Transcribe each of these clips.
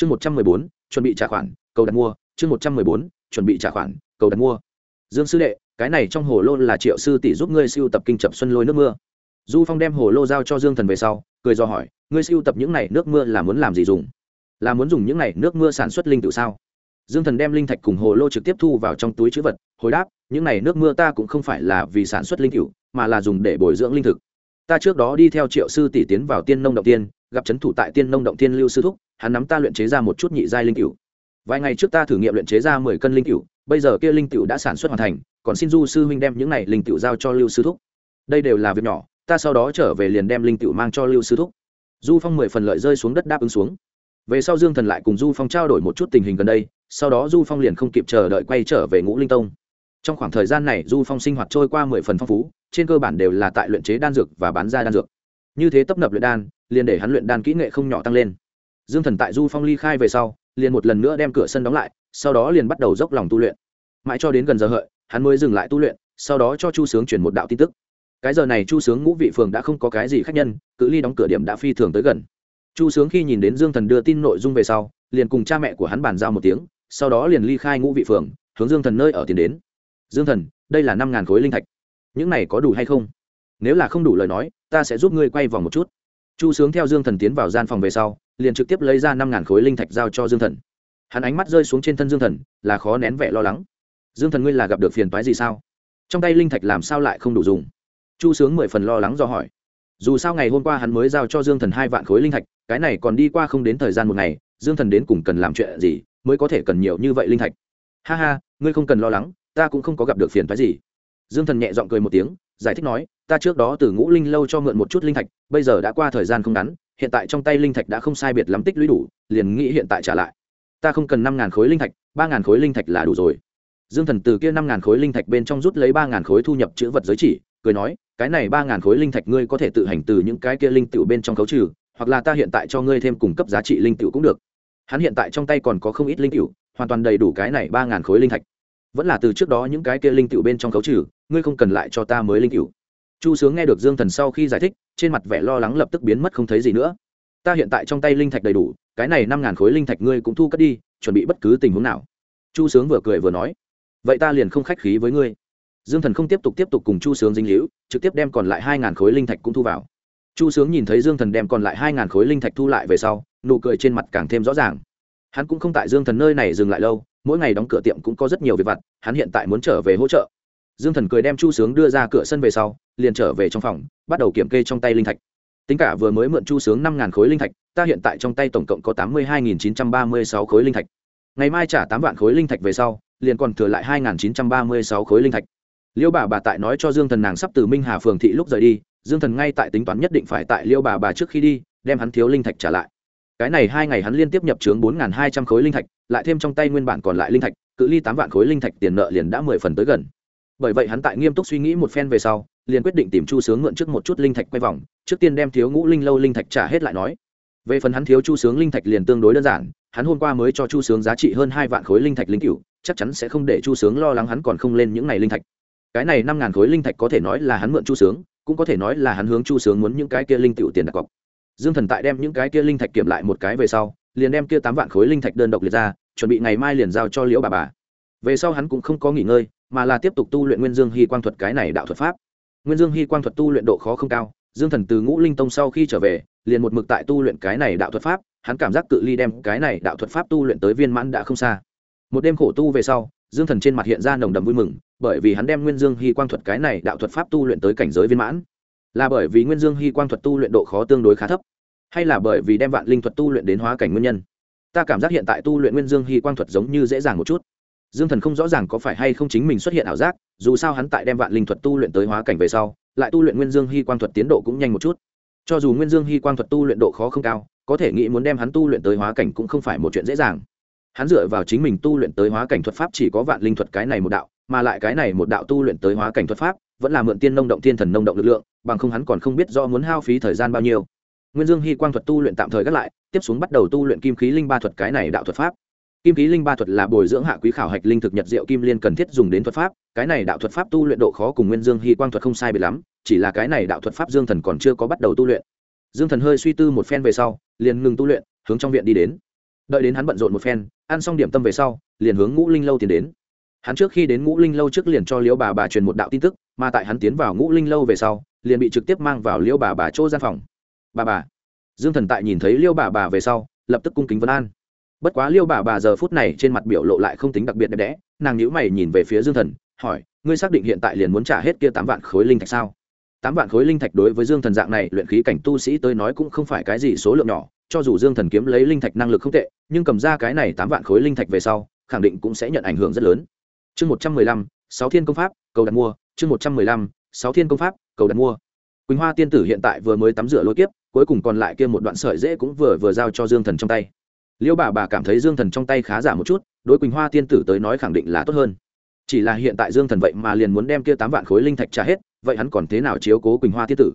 chương một trăm mười bốn, chuẩn bị trả khoản, cầu đặt mua. Chương một trăm mười bốn, chuẩn bị trả khoản, cầu đặt mua. Dương sư đệ, cái này trong hồ lô là triệu sư tỷ giúp ngươi siêu tập kinh chập xuân lôi nước mưa. Du phong đem hồ lô giao cho dương thần về sau, cười do hỏi, ngươi siêu tập những này nước mưa là muốn làm gì dùng? Là muốn dùng những này nước mưa sản xuất linh tự sao? Dương thần đem linh thạch cùng hồ lô trực tiếp thu vào trong túi chữ vật, hồi đáp, những này nước mưa ta cũng không phải là vì sản xuất linh cựu mà là dùng để bồi dưỡng linh thực. Ta trước đó đi theo triệu sư tỷ tiến vào tiên nông động tiên gặp c h ấ n thủ tại tiên nông động tiên lưu sư thúc, hắn nắm ta luyện chế ra một chút nhị giai linh cựu vài ngày trước ta thử nghiệm luyện chế ra mười cân linh cựu bây giờ kia linh cựu đã sản xuất hoàn thành, còn xin du sư huynh đem những này linh cựu giao cho lưu sư thúc. Đây đều là việc nhỏ, ta sau đó trở về liền đem linh cựu mang cho lưu sư thúc. Du phong mười phần lợi rơi xuống đất đáp ứng xuống. Về sau dương thần lại cùng du phong trao đổi một chút tình hình gần đây, sau đó du phong liền không kịp chờ đợi quay trở về ngũ linh tông. Trong khoảng thời gian này, du phong sinh hoạt trôi qua mười phần phong phú, trên cơ bản đều là tại luyện chế đan dược và bán ra đan dược. Như thế tấp nập luyện đan liền để hắn luyện đan kỹ nghệ không nhỏ tăng lên. Dương thần tại du phong ly khai về sau, liền một lần nữa đem cửa sân đóng lại, sau đó liền bắt đầu dốc lòng tu luyện. Mãi cho đến gần giờ hợi, hắn mới dừng lại tu luyện, sau đó cho chu sướng chuyển một đạo tin tức. Cái giờ này chu sướng ngũ vị phường đã không có cái gì khác nhân, cự ly đóng cửa điểm đã phi thường tới gần. Chu sướng khi nhìn đến dương thần đưa tin nội dung về sau, liền cùng cha mẹ của hắn bàn giao một tiếng, sau đó liền ly khai ngũ vị phường, hướng dương thần nơi ở tiền đến. Dương thần, đây là năm ngàn khối linh thạch. Những này có đủ hay không? Nếu là không đủ lời nói, ta sẽ giúp ngươi quay vòng một chút chu sướng theo dương thần tiến vào gian phòng về sau, liền trực tiếp lấy ra năm ngàn khối linh thạch giao cho dương thần. Hắn ánh mắt rơi xuống trên thân dương thần, là khó nén vẻ lo lắng. Dương thần ngươi là gặp được phiền toái gì sao? Trong tay linh thạch làm sao lại không đủ dùng? Chu sướng mười phần lo lắng do hỏi. Dù sao ngày hôm qua hắn mới giao cho dương thần hai vạn khối linh thạch, cái này còn đi qua không đến thời gian một ngày, dương thần đến cùng cần làm chuyện gì mới có thể cần nhiều như vậy linh thạch? Ha ha, ngươi không cần lo lắng, ta cũng không có gặp được phiền phái gì. Dương thần nhẹ g i ọ n g cười một tiếng, giải thích nói ta trước đó từ ngũ linh lâu cho mượn một chút linh thạch, bây giờ đã qua thời gian không ngắn, hiện tại trong tay linh thạch đã không sai biệt lắm tích lũy đủ, liền nghĩ hiện tại trả lại. Ta không cần năm ngàn khối linh thạch, ba ngàn khối linh thạch là đủ rồi. Dương thần từ kia năm ngàn khối linh thạch bên trong rút lấy ba ngàn khối thu nhập chữ vật giới chỉ, cười nói, cái này ba ngàn khối linh thạch ngươi có thể tự hành từ những cái kia linh tựu bên trong khấu trừ, hoặc là ta hiện tại cho ngươi thêm cung cấp giá trị linh tựu cũng được. Hắn hiện tại trong tay còn có không ít linh tựu hoàn toàn đầy đủ cái này ba ngàn khối linh thạch. Vẫn là từ trước đó những cái kia linh tựu bên trong khấu trừ, ngươi không cần lại cho ta mới linh tựu chu sướng nghe được dương thần sau khi giải thích, trên mặt vẻ lo lắng lập tức biến mất không thấy gì nữa. Ta hiện tại trong tay linh thạch đầy đủ, cái này năm ngàn khối linh thạch ngươi cũng thu cất đi, chuẩn bị bất cứ tình huống nào. Chu sướng vừa cười vừa nói, vậy ta liền không khách khí với ngươi. Dương thần không tiếp tục tiếp tục cùng chu sướng dinh hữu trực tiếp đem còn lại hai ngàn khối linh thạch cũng thu vào. Chu sướng nhìn thấy dương thần đem còn lại hai ngàn khối linh thạch thu lại về sau, nụ cười trên mặt càng thêm rõ ràng. Hắn cũng không tại dương thần nơi này dừng lại lâu, mỗi ngày đóng cửa tiệm cũng có rất nhiều việc vặt, hắn hiện tại muốn trở về hỗ trợ dương thần cười đem chu sướng đưa ra cửa sân về sau, liền trở về trong phòng, bắt đầu kiểm kê trong tay linh thạch. Tính cả vừa mới mượn chu sướng năm ngàn khối linh thạch, ta hiện tại trong tay tổng cộng có tám mươi hai nghìn chín trăm ba mươi sáu khối linh thạch. Ngày mai trả tám vạn khối linh thạch về sau, liền còn thừa lại hai nghìn chín trăm ba mươi sáu khối linh thạch. Liêu bà bà tại nói cho dương thần nàng sắp từ minh hà phường thị lúc rời đi, dương thần ngay tại tính toán nhất định phải tại liêu bà bà trước khi đi, đem hắn thiếu linh thạch trả lại. Cái này hai ngày hắn liên tiếp nhập trướng bốn hai trăm khối linh thạch, lại thêm trong tay nguyên bản còn lại linh thạch, cự ly tám vạn khối linh thạch tiền nợ liền đã mười phần tới gần bởi vậy hắn tại nghiêm túc suy nghĩ một phen về sau, liền quyết định tìm chu sướng mượn trước một chút linh thạch quay vòng, trước tiên đem thiếu ngũ linh lâu linh thạch trả hết lại nói. Về phần hắn thiếu chu sướng linh thạch liền tương đối đơn giản, hắn hôm qua mới cho chu sướng giá trị hơn hai vạn khối linh thạch linh cựu chắc chắn sẽ không để chu sướng lo lắng hắn còn không lên những ngày linh thạch. Cái này năm ngàn khối linh thạch có thể nói là hắn mượn chu sướng, cũng có thể nói là hắn hướng chu sướng muốn những cái kia linh cựu tiền đặt cọc. Dương thần tại đem những cái kia linh thạch kiểm lại một cái về sau, liền đem kia tám vạn khối linh thạch đơn độc liệt ra, chuẩn bị ngày mai liền giao cho liễu bà bà. Về sau hắn cũng không có nghỉ ngơi mà là tiếp tục tu luyện nguyên dương hy quang thuật cái này đạo thuật pháp. Nguyên dương hy quang thuật tu luyện độ khó không cao, dương thần từ ngũ linh tông sau khi trở về, liền một mực tại tu luyện cái này đạo thuật pháp, hắn cảm giác cự ly đem cái này đạo thuật pháp tu luyện tới viên mãn đã không xa. Một đêm khổ tu về sau, dương thần trên mặt hiện ra nồng đầm vui mừng, bởi vì hắn đem nguyên dương hy quang thuật cái này đạo thuật pháp tu luyện tới cảnh giới viên mãn. Là bởi vì nguyên dương hy quang thuật tu luyện độ khó tương đối khá thấp, hay là bởi vì đem vạn linh thuật tu luyện đến hóa cảnh nguyên nhân? Ta cảm giác hiện tại tu luyện nguyên dương hy quang thuật giống như dễ dàng một chút dương thần không rõ ràng có phải hay không chính mình xuất hiện ảo giác, dù sao hắn tại đem vạn linh thuật tu luyện tới hóa cảnh về sau, lại tu luyện nguyên dương hy quang thuật tiến độ cũng nhanh một chút. Cho dù nguyên dương hy quang thuật tu luyện độ khó không cao, có thể nghĩ muốn đem hắn tu luyện tới hóa cảnh cũng không phải một chuyện dễ dàng. Hắn dựa vào chính mình tu luyện tới hóa cảnh thuật pháp chỉ có vạn linh thuật cái này một đạo, mà lại cái này một đạo tu luyện tới hóa cảnh thuật pháp, vẫn là mượn tiên nông động thiên thần nông động lực lượng, bằng không hắn còn không biết do muốn hao phí thời gian bao nhiêu. Nguyên dương hy quang thuật tu luyện tạm thời gác lại, tiếp xuống bắt đầu tu luyện kim khí linh ba thuật cái này đạo thuật pháp kim khí linh ba thuật là bồi dưỡng hạ quý khảo hạch linh thực nhật diệu kim liên cần thiết dùng đến thuật pháp, cái này đạo thuật pháp tu luyện độ khó cùng nguyên dương hy quang thuật không sai biệt lắm, chỉ là cái này đạo thuật pháp dương thần còn chưa có bắt đầu tu luyện. Dương thần hơi suy tư một phen về sau, liền ngừng tu luyện, hướng trong viện đi đến. Đợi đến hắn bận rộn một phen, ăn xong điểm tâm về sau, liền hướng ngũ linh lâu tiến đến. Hắn trước khi đến ngũ linh lâu trước liền cho liễu bà bà truyền một đạo tin tức, mà tại hắn tiến vào ngũ linh lâu về sau, liền bị trực tiếp mang vào liễu bà bà chỗ gian phòng. Bà bà. Dương thần tại nhìn thấy liễu bà bà về sau, lập tức cung kính vân an bất quá liêu bà bà giờ phút này trên mặt biểu lộ lại không tính đặc biệt đẹp đẽ, nàng nhíu mày nhìn về phía dương thần, hỏi, ngươi xác định hiện tại liền muốn trả hết kia tám vạn khối linh thạch sao? Tám vạn khối linh thạch đối với dương thần dạng này luyện khí cảnh tu sĩ tới nói cũng không phải cái gì số lượng nhỏ, cho dù dương thần kiếm lấy linh thạch năng lực không tệ, nhưng cầm ra cái này tám vạn khối linh thạch về sau, khẳng định cũng sẽ nhận ảnh hưởng rất lớn. Chương một trăm mười lăm, sáu thiên công pháp, cầu đặt mua. Chương một trăm mười lăm, sáu thiên công pháp, cầu đặt mua. Quỳnh hoa tiên tử hiện tại vừa mới tắm rửa lôi kiếp, cuối cùng còn lại kia một đoạn sợi dễ cũng vừa vừa giao cho dương thần trong tay liêu bà bà cảm thấy dương thần trong tay khá giả một chút, đối quỳnh hoa tiên tử tới nói khẳng định là tốt hơn. Chỉ là hiện tại dương thần vậy mà liền muốn đem kia tám vạn khối linh thạch trả hết, vậy hắn còn thế nào chiếu cố quỳnh hoa tiên tử?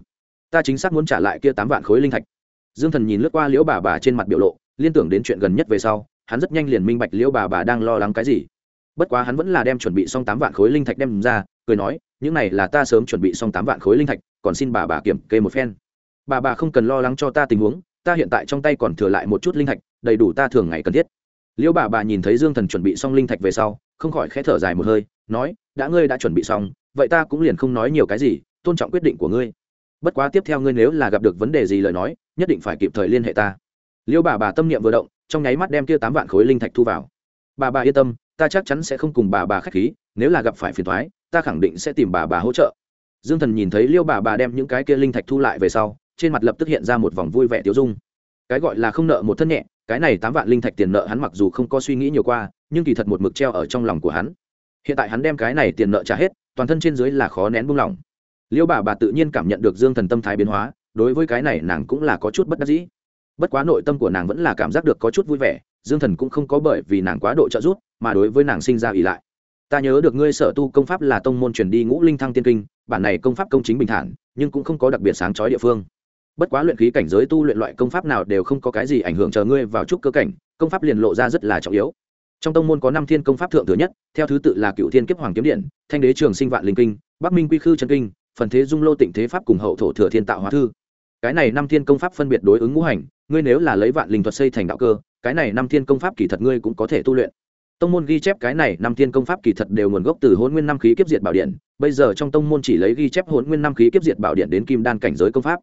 Ta chính xác muốn trả lại kia tám vạn khối linh thạch. Dương thần nhìn lướt qua liễu bà bà trên mặt biểu lộ, liên tưởng đến chuyện gần nhất về sau, hắn rất nhanh liền minh bạch liễu bà bà đang lo lắng cái gì. Bất quá hắn vẫn là đem chuẩn bị xong tám vạn khối linh thạch đem ra, cười nói, những này là ta sớm chuẩn bị xong tám vạn khối linh thạch, còn xin bà bà kiểm kê một phen. Bà bà không cần lo lắng cho ta tình huống, ta hiện tại trong tay còn thừa lại một chút linh thạch đầy đủ ta thường ngày cần thiết. Liêu bà bà nhìn thấy dương thần chuẩn bị xong linh thạch về sau, không khỏi khẽ thở dài một hơi, nói, đã ngươi đã chuẩn bị xong, vậy ta cũng liền không nói nhiều cái gì, tôn trọng quyết định của ngươi. Bất quá tiếp theo ngươi nếu là gặp được vấn đề gì lời nói, nhất định phải kịp thời liên hệ ta. Liêu bà bà tâm niệm vừa động, trong nháy mắt đem kia tám vạn khối linh thạch thu vào. Bà bà yên tâm, ta chắc chắn sẽ không cùng bà bà k h á c h khí, nếu là gặp phải phiền thoái ta khẳng định sẽ tìm bà bà hỗ trợ. Dương thần nhìn thấy liêu bà bà đem những cái kia linh thạch thu lại về sau, trên mặt lập tức hiện ra một vòng vui vẻ tiêu dung. Cái gọi là không nợ một thân nhẹ cái này tám vạn linh thạch tiền nợ hắn mặc dù không có suy nghĩ nhiều qua, nhưng kỳ thật một mực treo ở trong lòng của hắn. Hiện tại hắn đem cái này tiền nợ trả hết, toàn thân trên dưới là khó nén buông lỏng. Liêu bà bà tự nhiên cảm nhận được dương thần tâm thái biến hóa, đối với cái này nàng cũng là có chút bất đắc dĩ. Bất quá nội tâm của nàng vẫn là cảm giác được có chút vui vẻ, dương thần cũng không có bởi vì nàng quá độ trợ giúp, mà đối với nàng sinh ra ỉ lại. Ta nhớ được ngươi sở tu công pháp là tông môn truyền đi ngũ linh thăng tiên kinh, bản này công pháp công chính bình thản, nhưng cũng không có đặc biệt sáng chói địa phương bất quá luyện khí cảnh giới tu luyện loại công pháp nào đều không có cái gì ảnh hưởng chờ ngươi vào trúc cơ cảnh, công pháp liền lộ ra rất là trọng yếu. Trong tông môn có năm thiên công pháp thượng thừa nhất, theo thứ tự là cựu thiên kiếp hoàng kiếm điện, thanh đế trường sinh vạn linh kinh, bắc minh quy khư chân kinh, phần thế dung lô tịnh thế pháp cùng hậu thổ thừa thiên tạo hóa thư. Cái này năm thiên công pháp phân biệt đối ứng ngũ hành, ngươi nếu là lấy vạn linh thuật xây thành đạo cơ, cái này năm thiên công pháp kỳ thật ngươi cũng có thể tu luyện. Tông môn ghi chép cái này năm thiên công pháp kỳ thật đều nguồn gốc từ hôn nguyên năm khí kiếp diệt bảo điện, bây giờ trong tông môn chỉ lấy ghi chép hôn nguyên năm khí kiếp diệt bảo điện đến kim đan cảnh giới công pháp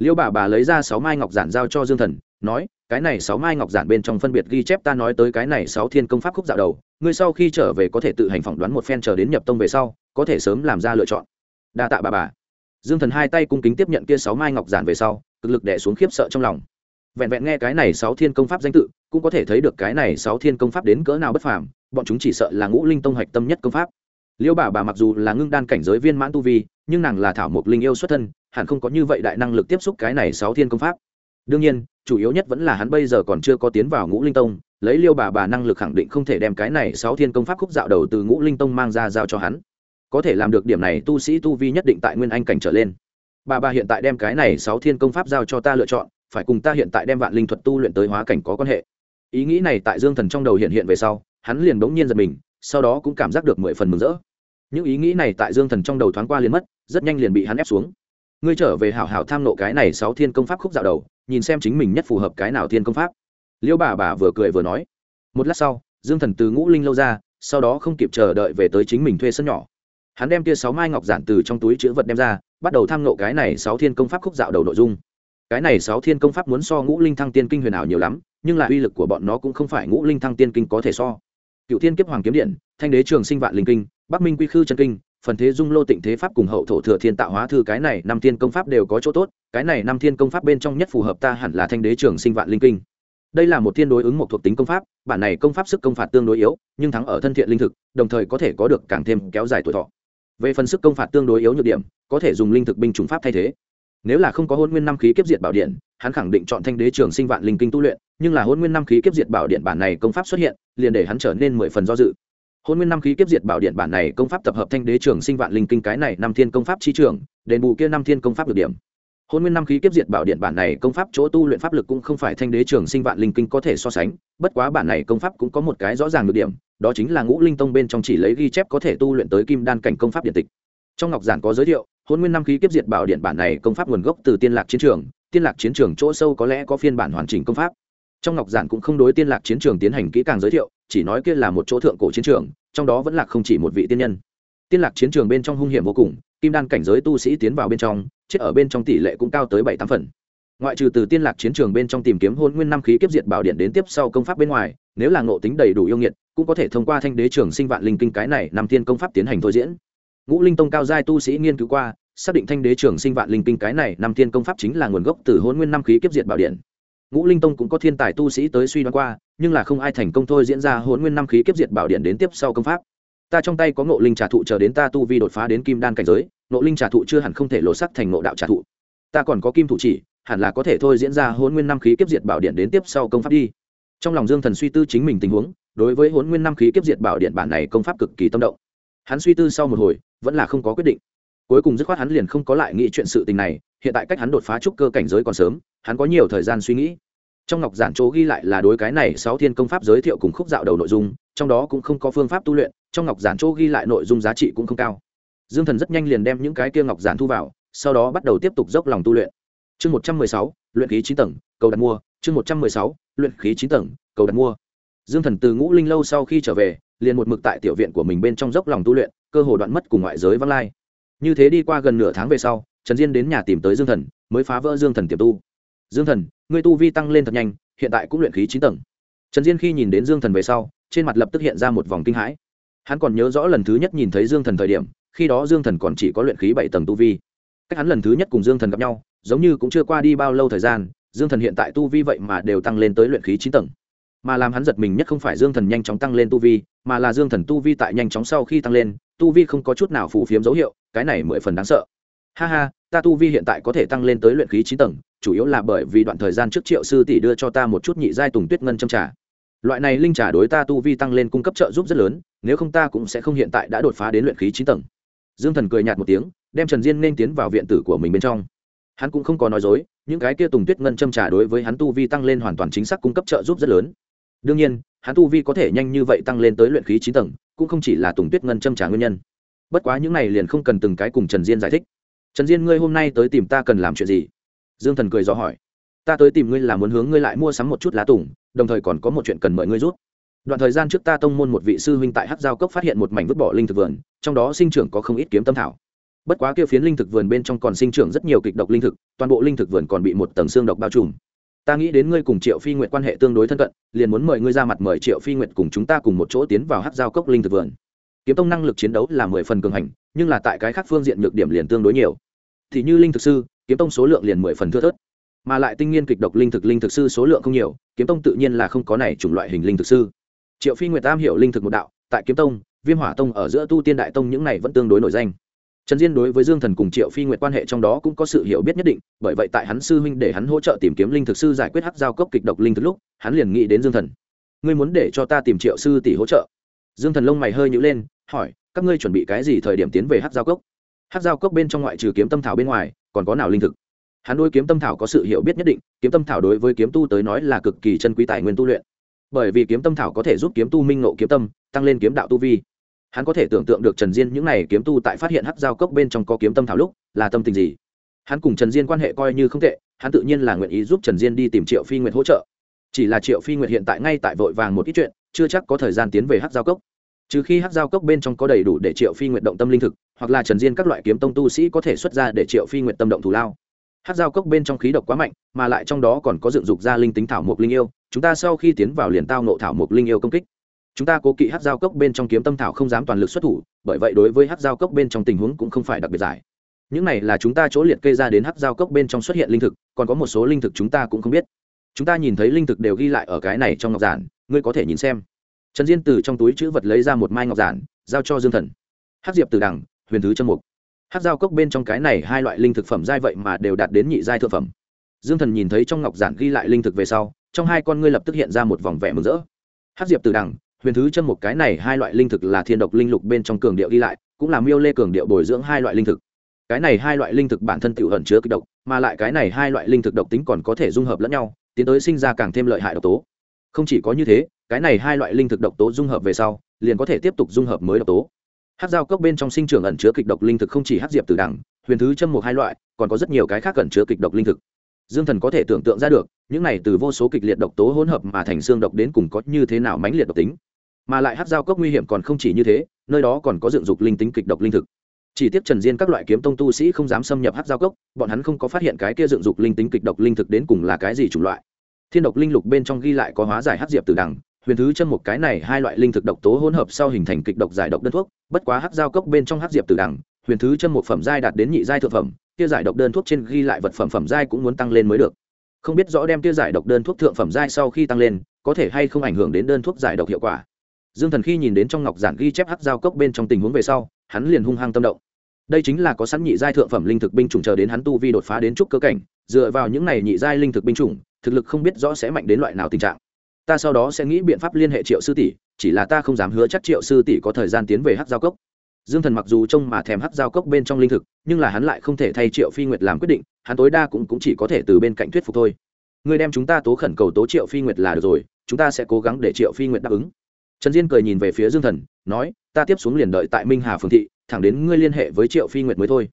liêu bà bà lấy ra sáu mai ngọc giản giao cho dương thần, nói, cái này sáu mai ngọc giản bên trong phân biệt ghi chép ta nói tới cái này sáu thiên công pháp khúc dạo đầu, ngươi sau khi trở về có thể tự hành phỏng đoán một phen chờ đến nhập tông về sau, có thể sớm làm ra lựa chọn. Đa tạ bà bà. Dương thần hai tay cung kính tiếp nhận kia sáu mai ngọc giản về sau, cực lực đẻ xuống khiếp sợ trong lòng. Vẹn vẹn nghe cái này sáu thiên công pháp danh tự, cũng có thể thấy được cái này sáu thiên công pháp đến cỡ nào bất phàm, bọn chúng chỉ sợ là ngũ linh tông hạch tâm nhất công pháp liêu bà bà mặc dù là ngưng đan cảnh giới viên mãn tu vi, nhưng nàng là thảo mộc linh yêu xuất thân, hẳn không có như vậy đại năng lực tiếp xúc cái này sáu thiên công pháp. Đương nhiên, chủ yếu nhất vẫn là hắn bây giờ còn chưa có tiến vào ngũ linh tông, lấy liêu bà bà năng lực khẳng định không thể đem cái này sáu thiên công pháp khúc dạo đầu từ ngũ linh tông mang ra giao cho hắn. Có thể làm được điểm này, tu sĩ tu vi nhất định tại nguyên anh cảnh trở lên. Bà bà hiện tại đem cái này sáu thiên công pháp giao cho ta lựa chọn, phải cùng ta hiện tại đem vạn linh thuật tu luyện tới hóa cảnh có quan hệ. Ý nghĩ này tại dương thần trong đầu hiện hiện về sau, hắn liền bỗng nhiên giật mình, sau đó cũng cảm giác được mười phần mừng rỡ những ý nghĩ này tại dương thần trong đầu thoáng qua liền mất, rất nhanh liền bị hắn ép xuống. Ngươi trở về hảo hảo tham nộ cái này sáu thiên công pháp khúc dạo đầu, nhìn xem chính mình nhất phù hợp cái nào thiên công pháp. Liêu bà bà vừa cười vừa nói. Một lát sau, dương thần từ ngũ linh lâu ra, sau đó không kịp chờ đợi về tới chính mình thuê sân nhỏ. Hắn đem kia sáu mai ngọc giản từ trong túi chữ vật đem ra, bắt đầu tham nộ cái này sáu thiên công pháp khúc dạo đầu nội dung. Cái này sáu thiên công pháp muốn so ngũ linh thăng tiên kinh huyền ảo nhiều lắm, nhưng là uy lực của bọn nó cũng không phải ngũ linh thăng tiên kinh có thể so. Cựu thiên kiếp hoàng kiếm điện thanh đế trường sinh vạn linh kinh, bắc minh quy khư chân kinh, phần thế dung lô tịnh thế pháp cùng hậu thổ thừa thiên tạo hóa thư, cái này năm thiên công pháp đều có chỗ tốt, cái này năm thiên công pháp bên trong nhất phù hợp ta hẳn là thanh đế trường sinh vạn linh kinh. Đây là một thiên đối ứng một thuộc tính công pháp, bản này công pháp sức công phạt tương đối yếu, nhưng thắng ở thân thiện linh thực, đồng thời có thể có được càng thêm kéo dài tuổi thọ. Về phần sức công phạt tương đối yếu nhược điểm, có thể dùng linh thực binh chủng pháp thay thế. Nếu là không có hôn nguyên năm khí kiếp diệt bảo điện, hắn khẳng định chọn thanh đế trường sinh vạn linh kinh tu luyện, nhưng là hôn nguyên năm khí kiếp diệt bảo điện bản này công pháp xuất hiện, liền để hắn trở nên mười phần do dự hôn nguyên năm khí kiếp diệt bảo điện bản này công pháp tập hợp thanh đế trường sinh vạn linh kinh cái này năm thiên công pháp chi trường, đền bù kia năm thiên công pháp được điểm. Hôn nguyên năm khí kiếp diệt bảo điện bản này công pháp chỗ tu luyện pháp lực cũng không phải thanh đế trường sinh vạn linh kinh có thể so sánh, bất quá bản này công pháp cũng có một cái rõ ràng được điểm, đó chính là ngũ linh tông bên trong chỉ lấy ghi chép có thể tu luyện tới kim đan cảnh công pháp điện tịch. Trong ngọc giản có giới thiệu, hôn nguyên năm khí kiếp diệt bảo điện bản này công pháp nguồn gốc từ tiên lạc chiến trường, tiên lạc chiến trường chỗ sâu có lẽ có phiên bản hoàn chỉnh công pháp. Trong ngọc giản cũng không đối tiên lạc chiến trường tiến hành kỹ càng giới thiệu chỉ nói kia là một chỗ thượng cổ chiến trường, trong đó vẫn là không chỉ một vị tiên nhân. Tiên lạc chiến trường bên trong hung hiểm vô cùng, kim đan cảnh giới tu sĩ tiến vào bên trong, chết ở bên trong tỷ lệ cũng cao tới bảy tám phần. Ngoại trừ từ tiên lạc chiến trường bên trong tìm kiếm hôn nguyên năm khí kiếp diệt bảo điện đến tiếp sau công pháp bên ngoài, nếu là ngộ tính đầy đủ yêu nghiệt, cũng có thể thông qua thanh đế trường sinh vạn linh kinh cái này nằm thiên công pháp tiến hành thôi diễn. Ngũ linh tông cao giai tu sĩ nghiên cứu qua, xác định thanh đế trường sinh vạn linh kinh cái này năm thiên công pháp chính là nguồn gốc từ hôn nguyên năm khí kiếp diệt bảo điện. Ngũ linh tông cũng có thiên tài tu sĩ tới suy đoán qua nhưng là không ai thành công thôi, diễn ra hỗn nguyên năm khí kiếp diệt bảo điện đến tiếp sau công pháp. Ta trong tay có ngộ linh trà thụ chờ đến ta tu vi đột phá đến kim đan cảnh giới, ngộ linh trà thụ chưa hẳn không thể lộ sắc thành ngộ đạo trà thụ. Ta còn có kim thủ chỉ, hẳn là có thể thôi diễn ra hôn nguyên năm khí kiếp diệt bảo điện đến tiếp sau công pháp đi. Trong lòng dương thần suy tư chính mình tình huống, đối với hôn nguyên năm khí kiếp diệt bảo điện bản này công pháp cực kỳ tâm động. Hắn suy tư sau một hồi, vẫn là không có quyết định. Cuối cùng dứt khoát hắn liền không có lại nghĩ chuyện sự tình này, hiện tại cách hắn đột phá trúc cơ cảnh giới còn sớm, hắn có nhiều thời gian suy nghĩ trong ngọc giản chỗ ghi lại là đối cái này sáu thiên công pháp giới thiệu cùng khúc dạo đầu nội dung, trong đó cũng không có phương pháp tu luyện, trong ngọc giản chỗ ghi lại nội dung giá trị cũng không cao. Dương thần rất nhanh liền đem những cái kia ngọc giản thu vào, sau đó bắt đầu tiếp tục dốc lòng tu luyện. Chương một trăm mười sáu, luyện khí chín tầng, cầu đặt mua. Chương một trăm mười sáu, luyện khí chín tầng, cầu đặt mua. Dương thần từ ngũ linh lâu sau khi trở về, liền một mực tại tiểu viện của mình bên trong dốc lòng tu luyện, cơ hồ đoạn mất cùng ngoại giới văng lai. Như thế đi qua gần nửa tháng về sau, trần diên đến nhà tìm tới dương thần, mới phá vỡ dương thần tiềm tu dương thần, ngươi tu vi tăng lên thật nhanh, hiện tại cũng luyện khí chín tầng. Trần diên khi nhìn đến dương thần về sau, trên mặt lập tức hiện ra một vòng kinh hãi. Hắn còn nhớ rõ lần thứ nhất nhìn thấy dương thần thời điểm, khi đó dương thần còn chỉ có luyện khí bảy tầng tu vi. Cách hắn lần thứ nhất cùng dương thần gặp nhau, giống như cũng chưa qua đi bao lâu thời gian, dương thần hiện tại tu vi vậy mà đều tăng lên tới luyện khí chín tầng. Mà làm hắn giật mình nhất không phải dương thần nhanh chóng tăng lên tu vi, mà là dương thần tu vi tại nhanh chóng sau khi tăng lên, tu vi không có chút nào phù phiếm dấu hiệu, cái này mười phần đáng sợ ha ha, ta tu vi hiện tại có thể tăng lên tới luyện khí chín tầng, chủ yếu là bởi vì đoạn thời gian trước triệu sư tỷ đưa cho ta một chút nhị giai tùng tuyết ngân châm trà. Loại này linh trà đối ta tu vi tăng lên cung cấp trợ giúp rất lớn, nếu không ta cũng sẽ không hiện tại đã đột phá đến luyện khí chín tầng. Dương thần cười nhạt một tiếng, đem trần diên nên tiến vào viện tử của mình bên trong. Hắn cũng không có nói dối, những cái kia tùng tuyết ngân châm trà đối với hắn tu vi tăng lên hoàn toàn chính xác cung cấp trợ giúp rất lớn. Đương nhiên, hắn tu vi có thể nhanh như vậy tăng lên tới luyện khí chín tầng, cũng không chỉ là tùng tuyết ngân châm trà nguyên nhân. Bất quá những này liền không cần từng cái cùng trần diên giải thích trần diên, ngươi hôm nay tới tìm ta cần làm chuyện gì? Dương thần cười dò hỏi. Ta tới tìm ngươi là muốn hướng ngươi lại mua sắm một chút lá tùng, đồng thời còn có một chuyện cần mời ngươi rút đoạn thời gian trước ta tông môn một vị sư huynh tại hát giao cốc phát hiện một mảnh vứt bỏ linh thực vườn, trong đó sinh trưởng có không ít kiếm tâm thảo. Bất quá kia phiến linh thực vườn bên trong còn sinh trưởng rất nhiều kịch độc linh thực, toàn bộ linh thực vườn còn bị một tầng xương độc bao trùm. Ta nghĩ đến ngươi cùng triệu phi nguyện quan hệ tương đối thân cận, liền muốn mời ngươi ra mặt mời triệu phi nguyện cùng chúng ta cùng một chỗ tiến vào hát giao cốc linh thực vườn. Kiếm tông năng lực chiến đấu là mười phần cường hành nhưng là tại cái khác phương diện nhược điểm liền tương đối nhiều. Thì như linh thực sư, kiếm tông số lượng liền mười phần thưa thớt. Mà lại tinh nghiên kịch độc linh thực linh thực sư số lượng không nhiều, kiếm tông tự nhiên là không có này chủng loại hình linh thực sư. Triệu phi nguyệt tam hiểu linh thực một đạo, tại kiếm tông, viêm hỏa tông ở giữa tu tiên đại tông những này vẫn tương đối nổi danh. Trần diên đối với dương thần cùng triệu phi nguyệt quan hệ trong đó cũng có sự hiểu biết nhất định, bởi vậy tại hắn sư huynh để hắn hỗ trợ tìm kiếm linh thực sư giải quyết hắc giao cốc kịch độc linh thực lúc, hắn liền nghĩ đến dương thần. Ngươi muốn để cho ta tìm triệu sư tỷ hỗ trợ? Dương thần lông mày hơi nhữ lên, hỏi các ngươi chuẩn bị cái gì thời điểm tiến về hắc giao cốc? Hắc giao cốc bên trong ngoại trừ kiếm tâm thảo bên ngoài, còn có nào linh thực? Hắn đối kiếm tâm thảo có sự hiểu biết nhất định, kiếm tâm thảo đối với kiếm tu tới nói là cực kỳ chân quý tài nguyên tu luyện. Bởi vì kiếm tâm thảo có thể giúp kiếm tu minh ngộ kiếm tâm, tăng lên kiếm đạo tu vi. Hắn có thể tưởng tượng được trần diên những n à y kiếm tu tại phát hiện hắc giao cốc bên trong có kiếm tâm thảo lúc, là tâm tình gì. Hắn cùng trần diên quan hệ coi như không tệ, hắn tự nhiên là nguyện ý giúp trần diên đi tìm triệu phi nguyệt hỗ trợ. Chỉ là triệu phi nguyệt hiện tại ngay tại vội vàng một ít chuyện, chưa chắc có thời gian tiến về hắc giao cốc trừ khi hắc giao cốc bên trong có đầy đủ để triệu phi nguyện động tâm linh thực, hoặc là trần diên các loại kiếm tông tu sĩ có thể xuất ra để triệu phi nguyện tâm động thù lao. Hát dao cốc bên trong khí độc quá mạnh, mà lại trong đó còn có dựng dục ra linh tính thảo mộc linh yêu, chúng ta sau khi tiến vào liền tao nộ thảo mộc linh yêu công kích. Chúng ta cố kỵ hát dao cốc bên trong kiếm tâm thảo không dám toàn lực xuất thủ, bởi vậy đối với hát dao cốc bên trong tình huống cũng không phải đặc biệt giải. Những này là chúng ta chỗ liệt kê ra đến hát dao cốc bên trong xuất hiện linh thực, còn có một số linh thực chúng ta cũng không biết. Chúng ta nhìn thấy linh thực đều ghi lại ở cái này trong ngọc giản, ngươi có thể nhìn xem trần diên từ trong túi chữ vật lấy ra một mai ngọc giản, giao cho dương thần. Hát diệp từ đằng, huyền thứ chân mục. Hát dao cốc bên trong cái này hai loại linh thực phẩm giai vậy mà đều đạt đến nhị giai thượng phẩm. Dương thần nhìn thấy trong ngọc giản ghi lại linh thực về sau, trong hai con ngươi lập tức hiện ra một vòng vẻ mừng rỡ. Hát diệp từ đằng, huyền thứ chân một cái này hai loại linh thực là thiên độc linh lục bên trong cường điệu ghi lại, cũng là miêu lê cường điệu bồi dưỡng hai loại linh thực. Cái này hai loại linh thực bản thân tự ẩn chứa kịch độc, mà lại cái này hai loại linh thực độc tính còn có thể dung hợp lẫn nhau, tiến tới sinh ra càng thêm lợi hại độc tố không chỉ có như thế, cái này hai loại linh thực độc tố dung hợp về sau, liền có thể tiếp tục dung hợp mới độc tố. Hát dao cốc bên trong sinh trưởng ẩn chứa kịch độc linh thực không chỉ hát diệp từ đằng huyền thứ châm một hai loại, còn có rất nhiều cái khác ẩn chứa kịch độc linh thực. Dương thần có thể tưởng tượng ra được, những này từ vô số kịch liệt độc tố hỗn hợp mà thành xương độc đến cùng có như thế nào mãnh liệt độc tính. Mà lại hát dao cốc nguy hiểm còn không chỉ như thế, nơi đó còn có dựng dục linh tính kịch độc linh thực. Chỉ tiếp trần diên các loại kiếm tông tu sĩ không dám xâm nhập hát dao cốc, bọn hắn không có phát hiện cái kia dựng dục linh tính kịch độc linh thực đến cùng là cái gì chủng loại thiên độc linh lục bên trong ghi lại có hóa giải hát diệp từ đằng huyền thứ chân một cái này hai loại linh thực độc tố hỗn hợp sau hình thành kịch độc giải độc đơn thuốc, bất quá hát giao cốc bên trong hát diệp từ đằng huyền thứ chân một phẩm giai đạt đến nhị giai thượng phẩm, kia giải độc đơn thuốc trên ghi lại vật phẩm phẩm giai cũng muốn tăng lên mới được. Không biết rõ đem kia giải độc đơn thuốc thượng phẩm giai sau khi tăng lên, có thể hay không ảnh hưởng đến đơn thuốc giải độc hiệu quả. Dương thần khi nhìn đến trong ngọc giản ghi chép hắc giao cốc bên trong tình huống về sau, hắn liền hung hăng tâm động đây chính là có sẵn nhị giai thượng phẩm linh thực binh chủng chờ đến hắn tu vi đột phá đến trúc cơ cảnh dựa vào những này nhị giai linh thực binh chủng thực lực không biết rõ sẽ mạnh đến loại nào tình trạng. Ta sau đó sẽ nghĩ biện pháp liên hệ triệu sư tỷ chỉ là ta không dám hứa chắc triệu sư tỷ có thời gian tiến về hắc giao cốc. Dương thần mặc dù trông mà thèm hắc giao cốc bên trong linh thực nhưng là hắn lại không thể thay triệu phi nguyệt làm quyết định hắn tối đa cũng, cũng chỉ có thể từ bên cạnh thuyết phục thôi. Ngươi đem chúng ta tố khẩn cầu tố triệu phi nguyệt là được rồi chúng ta sẽ cố gắng để triệu phi nguyệt đáp ứng. Trần diên cười nhìn về phía dương thần nói ta tiếp xuống liền đợi tại minh hà phường thị thẳng đến ngươi liên hệ với triệu phi nguyệt mới thôi.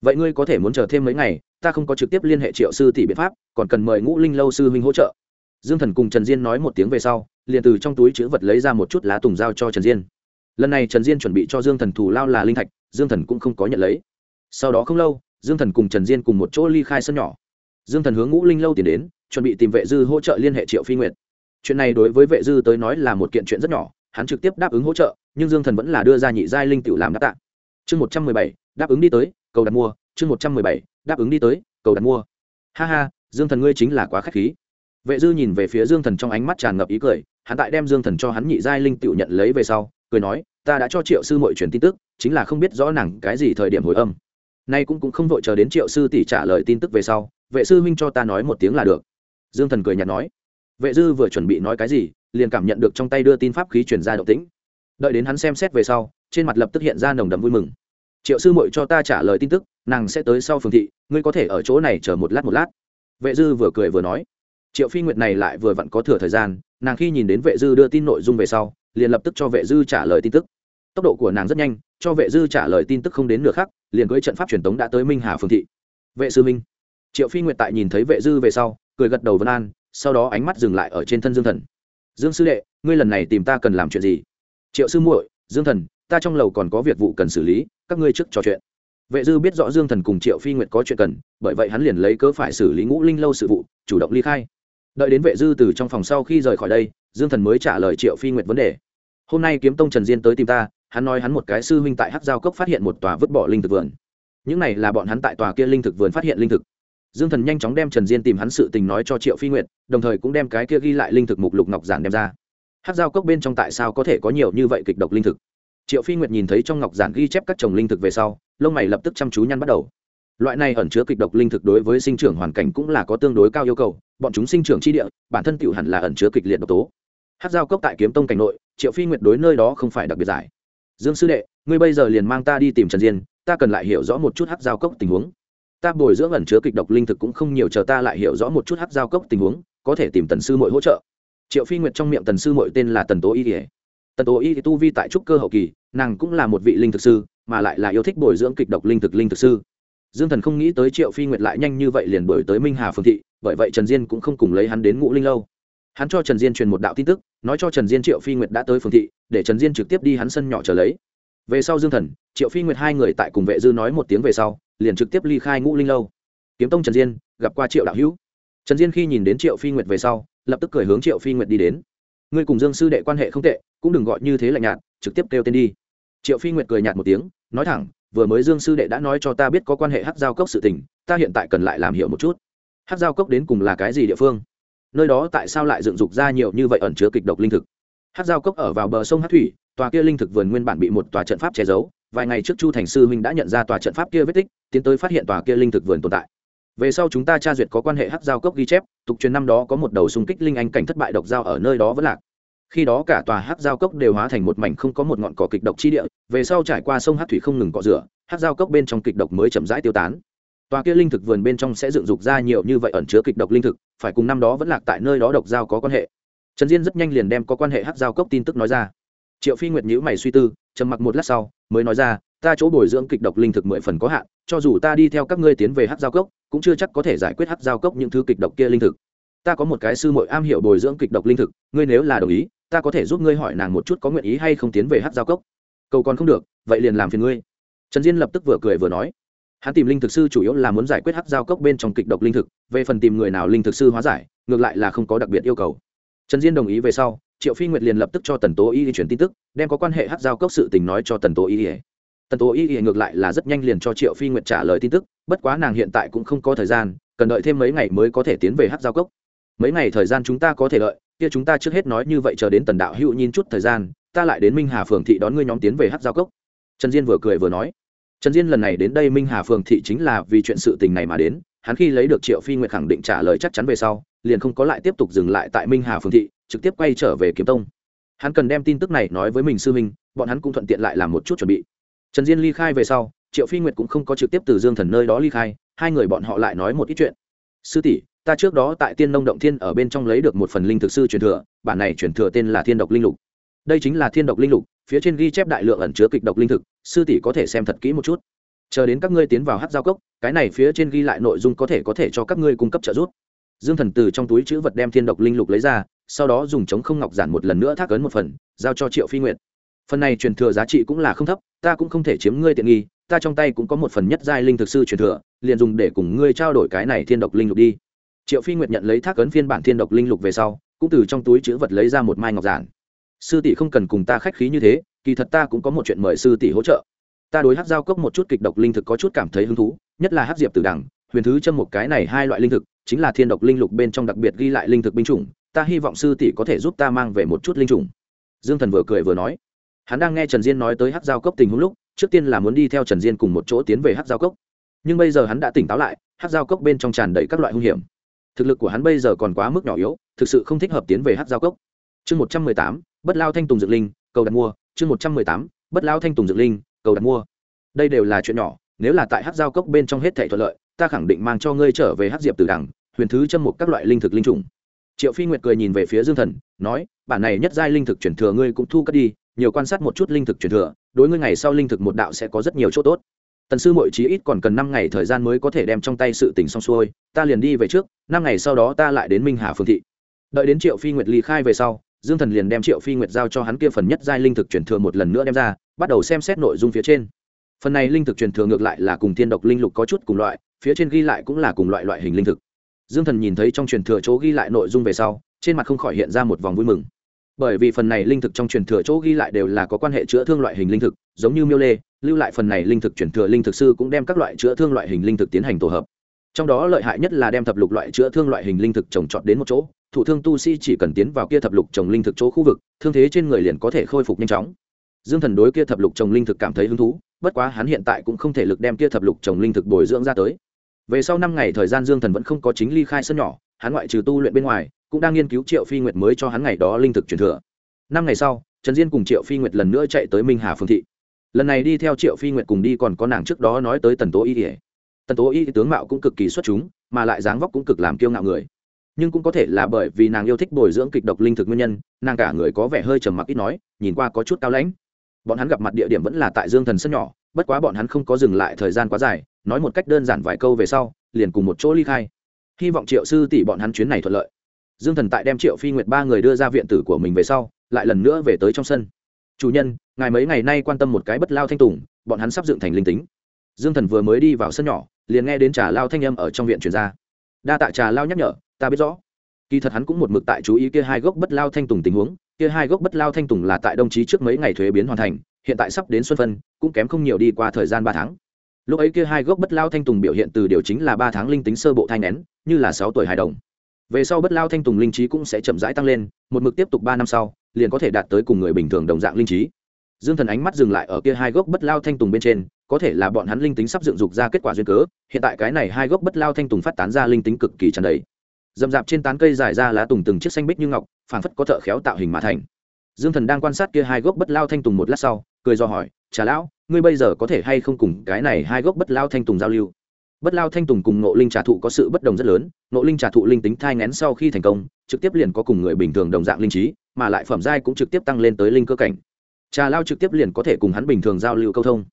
Vậy ngươi có thể muốn chờ thêm mấy ngày, ta không có trực tiếp liên hệ triệu sư tỷ biện pháp, còn cần mời ngũ linh lâu sư huynh hỗ trợ. Dương thần cùng trần diên nói một tiếng về sau, liền từ trong túi chữ vật lấy ra một chút lá tùng giao cho trần diên. Lần này trần diên chuẩn bị cho dương thần thù lao là linh thạch, dương thần cũng không có nhận lấy. Sau đó không lâu, dương thần cùng trần diên cùng một chỗ ly khai sân nhỏ. Dương thần hướng ngũ linh lâu tiến đến, chuẩn bị tìm vệ dư hỗ trợ liên hệ triệu phi nguyệt. Chuyện này đối với vệ dư tới nói là một kiện chuyện rất nhỏ, hắn trực tiếp đáp ứng hỗ trợ, nhưng dương thần vẫn là đưa ra nhị giai linh tiểu làm đáp tạng chương một trăm mười bảy, đáp ứng đi tới, cầu đặt mua, chương một trăm mười bảy, đáp ứng đi tới, cầu đặt mua. Ha ha, dương thần ngươi chính là quá k h á c h khí. Vệ dư nhìn về phía dương thần trong ánh mắt tràn ngập ý cười, hắn tại đem dương thần cho hắn nhị giai linh tiểu nhận lấy về sau, cười nói, ta đã cho triệu sư mội truyền tin tức, chính là không biết rõ nàng cái gì thời điểm hồi âm. Nay cũng cũng không vội chờ đến triệu sư tỷ trả lời tin tức về sau, vệ sư huynh cho ta nói một tiếng là được. Dương thần cười nhạt nói. Vệ dư vừa chuẩn bị nói cái gì, liền cảm nhận được trong tay đưa tin pháp khí chuyển ra động tĩnh. Đợi đến hắn xem xét về sau, trên mặt lập tức hiện ra nồng đầm vui mừng triệu sư mội cho ta trả lời tin tức, nàng sẽ tới sau phường thị, ngươi có thể ở chỗ này chờ một lát một lát. Vệ dư vừa cười vừa nói. Triệu phi nguyệt này lại vừa vặn có thừa thời gian, nàng khi nhìn đến vệ dư đưa tin nội dung về sau, liền lập tức cho vệ dư trả lời tin tức. Tốc độ của nàng rất nhanh, cho vệ dư trả lời tin tức không đến nửa khắc, liền cưới trận pháp truyền tống đã tới minh hà phường thị. Vệ sư minh. Triệu phi nguyệt tại nhìn thấy vệ dư về sau, cười gật đầu vân an, sau đó ánh mắt dừng lại ở trên thân dương thần. Dương sư đệ, ngươi lần này tìm ta cần làm chuyện gì? Triệu sư muội, dương thần ta trong lầu còn có việc vụ cần xử lý, các ngươi trước trò chuyện. Vệ dư biết rõ dương thần cùng triệu phi nguyệt có chuyện cần, bởi vậy hắn liền lấy cớ phải xử lý ngũ linh lâu sự vụ, chủ động ly khai. Đợi đến vệ dư từ trong phòng sau khi rời khỏi đây, dương thần mới trả lời triệu phi nguyệt vấn đề. Hôm nay kiếm tông trần diên tới tìm ta, hắn nói hắn một cái sư huynh tại hát giao cốc phát hiện một tòa vứt bỏ linh thực vườn. Những này là bọn hắn tại tòa kia linh thực vườn phát hiện linh thực. Dương thần nhanh chóng đem trần diên tìm hắn sự tình nói cho triệu phi nguyệt, đồng thời cũng đem cái kia ghi lại linh thực mục lục ngọc giản đem ra. Hát giao cốc bên trong tại sao có thể có nhiều như vậy kịch độc linh thực? Triệu phi nguyệt nhìn thấy trong ngọc giản ghi chép các trồng linh thực về sau, lông mày lập tức chăm chú nhăn bắt đầu. Loại này ẩn chứa kịch độc linh thực đối với sinh trưởng hoàn cảnh cũng là có tương đối cao yêu cầu, bọn chúng sinh trưởng tri địa, bản thân Tiểu hẳn là ẩn chứa kịch liệt độc tố. Hát giao cốc tại kiếm tông cảnh nội, triệu phi nguyệt đối nơi đó không phải đặc biệt giải. Dương sư đệ, ngươi bây giờ liền mang ta đi tìm trần diên, ta cần lại hiểu rõ một chút hát giao cốc tình huống. Ta bồi dưỡng ẩn chứa kịch độc linh thực cũng không nhiều, chờ ta lại hiểu rõ một chút hát giao cốc tình huống, có thể tìm tần sư mội hỗ trợ. Triệu phi nguyệt trong miệng tần sư mội tên là tần tố y kể tần tố y tu vi tại trúc cơ hậu kỳ, nàng cũng là một vị linh thực sư, mà lại là yêu thích bồi dưỡng kịch độc linh thực linh thực sư. Dương thần không nghĩ tới triệu phi nguyệt lại nhanh như vậy liền đổi tới minh hà phương thị, bởi vậy trần diên cũng không cùng lấy hắn đến ngũ linh lâu. Hắn cho trần diên truyền một đạo tin tức, nói cho trần diên triệu phi nguyệt đã tới phương thị, để trần diên trực tiếp đi hắn sân nhỏ trở lấy. Về sau dương thần, triệu phi nguyệt hai người tại cùng vệ dư nói một tiếng về sau, liền trực tiếp ly khai ngũ linh lâu. Kiếm tông trần diên, gặp qua triệu đạo hữu. Trần diên khi nhìn đến triệu phi nguyệt về sau, lập tức cười hướng triệu phi nguyệt đi đến ngươi cùng dương sư đệ quan hệ không tệ, cũng đừng gọi như thế lạnh nhạt, trực tiếp kêu tên đi. Triệu phi nguyệt cười nhạt một tiếng, nói thẳng, vừa mới dương sư đệ đã nói cho ta biết có quan hệ hát giao cốc sự tình, ta hiện tại cần lại làm hiểu một chút. Hát giao cốc đến cùng là cái gì địa phương? Nơi đó tại sao lại dựng dục ra nhiều như vậy ẩn chứa kịch độc linh thực? Hát giao cốc ở vào bờ sông hát thủy, tòa kia linh thực vườn nguyên bản bị một tòa trận pháp che giấu. Vài ngày trước chu thành sư huynh đã nhận ra tòa trận pháp kia vết tích, tiến tới phát hiện tòa kia linh thực vườn tồn tại về sau chúng ta tra duyệt có quan hệ hắc giao cốc ghi chép, tục truyền năm đó có một đầu xung kích linh anh cảnh thất bại độc giao ở nơi đó vẫn lạc. Khi đó cả tòa hắc giao cốc đều hóa thành một mảnh không có một ngọn cỏ kịch độc chi địa, về sau trải qua sông hát thủy không ngừng cọ rửa, hắc giao cốc bên trong kịch độc mới chậm rãi tiêu tán. Tòa kia linh thực vườn bên trong sẽ dựng dục ra nhiều như vậy ẩn chứa kịch độc linh thực, phải cùng năm đó vẫn lạc tại nơi đó độc giao có quan hệ. Trần diên rất nhanh liền đem có quan hệ hắc giao cốc tin tức nói ra. Triệu phi nguyệt nhữ mày suy tư, trầm mặc một lát sau, mới nói ra ta chỗ bồi dưỡng kịch độc linh thực mười phần có hạn, cho dù ta đi theo các ngươi tiến về hát giao cốc, cũng chưa chắc có thể giải quyết hát giao cốc những thứ kịch độc kia linh thực. Ta có một cái sư mội am hiểu bồi dưỡng kịch độc linh thực, ngươi nếu là đồng ý, ta có thể giúp ngươi hỏi nàng một chút có nguyện ý hay không tiến về hát giao cốc. Cầu còn không được, vậy liền làm phiền ngươi. Trần diên lập tức vừa cười vừa nói. Hắn tìm linh thực sư chủ yếu là muốn giải quyết hát giao cốc bên trong kịch độc linh thực, về phần tìm người nào linh thực sư hóa giải, ngược lại là không có đặc biệt yêu cầu. Trần diên đồng ý về sau, triệu phi nguyệt liền lập tức cho tần tố y chuyển tin tức, đem có quan hệ hát giao cốc sự tình nói cho tần tố y tần tố y ngược lại là rất nhanh liền cho triệu phi nguyệt trả lời tin tức, bất quá nàng hiện tại cũng không có thời gian, cần đợi thêm mấy ngày mới có thể tiến về hát giao cốc. Mấy ngày thời gian chúng ta có thể đợi, kia chúng ta trước hết nói như vậy chờ đến tần đạo hữu nhìn chút thời gian, ta lại đến minh hà phường thị đón ngươi nhóm tiến về hát giao cốc. Trần diên vừa cười vừa nói. Trần diên lần này đến đây minh hà phường thị chính là vì chuyện sự tình này mà đến, hắn khi lấy được triệu phi nguyệt khẳng định trả lời chắc chắn về sau, liền không có lại tiếp tục dừng lại tại minh hà phường thị, trực tiếp quay trở về kiếm tông. Hắn cần đem tin tức này nói với mình sư minh bọn hắn cũng thuận tiện lại làm một chút chuẩn bị trần diên ly khai về sau, triệu phi nguyệt cũng không có trực tiếp từ dương thần nơi đó ly khai, hai người bọn họ lại nói một ít chuyện. Sư tỷ, ta trước đó tại tiên nông động thiên ở bên trong lấy được một phần linh thực sư truyền thừa, bản này truyền thừa tên là thiên độc linh lục. Đây chính là thiên độc linh lục, phía trên ghi chép đại lượng ẩn chứa kịch độc linh thực, sư tỷ có thể xem thật kỹ một chút. Chờ đến các ngươi tiến vào hát giao cốc, cái này phía trên ghi lại nội dung có thể có thể cho các ngươi cung cấp trợ giúp. Dương thần từ trong túi chữ vật đem thiên độc linh lục lấy ra, sau đó dùng chống không ngọc giản một lần nữa thác ấn một phần, giao cho triệu phi Nguyệt. phần này truyền thừa giá trị cũng là không thấp ta cũng không thể chiếm ngươi tiện nghi, ta trong tay cũng có một phần nhất giai linh thực sư truyền thừa, liền dùng để cùng ngươi trao đổi cái này thiên độc linh lục đi. Triệu phi nguyệt nhận lấy thác ấn phiên bản thiên độc linh lục về sau, cũng từ trong túi chữ vật lấy ra một mai ngọc giản. Sư tỷ không cần cùng ta khách khí như thế, kỳ thật ta cũng có một chuyện mời sư tỷ hỗ trợ. Ta đối hát giao cốc một chút kịch độc linh thực có chút cảm thấy hứng thú, nhất là hát diệp tử đẳng, huyền thứ châm một cái này hai loại linh thực, chính là thiên độc linh lục bên trong đặc biệt ghi lại linh thực binh chủng, ta hy vọng sư tỷ có thể giúp ta mang về một chút linh chủng. Dương thần vừa cười vừa nói hắn đang nghe trần diên nói tới hát giao cốc tình huống lúc, trước tiên là muốn đi theo trần diên cùng một chỗ tiến về hát giao cốc. Nhưng bây giờ hắn đã tỉnh táo lại hát giao cốc bên trong tràn đầy các loại hung hiểm. Thực lực của hắn bây giờ còn quá mức nhỏ yếu, thực sự không thích hợp tiến về hát giao cốc. Chương một trăm mười tám, bất lao thanh tùng dược linh, cầu đặt mua. Chương một trăm mười tám, bất lao thanh tùng dược linh, cầu đặt mua. Đây đều là chuyện nhỏ, nếu là tại hát giao cốc bên trong hết thể thuận lợi, ta khẳng định mang cho ngươi trở về hát diệp từ đằng huyền thứ châm một các loại linh thực linh trùng. Triệu phi nguyệt cười nhìn về phía dương thần, nói, bản này nhất giai linh thực chuyển thừa ngươi cũng thu cất đi nhiều quan sát một chút linh thực truyền thừa, đối ngươi ngày sau linh thực một đạo sẽ có rất nhiều chỗ tốt. Tần sư mội chí ít còn cần năm ngày thời gian mới có thể đem trong tay sự tình xong xuôi, ta liền đi về trước, năm ngày sau đó ta lại đến minh hà phương thị. Đợi đến triệu phi nguyệt ly khai về sau, dương thần liền đem triệu phi nguyệt giao cho hắn kia phần nhất giai linh thực truyền thừa một lần nữa đem ra, bắt đầu xem xét nội dung phía trên. Phần này linh thực truyền thừa ngược lại là cùng thiên độc linh lục có chút cùng loại, phía trên ghi lại cũng là cùng loại loại hình linh thực. Dương thần nhìn thấy trong truyền thừa chỗ ghi lại nội dung về sau, trên mặt không khỏi hiện ra một vòng vui mừng bởi vì phần này linh thực trong truyền thừa chỗ ghi lại đều là có quan hệ chữa thương loại hình linh thực, giống như miêu lê, lưu lại phần này linh thực truyền thừa linh thực sư cũng đem các loại chữa thương loại hình linh thực tiến hành tổ hợp. Trong đó lợi hại nhất là đem thập lục loại chữa thương loại hình linh thực trồng trọt đến một chỗ thủ thương tu sĩ chỉ cần tiến vào kia thập lục trồng linh thực chỗ khu vực, thương thế trên người liền có thể khôi phục nhanh chóng. Dương thần đối kia thập lục trồng linh thực cảm thấy hứng thú, bất quá hắn hiện tại cũng không thể lực đem kia thập lục trồng linh thực bồi dưỡng ra tới. Về sau năm ngày thời gian dương thần vẫn không có chính ly khai sân nhỏ, hắn ngoại trừ tu luyện bên ngoài cũng đang nghiên cứu triệu phi nguyệt mới cho hắn ngày đó linh thực truyền thừa. Năm ngày sau, trần diên cùng triệu phi nguyệt lần nữa chạy tới minh hà phương thị. Lần này đi theo triệu phi nguyệt cùng đi còn có nàng trước đó nói tới tần tố y ỉa tần tố y tướng mạo cũng cực kỳ xuất chúng, mà lại dáng vóc cũng cực làm kiêu ngạo người. Nhưng cũng có thể là bởi vì nàng yêu thích bồi dưỡng kịch độc linh thực nguyên nhân, nàng cả người có vẻ hơi trầm mặc ít nói, nhìn qua có chút cao lãnh. Bọn hắn gặp mặt địa điểm vẫn là tại dương thần sân nhỏ, bất quá bọn hắn không có dừng lại thời gian quá dài, nói một cách đơn giản vài câu về sau, liền cùng một chỗ ly khai. Hy vọng triệu sư tỷ bọn hắn chuyến này thuận lợi dương thần tại đem triệu phi nguyệt ba người đưa ra viện tử của mình về sau, lại lần nữa về tới trong sân. Chủ nhân, ngài mấy ngày nay quan tâm một cái bất lao thanh tùng, bọn hắn sắp dựng thành linh tính. Dương thần vừa mới đi vào sân nhỏ, liền nghe đến trà lao thanh âm ở trong viện truyền ra. Đa tạ trà lao nhắc nhở, ta biết rõ. Kỳ thật hắn cũng một mực tại chú ý kia hai gốc bất lao thanh tùng tình huống, kia hai gốc bất lao thanh tùng là tại đồng chí trước mấy ngày thuế biến hoàn thành, hiện tại sắp đến xuân phân, cũng kém không nhiều đi qua thời gian ba tháng. Lúc ấy kia hai gốc bất lao thanh tùng biểu hiện từ điều chính là ba tháng linh tính sơ bộ thai nén, như là sáu tuổi hài đồng về sau bất lao thanh tùng linh trí cũng sẽ chậm rãi tăng lên, một mực tiếp tục ba năm sau, liền có thể đạt tới cùng người bình thường đồng dạng linh trí. Dương thần ánh mắt dừng lại ở kia hai gốc bất lao thanh tùng bên trên, có thể là bọn hắn linh tính sắp dựng dục ra kết quả duyên cớ, hiện tại cái này hai gốc bất lao thanh tùng phát tán ra linh tính cực kỳ tràn đầy. Dầm dạp trên tán cây dài ra lá tùng từng chiếc xanh bích như ngọc, phảng phất có thợ khéo tạo hình mà thành. Dương thần đang quan sát kia hai gốc bất lao thanh tùng một lát sau, cười do hỏi, trà lão, ngươi bây giờ có thể hay không cùng cái này hai gốc bất lao thanh tùng giao lưu? Bất lao thanh tùng cùng nộ linh trà thụ có sự bất đồng rất lớn nộ linh trà thụ linh tính thai ngén sau khi thành công, trực tiếp liền có cùng người bình thường đồng dạng linh trí, mà lại phẩm giai cũng trực tiếp tăng lên tới linh cơ cảnh. Trà lao trực tiếp liền có thể cùng hắn bình thường giao lưu câu thông.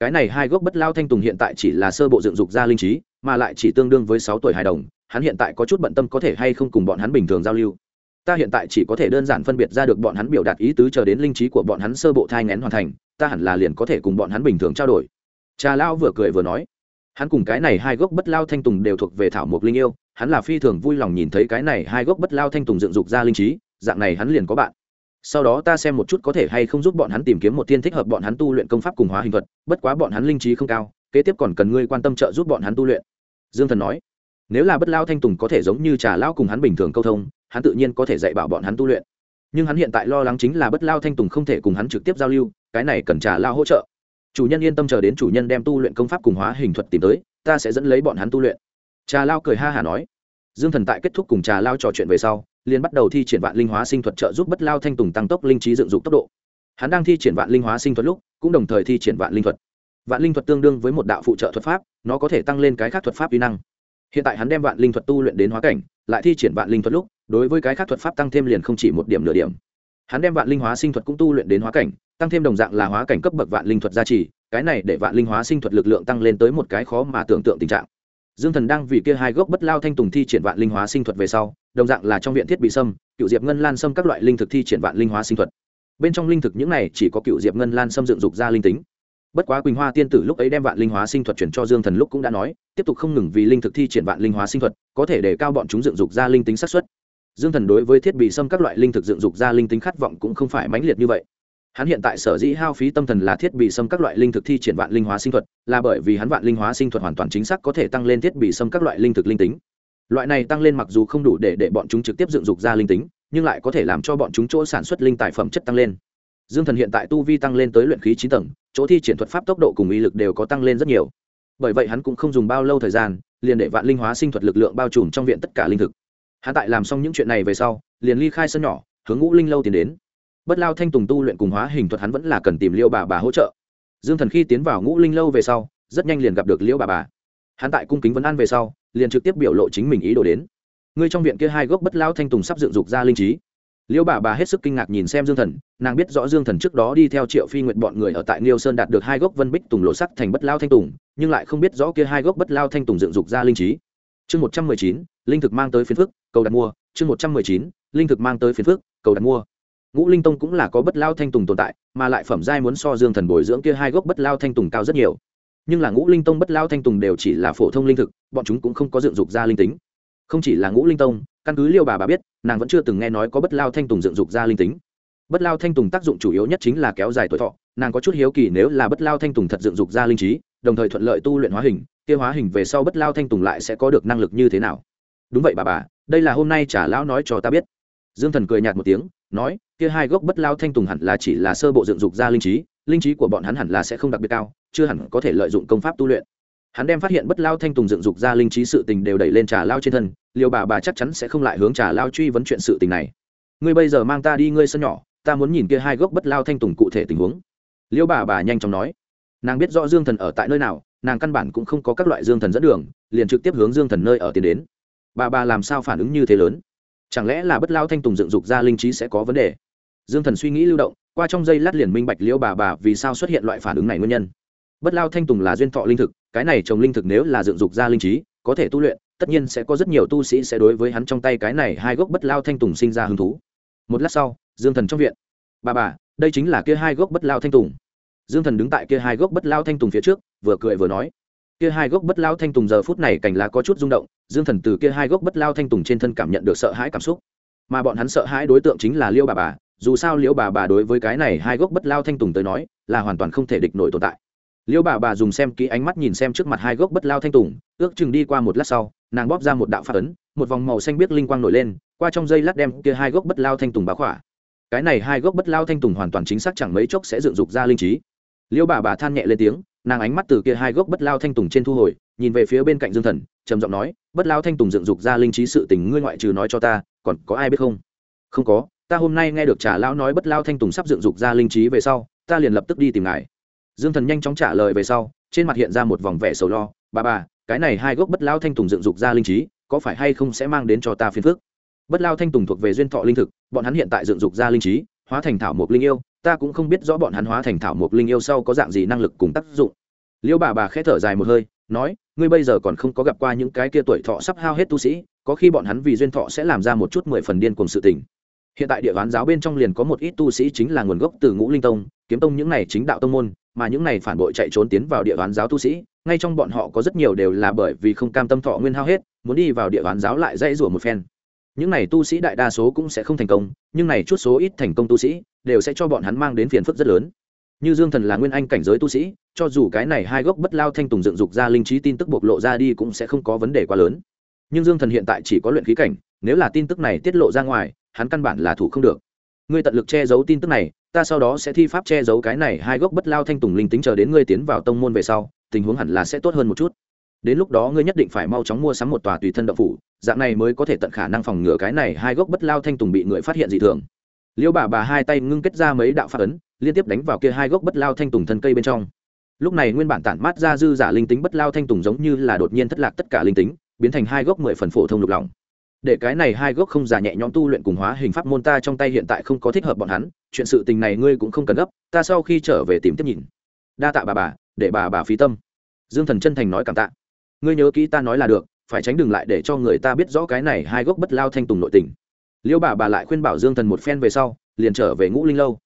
Cái này hai gốc bất lao thanh tùng hiện tại chỉ là sơ bộ dựng dục ra linh trí, mà lại chỉ tương đương với sáu tuổi hài đồng, hắn hiện tại có chút bận tâm có thể hay không cùng bọn hắn bình thường giao lưu. Ta hiện tại chỉ có thể đơn giản phân biệt ra được bọn hắn biểu đạt ý tứ chờ đến linh trí của bọn hắn sơ bộ thai ngén hoàn thành, ta hẳn là liền có thể cùng bọn hắn bình thường trao đổi. Trà lao vừa cười vừa nói hắn cùng cái này hai gốc bất lao thanh tùng đều thuộc về thảo mộc linh yêu, hắn là phi thường vui lòng nhìn thấy cái này hai gốc bất lao thanh tùng dựng dục ra linh trí, dạng này hắn liền có bạn. Sau đó ta xem một chút có thể hay không giúp bọn hắn tìm kiếm một tiên thích hợp bọn hắn tu luyện công pháp cùng hóa hình thuật, bất quá bọn hắn linh trí không cao, kế tiếp còn cần ngươi quan tâm trợ giúp bọn hắn tu luyện. Dương thần nói. Nếu là bất lao thanh tùng có thể giống như trà lao cùng hắn bình thường câu thông, hắn tự nhiên có thể dạy bảo bọn hắn tu luyện. Nhưng hắn hiện tại lo lắng chính là bất lao thanh tùng không thể cùng hắn trực tiếp giao lưu, cái này cần trà lao hỗ trợ chủ nhân yên tâm chờ đến chủ nhân đem tu luyện công pháp cùng hóa hình thuật tìm tới, ta sẽ dẫn lấy bọn hắn tu luyện. Trà lao cười ha hả nói. Dương thần tại kết thúc cùng trà lao trò chuyện về sau, liền bắt đầu thi triển vạn linh hóa sinh thuật trợ giúp bất lao thanh tùng tăng tốc linh trí dựng dục tốc độ. Hắn đang thi triển vạn linh hóa sinh thuật lúc, cũng đồng thời thi triển vạn linh thuật. Vạn linh thuật tương đương với một đạo phụ trợ thuật pháp, nó có thể tăng lên cái khác thuật pháp kỹ năng. Hiện tại hắn đem vạn linh thuật tu luyện đến hóa cảnh, lại thi triển vạn linh thuật lúc, đối với cái khác thuật pháp tăng thêm liền không chỉ một điểm nửa điểm. Hắn đem vạn linh hóa sinh thuật cũng tu luyện đến hóa cảnh tăng thêm đồng dạng là hóa cảnh cấp bậc vạn linh thuật gia trì, cái này để vạn linh hóa sinh thuật lực lượng tăng lên tới một cái khó mà tưởng tượng tình trạng. Dương thần đang vì kia hai gốc bất lao thanh tùng thi triển vạn linh hóa sinh thuật về sau, đồng dạng là trong viện thiết bị sâm, cựu diệp ngân lan sâm các loại linh thực thi triển vạn linh hóa sinh thuật. Bên trong linh thực những này chỉ có cựu diệp ngân lan sâm dựng dục ra linh tính. Bất quá quỳnh hoa tiên tử lúc ấy đem vạn linh hóa sinh thuật chuyển cho dương thần lúc cũng đã nói, tiếp tục không ngừng vì linh thực thi triển vạn linh hóa sinh thuật, có thể để cao bọn chúng dựng dục ra linh tính xác suất. Dương thần đối với thiết bị xâm các loại linh thực dựng dục ra linh tính khát vọng cũng không phải mãnh liệt như vậy hắn hiện tại sở dĩ hao phí tâm thần là thiết bị xâm các loại linh thực thi triển vạn linh hóa sinh thuật, là bởi vì hắn vạn linh hóa sinh thuật hoàn toàn chính xác có thể tăng lên thiết bị xâm các loại linh thực linh tính. Loại này tăng lên mặc dù không đủ để để bọn chúng trực tiếp dựng dục ra linh tính, nhưng lại có thể làm cho bọn chúng chỗ sản xuất linh tài phẩm chất tăng lên. Dương thần hiện tại tu vi tăng lên tới luyện khí chín tầng, chỗ thi triển thuật pháp tốc độ cùng uy lực đều có tăng lên rất nhiều. Bởi vậy hắn cũng không dùng bao lâu thời gian, liền để vạn linh hóa sinh thuật lực lượng bao trùm trong viện tất cả linh thực. Hắn tại làm xong những chuyện này về sau, liền ly khai sân nhỏ, hướng ngũ linh lâu tiến đến bất lao thanh tùng tu luyện cùng hóa hình thuật hắn vẫn là cần tìm liêu bà bà hỗ trợ. Dương thần khi tiến vào ngũ linh lâu về sau, rất nhanh liền gặp được liêu bà bà. Hắn tại cung kính vấn an về sau, liền trực tiếp biểu lộ chính mình ý đồ đến. Ngươi trong viện kia hai gốc bất lao thanh tùng sắp dựng dục ra linh trí. Liêu bà bà hết sức kinh ngạc nhìn xem dương thần, nàng biết rõ dương thần trước đó đi theo triệu phi nguyện bọn người ở tại niêu sơn đạt được hai gốc vân bích tùng lộ sắc thành bất lao thanh tùng, nhưng lại không biết rõ kia hai gốc bất lao thanh tùng dựng dục ra linh trí. Chương một trăm mười chín, linh thực mang tới phiến phước cầu đặt mua. Chương một trăm mười chín, linh thực mang tới phiến phước cầu đặt mua ngũ linh tông cũng là có bất lao thanh tùng tồn tại, mà lại phẩm giai muốn so dương thần bồi dưỡng kia hai gốc bất lao thanh tùng cao rất nhiều. Nhưng là ngũ linh tông bất lao thanh tùng đều chỉ là phổ thông linh thực, bọn chúng cũng không có dựng dục ra linh tính. Không chỉ là ngũ linh tông, căn cứ liêu bà bà biết, nàng vẫn chưa từng nghe nói có bất lao thanh tùng dựng dục ra linh tính. Bất lao thanh tùng tác dụng chủ yếu nhất chính là kéo dài tuổi thọ, nàng có chút hiếu kỳ nếu là bất lao thanh tùng thật dựng dục ra linh trí, đồng thời thuận lợi tu luyện hóa hình, kia hóa hình về sau bất lao thanh tùng lại sẽ có được năng lực như thế nào? Đúng vậy bà bà, đây là hôm nay trả lão nói cho ta biết. Dương thần cười nhạt một tiếng nói, kia hai gốc bất lao thanh tùng hẳn là chỉ là sơ bộ dựng dục ra linh trí linh trí của bọn hắn hẳn là sẽ không đặc biệt cao, chưa hẳn có thể lợi dụng công pháp tu luyện. Hắn đem phát hiện bất lao thanh tùng dựng dục ra linh trí sự tình đều đẩy lên trà lao trên thân liều bà bà chắc chắn sẽ không lại hướng trà lao truy vấn chuyện sự tình này. Ngươi bây giờ mang ta đi ngươi sân nhỏ, ta muốn nhìn kia hai gốc bất lao thanh tùng cụ thể tình huống. Liêu bà bà nhanh chóng nói. Nàng biết rõ dương thần ở tại nơi nào, nàng căn bản cũng không có các loại dương thần dẫn đường, liền trực tiếp hướng dương thần nơi ở tiến đến. Bà bà làm sao phản ứng như thế lớn? Chẳng lẽ là bất lao thanh tùng dựng dục ra linh trí sẽ có vấn đề? Dương thần suy nghĩ lưu động, qua trong giây lát liền minh bạch liễu bà bà vì sao xuất hiện loại phản ứng này nguyên nhân. Bất lao thanh tùng là duyên thọ linh thực, cái này trồng linh thực nếu là dựng dục ra linh trí, có thể tu luyện, tất nhiên sẽ có rất nhiều tu sĩ sẽ đối với hắn trong tay cái này hai gốc bất lao thanh tùng sinh ra hứng thú. Một lát sau, dương thần trong viện. Bà bà, đây chính là kia hai gốc bất lao thanh tùng. Dương thần đứng tại kia hai gốc bất lao thanh tùng phía trước, vừa cười vừa nói kia hai gốc bất lao thanh tùng giờ phút này cành lá có chút rung động, dương thần từ kia hai gốc bất lao thanh tùng trên thân cảm nhận được sợ hãi cảm xúc. Mà bọn hắn sợ hãi đối tượng chính là liêu bà bà, dù sao liêu bà bà đối với cái này hai gốc bất lao thanh tùng tới nói, là hoàn toàn không thể địch nổi tồn tại. Liêu bà bà dùng xem kỹ ánh mắt nhìn xem trước mặt hai gốc bất lao thanh tùng, ước chừng đi qua một lát sau, nàng bóp ra một đạo phát ấn, một vòng màu xanh biếc linh quang nổi lên, qua trong dây lát đem kia hai gốc bất lao thanh tùng bá khỏa. Cái này hai gốc bất lao thanh tùng hoàn toàn chính xác chẳng mấy chốc sẽ dựng dục ra linh trí. Liêu bà bà than nhẹ lên tiếng nàng ánh mắt từ kia hai gốc bất lao thanh tùng trên thu hồi, nhìn về phía bên cạnh dương thần, trầm giọng nói, bất lao thanh tùng dựng dục ra linh trí sự tình ngươi ngoại trừ nói cho ta, còn có ai biết không? Không có, ta hôm nay nghe được trả lão nói bất lao thanh tùng sắp dựng dục ra linh trí về sau, ta liền lập tức đi tìm ngài. Dương thần nhanh chóng trả lời về sau, trên mặt hiện ra một vòng vẻ sầu lo, bà bà, cái này hai gốc bất lao thanh tùng dựng dục ra linh trí, có phải hay không sẽ mang đến cho ta phiền phước bất lao thanh tùng thuộc về duyên thọ linh thực, bọn hắn hiện tại dựng dục ra linh trí, hóa thành thảo mộc linh yêu ta cũng không biết rõ bọn hắn hóa thành thảo mộc linh yêu sau có dạng gì năng lực cùng tác dụng. Liêu bà bà khẽ thở dài một hơi, nói, ngươi bây giờ còn không có gặp qua những cái kia tuổi thọ sắp hao hết tu sĩ, có khi bọn hắn vì duyên thọ sẽ làm ra một chút mười phần điên cùng sự tình. Hiện tại địa bán giáo bên trong liền có một ít tu sĩ chính là nguồn gốc từ ngũ linh tông, kiếm tông những này chính đạo tông môn, mà những này phản bội chạy trốn tiến vào địa bán giáo tu sĩ, ngay trong bọn họ có rất nhiều đều là bởi vì không cam tâm thọ nguyên hao hết, muốn đi vào địa bán giáo lại dãy rủa một phen. Những này tu sĩ đại đa số cũng sẽ không thành công, nhưng này chút số ít thành công tu sĩ đều sẽ cho bọn hắn mang đến phiền phức rất lớn. Như dương thần là nguyên anh cảnh giới tu sĩ, cho dù cái này hai gốc bất lao thanh tùng dựng dục ra linh trí tin tức bộc lộ ra đi cũng sẽ không có vấn đề quá lớn. Nhưng dương thần hiện tại chỉ có luyện khí cảnh, nếu là tin tức này tiết lộ ra ngoài, hắn căn bản là thủ không được. Ngươi tận lực che giấu tin tức này, ta sau đó sẽ thi pháp che giấu cái này hai gốc bất lao thanh tùng linh tính chờ đến ngươi tiến vào tông môn về sau, tình huống hẳn là sẽ tốt hơn một chút. Đến lúc đó ngươi nhất định phải mau chóng mua sắm một tòa tùy thân động phủ, dạng này mới có thể tận khả năng phòng ngừa cái này hai gốc bất lao thanh tùng bị người phát hiện dị thường liêu bà bà hai tay ngưng kết ra mấy đạo phát ấn, liên tiếp đánh vào kia hai gốc bất lao thanh tùng thân cây bên trong. Lúc này nguyên bản tản mát ra dư giả linh tính bất lao thanh tùng giống như là đột nhiên thất lạc tất cả linh tính, biến thành hai gốc mười phần phổ thông lục lòng để cái này hai gốc không giả nhẹ nhõm tu luyện cùng hóa hình pháp môn ta trong tay hiện tại không có thích hợp bọn hắn, chuyện sự tình này ngươi cũng không cần gấp, ta sau khi trở về tìm tiếp nhìn. Đa tạ bà bà, để bà bà phí tâm. Dương thần chân thành nói cảm tạ. Ngươi nhớ kỹ ta nói là được, phải tránh đừng lại để cho người ta biết rõ cái này hai gốc bất lao thanh tùng nội tình liêu bà bà lại khuyên bảo dương thần một phen về sau, liền trở về ngũ linh lâu.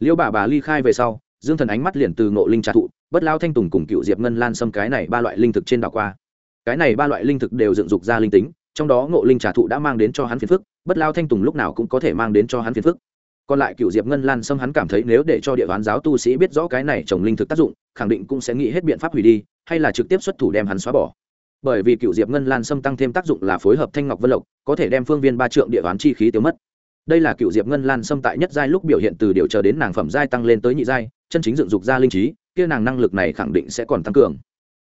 Liêu bà bà ly khai về sau, dương thần ánh mắt liền từ ngộ linh trà thụ, bất lao thanh tùng cùng cựu diệp ngân lan xâm cái này ba loại linh thực trên đảo qua. Cái này ba loại linh thực đều dựng dục ra linh tính, trong đó ngộ linh trà thụ đã mang đến cho hắn phiền phức, bất lao thanh tùng lúc nào cũng có thể mang đến cho hắn phiền phức. Còn lại cựu diệp ngân lan xâm hắn cảm thấy nếu để cho địa bán giáo tu sĩ biết rõ cái này trồng linh thực tác dụng, khẳng định cũng sẽ nghĩ hết biện pháp hủy đi, hay là trực tiếp xuất thủ đem hắn xóa bỏ bởi vì cựu diệp ngân lan sâm tăng thêm tác dụng là phối hợp thanh ngọc vân lộc, có thể đem phương viên ba trượng địa toán chi khí tiêu mất. Đây là cựu diệp ngân lan sâm tại nhất giai lúc biểu hiện từ điều chờ đến nàng phẩm giai tăng lên tới nhị giai, chân chính dựng dục ra linh trí, kia nàng năng lực này khẳng định sẽ còn tăng cường.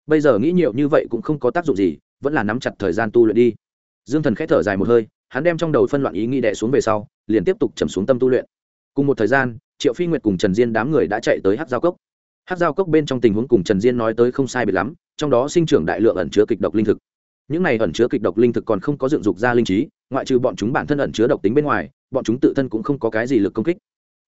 Bây giờ nghĩ nhiều như vậy cũng không có tác dụng gì, vẫn là nắm chặt thời gian tu luyện đi. Dương thần k h ẽ thở dài một hơi, hắn đem trong đầu phân loạn ý nghĩ đẻ xuống về sau, liền tiếp tục chầm xuống tâm tu luyện. Cùng một thời gian, triệu phi nguyệt cùng trần diên đám người đã chạy tới hát giao cốc. Hát giao cốc bên trong tình huống cùng trần diên nói tới không sai biệt lắm trong đó sinh trưởng đại lượng ẩn chứa kịch độc linh thực. Những này ẩn chứa kịch độc linh thực còn không có dựng dục ra linh trí, ngoại trừ bọn chúng bản thân ẩn chứa độc tính bên ngoài, bọn chúng tự thân cũng không có cái gì lực công kích.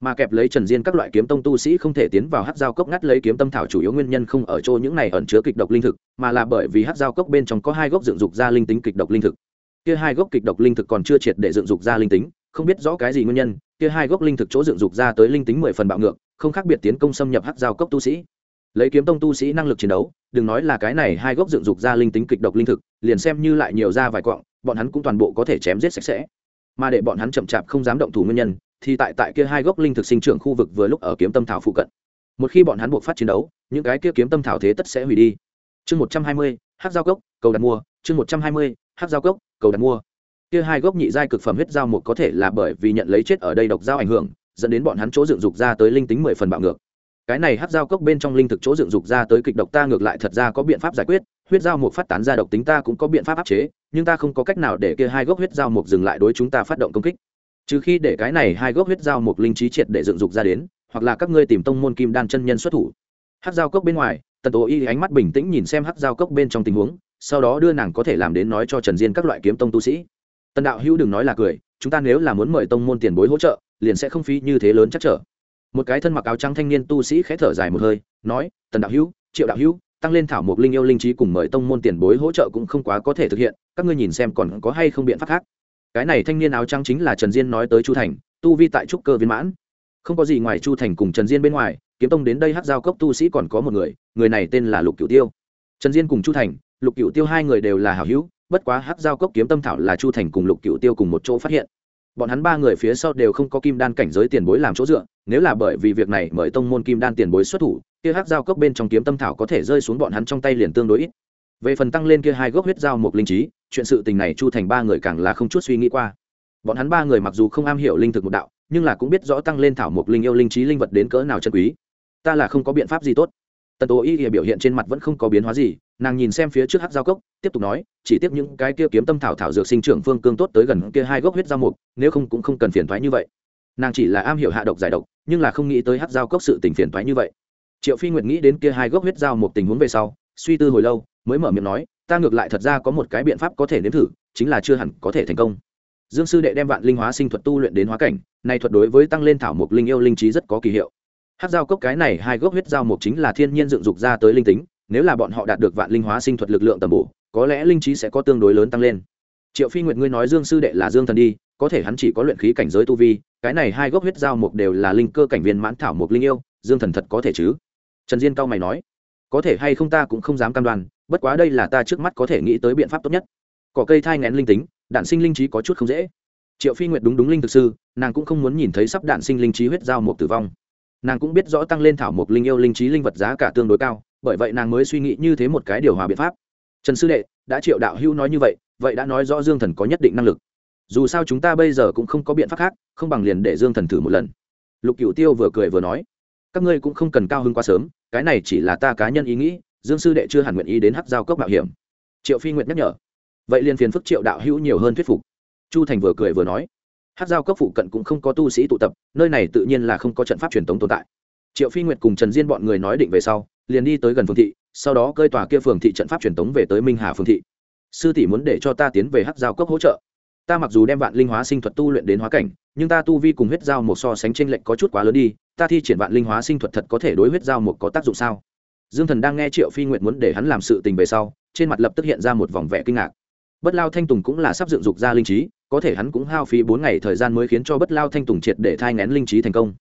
Mà kẹp lấy trần diên các loại kiếm tông tu sĩ không thể tiến vào hát giao cốc ngắt lấy kiếm tâm thảo chủ yếu nguyên nhân không ở chỗ những này ẩn chứa kịch độc linh thực, mà là bởi vì hát giao cốc bên trong có hai gốc dựng dục ra linh tính kịch độc linh thực. Kia hai gốc kịch độc linh thực còn chưa triệt để dựng dục ra linh tính, không biết rõ cái gì nguyên nhân, kia hai gốc linh thực chỗ dựng dục ra tới linh tính mười phần bạo ngược, không khác biệt tiến công xâm nhập hát giao cốc tu sĩ lấy kiếm tông tu sĩ năng lực chiến đấu, đừng nói là cái này hai gốc dựng dục ra linh tính kịch độc linh thực, liền xem như lại nhiều ra vài quọng bọn hắn cũng toàn bộ có thể chém giết sạch sẽ. Mà để bọn hắn chậm chạp không dám động thủ nguyên nhân, thì tại tại kia hai gốc linh thực sinh trưởng khu vực vừa lúc ở kiếm tâm thảo phụ cận. Một khi bọn hắn buộc phát chiến đấu, những cái kia kiếm tâm thảo thế tất sẽ hủy đi. Chương một trăm hai mươi hát giao cốc, cầu đặt mua. Chương một trăm hai mươi hát giao cốc, cầu đặt mua. Kia hai gốc nhị giai cực phẩm huyết giao một có thể là bởi vì nhận lấy chết ở đây độc giao ảnh hưởng, dẫn đến bọn hắn chỗ dựng dục ra tới linh tính mười phần bạo ngược cái này hát giao cốc bên trong linh thực chỗ dựng dục ra tới kịch độc ta ngược lại thật ra có biện pháp giải quyết, huyết giao Mục phát tán ra độc tính ta cũng có biện pháp áp chế, nhưng ta không có cách nào để kia hai gốc huyết giao Mục dừng lại đối chúng ta phát động công kích. Trừ khi để cái này hai gốc huyết giao Mục linh trí triệt để dựng dục ra đến, hoặc là các ngươi tìm tông môn kim đan chân nhân xuất thủ. Hát giao cốc bên ngoài, tần tố y ánh mắt bình tĩnh nhìn xem hát giao cốc bên trong tình huống, sau đó đưa nàng có thể làm đến nói cho trần diên các loại kiếm tông tu sĩ. Tần đạo hữu đừng nói là cười, chúng ta nếu là muốn mời tông môn tiền bối hỗ trợ, liền sẽ không phí như thế lớn chắc trở một cái thân mặc áo trắng thanh niên tu sĩ khẽ thở dài một hơi, nói, tần đạo hữu, triệu đạo hữu, tăng lên thảo mục linh yêu linh trí cùng mời tông môn tiền bối hỗ trợ cũng không quá có thể thực hiện, các ngươi nhìn xem còn có hay không biện pháp khác. Cái này thanh niên áo trắng chính là trần diên nói tới chu thành, tu vi tại trúc cơ viên mãn. Không có gì ngoài chu thành cùng trần diên bên ngoài, kiếm tông đến đây hát giao cốc tu sĩ còn có một người người này tên là lục cửu tiêu. Trần diên cùng chu thành, lục cửu tiêu hai người đều là hảo hữu, bất quá hát giao cốc kiếm tâm thảo là chu thành cùng lục cửu tiêu cùng một chỗ phát hiện. Bọn hắn ba người phía sau đều không có kim đan cảnh giới tiền bối làm chỗ dựa nếu là bởi vì việc này mời tông môn kim đan tiền bối xuất thủ, kia hát giao cốc bên trong kiếm tâm thảo có thể rơi xuống bọn hắn trong tay liền tương đối ít. Về phần tăng lên kia hai gốc huyết giao một linh trí, chuyện sự tình này chu thành ba người càng là không chút suy nghĩ qua. Bọn hắn ba người mặc dù không am hiểu linh thực một đạo, nhưng là cũng biết rõ tăng lên thảo mộc linh yêu linh trí linh vật đến cỡ nào chân quý. Ta là không có biện pháp gì tốt. Tần tố y biểu hiện trên mặt vẫn không có biến hóa gì, nàng nhìn xem phía trước hát giao cốc, tiếp tục nói, chỉ tiếp những cái kia kiếm tâm thảo thảo dược sinh trưởng phương cương tốt tới gần kia hai gốc huyết giao mục, nếu không cũng không cần phiền thoái như vậy nàng chỉ là am hiểu hạ độc giải độc, nhưng là không nghĩ tới hát giao cốc sự tình phiền thoái như vậy. Triệu phi nguyệt nghĩ đến kia hai gốc huyết giao một tình huống về sau, suy tư hồi lâu, mới mở miệng nói, ta ngược lại thật ra có một cái biện pháp có thể nếm thử, chính là chưa hẳn có thể thành công. Dương sư đệ đem vạn linh hóa sinh thuật tu luyện đến hóa cảnh này thuật đối với tăng lên thảo mục linh yêu linh trí rất có kỳ hiệu. Hát giao cốc cái này hai gốc huyết giao mục chính là thiên nhiên dựng dục ra tới linh tính, nếu là bọn họ đạt được vạn linh hóa sinh thuật lực lượng tầm bổ, có lẽ linh trí sẽ có tương đối lớn tăng lên. Triệu phi nguyệt ngươi nói dương sư đệ là dương thần đi có thể hắn chỉ có luyện khí cảnh giới tu vi, cái này hai gốc huyết giao mục đều là linh cơ cảnh viên mãn thảo mục linh yêu, dương thần thật có thể chứ? Trần diên cao mày nói, có thể hay không ta cũng không dám cam đoan, bất quá đây là ta trước mắt có thể nghĩ tới biện pháp tốt nhất. Cỏ cây thai ngén linh tính, đạn sinh linh trí có chút không dễ. Triệu phi nguyệt đúng đúng linh thực sư, nàng cũng không muốn nhìn thấy sắp đạn sinh linh trí huyết giao mục tử vong. Nàng cũng biết rõ tăng lên thảo mục linh yêu linh trí linh vật giá cả tương đối cao, bởi vậy nàng mới suy nghĩ như thế một cái điều hòa biện pháp. Trần sư đệ, đã triệu đạo hữu nói như vậy vậy đã nói rõ dương thần có nhất định năng lực dù sao chúng ta bây giờ cũng không có biện pháp khác, không bằng liền để dương thần thử một lần. Lục cựu tiêu vừa cười vừa nói, các ngươi cũng không cần cao hơn quá sớm, cái này chỉ là ta cá nhân ý nghĩ, dương sư đệ chưa hẳn nguyện ý đến hắc giao cốc mạo hiểm. Triệu phi nguyện nhắc nhở, vậy liền phiền phức triệu đạo hữu nhiều hơn thuyết phục. Chu thành vừa cười vừa nói, hắc giao Cấp phụ cận cũng không có tu sĩ tụ tập, nơi này tự nhiên là không có trận pháp truyền thống tồn tại. Triệu phi nguyệt cùng trần diên bọn người nói định về sau, liền đi tới gần Phương thị, sau đó cơi tòa kia phường thị trận pháp truyền thống về tới minh hà Phương thị. Sư tỷ muốn để cho ta tiến về hắc giao Cấp hỗ trợ ta mặc dù đem vạn linh hóa sinh thuật tu luyện đến hóa cảnh, nhưng ta tu vi cùng huyết giao một so sánh tranh lệch có chút quá lớn đi, ta thi triển vạn linh hóa sinh thuật thật có thể đối huyết giao một có tác dụng sao? Dương thần đang nghe triệu phi nguyện muốn để hắn làm sự tình về sau, trên mặt lập tức hiện ra một vòng vẻ kinh ngạc. Bất lao thanh tùng cũng là sắp dựng dục ra linh trí, có thể hắn cũng hao phí bốn ngày thời gian mới khiến cho bất lao thanh tùng triệt để thai ngén linh trí thành công.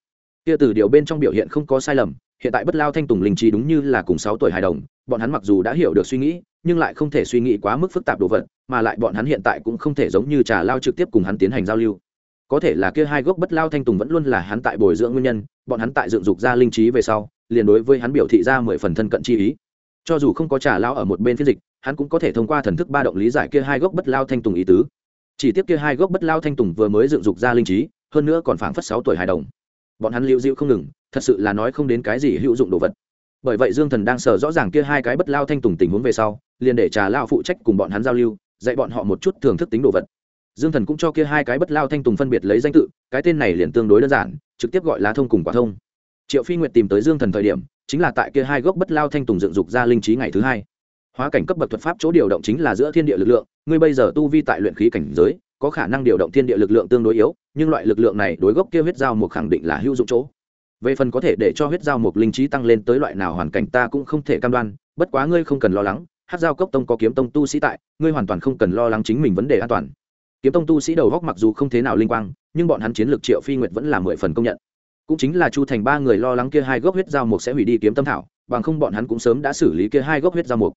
Kia từ điều bên trong biểu hiện không có sai lầm, hiện tại bất lao thanh tùng linh trí đúng như là cùng sáu tuổi hài đồng, bọn hắn mặc dù đã hiểu được suy nghĩ nhưng lại không thể suy nghĩ quá mức phức tạp đồ vật, mà lại bọn hắn hiện tại cũng không thể giống như trà lao trực tiếp cùng hắn tiến hành giao lưu. Có thể là kia hai gốc bất lao thanh tùng vẫn luôn là hắn tại bồi dưỡng nguyên nhân, bọn hắn tại dựng dục ra linh trí về sau, liền đối với hắn biểu thị ra mười phần thân cận chi ý. Cho dù không có trà lao ở một bên phiên dịch, hắn cũng có thể thông qua thần thức ba động lý giải kia hai gốc bất lao thanh tùng ý tứ. Chỉ tiếp kia hai gốc bất lao thanh tùng vừa mới dựng dục ra linh trí, hơn nữa còn phảng phất sáu tuổi hài đồng. Bọn hắn lưu dịu không ngừng, thật sự là nói không đến cái gì hữu dụng đồ vật. Bởi vậy dương thần đang sờ rõ ràng kia hai cái bất lao thanh tùng tình huống về sau liền để trà lao phụ trách cùng bọn hắn giao lưu, dạy bọn họ một chút thưởng thức tính đồ vật. Dương thần cũng cho kia hai cái bất lao thanh tùng phân biệt lấy danh tự, cái tên này liền tương đối đơn giản, trực tiếp gọi lá thông cùng quả thông. Triệu phi nguyệt tìm tới dương thần thời điểm, chính là tại kia hai gốc bất lao thanh tùng dựng dục ra linh trí ngày thứ hai. Hóa cảnh cấp bậc thuật pháp chỗ điều động chính là giữa thiên địa lực lượng, ngươi bây giờ tu vi tại luyện khí cảnh giới, có khả năng điều động thiên địa lực lượng tương đối yếu, nhưng loại lực lượng này đối gốc kia huyết giao một khẳng định là hữu dụng chỗ. Về phần có thể để cho huyết giao một linh trí tăng lên tới loại nào hoàn cảnh ta cũng không thể cam đoan, bất quá ngươi không cần lo lắng hát giao cốc tông có kiếm tông tu sĩ tại, ngươi hoàn toàn không cần lo lắng chính mình vấn đề an toàn. Kiếm tông tu sĩ đầu góc mặc dù không thế nào linh quang, nhưng bọn hắn chiến lược triệu phi nguyệt vẫn là mười phần công nhận. Cũng chính là chu thành ba người lo lắng kia hai gốc huyết giao mục sẽ hủy đi kiếm tâm thảo, bằng không bọn hắn cũng sớm đã xử lý kia hai gốc huyết giao mục.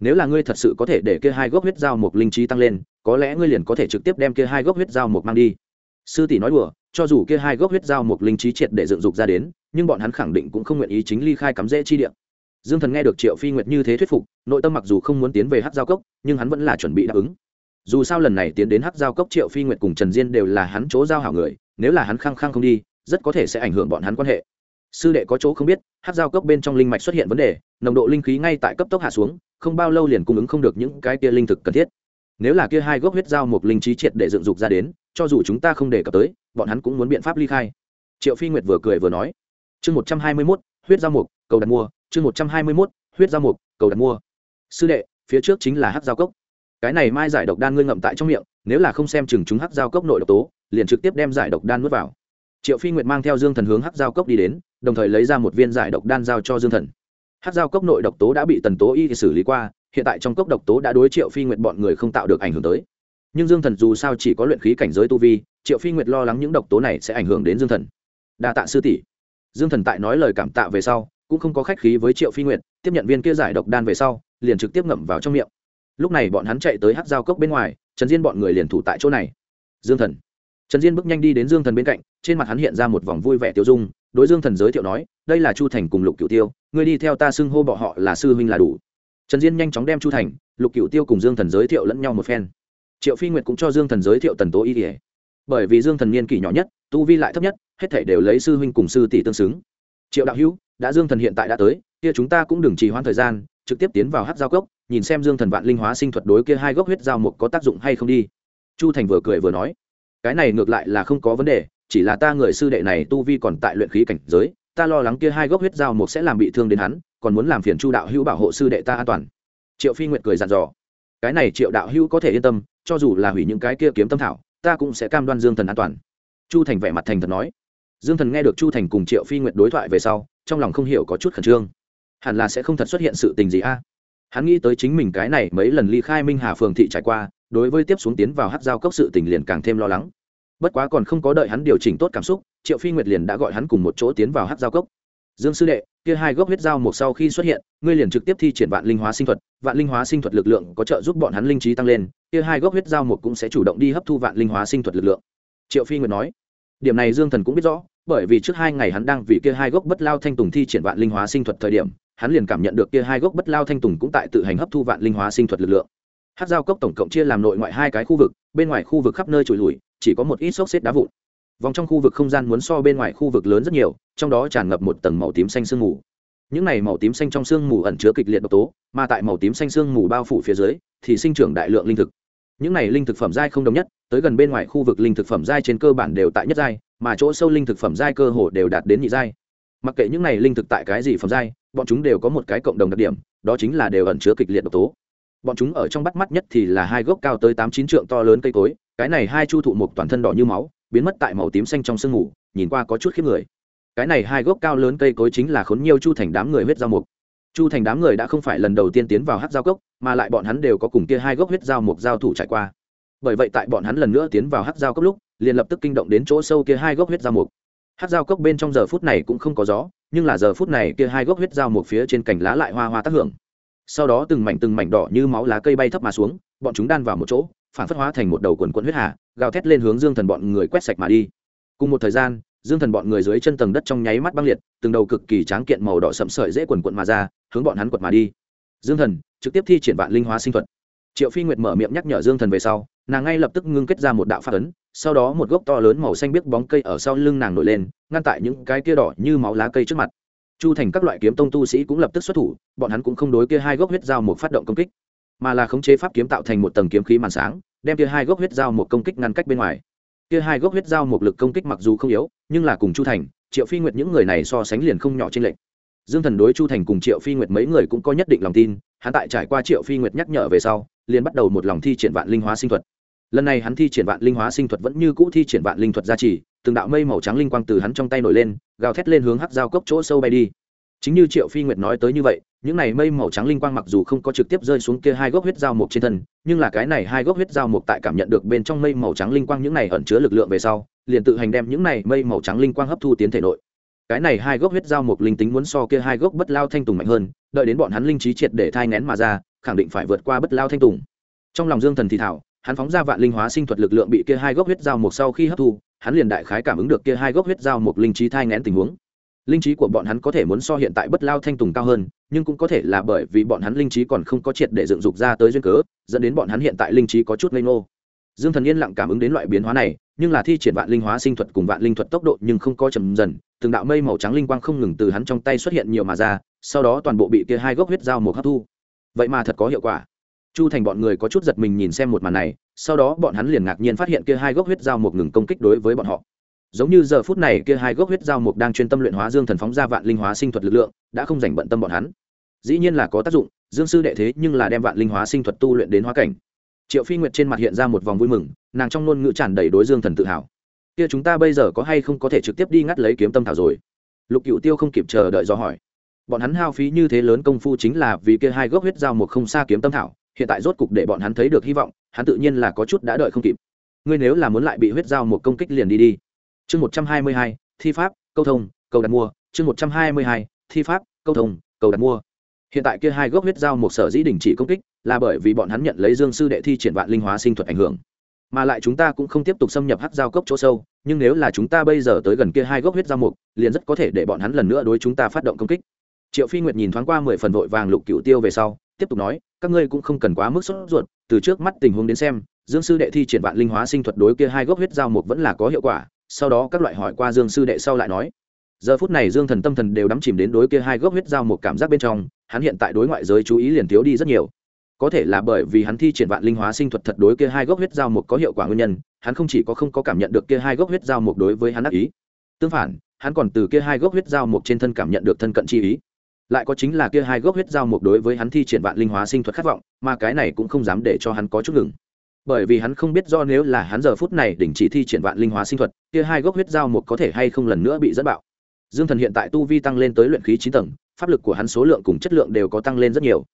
Nếu là ngươi thật sự có thể để kia hai gốc huyết giao mục linh trí tăng lên, có lẽ ngươi liền có thể trực tiếp đem kia hai gốc huyết giao mục mang đi. Sư tỷ nói đùa, cho dù kia hai gốc huyết giao mục linh trí triệt để dựng dục ra đến, nhưng bọn hắn khẳng định cũng không nguyện ý chính ly khai cắm rễ chi địa dương thần nghe được triệu phi nguyệt như thế thuyết phục, nội tâm mặc dù không muốn tiến về hát giao cốc, nhưng hắn vẫn là chuẩn bị đáp ứng. Dù sao lần này tiến đến hát giao cốc, triệu phi nguyệt cùng trần diên đều là hắn chỗ giao hảo người, nếu là hắn khăng khăng không đi, rất có thể sẽ ảnh hưởng bọn hắn quan hệ. Sư đệ có chỗ không biết hát giao cốc bên trong linh mạch xuất hiện vấn đề, nồng độ linh khí ngay tại cấp tốc hạ xuống, không bao lâu liền cung ứng không được những cái kia linh thực cần thiết. Nếu là kia hai gốc huyết giao một linh trí triệt để dựng dục ra đến, cho dù chúng ta không đề cập tới, bọn hắn cũng muốn biện pháp ly khai. Triệu phi nguyệt vừa cười vừa nói, chương một trăm hai mươi mốt, huyết giao mục, cầu đặt mua chương một trăm hai mươi mốt, huyết giao mục, cầu đặt mua. Sư đệ, phía trước chính là hát giao cốc. Cái này mai giải độc đan ngươi ngậm tại trong miệng, nếu là không xem chừng chúng hát giao cốc nội độc tố, liền trực tiếp đem giải độc đan nuốt vào. Triệu phi nguyệt mang theo dương thần hướng hát giao cốc đi đến, đồng thời lấy ra một viên giải độc đan giao cho dương thần. Hát giao cốc nội độc tố đã bị tần tố y xử lý qua, hiện tại trong cốc độc tố đã đối triệu phi nguyệt bọn người không tạo được ảnh hưởng tới. Nhưng dương thần dù sao chỉ có luyện khí cảnh giới tu vi, triệu phi nguyệt lo lắng những độc tố này sẽ ảnh hưởng đến dương thần. Đa tạ sư tỷ. Dương thần tại nói lời cảm tạ về sau cũng không có khách khí với triệu phi nguyệt, tiếp nhận viên kia giải độc đan về sau, liền trực tiếp ngậm vào trong miệng. Lúc này bọn hắn chạy tới hát giao cốc bên ngoài, trần diên bọn người liền thủ tại chỗ này. Dương thần. Trần diên bước nhanh đi đến dương thần bên cạnh, trên mặt hắn hiện ra một vòng vui vẻ tiêu dung, đối dương thần giới thiệu nói, đây là chu thành cùng lục cựu tiêu, ngươi đi theo ta xưng hô bọ họ là sư huynh là đủ. Trần diên nhanh chóng đem chu thành, lục cựu tiêu cùng dương thần giới thiệu lẫn nhau một phen. Triệu phi nguyệt cũng cho dương thần giới thiệu tần tố y kể bởi vì dương thần niên kỷ nhỏ nhất, tu vi lại thấp nhất, hết thể đều lấy sư huynh cùng sư tỷ tương xứng triệu đạo hữu, đã dương thần hiện tại đã tới, kia chúng ta cũng đừng trì hoãn thời gian, trực tiếp tiến vào hát giao cốc, nhìn xem dương thần vạn linh hóa sinh thuật đối kia hai gốc huyết giao mục có tác dụng hay không đi. Chu thành vừa cười vừa nói. Cái này ngược lại là không có vấn đề, chỉ là ta người sư đệ này tu vi còn tại luyện khí cảnh giới, ta lo lắng kia hai gốc huyết giao mục sẽ làm bị thương đến hắn, còn muốn làm phiền chu đạo hữu bảo hộ sư đệ ta an toàn. Triệu phi nguyệt cười dặn dò. Cái này triệu đạo hữu có thể yên tâm, cho dù là hủy những cái kia kiếm tâm thảo, ta cũng sẽ cam đoan dương thần an toàn. Chu thành vẻ mặt thành thật nói dương thần nghe được chu thành cùng triệu phi nguyệt đối thoại về sau, trong lòng không hiểu có chút khẩn trương. Hẳn là sẽ không thật xuất hiện sự tình gì a? Hắn nghĩ tới chính mình cái này mấy lần ly khai minh hà phường thị trải qua, đối với tiếp xuống tiến vào hát giao cốc sự tình liền càng thêm lo lắng. Bất quá còn không có đợi hắn điều chỉnh tốt cảm xúc, triệu phi nguyệt liền đã gọi hắn cùng một chỗ tiến vào hát giao cốc. Dương sư đệ, kia hai gốc huyết giao một sau khi xuất hiện, ngươi liền trực tiếp thi triển vạn linh hóa sinh thuật, vạn linh hóa sinh thuật lực lượng có trợ giúp bọn hắn linh trí tăng lên, kia hai gốc huyết giao một cũng sẽ chủ động đi hấp thu vạn linh hóa sinh thuật lực lượng. Triệu phi nguyệt nói. Điểm này dương thần cũng biết rõ bởi vì trước hai ngày hắn đang vì kia hai gốc bất lao thanh tùng thi triển vạn linh hóa sinh thuật thời điểm, hắn liền cảm nhận được kia hai gốc bất lao thanh tùng cũng tại tự hành hấp thu vạn linh hóa sinh thuật lực lượng. Hát giao cốc tổng cộng chia làm nội ngoại hai cái khu vực, bên ngoài khu vực khắp nơi trồi lùi, chỉ có một ít xốc xếp đá vụn. Vòng trong khu vực không gian muốn so bên ngoài khu vực lớn rất nhiều, trong đó tràn ngập một tầng màu tím xanh sương mù. Những này màu tím xanh trong sương mù ẩn chứa kịch liệt độc tố, mà tại màu tím xanh sương mù bao phủ phía dưới, thì sinh trưởng đại lượng linh thực. Những này linh thực phẩm giai không đồng nhất, tới gần bên ngoài khu vực linh thực phẩm giai trên cơ bản đều tại nhất giai mà chỗ sâu linh thực phẩm giai cơ hồ đều đạt đến nhị giai. Mặc kệ những này linh thực tại cái gì phẩm giai, bọn chúng đều có một cái cộng đồng đặc điểm, đó chính là đều ẩn chứa kịch liệt độc tố. Bọn chúng ở trong bắt mắt nhất thì là hai gốc cao tới tám chín trượng to lớn cây cối, cái này hai chu thụ mục toàn thân đỏ như máu, biến mất tại màu tím xanh trong sương mù, nhìn qua có chút khiếp người. Cái này hai gốc cao lớn cây cối chính là khốn nhiều chu thành đám người huyết giao mục. Chu thành đám người đã không phải lần đầu tiên tiến vào hát giao cốc, mà lại bọn hắn đều có cùng kia hai gốc huyết giao mục giao thủ trải qua. Bởi vậy tại bọn hắn lần nữa tiến vào hát giao cốc lúc liền lập tức kinh động đến chỗ sâu kia hai gốc huyết giao mục. Hát giao cốc bên trong giờ phút này cũng không có gió, nhưng là giờ phút này kia hai gốc huyết giao mục phía trên cành lá lại hoa hoa tác hưởng. Sau đó từng mảnh từng mảnh đỏ như máu lá cây bay thấp mà xuống, bọn chúng đan vào một chỗ, phản phất hóa thành một đầu quần quận huyết hà, gào thét lên hướng dương thần bọn người quét sạch mà đi. Cùng một thời gian, dương thần bọn người dưới chân tầng đất trong nháy mắt băng liệt, từng đầu cực kỳ tráng kiện màu đỏ sậm sợi dễ quần quận mà ra, hướng bọn hắn quật mà đi. Dương thần, trực tiếp thi triển vạn linh hóa sinh thuật. Triệu phi nguyệt mở miệng nhắc nhở dương thần về sau nàng ngay lập tức ngưng kết ra một đạo phát ấn, sau đó một gốc to lớn màu xanh biếc bóng cây ở sau lưng nàng nổi lên, ngăn tại những cái kia đỏ như máu lá cây trước mặt. Chu thành các loại kiếm tông tu sĩ cũng lập tức xuất thủ, bọn hắn cũng không đối kia hai gốc huyết dao một phát động công kích, mà là khống chế pháp kiếm tạo thành một tầng kiếm khí màn sáng, đem kia hai gốc huyết dao một công kích ngăn cách bên ngoài. Kia hai gốc huyết dao một lực công kích mặc dù không yếu, nhưng là cùng chu thành, triệu phi nguyệt những người này so sánh liền không nhỏ trên lệnh dương thần đối chu thành cùng triệu phi nguyệt mấy người cũng có nhất định lòng tin, hắn tại trải qua triệu phi nguyệt nhắc nhở về sau, liền bắt đầu một lòng thi triển vạn linh hóa sinh thuật lần này hắn thi triển vạn linh hóa sinh thuật vẫn như cũ thi triển vạn linh thuật gia trì, từng đạo mây màu trắng linh quang từ hắn trong tay nổi lên, gào thét lên hướng hắc giao cốc chỗ sâu bay đi. Chính như triệu phi nguyệt nói tới như vậy, những này mây màu trắng linh quang mặc dù không có trực tiếp rơi xuống kia hai gốc huyết dao mục trên thân, nhưng là cái này hai gốc huyết dao mục tại cảm nhận được bên trong mây màu trắng linh quang những này ẩn chứa lực lượng về sau, liền tự hành đem những này mây màu trắng linh quang hấp thu tiến thể nội. Cái này hai gốc huyết dao mục linh tính muốn so kia hai gốc bất lao thanh tùng mạnh hơn, đợi đến bọn hắn linh trí triệt để thai ngén mà ra, khẳng định phải vượt qua bất lao thanh tùng. Trong lòng dương thần thì thảo hắn phóng ra vạn linh hóa sinh thuật lực lượng bị kia hai gốc huyết dao mục sau khi hấp thu, hắn liền đại khái cảm ứng được kia hai gốc huyết dao mục linh trí thai ngén tình huống. Linh trí của bọn hắn có thể muốn so hiện tại bất lao thanh tùng cao hơn, nhưng cũng có thể là bởi vì bọn hắn linh trí còn không có triệt để dựng dục ra tới duyên cớ, dẫn đến bọn hắn hiện tại linh trí có chút ngây ngô. Dương thần yên lặng cảm ứng đến loại biến hóa này, nhưng là thi triển vạn linh hóa sinh thuật cùng vạn linh thuật tốc độ nhưng không có chậm dần, từng đạo mây màu trắng linh quang không ngừng từ hắn trong tay xuất hiện nhiều mà ra, sau đó toàn bộ bị kia hai gốc huyết dao một hấp thu. Vậy mà thật có hiệu quả chu thành bọn người có chút giật mình nhìn xem một màn này, sau đó bọn hắn liền ngạc nhiên phát hiện kia hai gốc huyết dao một ngừng công kích đối với bọn họ. Giống như giờ phút này kia hai gốc huyết dao mục đang chuyên tâm luyện hóa dương thần phóng ra vạn linh hóa sinh thuật lực lượng, đã không dành bận tâm bọn hắn. Dĩ nhiên là có tác dụng, dương sư đệ thế nhưng là đem vạn linh hóa sinh thuật tu luyện đến hóa cảnh. Triệu phi nguyệt trên mặt hiện ra một vòng vui mừng, nàng trong ngôn ngữ tràn đầy đối dương thần tự hào. Kia chúng ta bây giờ có hay không có thể trực tiếp đi ngắt lấy kiếm tâm thảo rồi? Lục cựu tiêu không kịp chờ đợi do hỏi. Bọn hắn hao phí như thế lớn công phu chính là vì kia hai gốc huyết dao một không xa kiếm tâm thảo hiện tại rốt cục để bọn hắn thấy được hy vọng, hắn tự nhiên là có chút đã đợi không kịp. Ngươi nếu là muốn lại bị huyết dao một công kích liền đi đi. Chương một trăm hai mươi hai, thi pháp, câu thông, cầu đặt mua. Chương một trăm hai mươi hai, thi pháp, câu thông, cầu đặt mua. Hiện tại kia hai gốc huyết dao một sở dĩ đình chỉ công kích là bởi vì bọn hắn nhận lấy dương sư đệ thi triển vạn linh hóa sinh thuật ảnh hưởng. Mà lại chúng ta cũng không tiếp tục xâm nhập hắc giao cốc chỗ sâu, nhưng nếu là chúng ta bây giờ tới gần kia hai gốc huyết dao mục, liền rất có thể để bọn hắn lần nữa đối chúng ta phát động công kích. Triệu phi nguyệt nhìn thoáng qua mười phần vội vàng lục cựu tiêu về sau tiếp tục nói, các ngươi cũng không cần quá mức sốt ruột, từ trước mắt tình huống đến xem, dương sư đệ thi triển vạn linh hóa sinh thuật đối kia hai gốc huyết giao mục vẫn là có hiệu quả, sau đó các loại hỏi qua dương sư đệ sau lại nói. Giờ phút này dương thần tâm thần đều đắm chìm đến đối kia hai gốc huyết giao một cảm giác bên trong, hắn hiện tại đối ngoại giới chú ý liền thiếu đi rất nhiều. Có thể là bởi vì hắn thi triển vạn linh hóa sinh thuật thật đối kia hai gốc huyết giao một có hiệu quả nguyên nhân, hắn không chỉ có không có cảm nhận được kia hai gốc huyết giao một đối với hắn ác ý. Tương phản, hắn còn từ kia hai gốc huyết giao một trên thân cảm nhận được thân cận chi ý lại có chính là kia hai gốc huyết giao một đối với hắn thi triển vạn linh hóa sinh thuật khát vọng, mà cái này cũng không dám để cho hắn có chút ngừng. Bởi vì hắn không biết do nếu là hắn giờ phút này đỉnh chỉ thi triển vạn linh hóa sinh thuật, kia hai gốc huyết giao một có thể hay không lần nữa bị dẫn bạo. Dương thần hiện tại tu vi tăng lên tới luyện khí chín tầng, pháp lực của hắn số lượng cùng chất lượng đều có tăng lên rất nhiều.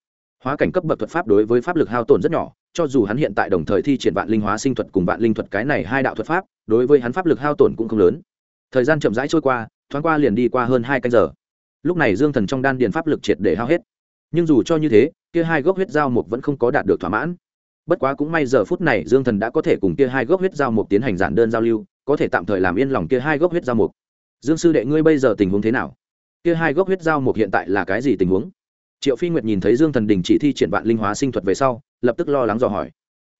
Hóa cảnh cấp bậc thuật pháp đối với pháp lực hao tổn rất nhỏ, cho dù hắn hiện tại đồng thời thi triển vạn linh hóa sinh thuật cùng vạn linh thuật cái này hai đạo thuật pháp, đối với hắn pháp lực hao tổn cũng không lớn. Thời gian chậm rãi trôi qua, thoáng qua liền đi qua hơn hai canh giờ lúc này dương thần trong đan điền pháp lực triệt để hao hết. Nhưng dù cho như thế kia hai gốc huyết giao mục vẫn không có đạt được thỏa mãn. Bất quá cũng may giờ phút này dương thần đã có thể cùng kia hai gốc huyết giao mục tiến hành giản đơn giao lưu có thể tạm thời làm yên lòng kia hai gốc huyết giao mục. Dương sư đệ ngươi bây giờ tình huống thế nào? Kia hai gốc huyết giao mục hiện tại là cái gì tình huống? Triệu phi nguyệt nhìn thấy dương thần đình chỉ thi triển vạn linh hóa sinh thuật về sau lập tức lo lắng dò hỏi.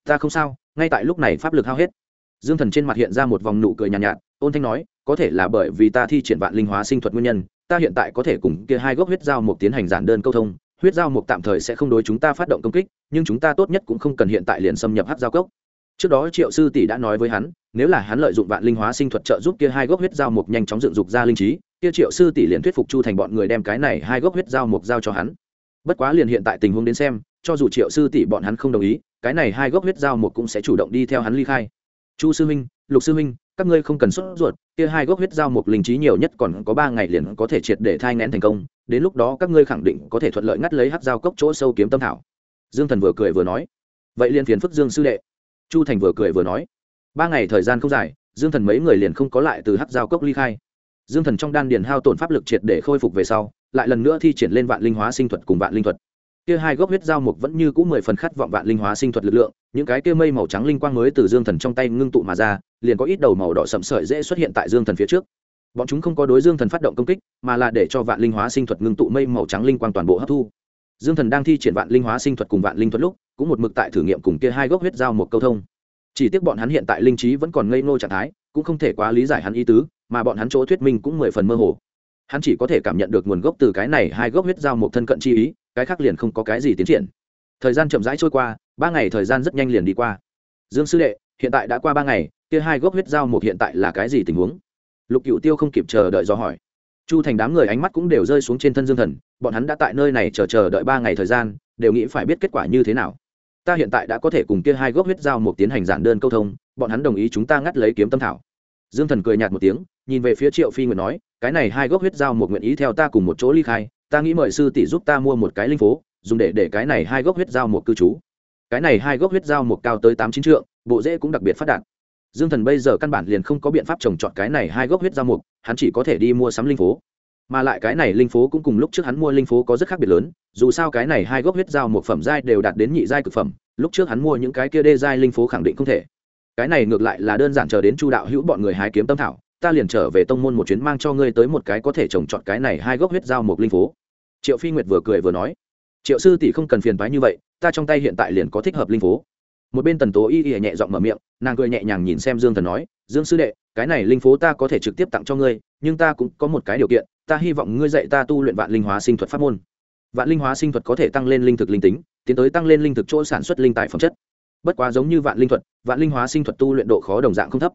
Ta không sao ngay tại lúc này pháp lực hao hết. Dương thần trên mặt hiện ra một vòng nụ cười nhàn nhạt, nhạt ôn thanh nói có thể là bởi vì ta thi triển vạn linh hóa sinh thuật nguyên nhân ta hiện tại có thể cùng kia hai gốc huyết giao mục tiến hành giản đơn câu thông, huyết giao mục tạm thời sẽ không đối chúng ta phát động công kích, nhưng chúng ta tốt nhất cũng không cần hiện tại liền xâm nhập hát giao cốc. Trước đó triệu sư tỷ đã nói với hắn, nếu là hắn lợi dụng vạn linh hóa sinh thuật trợ giúp kia hai gốc huyết giao mục nhanh chóng dựng dục ra linh trí, kia triệu sư tỷ liền thuyết phục chu thành bọn người đem cái này hai gốc huyết giao mục giao cho hắn. Bất quá liền hiện tại tình huống đến xem, cho dù triệu sư tỷ bọn hắn không đồng ý, cái này hai gốc huyết giao mục cũng sẽ chủ động đi theo hắn ly khai. Chu sư minh, lục sư minh các ngươi không cần sốt ruột, kia hai gốc huyết giao mục linh trí nhiều nhất còn có ba ngày liền có thể triệt để thai ngén thành công, đến lúc đó các ngươi khẳng định có thể thuận lợi ngắt lấy hát giao cốc chỗ sâu kiếm tâm thảo. Dương thần vừa cười vừa nói. Vậy liền phiền phức dương sư đệ. Chu thành vừa cười vừa nói. Ba ngày thời gian không dài, dương thần mấy người liền không có lại từ hát giao cốc ly khai. Dương thần trong đan điền hao tổn pháp lực triệt để khôi phục về sau, lại lần nữa thi triển lên vạn linh hóa sinh thuật cùng vạn linh thuật kia hai gốc huyết giao mục vẫn như cũ mười phần khát vọng vạn linh hóa sinh thuật lực lượng, những cái kia mây màu trắng linh quang mới từ dương thần trong tay ngưng tụ mà ra, liền có ít đầu màu đỏ sậm sợi dễ xuất hiện tại dương thần phía trước. Bọn chúng không có đối dương thần phát động công kích, mà là để cho vạn linh hóa sinh thuật ngưng tụ mây màu trắng linh quang toàn bộ hấp thu. Dương thần đang thi triển vạn linh hóa sinh thuật cùng vạn linh thuật lúc, cũng một mực tại thử nghiệm cùng kia hai gốc huyết giao một câu thông. Chỉ tiếc bọn hắn hiện tại linh trí vẫn còn ngây ngô trạng thái, cũng không thể quá lý giải hắn ý tứ, mà bọn hắn chỗ thuyết minh cũng mười phần mơ hồ hắn chỉ có thể cảm nhận được nguồn gốc từ cái này hai gốc huyết giao một thân cận chi ý, cái khác liền không có cái gì tiến triển. Thời gian chậm rãi trôi qua, ba ngày thời gian rất nhanh liền đi qua. Dương sư đệ, hiện tại đã qua ba ngày, kia hai gốc huyết giao một hiện tại là cái gì tình huống? Lục cựu tiêu không kịp chờ đợi do hỏi. Chu thành đám người ánh mắt cũng đều rơi xuống trên thân dương thần, bọn hắn đã tại nơi này chờ chờ đợi ba ngày thời gian, đều nghĩ phải biết kết quả như thế nào. Ta hiện tại đã có thể cùng kia hai gốc huyết giao một tiến hành giản đơn câu thông, bọn hắn đồng ý chúng ta ngắt lấy kiếm tâm thảo dương thần cười nhạt một tiếng, nhìn về phía triệu phi nguyệt nói, cái này hai gốc huyết giao một nguyện ý theo ta cùng một chỗ ly khai, ta nghĩ mời sư tỷ giúp ta mua một cái linh phố, dùng để để cái này hai gốc huyết giao một cư trú. Cái này hai gốc huyết giao một cao tới tám chín trượng, bộ rễ cũng đặc biệt phát đạt. Dương thần bây giờ căn bản liền không có biện pháp trồng trọt cái này hai gốc huyết giao mục hắn chỉ có thể đi mua sắm linh phố. Mà lại cái này linh phố cũng cùng lúc trước hắn mua linh phố có rất khác biệt lớn, dù sao cái này hai gốc huyết giao một phẩm giai đều đạt đến nhị giai cực phẩm, lúc trước hắn mua những cái kia đê giai linh phố khẳng định không thể cái này ngược lại là đơn giản chờ đến chu đạo hữu bọn người hái kiếm tâm thảo, ta liền trở về tông môn một chuyến mang cho ngươi tới một cái có thể trồng trọt cái này hai gốc huyết giao một linh phố. Triệu phi nguyệt vừa cười vừa nói. Triệu sư tỷ không cần phiền phái như vậy, ta trong tay hiện tại liền có thích hợp linh phố. Một bên tần tố y y nhẹ giọng mở miệng, nàng cười nhẹ nhàng nhìn xem dương thần nói, dương sư đệ, cái này linh phố ta có thể trực tiếp tặng cho ngươi, nhưng ta cũng có một cái điều kiện, ta hy vọng ngươi dạy ta tu luyện vạn linh hóa sinh thuật pháp môn. Vạn linh hóa sinh thuật có thể tăng lên linh thực linh tính, tiến tới tăng lên linh thực chỗ sản xuất linh tài phẩm chất bất quá giống như vạn linh thuật, vạn linh hóa sinh thuật tu luyện độ khó đồng dạng không thấp.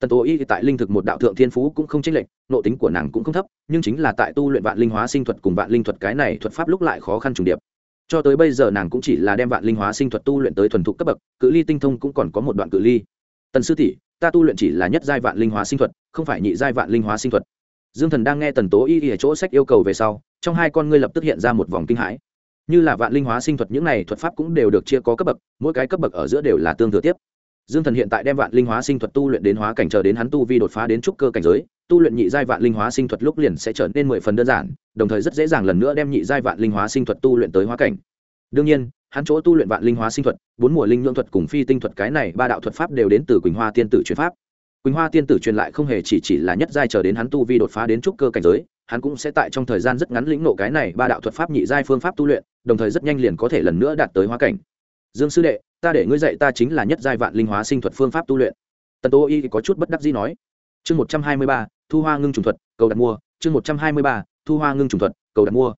Tần tố y tại linh thực một đạo thượng thiên phú cũng không chênh lệch nộ tính của nàng cũng không thấp, nhưng chính là tại tu luyện vạn linh hóa sinh thuật cùng vạn linh thuật cái này thuật pháp lúc lại khó khăn trùng điệp. Cho tới bây giờ nàng cũng chỉ là đem vạn linh hóa sinh thuật tu luyện tới thuần thục cấp bậc, cự ly tinh thông cũng còn có một đoạn cự ly. Tần sư tỷ, ta tu luyện chỉ là nhất giai vạn linh hóa sinh thuật, không phải nhị giai vạn linh hóa sinh thuật. Dương thần đang nghe tần tố y ở chỗ sách yêu cầu về sau, trong hai con ngươi lập tức hiện ra một vòng kinh hãi như là vạn linh hóa sinh thuật, những này thuật pháp cũng đều được chia có cấp bậc, mỗi cái cấp bậc ở giữa đều là tương thừa tiếp. Dương thần hiện tại đem vạn linh hóa sinh thuật tu luyện đến hóa cảnh, chờ đến hắn tu vi đột phá đến trúc cơ cảnh giới, tu luyện nhị giai vạn linh hóa sinh thuật lúc liền sẽ trở nên mười phần đơn giản, đồng thời rất dễ dàng lần nữa đem nhị giai vạn linh hóa sinh thuật tu luyện tới hóa cảnh. Đương nhiên, hắn chỗ tu luyện vạn linh hóa sinh thuật, bốn mùa linh nhuận thuật cùng phi tinh thuật, cái này ba đạo thuật pháp đều đến từ quỳnh hoa tiên tử truyền pháp. Quỳnh hoa tiên tử truyền lại không hề chỉ chỉ là nhất giai chờ đến hắn tu vi đột phá đến trúc cơ cảnh giới hắn cũng sẽ tại trong thời gian rất ngắn lĩnh nộ cái này ba đạo thuật pháp nhị giai phương pháp tu luyện, đồng thời rất nhanh liền có thể lần nữa đạt tới hóa cảnh. Dương sư đệ, ta để ngươi dạy ta chính là nhất giai vạn linh hóa sinh thuật phương pháp tu luyện. Tần tô y có chút bất đắc dĩ nói. Chương một trăm hai mươi ba, thu hoa ngưng trùng thuật, cầu đặt mua. Chương một trăm hai mươi ba, thu hoa ngưng trùng thuật, cầu đặt mua.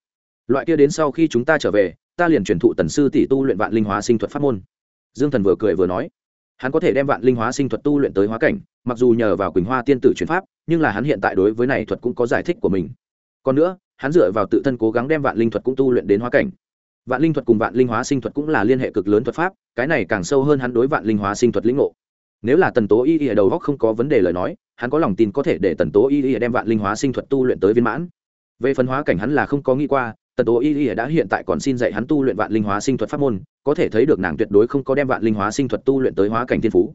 Loại kia đến sau khi chúng ta trở về, ta liền truyền thụ tần sư tỷ tu luyện vạn linh hóa sinh thuật pháp môn. Dương thần vừa cười vừa nói hắn có thể đem vạn linh hóa sinh thuật tu luyện tới hóa cảnh, mặc dù nhờ vào quỳnh hoa tiên tử truyền pháp, nhưng là hắn hiện tại đối với này thuật cũng có giải thích của mình. Còn nữa, hắn dựa vào tự thân cố gắng đem vạn linh thuật cũng tu luyện đến hóa cảnh. Vạn linh thuật cùng vạn linh hóa sinh thuật cũng là liên hệ cực lớn thuật pháp, cái này càng sâu hơn hắn đối vạn linh hóa sinh thuật lĩnh ngộ. Nếu là tần tố y y ở đầu góc không có vấn đề lời nói, hắn có lòng tin có thể để tần tố y y đem vạn linh hóa sinh thuật tu luyện tới viên mãn. Về phần hóa cảnh hắn là không có nghĩ qua tần tố y y đã hiện tại còn xin dạy hắn tu luyện vạn linh hóa sinh thuật pháp môn, có thể thấy được nàng tuyệt đối không có đem vạn linh hóa sinh thuật tu luyện tới hóa cảnh thiên phú.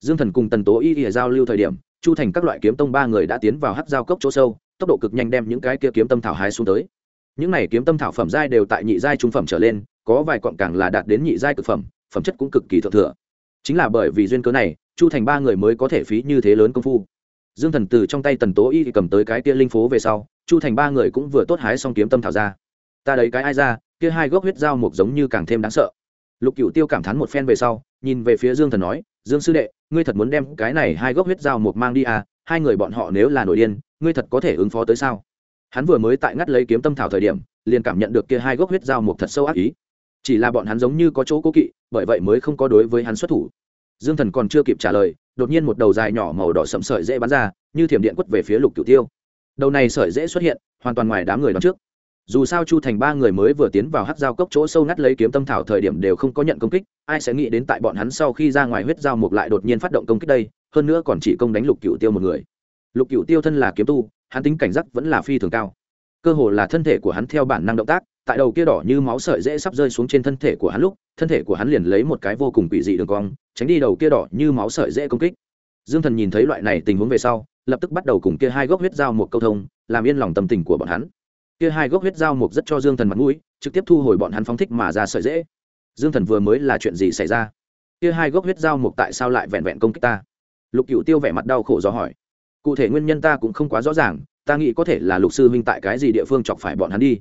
Dương thần cùng tần tố y y giao lưu thời điểm, chu thành các loại kiếm tông ba người đã tiến vào hát giao cốc chỗ sâu, tốc độ cực nhanh đem những cái kia kiếm tâm thảo hái xuống tới. Những này kiếm tâm thảo phẩm giai đều tại nhị giai trung phẩm trở lên, có vài cọn càng là đạt đến nhị giai cực phẩm phẩm chất cũng cực kỳ thượng thừa. Chính là bởi vì duyên cớ này, chu thành ba người mới có thể phí như thế lớn công phu. Dương thần từ trong tay tần tố y cầm tới cái kia linh phố về sau, chu thành ba người cũng vừa tốt hái xong kiếm tâm thảo ra ta đấy cái ai ra, kia hai gốc huyết dao mục giống như càng thêm đáng sợ. Lục cựu tiêu cảm thán một phen về sau, nhìn về phía dương thần nói, dương sư đệ, ngươi thật muốn đem cái này hai gốc huyết dao mục mang đi à? Hai người bọn họ nếu là nổi điên, ngươi thật có thể ứng phó tới sao? Hắn vừa mới tại ngắt lấy kiếm tâm thảo thời điểm, liền cảm nhận được kia hai gốc huyết dao mục thật sâu ác ý. Chỉ là bọn hắn giống như có chỗ cố kỵ, bởi vậy mới không có đối với hắn xuất thủ. Dương thần còn chưa kịp trả lời, đột nhiên một đầu dài nhỏ màu đỏ sậm sợi dễ bắn ra, như thiểm điện quất về phía lục cửu tiêu. Đầu này sợi dễ xuất hiện, hoàn toàn ngoài đám người đón trước dù sao chu thành ba người mới vừa tiến vào hát dao cốc chỗ sâu ngắt lấy kiếm tâm thảo thời điểm đều không có nhận công kích, ai sẽ nghĩ đến tại bọn hắn sau khi ra ngoài huyết dao mục lại đột nhiên phát động công kích đây, hơn nữa còn chỉ công đánh lục cựu tiêu một người. Lục cựu tiêu thân là kiếm tu, hắn tính cảnh giác vẫn là phi thường cao. Cơ hồ là thân thể của hắn theo bản năng động tác, tại đầu kia đỏ như máu sợi dễ sắp rơi xuống trên thân thể của hắn lúc, thân thể của hắn liền lấy một cái vô cùng quỷ dị đường cong, tránh đi đầu kia đỏ như máu sợi dễ công kích. Dương thần nhìn thấy loại này tình huống về sau, lập tức bắt đầu cùng kia hai gốc huyết dao một câu thông, làm yên lòng tâm tình của bọn hắn kia hai gốc huyết dao mục rất cho dương thần mặt mũi, trực tiếp thu hồi bọn hắn phóng thích mà ra sợi dễ dương thần vừa mới là chuyện gì xảy ra? Kia hai gốc huyết dao mục tại sao lại vẹn vẹn công kích ta? Lục cựu tiêu vẻ mặt đau khổ do hỏi. Cụ thể nguyên nhân ta cũng không quá rõ ràng, ta nghĩ có thể là lục sư huynh tại cái gì địa phương chọc phải bọn hắn đi.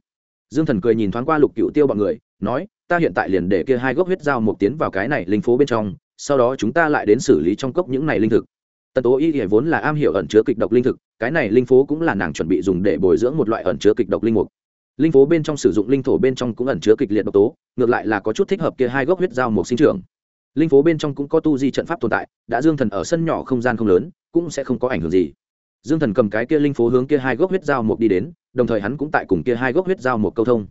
Dương thần cười nhìn thoáng qua lục cựu tiêu bọn người, nói, ta hiện tại liền để kia hai gốc huyết dao mục tiến vào cái này linh phố bên trong, sau đó chúng ta lại đến xử lý trong cốc những này linh thực tần tố y thì vốn là am hiểu ẩn chứa kịch độc linh thực, cái này linh phố cũng là nàng chuẩn bị dùng để bồi dưỡng một loại ẩn chứa kịch độc linh mục. Linh phố bên trong sử dụng linh thổ bên trong cũng ẩn chứa kịch liệt độc tố, ngược lại là có chút thích hợp kia hai gốc huyết dao mục sinh trưởng. Linh phố bên trong cũng có tu di trận pháp tồn tại, đã dương thần ở sân nhỏ không gian không lớn, cũng sẽ không có ảnh hưởng gì. Dương thần cầm cái kia linh phố hướng kia hai gốc huyết dao mục đi đến, đồng thời hắn cũng tại cùng kia hai gốc huyết dao mục câu thông.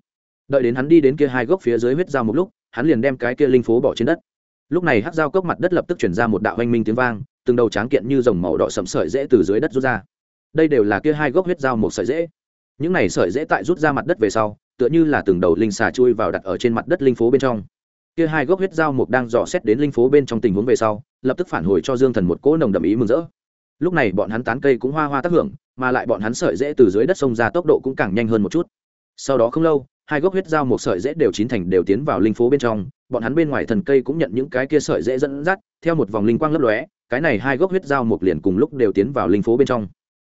Đợi đến hắn đi đến kia hai gốc phía dưới huyết dao một lúc, hắn liền đem cái kia linh phố bỏ trên đất. Lúc này hát dao cốc mặt đất lập tức chuyển ra một đạo oanh minh tiếng vang từng đầu tráng kiện như dòng màu đỏ sậm sợi dễ từ dưới đất rút ra. Đây đều là kia hai gốc huyết dao một sợi dễ những này sợi dễ tại rút ra mặt đất về sau, tựa như là từng đầu linh xà chui vào đặt ở trên mặt đất linh phố bên trong. Kia hai gốc huyết dao mục đang dò xét đến linh phố bên trong tình huống về sau, lập tức phản hồi cho dương thần một cỗ nồng đậm ý mừng rỡ. Lúc này bọn hắn tán cây cũng hoa hoa tác hưởng, mà lại bọn hắn sợi dễ từ dưới đất sông ra tốc độ cũng càng nhanh hơn một chút. Sau đó không lâu, hai gốc huyết dao một sợi dễ đều chín thành đều tiến vào linh phố bên trong, bọn hắn bên ngoài thần cây cũng nhận những cái kia sợi dễ dẫn dắt, theo một vòng linh quang lấp lóe cái này hai gốc huyết dao mục liền cùng lúc đều tiến vào linh phố bên trong.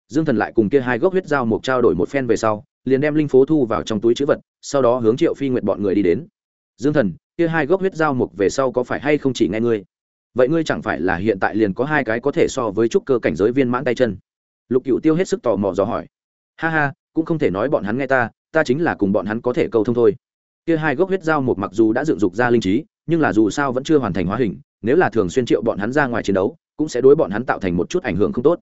Dương thần lại cùng kia hai gốc huyết dao mục trao đổi một phen về sau, liền đem linh phố thu vào trong túi chữ vật, sau đó hướng triệu phi nguyện bọn người đi đến. Dương thần, kia hai gốc huyết dao mục về sau có phải hay không chỉ nghe ngươi? Vậy ngươi chẳng phải là hiện tại liền có hai cái có thể so với trúc cơ cảnh giới viên mãn tay chân? Lục cựu tiêu hết sức tò mò dò hỏi. Ha ha, cũng không thể nói bọn hắn nghe ta ta chính là cùng bọn hắn có thể cầu thông thôi. Kia hai gốc huyết dao mục mặc dù đã dựng dục ra linh trí, nhưng là dù sao vẫn chưa hoàn thành hóa hình, nếu là thường xuyên triệu bọn hắn ra ngoài chiến đấu cũng sẽ đối bọn hắn tạo thành một chút ảnh hưởng không tốt.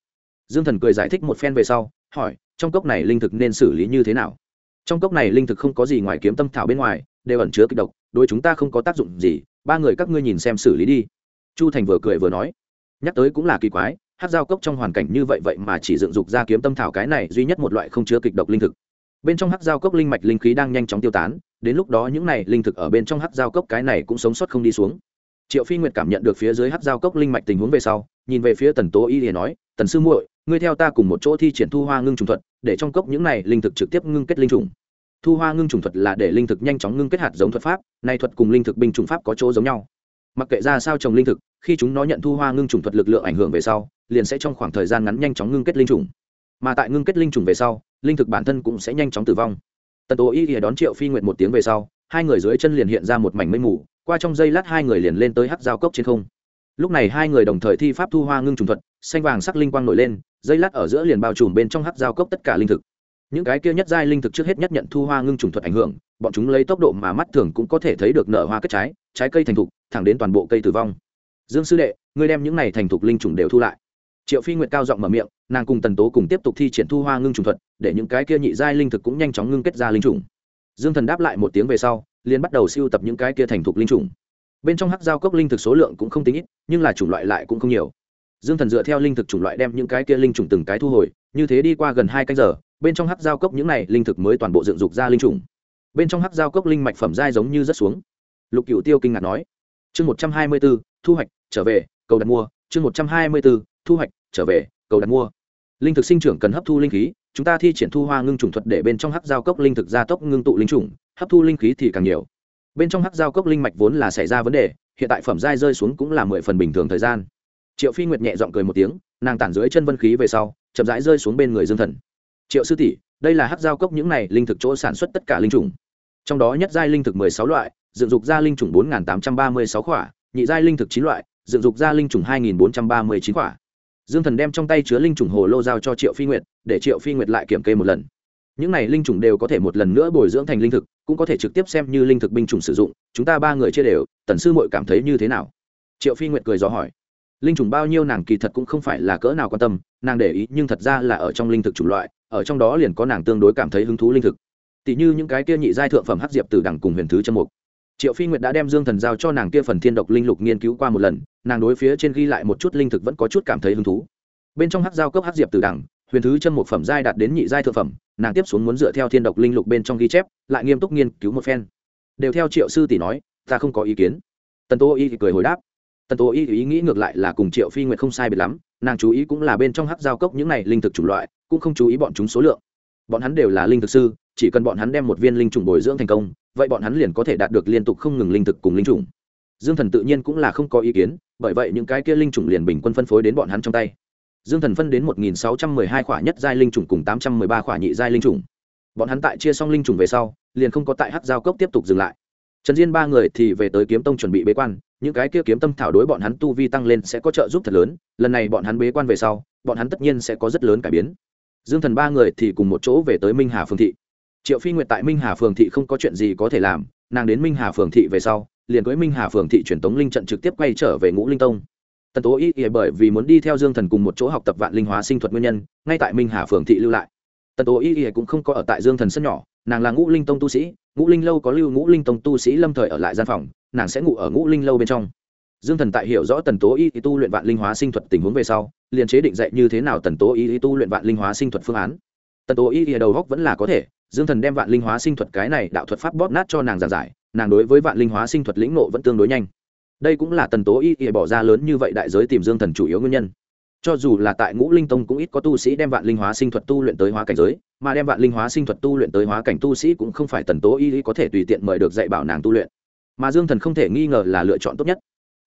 Dương thần cười giải thích một phen về sau, hỏi, trong cốc này linh thực nên xử lý như thế nào? Trong cốc này linh thực không có gì ngoài kiếm tâm thảo bên ngoài, đều ẩn chứa kịch độc, đối chúng ta không có tác dụng gì, ba người các ngươi nhìn xem xử lý đi. Chu thành vừa cười vừa nói, nhắc tới cũng là kỳ quái hát giao cốc trong hoàn cảnh như vậy vậy mà chỉ dựng dục ra kiếm tâm thảo cái này duy nhất một loại không chứa kịch độc linh thực. Bên trong hát giao cốc linh mạch linh khí đang nhanh chóng tiêu tán, đến lúc đó những này linh thực ở bên trong hát giao cốc cái này cũng sống sót không đi xuống triệu phi nguyệt cảm nhận được phía dưới hát giao cốc linh mạch tình huống về sau, nhìn về phía tần tố y thì nói, tần sư muội, ngươi theo ta cùng một chỗ thi triển thu hoa ngưng trùng thuật, để trong cốc những này linh thực trực tiếp ngưng kết linh trùng. Thu hoa ngưng trùng thuật là để linh thực nhanh chóng ngưng kết hạt giống thuật pháp, nay thuật cùng linh thực binh trùng pháp có chỗ giống nhau. Mặc kệ ra sao trồng linh thực, khi chúng nó nhận thu hoa ngưng trùng thuật lực lượng ảnh hưởng về sau, liền sẽ trong khoảng thời gian ngắn nhanh chóng ngưng kết linh trùng. Mà tại ngưng kết linh trùng về sau, linh thực bản thân cũng sẽ nhanh chóng tử vong. Tần tố y thì đón triệu phi nguyệt một tiếng về sau, hai người dưới chân liền hiện ra một mảnh mây mù qua trong giây lát hai người liền lên tới hắc giao cốc trên không. Lúc này hai người đồng thời thi pháp thu hoa ngưng trùng thuật, xanh vàng sắc linh quang nổi lên dây lát ở giữa liền bao trùm bên trong hắc giao cốc tất cả linh thực. Những cái kia nhất giai linh thực trước hết nhất nhận thu hoa ngưng trùng thuật ảnh hưởng, bọn chúng lấy tốc độ mà mắt thường cũng có thể thấy được nở hoa kết trái trái cây thành thục, thẳng đến toàn bộ cây tử vong. Dương sư đệ, ngươi đem những này thành thục linh trùng đều thu lại. Triệu phi nguyệt cao giọng mở miệng, nàng cùng tần tố cùng tiếp tục thi triển thu hoa ngưng trùng thuật, để những cái kia nhị giai linh thực cũng nhanh chóng ngưng kết ra linh trùng. Dương thần đáp lại một tiếng về sau liền bắt đầu siêu tập những cái kia thành thục linh trùng bên trong hắc giao cốc linh thực số lượng cũng không tính ít, nhưng là chủng loại lại cũng không nhiều. Dương thần dựa theo linh thực chủng loại đem những cái kia linh trùng từng cái thu hồi, như thế đi qua gần hai canh giờ, bên trong hắc giao cốc những này linh thực mới toàn bộ dựng dục ra linh trùng bên trong hắc giao cốc linh mạch phẩm giai giống như rất xuống. Lục cựu tiêu kinh ngạc nói, chương một trăm hai mươi b ố thu hoạch, trở về, cầu đặt mua, chương một trăm hai mươi b ố thu hoạch, trở về, cầu đặt mua. Linh thực sinh trưởng cần hấp thu linh khí, chúng ta thi triển thu hoa ngưng trùng thuật để bên trong hắc giao cốc linh thực gia tốc ngưng tụ linh trùng hấp thu linh khí thì càng nhiều. Bên trong hắc giao cốc linh mạch vốn là xảy ra vấn đề, hiện tại phẩm giai rơi xuống cũng là mười phần bình thường thời gian. Triệu phi nguyệt nhẹ g i ọ n g cười một tiếng, nàng tản dưới chân vân khí về sau, chậm rãi rơi xuống bên người dương thần. Triệu sư tỷ, đây là hắc giao cốc những này linh thực chỗ sản xuất tất cả linh trùng. Trong đó nhất giai linh thực mười sáu loại, dựng dục ra linh trùng bốn nghìn tám trăm ba mươi sáu khỏa, nhị giai linh thực chín loại, dựng dục ra linh trùng hai nghìn bốn trăm ba mươi chín khỏa. Dương thần đem trong tay chứa linh trùng hồ lô giao cho triệu phi nguyệt, để triệu phi nguyệt lại kiểm kê một lần những này linh trùng đều có thể một lần nữa bồi dưỡng thành linh thực, cũng có thể trực tiếp xem như linh thực binh chủng sử dụng, chúng ta ba người chia đều, tần sư mội cảm thấy như thế nào? Triệu phi nguyệt cười dò hỏi. Linh trùng bao nhiêu nàng kỳ thật cũng không phải là cỡ nào quan tâm, nàng để ý, nhưng thật ra là ở trong linh thực chủng loại, ở trong đó liền có nàng tương đối cảm thấy hứng thú linh thực. Tỷ như những cái kia nhị giai thượng phẩm hắc diệp từ đằng cùng huyền thứ chân mục. Triệu phi nguyệt đã đem dương thần giao cho nàng kia phần thiên độc linh lục nghiên cứu qua một lần, nàng đối phía trên ghi lại một chút linh thực vẫn có chút cảm thấy hứng thú. Bên trong hắc giao cấp hắc diệp từ đằng huyền thứ chân một phẩm giai đạt đến nhị giai thượng phẩm, nàng tiếp xuống muốn dựa theo thiên độc linh lục bên trong ghi chép, lại nghiêm túc nghiên cứu một phen. Đều theo triệu sư tỷ nói, ta không có ý kiến. Tần tô y cười hồi đáp. Tần tô y ý nghĩ ngược lại là cùng triệu phi nguyệt không sai biệt lắm, nàng chú ý cũng là bên trong hắc giao cốc những này linh thực chủng loại, cũng không chú ý bọn chúng số lượng. Bọn hắn đều là linh thực sư, chỉ cần bọn hắn đem một viên linh trùng bồi dưỡng thành công, vậy bọn hắn liền có thể đạt được liên tục không ngừng linh thực cùng linh trùng. Dương thần tự nhiên cũng là không có ý kiến, bởi vậy những cái kia linh trùng liền bình quân phân phối đến bọn hắn trong tay dương thần phân đến một nghìn sáu trăm mười hai khỏa nhất giai linh trùng cùng tám trăm mười ba khỏa nhị giai linh trùng. Bọn hắn tại chia xong linh trùng về sau, liền không có tại hát giao cốc tiếp tục dừng lại. Trần diên ba người thì về tới kiếm tông chuẩn bị bế quan, những cái kia kiếm tâm thảo đối bọn hắn tu vi tăng lên sẽ có trợ giúp thật lớn, lần này bọn hắn bế quan về sau, bọn hắn tất nhiên sẽ có rất lớn cải biến. Dương thần ba người thì cùng một chỗ về tới minh hà phương thị. Triệu phi nguyệt tại minh hà phường thị không có chuyện gì có thể làm, nàng đến minh hà phường thị về sau, liền với minh hà phường thị truyền tống linh trận trực tiếp quay trở về ngũ linh tông tần tố y ỉa bởi vì muốn đi theo dương thần cùng một chỗ học tập vạn linh hóa sinh thuật nguyên nhân, ngay tại minh hà phường thị lưu lại. Tần tố y ỉa cũng không có ở tại dương thần sân nhỏ, nàng là ngũ linh tông tu sĩ, ngũ linh lâu có lưu ngũ linh tông tu sĩ lâm thời ở lại gian phòng, nàng sẽ ngủ ở ngũ linh lâu bên trong. Dương thần tại hiểu rõ tần tố y tu luyện vạn linh hóa sinh thuật tình huống về sau, liền chế định dạy như thế nào tần tố y tu luyện vạn linh hóa sinh thuật phương án. Tần tố y đầu góc vẫn là có thể, dương thần đem vạn linh hóa sinh thuật cái này đạo thuật pháp bóp nát cho nàng giảng giải, nàng đối với vạn linh hóa sinh thuật lĩnh nộ vẫn tương đối nhanh đây cũng là tần tố y ỉa bỏ ra lớn như vậy đại giới tìm dương thần chủ yếu nguyên nhân. Cho dù là tại ngũ linh tông cũng ít có tu sĩ đem vạn linh hóa sinh thuật tu luyện tới hóa cảnh giới, mà đem vạn linh hóa sinh thuật tu luyện tới hóa cảnh tu sĩ cũng không phải tần tố y có thể tùy tiện mời được dạy bảo nàng tu luyện. Mà dương thần không thể nghi ngờ là lựa chọn tốt nhất.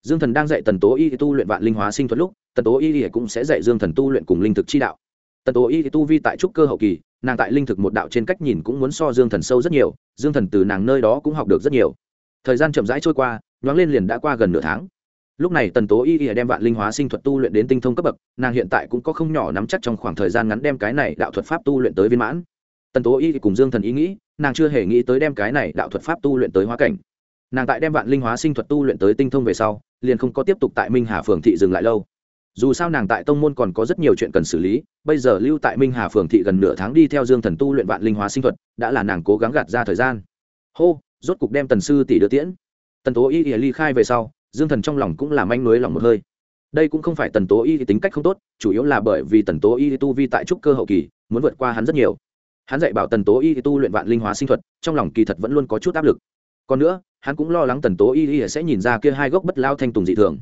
Dương thần đang dạy tần tố y tu luyện vạn linh hóa sinh thuật lúc, tần tố y cũng sẽ dạy dương thần tu luyện cùng linh thực chi đạo. Tần tố y tu vi tại trúc cơ hậu kỳ, nàng tại linh thực một đạo trên cách nhìn cũng muốn so dương thần sâu rất nhiều, dương thần từ nàng nơi đó cũng học được rất nhiều thời gian chậm rãi trôi qua, nhoáng lên liền đã qua gần nửa tháng. Lúc này tần tố y y đem vạn linh hóa sinh thuật tu luyện đến tinh thông cấp bậc, nàng hiện tại cũng có không nhỏ nắm chắc trong khoảng thời gian ngắn đem cái này đạo thuật pháp tu luyện tới viên mãn. Tần tố y cùng dương thần ý nghĩ, nàng chưa hề nghĩ tới đem cái này đạo thuật pháp tu luyện tới hóa cảnh. Nàng tại đem vạn linh hóa sinh thuật tu luyện tới tinh thông về sau, liền không có tiếp tục tại minh hà phường thị dừng lại lâu. Dù sao nàng tại tông môn còn có rất nhiều chuyện cần xử lý, bây giờ lưu tại minh hà phường thị gần nửa tháng đi theo dương thần tu luyện vạn linh hóa sinh thuật, đã là nàng cố gắng gạt ra thời gian. Hô! Rốt cục đem tần sư tỷ đưa tiễn. Tần tố y ỉa ly khai về sau, dương thần trong lòng cũng làm anh nối lòng một hơi. Đây cũng không phải tần tố y tính cách không tốt, chủ yếu là bởi vì tần tố y tu vi tại trúc cơ hậu kỳ, muốn vượt qua hắn rất nhiều. Hắn dạy bảo tần tố y tu luyện vạn linh hóa sinh thuật, trong lòng kỳ thật vẫn luôn có chút áp lực. Còn nữa, hắn cũng lo lắng tần tố y sẽ nhìn ra kia hai gốc bất lao thanh tùng dị thường.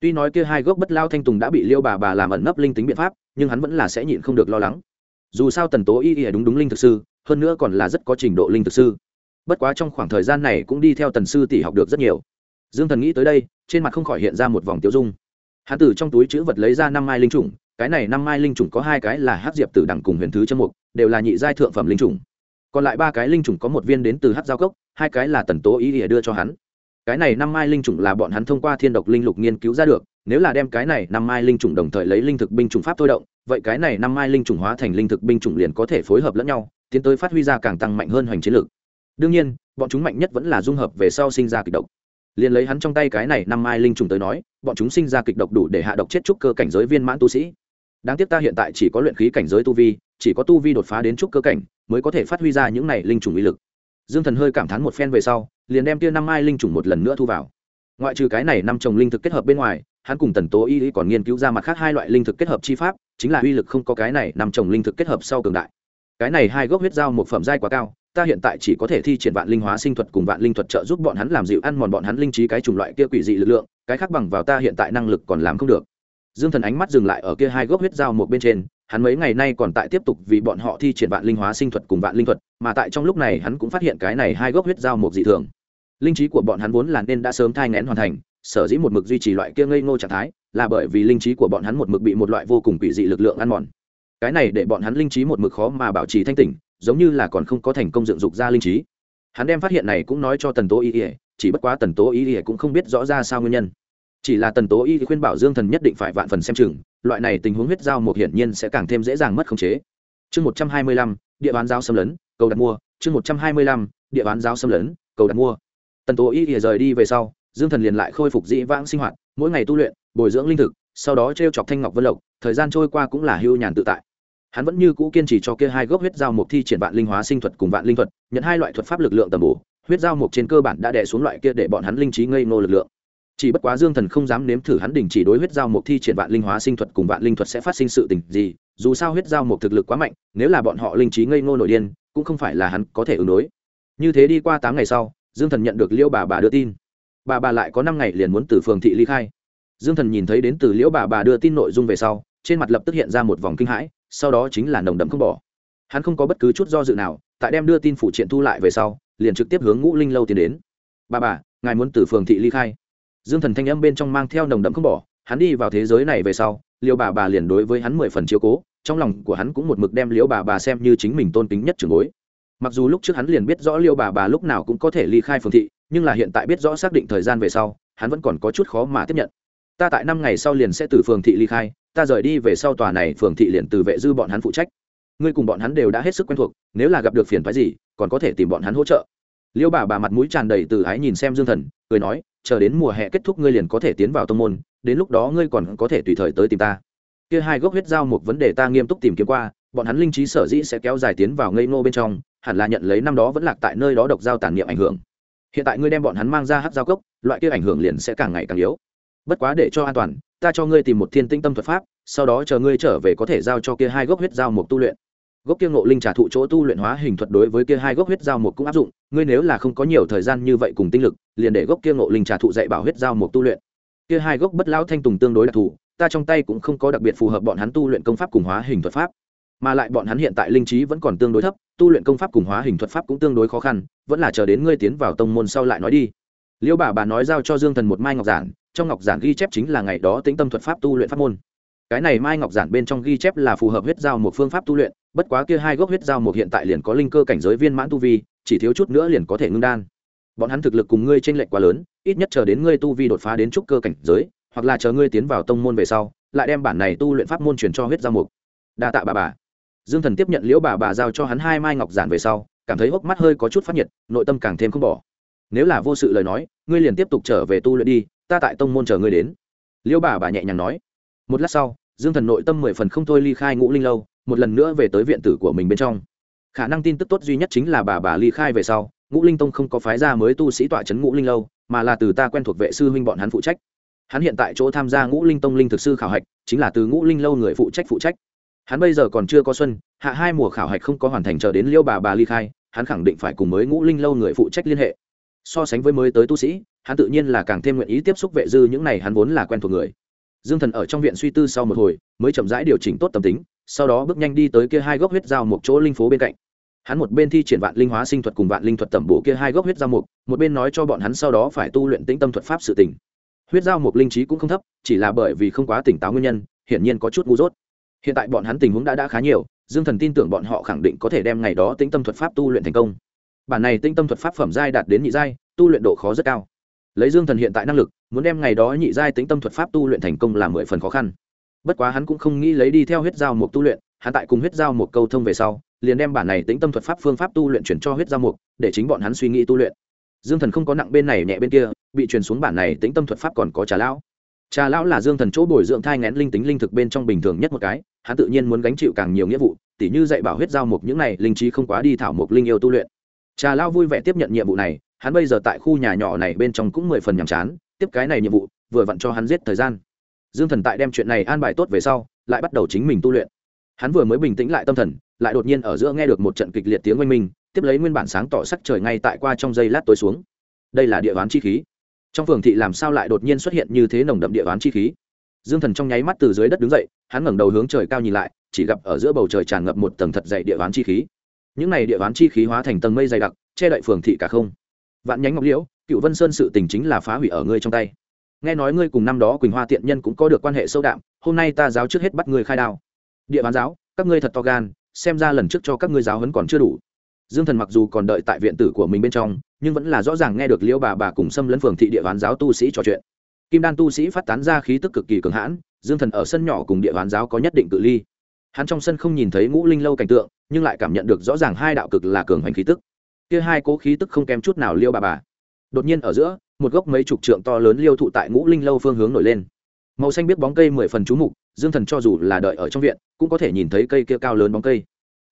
Tuy nói kia hai gốc bất lao thanh tùng đã bị liêu bà bà làm ẩn nấp linh tính biện pháp, nhưng hắn vẫn là sẽ nhịn không được lo lắng. Dù sao tần tố y y đúng đúng linh thực sư, hơn nữa còn là rất có trình độ linh thực sư bất quá trong khoảng thời gian này cũng đi theo tần sư tỷ học được rất nhiều. Dương thần nghĩ tới đây, trên mặt không khỏi hiện ra một vòng tiêu dung. Hắn từ trong túi chữ vật lấy ra năm mai linh chủng cái này năm mai linh chủng có hai cái là hát diệp tử đẳng cùng huyền thứ chân mục, đều là nhị giai thượng phẩm linh chủng còn lại ba cái linh chủng có một viên đến từ hát giao cốc, hai cái là tần tố ý ỉa đưa cho hắn. Cái này năm mai linh chủng là bọn hắn thông qua thiên độc linh lục nghiên cứu ra được, nếu là đem cái này năm mai linh chủng đồng thời lấy linh thực binh chủng pháp thôi động, vậy cái này năm mai linh chủng hóa thành linh thực binh chủng liền có thể phối hợp lẫn nhau, tiến tới phát huy ra càng tăng mạnh hơn hoành chiến lược đương nhiên, bọn chúng mạnh nhất vẫn là dung hợp về sau sinh ra kịch độc. Liền lấy hắn trong tay cái này năm mai linh trùng tới nói, bọn chúng sinh ra kịch độc đủ để hạ độc chết trúc cơ cảnh giới viên mãn tu sĩ. Đáng tiếc ta hiện tại chỉ có luyện khí cảnh giới tu vi, chỉ có tu vi đột phá đến trúc cơ cảnh mới có thể phát huy ra những này linh trùng uy lực. Dương thần hơi cảm thán một phen về sau, liền đem tia năm mai linh trùng một lần nữa thu vào. Ngoại trừ cái này năm trồng linh thực kết hợp bên ngoài, hắn cùng tần tố y còn nghiên cứu ra mặt khác hai loại linh thực kết hợp chi pháp, chính là uy lực không có cái này năm trồng linh thực kết hợp sau cường đại. Cái này hai gốc huyết dao một phẩm giai quá cao ta hiện tại chỉ có thể thi triển vạn linh hóa sinh thuật cùng vạn linh thuật trợ giúp bọn hắn làm dịu ăn mòn bọn hắn linh trí cái chủng loại kia quỷ dị lực lượng, cái khác bằng vào ta hiện tại năng lực còn làm không được. Dương thần ánh mắt dừng lại ở kia hai gốc huyết dao một bên trên, hắn mấy ngày nay còn tại tiếp tục vì bọn họ thi triển vạn linh hóa sinh thuật cùng vạn linh thuật, mà tại trong lúc này hắn cũng phát hiện cái này hai gốc huyết dao một dị thường. Linh trí của bọn hắn vốn là nên đã sớm thai ngén hoàn thành, sở dĩ một mực duy trì loại kia ngây ngô trạng thái, là bởi vì linh trí của bọn hắn một mực bị một loại vô cùng quỷ dị lực lượng ăn mòn. Cái này để bọn hắn linh trí một mực khó mà bảo trì thanh tỉnh giống như là còn không có thành công dựng dục ra linh trí. Hắn đem phát hiện này cũng nói cho tần tố y ỉa chỉ bất quá tần tố y ỉa cũng không biết rõ ra sao nguyên nhân. Chỉ là tần tố y khuyên bảo dương thần nhất định phải vạn phần xem chừng, loại này tình huống huyết giao một hiển nhiên sẽ càng thêm dễ dàng mất khống chế. Chương một trăm hai mươi lăm, địa bán giao xâm lấn, cầu đặt mua, chương một trăm hai mươi lăm, địa bán giao xâm lấn, cầu đặt mua. Tần tố y ỉa rời đi về sau, dương thần liền lại khôi phục dĩ vãng sinh hoạt, mỗi ngày tu luyện, bồi dưỡng linh thực, sau đó t r e o chọc thanh ngọc vân lộc, thời gian trôi qua cũng là hưu nhàn tự tại hắn vẫn như cũ kiên trì cho kia hai gốc huyết giao mục thi triển vạn linh hóa sinh thuật cùng vạn linh thuật, nhận hai loại thuật pháp lực lượng tầm bổ, huyết giao mục trên cơ bản đã đè xuống loại kia để bọn hắn linh trí ngây ngô lực lượng. Chỉ bất quá dương thần không dám nếm thử hắn đình chỉ đối huyết giao mục thi triển vạn linh hóa sinh thuật cùng vạn linh thuật sẽ phát sinh sự tình gì, dù sao huyết giao mục thực lực quá mạnh, nếu là bọn họ linh trí ngây ngô nội điên, cũng không phải là hắn có thể ứng đối. Như thế đi qua tám ngày sau, dương thần nhận được liêu bà bà đưa tin. Bà bà lại có năm ngày liền muốn từ phường thị ly khai. Dương thần nhìn thấy đến từ liễu bà bà đưa tin nội dung về sau, trên mặt lập tức hiện ra một vòng kinh hãi sau đó chính là nồng đậm không bỏ. Hắn không có bất cứ chút do dự nào, tại đem đưa tin phụ triện thu lại về sau, liền trực tiếp hướng ngũ linh lâu tiến đến. Bà bà, ngài muốn từ phường thị ly khai? Dương thần thanh âm bên trong mang theo nồng đậm không bỏ, hắn đi vào thế giới này về sau, liêu bà bà liền đối với hắn mười phần chiếu cố, trong lòng của hắn cũng một mực đem liễu bà bà xem như chính mình tôn kính nhất trường bối. Mặc dù lúc trước hắn liền biết rõ liêu bà bà lúc nào cũng có thể ly khai phường thị, nhưng là hiện tại biết rõ xác định thời gian về sau, hắn vẫn còn có chút khó mà tiếp nhận ta tại năm ngày sau liền sẽ từ phường thị ly khai, ta rời đi về sau tòa này phường thị liền từ vệ dư bọn hắn phụ trách. Ngươi cùng bọn hắn đều đã hết sức quen thuộc, nếu là gặp được phiền phái gì, còn có thể tìm bọn hắn hỗ trợ. Liêu bà bà mặt mũi tràn đầy từ ái nhìn xem dương thần, cười nói, chờ đến mùa hè kết thúc ngươi liền có thể tiến vào tông môn, đến lúc đó ngươi còn có thể tùy thời tới tìm ta. Kia hai gốc huyết giao một vấn đề ta nghiêm túc tìm kiếm qua, bọn hắn linh trí sở dĩ sẽ kéo dài tiến vào ngây ngô bên trong, hẳn là nhận lấy năm đó vẫn lạc tại nơi đó độc giao tàn niệm ảnh hưởng. Hiện tại ngươi đem bọn hắn mang ra hát giao cốc, loại kia ảnh hưởng liền sẽ càng ngày càng yếu bất quá để cho an toàn, ta cho ngươi tìm một thiên tinh tâm thuật pháp, sau đó chờ ngươi trở về có thể giao cho kia hai gốc huyết giao một tu luyện. Gốc kia ngộ linh trả thụ chỗ tu luyện hóa hình thuật đối với kia hai gốc huyết giao một cũng áp dụng, ngươi nếu là không có nhiều thời gian như vậy cùng tinh lực, liền để gốc kia ngộ linh trả thụ dạy bảo huyết giao một tu luyện. Kia hai gốc bất lão thanh tùng tương đối đặc thù, ta trong tay cũng không có đặc biệt phù hợp bọn hắn tu luyện công pháp cùng hóa hình thuật pháp. Mà lại bọn hắn hiện tại linh trí vẫn còn tương đối thấp, tu luyện công pháp cùng hóa hình thuật pháp cũng tương đối khó khăn, vẫn là chờ đến ngươi tiến vào tông môn sau lại nói đi liêu bà bà nói giao cho dương thần một mai ngọc giản, trong ngọc giản ghi chép chính là ngày đó tĩnh tâm thuật pháp tu luyện pháp môn. Cái này mai ngọc giản bên trong ghi chép là phù hợp huyết giao một phương pháp tu luyện, bất quá kia hai gốc huyết giao một hiện tại liền có linh cơ cảnh giới viên mãn tu vi, chỉ thiếu chút nữa liền có thể ngưng đan. Bọn hắn thực lực cùng ngươi t r ê n lệch quá lớn, ít nhất chờ đến ngươi tu vi đột phá đến trúc cơ cảnh giới, hoặc là chờ ngươi tiến vào tông môn về sau, lại đem bản này tu luyện pháp môn truyền cho huyết giao mục đa tạ bà bà. Dương thần tiếp nhận liễu bà bà giao cho hắn hai mai ngọc giản về sau, cảm thấy hốc mắt hơi có chút phát nhiệt, nội tâm càng thêm không bỏ nếu là vô sự lời nói, ngươi liền tiếp tục trở về tu luyện đi, ta tại tông môn chờ ngươi đến. Liêu bà bà nhẹ nhàng nói. Một lát sau, dương thần nội tâm mười phần không thôi ly khai ngũ linh lâu, một lần nữa về tới viện tử của mình bên trong. Khả năng tin tức tốt duy nhất chính là bà bà ly khai về sau, ngũ linh tông không có phái ra mới tu sĩ tọa c ngũ linh lâu, mà là từ ta quen thuộc vệ sư huynh bọn hắn phụ trách. Hắn hiện tại chỗ tham gia ngũ linh tông linh thực sư khảo hạch, chính là từ ngũ linh lâu người phụ trách phụ trách. Hắn bây giờ còn chưa có xuân, hạ hai mùa khảo hạch không có hoàn thành chờ đến liêu bà bà ly khai, hắn khẳng định phải cùng mới ngũ linh lâu người phụ trách liên hệ so sánh với mới tới tu sĩ, hắn tự nhiên là càng thêm nguyện ý tiếp xúc vệ dư những này hắn vốn là quen thuộc người. Dương thần ở trong viện suy tư sau một hồi, mới chậm rãi điều chỉnh tốt tâm tính, sau đó bước nhanh đi tới kia hai gốc huyết dao một chỗ linh phố bên cạnh. Hắn một bên thi triển vạn linh hóa sinh thuật cùng vạn linh thuật tẩm bổ kia hai gốc huyết dao mục, một bên nói cho bọn hắn sau đó phải tu luyện tĩnh tâm thuật pháp sự tỉnh huyết dao mục linh trí cũng không thấp, chỉ là bởi vì không quá tỉnh táo nguyên nhân, hiển nhiên có chút ngu dốt. Hiện tại bọn hắn tình huống đã đã khá nhiều, dương thần tin tưởng bọn họ khẳng định có thể đem ngày đó tĩnh tâm thuật pháp tu luyện thành công bản này tinh tâm thuật pháp phẩm giai đạt đến nhị giai, tu luyện độ khó rất cao. Lấy dương thần hiện tại năng lực, muốn đem ngày đó nhị giai tính tâm thuật pháp tu luyện thành công là mười phần khó khăn. Bất quá hắn cũng không nghĩ lấy đi theo huyết giao một tu luyện, hắn tại cùng huyết giao một câu thông về sau, liền đem bản này tính tâm thuật pháp phương pháp tu luyện chuyển cho huyết giao mục, để chính bọn hắn suy nghĩ tu luyện. Dương thần không có nặng bên này nhẹ bên kia, bị truyền xuống bản này tính tâm thuật pháp còn có trà lão. Trà lão là dương thần chỗ bồi dưỡng thai ngén linh tính linh thực bên trong bình thường nhất một cái, hắn tự nhiên muốn gánh chịu càng nhiều nghĩa vụ, tỉ như dạy bảo huyết giao mục những này linh trí không quá đi thảo mục linh yêu tu luyện trà lao vui vẻ tiếp nhận nhiệm vụ này, hắn bây giờ tại khu nhà nhỏ này bên trong cũng mười phần nhàm chán, tiếp cái này nhiệm vụ, vừa vặn cho hắn giết thời gian. Dương thần tại đem chuyện này an bài tốt về sau, lại bắt đầu chính mình tu luyện. Hắn vừa mới bình tĩnh lại tâm thần, lại đột nhiên ở giữa nghe được một trận kịch liệt tiếng oanh minh, tiếp lấy nguyên bản sáng tỏ sắc trời ngay tại qua trong giây lát tối xuống. Đây là địa bán chi khí. Trong phường thị làm sao lại đột nhiên xuất hiện như thế nồng đậm địa bán chi khí? Dương thần trong nháy mắt từ dưới đất đứng dậy, hắn ngẩng đầu hướng trời cao nhìn lại, chỉ gặp ở giữa bầu trời tràn ngập một tầng thật dày địa bán chi khí những này địa ván chi khí hóa thành tầng mây dày đặc, che đậy phường thị cả không. Vạn nhánh ngọc liễu, cựu vân sơn sự tình chính là phá hủy ở ngươi trong tay. Nghe nói ngươi cùng năm đó quỳnh hoa tiện nhân cũng có được quan hệ sâu đạm, hôm nay ta giáo trước hết bắt ngươi khai đao. Địa bán giáo, các ngươi thật to gan, xem ra lần trước cho các ngươi giáo hấn còn chưa đủ. Dương thần mặc dù còn đợi tại viện tử của mình bên trong, nhưng vẫn là rõ ràng nghe được liễu bà bà cùng xâm lấn phường thị địa bán giáo tu sĩ trò chuyện. Kim đan tu sĩ phát tán ra khí tức cực kỳ cường hãn, dương thần ở sân nhỏ cùng địa bán giáo có nhất định cự ly hắn trong sân không nhìn thấy ngũ linh lâu cảnh tượng, nhưng lại cảm nhận được rõ ràng hai đạo cực là cường hành khí tức. Kia hai cố khí tức không kém chút nào liêu bà bà. Đột nhiên ở giữa, một gốc mấy chục trượng to lớn liêu thụ tại ngũ linh lâu phương hướng nổi lên. Màu xanh biết bóng cây mười phần chú mục, dương thần cho dù là đợi ở trong viện, cũng có thể nhìn thấy cây kia cao lớn bóng cây.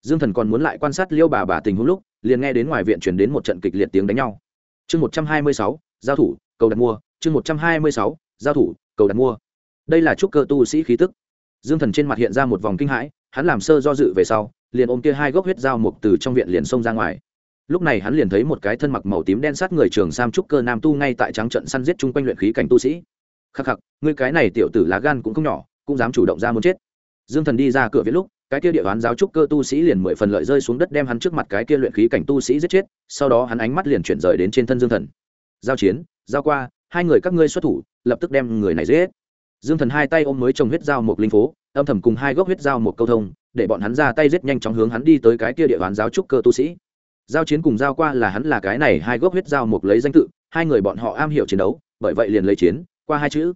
Dương thần còn muốn lại quan sát liêu bà bà tình huống lúc, liền nghe đến ngoài viện chuyển đến một trận kịch liệt tiếng đánh nhau. Chương một trăm hai mươi sáu, giao thủ, cầu đặt mua. Chương một trăm hai mươi sáu, giao thủ, cầu đặt mua. Đây là trúc cơ tu sĩ khí tức dương thần trên mặt hiện ra một vòng kinh hãi, hắn làm sơ do dự về sau, liền ôm kia hai gốc huyết dao mục từ trong viện liền xông ra ngoài. Lúc này hắn liền thấy một cái thân mặc màu tím đen sát người trường sam trúc cơ nam tu ngay tại trắng trận săn giết chung quanh luyện khí cảnh tu sĩ. Khắc khắc, ngươi cái này tiểu tử lá gan cũng không nhỏ, cũng dám chủ động ra muốn chết. Dương thần đi ra cửa viết lúc, cái kia địa đoán giáo trúc cơ tu sĩ liền mười phần lợi rơi xuống đất đem hắn trước mặt cái kia luyện khí cảnh tu sĩ giết chết, sau đó hắn ánh mắt liền chuyển rời đến trên thân dương thần. Giao chiến, giao qua, hai người các ngươi xuất thủ, lập tức đem người này giết dương thần hai tay ôm mới trồng huyết dao một linh phố, âm thầm cùng hai gốc huyết dao một câu thông, để bọn hắn ra tay giết nhanh chóng hướng hắn đi tới cái kia địa bàn giáo trúc cơ tu sĩ. Giao chiến cùng giao qua là hắn là cái này hai gốc huyết dao một lấy danh tự, hai người bọn họ am hiểu chiến đấu, bởi vậy liền lấy chiến, qua hai chữ.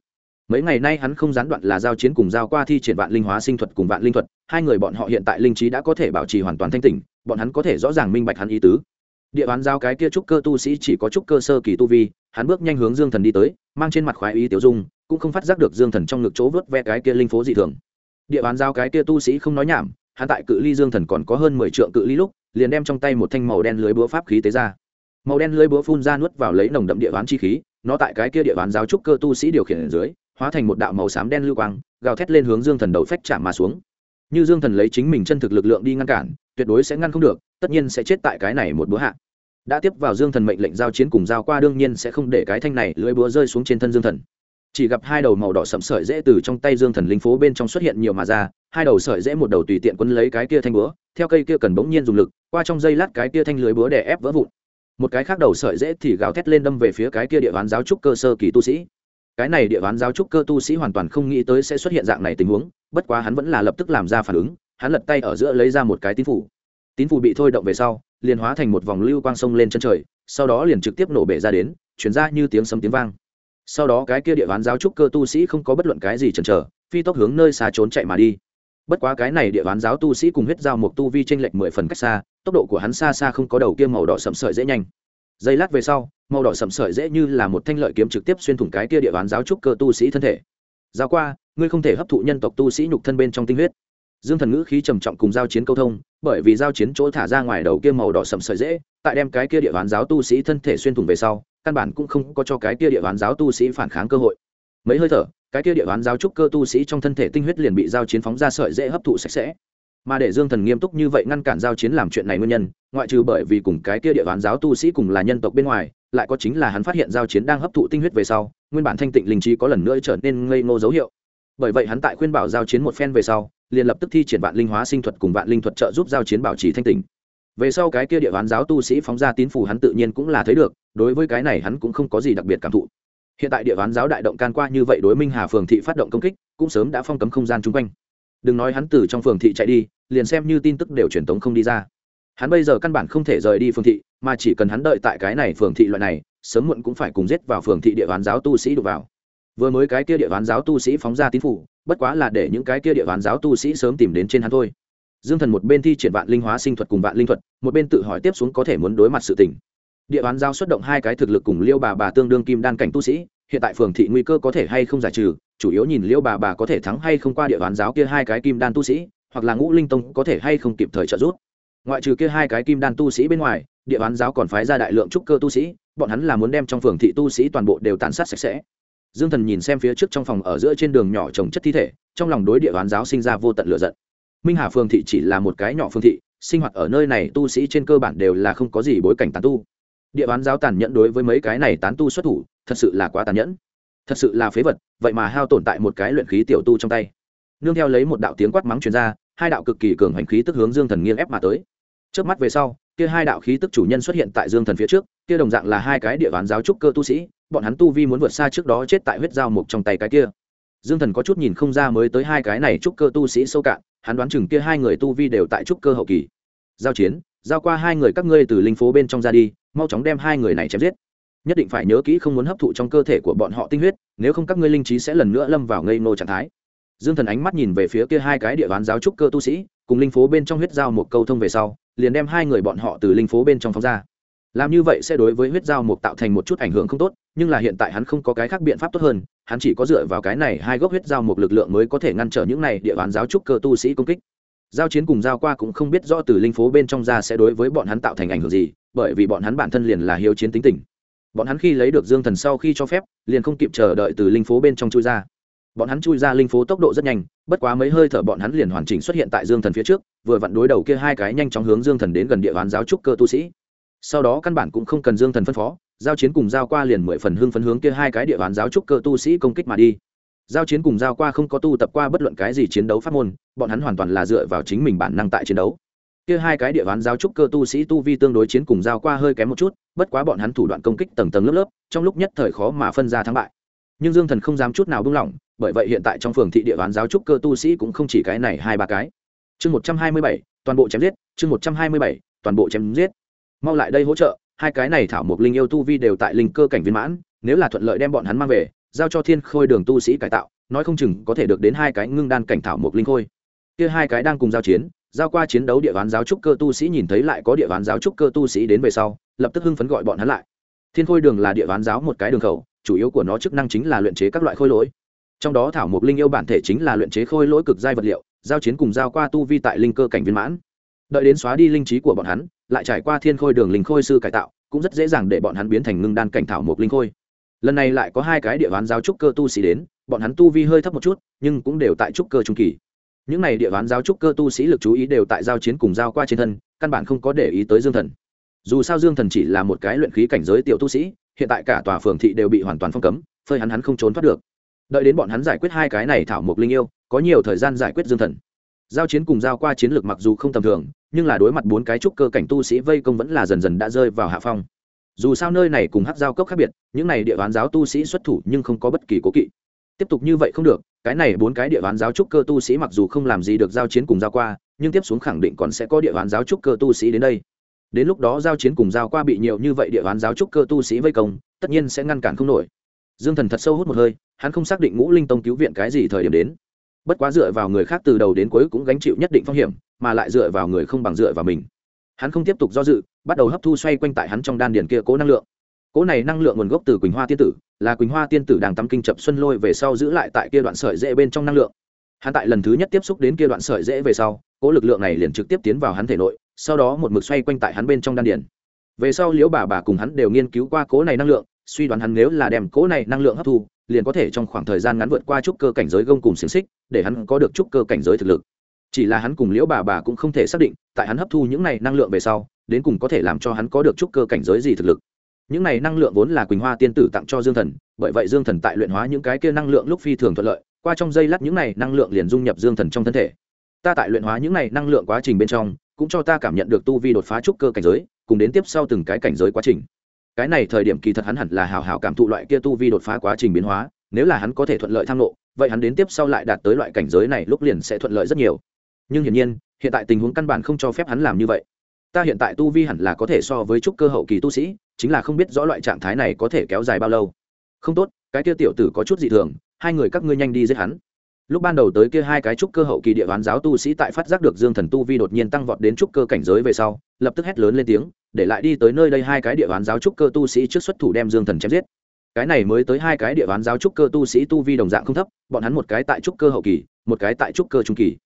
Mấy ngày nay hắn không gián đoạn là giao chiến cùng giao qua thi triển vạn linh hóa sinh thuật cùng vạn linh thuật, hai người bọn họ hiện tại linh trí đã có thể bảo trì hoàn toàn thanh tỉnh bọn hắn có thể rõ ràng minh bạch hắn ý tứ địa bán giao cái kia trúc cơ tu sĩ chỉ có trúc cơ sơ kỳ tu vi, hắn bước nhanh hướng dương thần đi tới, mang trên mặt khoái ý tiểu dung, cũng không phát giác được dương thần trong ngực chỗ vớt ve cái kia linh phố dị thường. Địa bán giao cái kia tu sĩ không nói nhảm, hắn tại cự ly dương thần còn có hơn mười trượng cự ly lúc, liền đem trong tay một thanh màu đen lưới búa pháp khí tế ra. Màu đen lưới búa phun ra nuốt vào lấy nồng đậm địa bán chi khí, nó tại cái kia địa bán giáo trúc cơ tu sĩ điều khiển ở dưới, hóa thành một đạo màu xám đen lưu quang, gào thét lên hướng dương thần đầu phách chạm mà xuống như dương thần lấy chính mình chân thực lực lượng đi ngăn cản, tuyệt đối sẽ ngăn không được, tất nhiên sẽ chết tại cái này một bữa hạ. Đã tiếp vào dương thần mệnh lệnh giao chiến cùng giao qua đương nhiên sẽ không để cái thanh này lưới búa rơi xuống trên thân dương thần. Chỉ gặp hai đầu màu đỏ sậm sợi dễ từ trong tay dương thần linh phố bên trong xuất hiện nhiều mà ra, hai đầu sợi dễ một đầu tùy tiện quấn lấy cái kia thanh búa, theo cây kia cần bỗng nhiên dùng lực, qua trong dây lát cái kia thanh lưới búa đè ép vỡ vụn. Một cái khác đầu sợi dễ thì gào thét lên đâm về phía cái kia địa ván giáo trúc cơ sơ kỳ tu sĩ. Cái này địa ván giáo trúc cơ tu sĩ hoàn toàn không nghĩ tới sẽ xuất hiện dạng này tình huống bất quá hắn vẫn là lập tức làm ra phản ứng, hắn lật tay ở giữa lấy ra một cái tín phủ. Tín phủ bị thôi động về sau, liền hóa thành một vòng lưu quang sông lên chân trời, sau đó liền trực tiếp nổ bể ra đến, chuyển ra như tiếng sấm tiếng vang. Sau đó cái kia địa ván giáo trúc cơ tu sĩ không có bất luận cái gì chần chờ, phi tốc hướng nơi xa trốn chạy mà đi. Bất quá cái này địa ván giáo tu sĩ cùng huyết giao một tu vi tranh lệch mười phần cách xa, tốc độ của hắn xa xa không có đầu kia màu đỏ sậm sợi dễ nhanh. Giây lát về sau, màu đỏ sậm sợi dễ như là một thanh lợi kiếm trực tiếp xuyên thủng cái kia địa ván giáo trúc cơ tu sĩ thân thể. Giao qua ngươi không thể hấp thụ nhân tộc tu sĩ nhục thân bên trong tinh huyết. Dương thần ngữ khí trầm trọng cùng giao chiến câu thông, bởi vì giao chiến chỗ thả ra ngoài đầu kia màu đỏ sầm sợi dễ, tại đem cái kia địa ván giáo tu sĩ thân thể xuyên thủng về sau, căn bản cũng không có cho cái kia địa ván giáo tu sĩ phản kháng cơ hội. Mấy hơi thở, cái kia địa ván giáo trúc cơ tu sĩ trong thân thể tinh huyết liền bị giao chiến phóng ra sợi dễ hấp thụ sạch sẽ. Mà để dương thần nghiêm túc như vậy ngăn cản giao chiến làm chuyện này nguyên nhân, ngoại trừ bởi vì cùng cái kia địa ván giáo tu sĩ cùng là nhân tộc bên ngoài, lại có chính là hắn phát hiện giao chiến đang hấp thụ tinh huyết về sau, nguyên bản thanh tịnh linh trí có lần nữa trở nên ngây ngô dấu hiệu bởi vậy hắn tại khuyên bảo giao chiến một phen về sau, liền lập tức thi triển vạn linh hóa sinh thuật cùng vạn linh thuật trợ giúp giao chiến bảo trì thanh tịnh. Về sau cái kia địa ván giáo tu sĩ phóng ra tín phủ hắn tự nhiên cũng là thấy được, đối với cái này hắn cũng không có gì đặc biệt cảm thụ. Hiện tại địa ván giáo đại động can qua như vậy đối minh hà phường thị phát động công kích, cũng sớm đã phong cấm không gian chung quanh. Đừng nói hắn từ trong phường thị chạy đi, liền xem như tin tức đều truyền tống không đi ra. Hắn bây giờ căn bản không thể rời đi phường thị, mà chỉ cần hắn đợi tại cái này phường thị loại này, sớm muộn cũng phải cùng giết vào phường thị địa ván giáo tu sĩ đục vào vừa mới cái kia địa ván giáo tu sĩ phóng ra tín phủ, bất quá là để những cái kia địa ván giáo tu sĩ sớm tìm đến trên hắn thôi. Dương thần một bên thi triển vạn linh hóa sinh thuật cùng vạn linh thuật, một bên tự hỏi tiếp xuống có thể muốn đối mặt sự tình. Địa ván giao xuất động hai cái thực lực cùng liêu bà bà tương đương kim đan cảnh tu sĩ, hiện tại phường thị nguy cơ có thể hay không giải trừ, chủ yếu nhìn liêu bà bà có thể thắng hay không qua địa ván giáo kia hai cái kim đan tu sĩ, hoặc là ngũ linh tông có thể hay không kịp thời trợ giúp. Ngoại trừ kia hai cái kim đan tu sĩ bên ngoài, địa ván giáo còn phái ra đại lượng trúc cơ tu sĩ, bọn hắn là muốn đem trong phường thị tu sĩ toàn bộ đều tàn sát sạch sẽ dương thần nhìn xem phía trước trong phòng ở giữa trên đường nhỏ trồng chất thi thể, trong lòng đối địa đoán giáo sinh ra vô tận lửa giận. Minh hà phường thị chỉ là một cái nhỏ phường thị, sinh hoạt ở nơi này tu sĩ trên cơ bản đều là không có gì bối cảnh tán tu. Địa bán giáo tàn nhẫn đối với mấy cái này tán tu xuất thủ, thật sự là quá tàn nhẫn. Thật sự là phế vật, vậy mà hao tồn tại một cái luyện khí tiểu tu trong tay. Nương theo lấy một đạo tiếng quát mắng truyền ra, hai đạo cực kỳ cường hành khí tức hướng dương thần nghiêng ép mà tới. Trước mắt về sau, kia hai đạo khí tức chủ nhân xuất hiện tại dương thần phía trước, kia đồng dạng là hai cái địa bán giáo trúc cơ tu sĩ bọn hắn tu vi muốn vượt xa trước đó chết tại huyết giao mục trong tay cái kia. Dương thần có chút nhìn không ra mới tới hai cái này trúc cơ tu sĩ sâu cạn, hắn đoán chừng kia hai người tu vi đều tại trúc cơ hậu kỳ. Giao chiến, giao qua hai người các ngươi từ linh phố bên trong ra đi, mau chóng đem hai người này chém giết. Nhất định phải nhớ kỹ không muốn hấp thụ trong cơ thể của bọn họ tinh huyết, nếu không các ngươi linh trí sẽ lần nữa lâm vào ngây nô trạng thái. Dương thần ánh mắt nhìn về phía kia hai cái địa đoán giáo trúc cơ tu sĩ, cùng linh phố bên trong huyết giao một câu thông về sau, liền đem hai người bọn họ từ linh phố bên trong phóng ra làm như vậy sẽ đối với huyết giao mục tạo thành một chút ảnh hưởng không tốt, nhưng là hiện tại hắn không có cái khác biện pháp tốt hơn, hắn chỉ có dựa vào cái này hai gốc huyết giao mục lực lượng mới có thể ngăn trở những này địa bàn giáo trúc cơ tu sĩ công kích. Giao chiến cùng giao qua cũng không biết rõ từ linh phố bên trong ra sẽ đối với bọn hắn tạo thành ảnh hưởng gì, bởi vì bọn hắn bản thân liền là hiếu chiến tính tình. Bọn hắn khi lấy được dương thần sau khi cho phép, liền không kịp chờ đợi từ linh phố bên trong chui ra. Bọn hắn chui ra linh phố tốc độ rất nhanh, bất quá mấy hơi thở bọn hắn liền hoàn chỉnh xuất hiện tại dương thần phía trước, vừa vặn đối đầu kia hai cái nhanh chóng hướng dương thần đến gần địa bàn giáo trúc cơ tu sĩ sau đó căn bản cũng không cần dương thần phân phó, giao chiến cùng giao qua liền mười phần hưng phấn hướng kia hai cái địa bàn giáo trúc cơ tu sĩ công kích mà đi. Giao chiến cùng giao qua không có tu tập qua bất luận cái gì chiến đấu pháp môn, bọn hắn hoàn toàn là dựa vào chính mình bản năng tại chiến đấu. Kia hai cái địa bàn giáo trúc cơ tu sĩ tu vi tương đối chiến cùng giao qua hơi kém một chút, bất quá bọn hắn thủ đoạn công kích tầng tầng lớp lớp, trong lúc nhất thời khó mà phân ra thắng bại. Nhưng dương thần không dám chút nào buông lỏng, bởi vậy hiện tại trong phường thị địa bàn giáo trúc cơ tu sĩ cũng không chỉ cái này hai ba cái. Chương một trăm hai mươi bảy, toàn bộ chém giết, chương một trăm hai mươi bảy, toàn bộ chém giết mau lại đây hỗ trợ, hai cái này thảo mộc linh yêu tu vi đều tại linh cơ cảnh viên mãn, nếu là thuận lợi đem bọn hắn mang về, giao cho thiên khôi đường tu sĩ cải tạo, nói không chừng có thể được đến hai cái ngưng đan cảnh thảo mộc linh khôi. Kia hai cái đang cùng giao chiến, giao qua chiến đấu địa ván giáo trúc cơ tu sĩ nhìn thấy lại có địa ván giáo trúc cơ tu sĩ đến về sau, lập tức hưng phấn gọi bọn hắn lại. Thiên khôi đường là địa ván giáo một cái đường khẩu, chủ yếu của nó chức năng chính là luyện chế các loại khôi lỗi. Trong đó thảo mộc linh yêu bản thể chính là luyện chế khôi lỗi cực giai vật liệu, giao chiến cùng giao qua tu vi tại linh cơ cảnh viên mãn. Đợi đến xóa đi linh trí của bọn hắn lại trải qua thiên khôi đường linh khôi sư cải tạo, cũng rất dễ dàng để bọn hắn biến thành ngưng đan cảnh thảo một linh khôi. Lần này lại có hai cái địa ván giáo trúc cơ tu sĩ đến, bọn hắn tu vi hơi thấp một chút, nhưng cũng đều tại trúc cơ trung kỳ. Những này địa ván giáo trúc cơ tu sĩ lực chú ý đều tại giao chiến cùng giao qua trên thân, căn bản không có để ý tới dương thần. Dù sao dương thần chỉ là một cái luyện khí cảnh giới tiểu tu sĩ, hiện tại cả tòa phường thị đều bị hoàn toàn phong cấm, phơi hắn hắn không trốn thoát được. Đợi đến bọn hắn giải quyết hai cái này thảo mộc linh yêu, có nhiều thời gian giải quyết dương thần giao chiến cùng giao qua chiến lược mặc dù không tầm thường, nhưng là đối mặt bốn cái trúc cơ cảnh tu sĩ vây công vẫn là dần dần đã rơi vào hạ phong. Dù sao nơi này cùng hát giao cốc khác biệt, những này địa bán giáo tu sĩ xuất thủ nhưng không có bất kỳ cố kỵ. Tiếp tục như vậy không được, cái này bốn cái địa bán giáo trúc cơ tu sĩ mặc dù không làm gì được giao chiến cùng giao qua, nhưng tiếp xuống khẳng định còn sẽ có địa bán giáo trúc cơ tu sĩ đến đây. Đến lúc đó giao chiến cùng giao qua bị nhiều như vậy địa bán giáo trúc cơ tu sĩ vây công, tất nhiên sẽ ngăn cản không nổi. Dương thần thật sâu hút một hơi, hắn không xác định ngũ linh tông cứu viện cái gì thời điểm đến bất quá dựa vào người khác từ đầu đến cuối cũng gánh chịu nhất định phong hiểm, mà lại dựa vào người không bằng dựa vào mình. Hắn không tiếp tục do dự, bắt đầu hấp thu xoay quanh tại hắn trong đan điền kia cố năng lượng. Cố này năng lượng nguồn gốc từ quỳnh hoa tiên tử, là quỳnh hoa tiên tử đang tắm kinh chập xuân lôi về sau giữ lại tại kia đoạn sợi dễ bên trong năng lượng. Hắn tại lần thứ nhất tiếp xúc đến kia đoạn sợi dễ về sau, cố lực lượng này liền trực tiếp tiến vào hắn thể nội, sau đó một mực xoay quanh tại hắn bên trong đan điền. Về sau liễu bà bà cùng hắn đều nghiên cứu qua cố này năng lượng, suy đoán hắn nếu là đem cố này năng lượng hấp thu liền có thể trong khoảng thời gian ngắn vượt qua trúc cơ cảnh giới gông cùng xiềng xích, để hắn có được trúc cơ cảnh giới thực lực. Chỉ là hắn cùng liễu bà bà cũng không thể xác định, tại hắn hấp thu những này năng lượng về sau, đến cùng có thể làm cho hắn có được trúc cơ cảnh giới gì thực lực. Những này năng lượng vốn là quỳnh hoa tiên tử tặng cho dương thần, bởi vậy dương thần tại luyện hóa những cái kia năng lượng lúc phi thường thuận lợi, qua trong dây lát những này năng lượng liền dung nhập dương thần trong thân thể. Ta tại luyện hóa những này năng lượng quá trình bên trong, cũng cho ta cảm nhận được tu vi đột phá trúc cơ cảnh giới, cùng đến tiếp sau từng cái cảnh giới quá trình cái này thời điểm kỳ thật hắn hẳn là hào hào cảm thụ loại kia tu vi đột phá quá trình biến hóa, nếu là hắn có thể thuận lợi tham lộ vậy hắn đến tiếp sau lại đạt tới loại cảnh giới này lúc liền sẽ thuận lợi rất nhiều. Nhưng hiển nhiên, hiện tại tình huống căn bản không cho phép hắn làm như vậy. Ta hiện tại tu vi hẳn là có thể so với trúc cơ hậu kỳ tu sĩ, chính là không biết rõ loại trạng thái này có thể kéo dài bao lâu. Không tốt, cái kia tiểu tử có chút dị thường, hai người các ngươi nhanh đi giết hắn lúc ban đầu tới kia hai cái trúc cơ hậu kỳ địa đoán giáo tu sĩ tại phát giác được dương thần tu vi đột nhiên tăng vọt đến trúc cơ cảnh giới về sau, lập tức hét lớn lên tiếng, để lại đi tới nơi đây hai cái địa đoán giáo trúc cơ tu sĩ trước xuất thủ đem dương thần chém giết. Cái này mới tới hai cái địa đoán giáo trúc cơ tu sĩ tu vi đồng dạng không thấp, bọn hắn một cái tại trúc cơ hậu kỳ, một cái tại trúc cơ trung kỳ.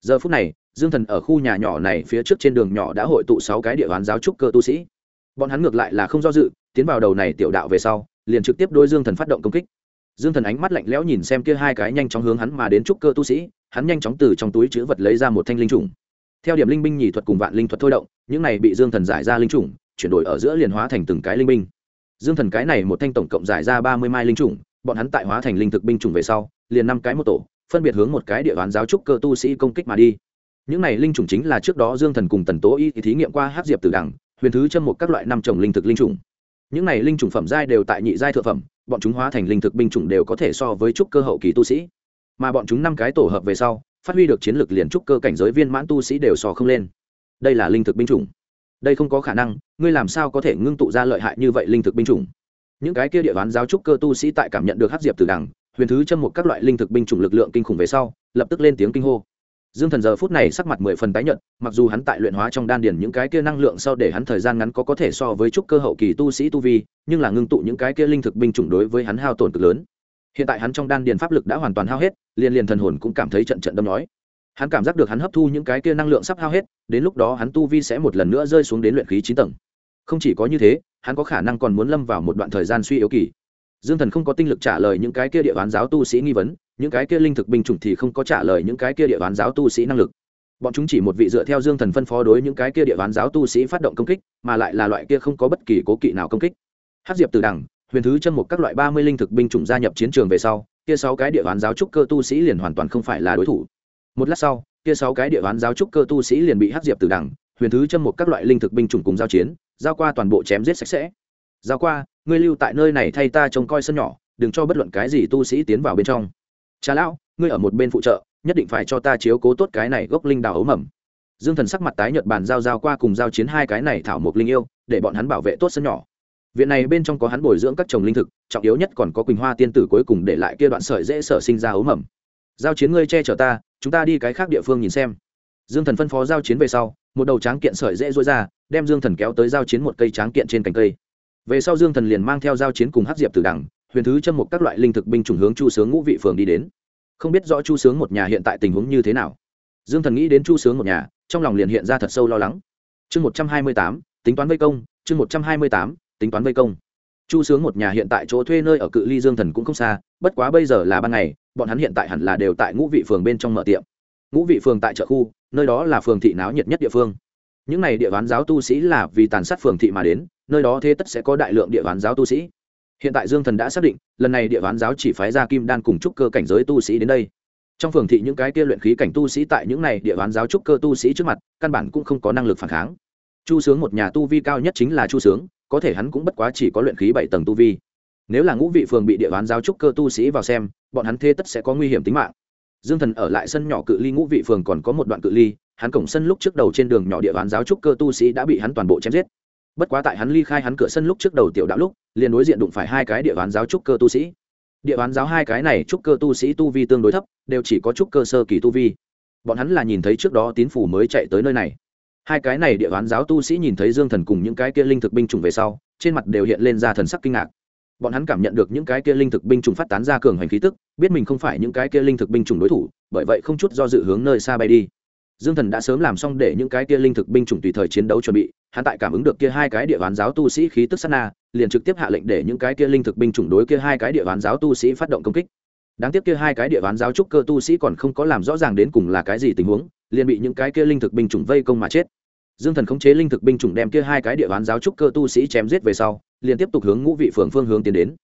Giờ phút này, dương thần ở khu nhà nhỏ này phía trước trên đường nhỏ đã hội tụ sáu cái địa đoán giáo trúc cơ tu sĩ. Bọn hắn ngược lại là không do dự, tiến vào đầu này tiểu đạo về sau, liền trực tiếp đôi dương thần phát động công kích dương thần ánh mắt lạnh lẽo nhìn xem kia hai cái nhanh chóng hướng hắn mà đến trúc cơ tu sĩ hắn nhanh chóng từ trong túi chữ vật lấy ra một thanh linh trùng. Theo điểm linh binh nhì thuật cùng vạn linh thuật thôi động những này bị dương thần giải ra linh trùng, chuyển đổi ở giữa liền hóa thành từng cái linh binh. Dương thần cái này một thanh tổng cộng giải ra ba mươi mai linh trùng, bọn hắn tại hóa thành linh thực binh trùng về sau liền năm cái một tổ phân biệt hướng một cái địa đoán giáo trúc cơ tu sĩ công kích mà đi. Những này linh trùng chính là trước đó dương thần cùng tần tố y thí nghiệm qua hát diệp tử đằng huyền thứ châm một các loại năm trồng linh thực linh trùng. những này linh trùng phẩm giai đều tại nhị giai thượng phẩm bọn chúng hóa thành linh thực binh chủng đều có thể so với trúc cơ hậu kỳ tu sĩ. Mà bọn chúng năm cái tổ hợp về sau, phát huy được chiến lược liền trúc cơ cảnh giới viên mãn tu sĩ đều so không lên. Đây là linh thực binh chủng. Đây không có khả năng, ngươi làm sao có thể ngưng tụ ra lợi hại như vậy linh thực binh chủng? Những cái kia địa bán giáo trúc cơ tu sĩ tại cảm nhận được hát diệp từ đằng, huyền thứ châm một các loại linh thực binh chủng lực lượng kinh khủng về sau, lập tức lên tiếng kinh hô dương thần giờ phút này sắc mặt mười phần tái nhợt, mặc dù hắn tại luyện hóa trong đan điền những cái kia năng lượng sau để hắn thời gian ngắn có có thể so với trúc cơ hậu kỳ tu sĩ tu vi nhưng là ngưng tụ những cái kia linh thực binh chủng đối với hắn hao tổn cực lớn. Hiện tại hắn trong đan điền pháp lực đã hoàn toàn hao hết liền liền thần hồn cũng cảm thấy trận trận đâm nói hắn cảm giác được hắn hấp thu những cái kia năng lượng sắp hao hết đến lúc đó hắn tu vi sẽ một lần nữa rơi xuống đến luyện khí chín tầng. Không chỉ có như thế hắn có khả năng còn muốn lâm vào một đoạn thời gian suy yếu kỳ. Dương thần không có tinh lực trả lời những cái kia địa bán giáo tu sĩ nghi vấn những cái kia linh thực binh chủng thì không có trả lời những cái kia địa bán giáo tu sĩ năng lực. Bọn chúng chỉ một vị dựa theo dương thần phân phó đối những cái kia địa bán giáo tu sĩ phát động công kích, mà lại là loại kia không có bất kỳ cố kỵ nào công kích. Hát diệp từ đằng huyền thứ chân một các loại ba mươi linh thực binh chủng gia nhập chiến trường về sau, kia sáu cái địa bán giáo trúc cơ tu sĩ liền hoàn toàn không phải là đối thủ. Một lát sau, kia sáu cái địa bán giáo trúc cơ tu sĩ liền bị hát diệp từ đằng huyền thứ chân một các loại linh thực binh chủng cùng giao chiến, giao qua toàn bộ chém giết sạch sẽ. Giao qua, ngươi lưu tại nơi này thay ta trông coi sân nhỏ, đừng cho bất luận cái gì tu sĩ tiến vào bên trong cha lão, ngươi ở một bên phụ trợ, nhất định phải cho ta chiếu cố tốt cái này gốc linh đào ấu mầm. Dương thần sắc mặt tái nhợt bàn giao giao qua cùng giao chiến hai cái này thảo mộc linh yêu, để bọn hắn bảo vệ tốt sân nhỏ. Viện này bên trong có hắn bồi dưỡng các trồng linh thực, trọng yếu nhất còn có quỳnh hoa tiên tử cuối cùng để lại kia đoạn sợi dễ sở sinh ra ấu mầm. Giao chiến ngươi che chở ta, chúng ta đi cái khác địa phương nhìn xem. Dương thần phân phó giao chiến về sau, một đầu tráng kiện sợi dễ dối ra, đem dương thần kéo tới giao chiến một cây tráng kiện trên cành cây. Về sau dương thần liền mang theo giao chiến cùng hát diệp từ đằng huyền thứ châm một các loại linh thực binh chủng hướng chu sướng ngũ vị phường đi đến. Không biết rõ chu sướng một nhà hiện tại tình huống như thế nào. Dương thần nghĩ đến chu sướng một nhà, trong lòng liền hiện ra thật sâu lo lắng. Chương một trăm hai mươi tám, tính toán vây công, chương một trăm hai mươi tám, tính toán vây công. Chu sướng một nhà hiện tại chỗ thuê nơi ở cự ly dương thần cũng không xa, bất quá bây giờ là ban ngày, bọn hắn hiện tại hẳn là đều tại ngũ vị phường bên trong mở tiệm. Ngũ vị phường tại chợ khu, nơi đó là phường thị náo nhiệt nhất địa phương. Những n à y địa bán giáo tu sĩ là vì tàn sát phường thị mà đến, nơi đó thế tất sẽ có đại lượng địa bán giáo tu sĩ hiện tại dương thần đã xác định, lần này địa bán giáo chỉ phái ra kim đan cùng trúc cơ cảnh giới tu sĩ đến đây. Trong phường thị những cái kia luyện khí cảnh tu sĩ tại những này địa bán giáo trúc cơ tu sĩ trước mặt, căn bản cũng không có năng lực phản kháng. Chu sướng một nhà tu vi cao nhất chính là chu sướng, có thể hắn cũng bất quá chỉ có luyện khí bảy tầng tu vi. Nếu là ngũ vị phường bị địa bán giáo trúc cơ tu sĩ vào xem, bọn hắn thế tất sẽ có nguy hiểm tính mạng. Dương thần ở lại sân nhỏ cự ly ngũ vị phường còn có một đoạn cự ly, hắn cổng sân lúc trước đầu trên đường nhỏ địa bán giáo trúc cơ tu sĩ đã bị hắn toàn bộ chém giết bất quá tại hắn ly khai hắn cửa sân lúc trước đầu tiểu đạo lúc, liền đối diện đụng phải hai cái địa bán giáo trúc cơ tu sĩ. Địa bán giáo hai cái này trúc cơ tu sĩ tu vi tương đối thấp, đều chỉ có trúc cơ sơ kỳ tu vi. Bọn hắn là nhìn thấy trước đó tín phủ mới chạy tới nơi này. Hai cái này địa bán giáo tu sĩ nhìn thấy dương thần cùng những cái kia linh thực binh chủng về sau, trên mặt đều hiện lên ra thần sắc kinh ngạc. Bọn hắn cảm nhận được những cái kia linh thực binh chủng phát tán ra cường hành khí tức, biết mình không phải những cái kia linh thực binh chủng đối thủ, bởi vậy không chút do dự hướng nơi xa bay đi dương thần đã sớm làm xong để những cái kia linh thực binh chủng tùy thời chiến đấu chuẩn bị, hắn tại cảm ứng được kia hai cái địa bán giáo tu sĩ khí tức sát na, liền trực tiếp hạ lệnh để những cái kia linh thực binh chủng đối kia hai cái địa bán giáo tu sĩ phát động công kích. Đáng tiếc kia hai cái địa bán giáo trúc cơ tu sĩ còn không có làm rõ ràng đến cùng là cái gì tình huống, liền bị những cái kia linh thực binh chủng vây công mà chết. Dương thần khống chế linh thực binh chủng đem kia hai cái địa bán giáo trúc cơ tu sĩ chém giết về sau, liền tiếp tục hướng ngũ vị phường phương hướng tiến đến.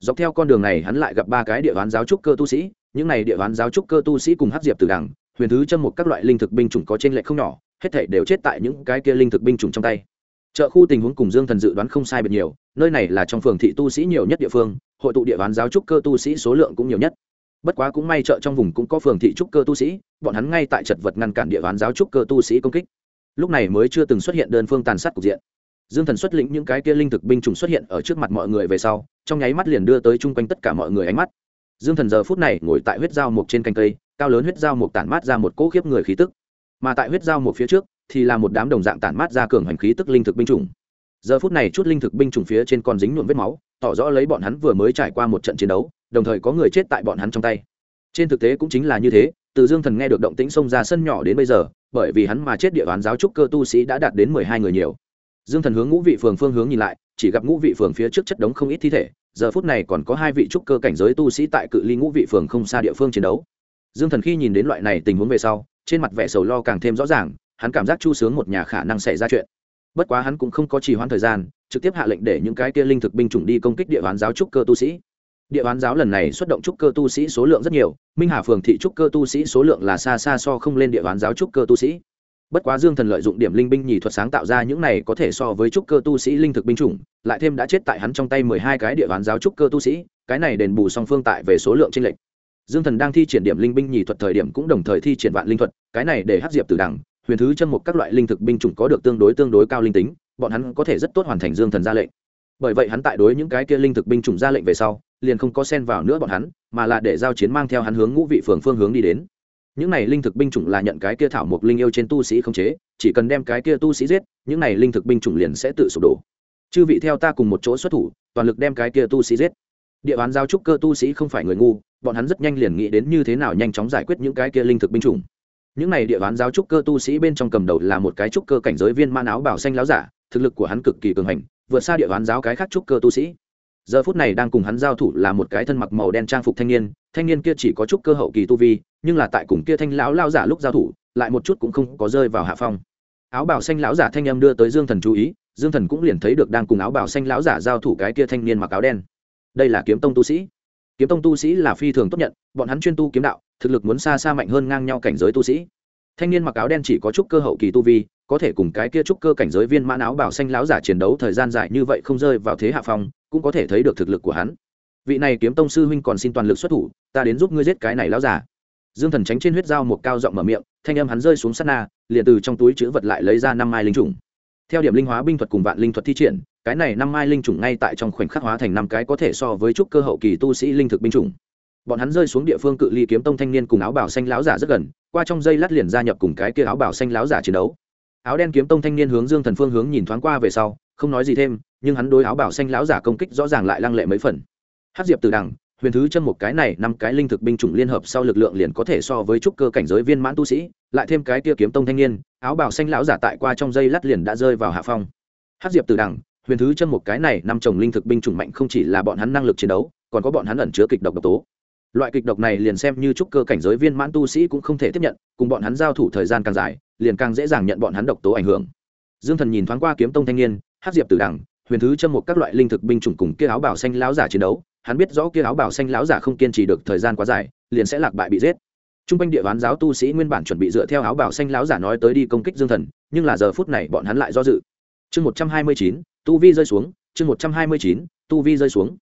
Dọc theo con đường này hắn lại gặp ba cái địa bán giáo trúc cơ tu sĩ, những này địa bán giáo trúc cơ tu sĩ cùng hắc diệp từ đằng huyền thứ châm một các loại linh thực binh chủng có trên lệ không nhỏ, hết thảy đều chết tại những cái kia linh thực binh chủng trong tay. Chợ khu tình huống cùng dương thần dự đoán không sai biệt nhiều, nơi này là trong phường thị tu sĩ nhiều nhất địa phương, hội tụ địa bán giáo trúc cơ tu sĩ số lượng cũng nhiều nhất. Bất quá cũng may chợ trong vùng cũng có phường thị trúc cơ tu sĩ, bọn hắn ngay tại chật vật ngăn cản địa bán giáo trúc cơ tu sĩ công kích. Lúc này mới chưa từng xuất hiện đơn phương tàn sát cục diện. Dương thần xuất lĩnh những cái kia linh thực binh chủng xuất hiện ở trước mặt mọi người về sau, trong nháy mắt liền đưa tới chung quanh tất cả mọi người ánh mắt. Dương thần giờ phút này ngồi tại huyết dao mục trên canh cây cao lớn huyết dao mục tản mát ra một cỗ khiếp người khí tức. Mà tại huyết dao mục phía trước, thì là một đám đồng dạng tản mát ra cường hành khí tức linh thực binh chủng. Giờ phút này chút linh thực binh chủng phía trên còn dính nhuộm vết máu, tỏ rõ lấy bọn hắn vừa mới trải qua một trận chiến đấu, đồng thời có người chết tại bọn hắn trong tay. Trên thực tế cũng chính là như thế, từ dương thần nghe được động tĩnh xông ra sân nhỏ đến bây giờ, bởi vì hắn mà chết địa bàn giáo trúc cơ tu sĩ đã đạt đến mười hai người nhiều. Dương thần hướng ngũ vị phường phương hướng nhìn lại, chỉ gặp ngũ vị phường phía trước chất đống không ít thi thể, giờ phút này còn có hai vị trúc cơ cảnh giới tu sĩ tại cự ly ngũ vị phường không xa địa phương chiến đấu dương thần khi nhìn đến loại này tình huống về sau, trên mặt vẻ sầu lo càng thêm rõ ràng, hắn cảm giác chu sướng một nhà khả năng xảy ra chuyện. Bất quá hắn cũng không có trì hoãn thời gian, trực tiếp hạ lệnh để những cái kia linh thực binh chủng đi công kích địa bán giáo trúc cơ tu sĩ. Địa bán giáo lần này xuất động trúc cơ tu sĩ số lượng rất nhiều, minh hà phường thị trúc cơ tu sĩ số lượng là xa xa so không lên địa bán giáo trúc cơ tu sĩ. Bất quá dương thần lợi dụng điểm linh binh nhì thuật sáng tạo ra những này có thể so với trúc cơ tu sĩ linh thực binh chủng, lại thêm đã chết tại hắn trong tay mười hai cái địa bán giáo trúc cơ tu sĩ, cái này đền bù song phương tại về số lượng trên lệnh dương thần đang thi triển điểm linh binh nhì thuật thời điểm cũng đồng thời thi triển vạn linh thuật, cái này để hát diệp từ đằng huyền thứ chân một các loại linh thực binh chủng có được tương đối tương đối cao linh tính, bọn hắn có thể rất tốt hoàn thành dương thần ra lệnh. Bởi vậy hắn tại đối những cái kia linh thực binh chủng ra lệnh về sau, liền không có xen vào nữa bọn hắn, mà là để giao chiến mang theo hắn hướng ngũ vị phường phương hướng đi đến. Những này linh thực binh chủng là nhận cái kia thảo mộc linh yêu trên tu sĩ không chế, chỉ cần đem cái kia tu sĩ giết, những này linh thực binh chủng liền sẽ tự sụp đổ. Chư vị theo ta cùng một chỗ xuất thủ, toàn lực đem cái kia tu sĩ giết. Địa bán giao trúc cơ tu sĩ không phải người ngu bọn hắn rất nhanh liền nghĩ đến như thế nào nhanh chóng giải quyết những cái kia linh thực binh chủng. Những này địa bán giáo trúc cơ tu sĩ bên trong cầm đầu là một cái trúc cơ cảnh giới viên man áo bảo xanh láo giả, thực lực của hắn cực kỳ cường hành, vượt xa địa bán giáo cái khác trúc cơ tu sĩ. Giờ phút này đang cùng hắn giao thủ là một cái thân mặc màu đen trang phục thanh niên thanh niên kia chỉ có trúc cơ hậu kỳ tu vi, nhưng là tại cùng kia thanh lão lao giả lúc giao thủ, lại một chút cũng không có rơi vào hạ phong. Áo bảo xanh lão giả thanh âm đưa tới dương thần chú ý, dương thần cũng liền thấy được đang cùng áo bảo xanh lão giả giao thủ cái kia thanh niên mặc áo đen. Đây là kiếm tông tu sĩ kiếm tông tu sĩ là phi thường tốt nhận, bọn hắn chuyên tu kiếm đạo, thực lực muốn xa xa mạnh hơn ngang nhau cảnh giới tu sĩ. Thanh niên mặc áo đen chỉ có chút cơ hậu kỳ tu vi, có thể cùng cái kia trúc cơ cảnh giới viên mãn áo bảo xanh láo giả chiến đấu thời gian dài như vậy không rơi vào thế hạ phong, cũng có thể thấy được thực lực của hắn. Vị này kiếm tông sư huynh còn xin toàn lực xuất thủ, ta đến giúp ngươi giết cái này láo giả. Dương thần tránh trên huyết dao một cao giọng mở miệng, thanh âm hắn rơi xuống sát na, liền từ trong túi chữ vật lại lấy ra năm mai linh trùng. Theo điểm linh hóa binh thuật cùng vạn linh thuật thi triển cái này năm mai linh trùng ngay tại trong khoảnh khắc hóa thành năm cái có thể so với trúc cơ hậu kỳ tu sĩ linh thực binh chủng. Bọn hắn rơi xuống địa phương cự ly kiếm tông thanh niên cùng áo bảo xanh láo giả rất gần, qua trong dây lát liền gia nhập cùng cái kia áo bảo xanh láo giả chiến đấu. Áo đen kiếm tông thanh niên hướng dương thần phương hướng nhìn thoáng qua về sau, không nói gì thêm, nhưng hắn đối áo bảo xanh láo giả công kích rõ ràng lại lăng lệ mấy phần. Hát diệp từ đằng huyền thứ chân một cái này năm cái linh thực binh chủng liên hợp sau lực lượng liền có thể so với trúc cơ cảnh giới viên mãn tu sĩ, lại thêm cái kia kiếm tông thanh niên, áo bảo xanh lão giả tại qua trong dây lát liền đã rơi vào hạ phong. Hát diệp từ đằng huyền thứ chân một cái này năm chồng linh thực binh chủng mạnh không chỉ là bọn hắn năng lực chiến đấu còn có bọn hắn ẩn chứa kịch độc độc tố. Loại kịch độc này liền xem như trúc cơ cảnh giới viên mãn tu sĩ cũng không thể tiếp nhận cùng bọn hắn giao thủ thời gian càng dài liền càng dễ dàng nhận bọn hắn độc tố ảnh hưởng. Dương thần nhìn thoáng qua kiếm tông thanh niên hát diệp tử đằng huyền thứ châm một các loại linh thực binh chủng cùng kia áo bảo xanh láo giả chiến đấu hắn biết rõ kia áo bảo xanh láo giả không kiên trì được thời gian quá dài liền sẽ lạc bại bị giết. Trung quanh địa bán giáo tu sĩ nguyên bản chuẩn bị dựa theo áo bảo xanh láo giả nói tới đi công kích Dương Thần, nhưng là giờ phút này bọn hắn lại do dự. Chương một trăm hai mươi chín, tu vi rơi xuống, chương một trăm hai mươi chín, tu vi rơi xuống.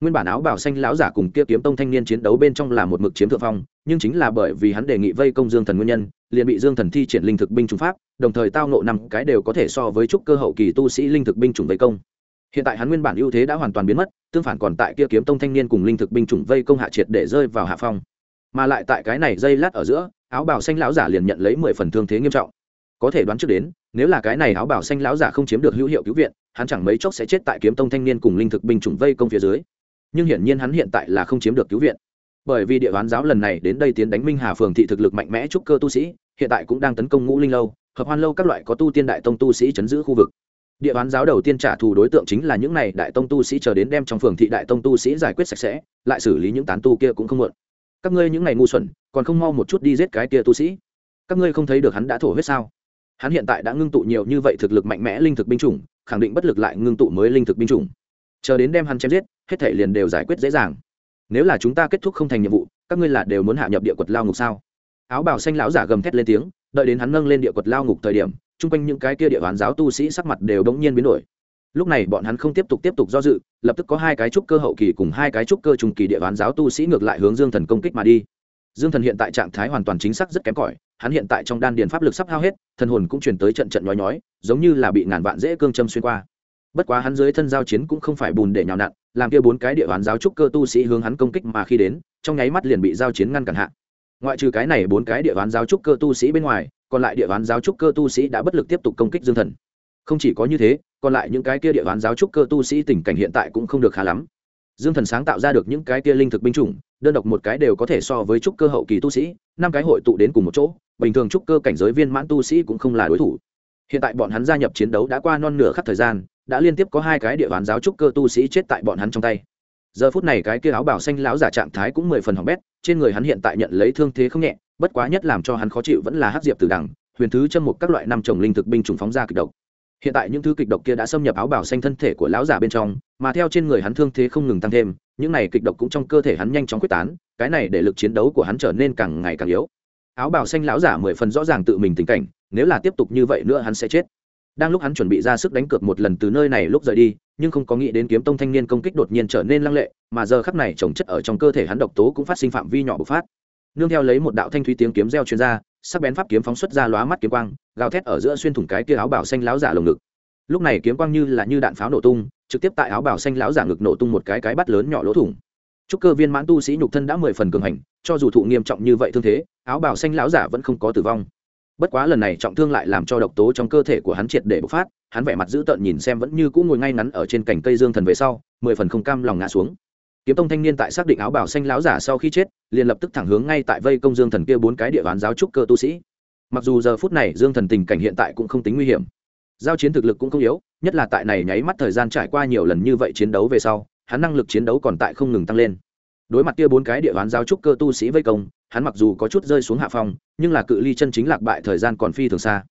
Nguyên bản áo bảo xanh lão giả cùng kia kiếm tông thanh niên chiến đấu bên trong là một mực chiếm thượng phong nhưng chính là bởi vì hắn đề nghị vây công dương thần nguyên nhân liền bị dương thần thi triển linh thực binh chủng pháp đồng thời tao nộ năm cái đều có thể so với trúc cơ hậu kỳ tu sĩ linh thực binh chủng vây công. Hiện tại hắn nguyên bản ưu thế đã hoàn toàn biến mất tương phản còn tại kia kiếm tông thanh niên cùng linh thực binh chủng vây công hạ triệt để rơi vào hạ phong. Mà lại tại cái này dây lát ở giữa áo bảo xanh lão giả liền nhận lấy mười phần thương thế nghiêm trọng. Có thể đoán trước đến nếu là cái này áo bảo xanh lão giả không chiếm được hữu hiệu cứu viện, hắn chẳng mấy chốc sẽ chết tại kiếm tông thanh niên cùng linh thực binh chủng vây công phía dưới. Nhưng hiển nhiên hắn hiện tại là không chiếm được cứu viện. Bởi vì địa bán giáo lần này đến đây tiến đánh minh hà phường thị thực lực mạnh mẽ trúc cơ tu sĩ, hiện tại cũng đang tấn công ngũ linh lâu, hợp hoan lâu các loại có tu tiên đại tông tu sĩ chấn giữ khu vực. Địa bán giáo đầu tiên trả thù đối tượng chính là những này đại tông tu sĩ chờ đến đem trong phường thị đại tông tu sĩ giải quyết sạch sẽ, lại xử lý những tán tu kia cũng không muộn. Các ngươi những ngày ngu xuẩn, còn không mau một chút đi giết cái kia tu sĩ. Các ngươi không thấy được hắn đã thổ huyết sao? Hắn hiện tại đã ngưng tụ nhiều như vậy thực lực mạnh mẽ linh thực binh chủng, khẳng định bất lực lại ngưng tụ mới linh thực binh chủng. Chờ đến đem hắn chém giết, hết thể liền đều giải quyết dễ dàng. Nếu là chúng ta kết thúc không thành nhiệm vụ, các ngươi là đều muốn hạ nhập địa quật lao ngục sao? Áo bào xanh lão giả gầm thét lên tiếng, đợi đến hắn nâng lên địa quật lao ngục thời điểm, chung quanh những cái kia địa bán giáo tu sĩ sắc mặt đều đống nhiên biến đổi. Lúc này bọn hắn không tiếp tục tiếp tục do dự, lập tức có hai cái trúc cơ hậu kỳ cùng hai cái trúc cơ trùng kỳ địa bán giáo tu sĩ ngược lại hướng dương thần công kích mà đi dương thần hiện tại trạng thái hoàn toàn chính xác rất kém cỏi, hắn hiện tại trong đan điền pháp lực sắp hao hết, thần hồn cũng truyền tới trận trận nhói nhói, giống như là bị ngàn vạn dễ cương châm xuyên qua. Bất quá hắn dưới thân giao chiến cũng không phải bùn để nhào nặn, làm kia bốn cái địa bàn giáo trúc cơ tu sĩ hướng hắn công kích mà khi đến, trong nháy mắt liền bị giao chiến ngăn cản hạ. Ngoại trừ cái này bốn cái địa bàn giáo trúc cơ tu sĩ bên ngoài, còn lại địa bàn giáo trúc cơ tu sĩ đã bất lực tiếp tục công kích dương thần. Không chỉ có như thế, còn lại những cái kia địa bàn giáo trúc cơ tu sĩ tình cảnh hiện tại cũng không được khá lắm. Dương thần sáng tạo ra được những cái kia linh thực binh chủng đơn độc một cái đều có thể so với trúc cơ hậu kỳ tu sĩ, năm cái hội tụ đến cùng một chỗ, bình thường trúc cơ cảnh giới viên mãn tu sĩ cũng không là đối thủ. Hiện tại bọn hắn gia nhập chiến đấu đã qua non nửa khắc thời gian, đã liên tiếp có hai cái địa bàn giáo trúc cơ tu sĩ chết tại bọn hắn trong tay. Giờ phút này cái kia áo bảo xanh lão giả trạng thái cũng mười phần hỏng bét, trên người hắn hiện tại nhận lấy thương thế không nhẹ, bất quá nhất làm cho hắn khó chịu vẫn là hát diệp từ đằng huyền thứ châm một các loại năm trồng linh thực binh trùng phóng ra kịch độc hiện tại những thứ kịch độc kia đã xâm nhập áo bảo xanh thân thể của lão giả bên trong, mà theo trên người hắn thương thế không ngừng tăng thêm, những này kịch độc cũng trong cơ thể hắn nhanh chóng quyết tán, cái này để lực chiến đấu của hắn trở nên càng ngày càng yếu. Áo bảo xanh lão giả mười phần rõ ràng tự mình tình cảnh, nếu là tiếp tục như vậy nữa hắn sẽ chết. Đang lúc hắn chuẩn bị ra sức đánh cược một lần từ nơi này lúc rời đi, nhưng không có nghĩ đến kiếm tông thanh niên công kích đột nhiên trở nên lăng lệ, mà giờ khắp này trồng chất ở trong cơ thể hắn độc tố cũng phát sinh phạm vi nhỏ bộc phát. Nương theo lấy một đạo thanh thúy tiếng kiếm reo chuyên ra sắc bén pháp kiếm phóng xuất ra lóa mắt kiếm quang, gào thét ở giữa xuyên thủng cái kia áo bảo xanh láo giả lồng ngực. Lúc này kiếm quang như là như đạn pháo nổ tung, trực tiếp tại áo bảo xanh láo giả ngực nổ tung một cái cái bắt lớn nhỏ lỗ thủng. Chúc cơ viên mãn tu sĩ nhục thân đã mười phần cường hành, cho dù thụ nghiêm trọng như vậy thương thế, áo bảo xanh láo giả vẫn không có tử vong. Bất quá lần này trọng thương lại làm cho độc tố trong cơ thể của hắn triệt để bộc phát, hắn vẻ mặt dữ tợn nhìn xem vẫn như cũ ngồi ngay ngắn ở trên cành cây dương thần về sau, mười phần không cam lòng ngã xuống kiếm tông thanh niên tại xác định áo bảo xanh láo giả sau khi chết, liền lập tức thẳng hướng ngay tại vây công dương thần kia bốn cái địa bàn giáo trúc cơ tu sĩ. Mặc dù giờ phút này dương thần tình cảnh hiện tại cũng không tính nguy hiểm, giao chiến thực lực cũng không yếu, nhất là tại này nháy mắt thời gian trải qua nhiều lần như vậy chiến đấu về sau, hắn năng lực chiến đấu còn tại không ngừng tăng lên. Đối mặt kia bốn cái địa bàn giáo trúc cơ tu sĩ vây công, hắn mặc dù có chút rơi xuống hạ phong, nhưng là cự ly chân chính lạc bại thời gian còn phi thường xa.